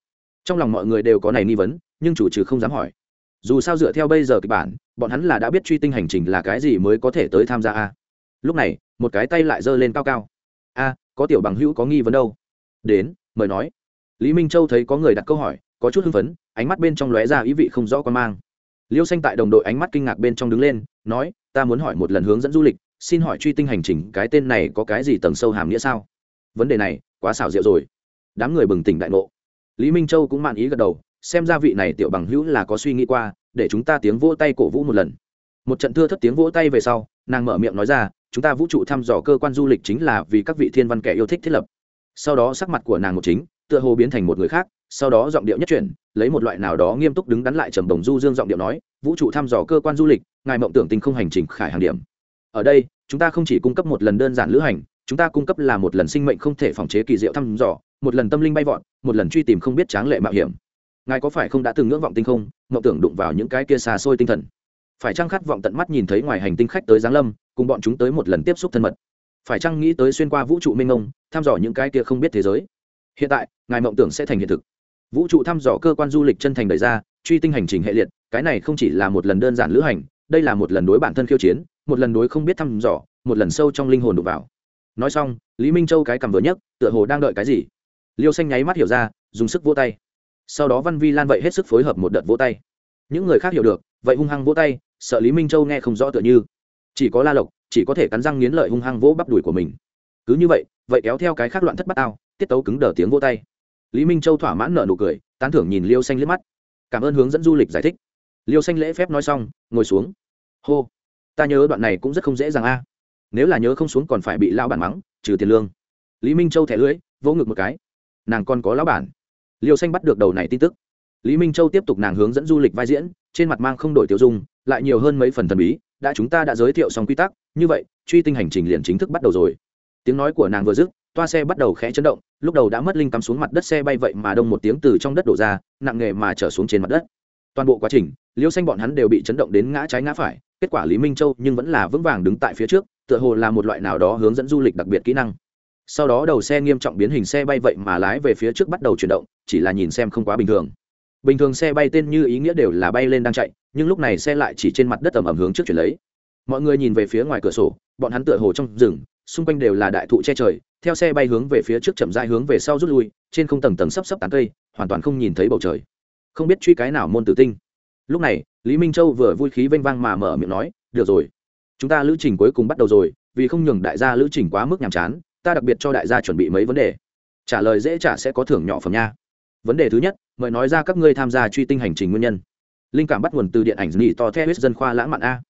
Trong lòng mọi người đều có này nghi vấn, nhưng chủ trừ không dám hỏi. Dù sao dựa theo bây giờ kịch bản, bọn hắn là đã biết truy tinh hành trình là cái gì mới có thể tới tham gia a. Lúc này, một cái tay lại giơ lên cao cao. A, có tiểu bằng hữu có nghi vấn đâu. Đến, mời nói. Lý minh châu thấy có người đặt câu hỏi, có chút hưng phấn, ánh mắt bên trong lóe ra ý vị không rõ con mang. Liêu xanh tại đồng đội ánh mắt kinh ngạc bên trong đứng lên, nói ta muốn hỏi một lần hướng dẫn du lịch, xin hỏi truy tinh hành trình, cái tên này có cái gì tầng sâu hàm nghĩa sao? Vấn đề này, quá xảo diệu rồi. Đám người bừng tỉnh đại ngộ. Lý minh châu cũng mạn ý gật đầu, xem ra vị này tiểu bằng hữu là có suy nghĩ qua, để chúng ta tiếng vỗ tay cổ vũ một lần. Một trận thưa thất tiếng vỗ tay về sau, nàng mở miệng nói ra, chúng ta vũ trụ thăm dò cơ quan du lịch chính là vì các vị thiên văn kẻ yêu thích thiết lập. Sau đó sắc mặt của nàng một chính, tựa hồ biến thành một người khác, sau đó giọng điệu nhất chuyển, lấy một loại nào đó nghiêm túc đứng đắn lại trầm đồng du dương giọng điệu nói, vũ trụ thăm dò cơ quan du lịch ngài mộng tưởng tinh không hành trình khải hàng điểm. Ở đây, chúng ta không chỉ cung cấp một lần đơn giản lữ hành, chúng ta cung cấp là một lần sinh mệnh không thể phòng chế kỳ diệu thăm dò, một lần tâm linh bay vọt, một lần truy tìm không biết tráng lệ mạo hiểm. Ngài có phải không đã từng ngưỡng vọng tinh không, mộng tưởng đụng vào những cái kia xa xôi tinh thần? Phải chăng khát vọng tận mắt nhìn thấy ngoài hành tinh khách tới giáng lâm, cùng bọn chúng tới một lần tiếp xúc thân mật? Phải chăng nghĩ tới xuyên qua vũ trụ mênh mông, thăm dò những cái kia không biết thế giới? Hiện tại, ngài mộng tưởng sẽ thành hiện thực. Vũ trụ thăm dò cơ quan du lịch chân thành đời ra, truy tinh hành trình hệ liệt, cái này không chỉ là một lần đơn giản lữ hành đây là một lần đối bản thân khiêu chiến một lần đối không biết thăm dò một lần sâu trong linh hồn đụng vào. Nói xong lý minh châu cái cầm vừa nhất, tựa hồ đang đợi cái gì. Liêu xanh nháy mắt hiểu ra dùng sức vỗ tay. Sau đó văn vi lan vậy hết sức phối hợp một đợt vỗ tay. Những người khác hiểu được vậy hung hăng vỗ tay sợ lý minh châu nghe không rõ tựa như. Chỉ có la lộc chỉ có thể cắn răng nghiến lợi hung hăng vỗ bắp đùi của mình. Cứ như vậy vậy kéo theo cái khác loạn thất bát ao tiết tấu cứng đờ tiếng vỗ tay. Lý minh châu thỏa mãn nợ nụ cười tán thưởng nhìn liêu xanh liếc mắt. Cảm ơn hướng dẫn du lịch giải thích liêu xanh lễ phép nói xong, ngồi xuống. Hô, ta nhớ đoạn này cũng rất không dễ dàng a. Nếu là nhớ không xuống còn phải bị lao bản mắng, trừ tiền lương. Lý minh châu thẻ lưỡi, vỗ ngực một cái. Nàng còn có lão bản. Liêu xanh bắt được đầu này tin tức. Lý minh châu tiếp tục nàng hướng dẫn du lịch vai diễn, trên mặt mang không đổi tiêu dung, lại nhiều hơn mấy phần thần bí, đã chúng ta đã giới thiệu xong quy tắc, như vậy, truy tinh hành trình liền chính thức bắt đầu rồi. Tiếng nói của nàng vừa dứt, toa xe bắt đầu khẽ chấn động, lúc đầu đã mất linh cắm xuống mặt đất xe bay vậy mà đông một tiếng từ trong đất đổ ra, nặng nghề mà trở xuống trên mặt đất toàn bộ quá trình, liêu xanh bọn hắn đều bị chấn động đến ngã trái ngã phải, kết quả lý minh châu nhưng vẫn là vững vàng đứng tại phía trước, tựa hồ là một loại nào đó hướng dẫn du lịch đặc biệt kỹ năng. Sau đó đầu xe nghiêm trọng biến hình xe bay vậy mà lái về phía trước bắt đầu chuyển động, chỉ là nhìn xem không quá bình thường. Bình thường xe bay tên như ý nghĩa đều là bay lên đang chạy, nhưng lúc này xe lại chỉ trên mặt đất ẩm ẩm hướng trước chuyển lấy. Mọi người nhìn về phía ngoài cửa sổ, bọn hắn tựa hồ trong rừng, xung quanh đều là đại thụ che trời, theo xe bay hướng về phía trước chậm rãi hướng về sau rút lui, trên không tầng tầng sấp sấp tán cây, hoàn toàn không nhìn thấy bầu trời không biết truy cái nào môn tử tinh. Lúc này, lý minh châu vừa vui khí vênh vang mà mở miệng nói, được rồi, chúng ta lữ trình cuối cùng bắt đầu rồi, vì không nhường đại gia lữ trình quá mức nhàm chán, ta đặc biệt cho đại gia chuẩn bị mấy vấn đề. Trả lời dễ trả sẽ có thưởng nhỏ phẩm nha. Vấn đề thứ nhất, mời nói ra các ngươi tham gia truy tinh hành trình nguyên nhân. Linh cảm bắt nguồn từ điện ảnh nỉ to theo dân khoa lãng mạn a.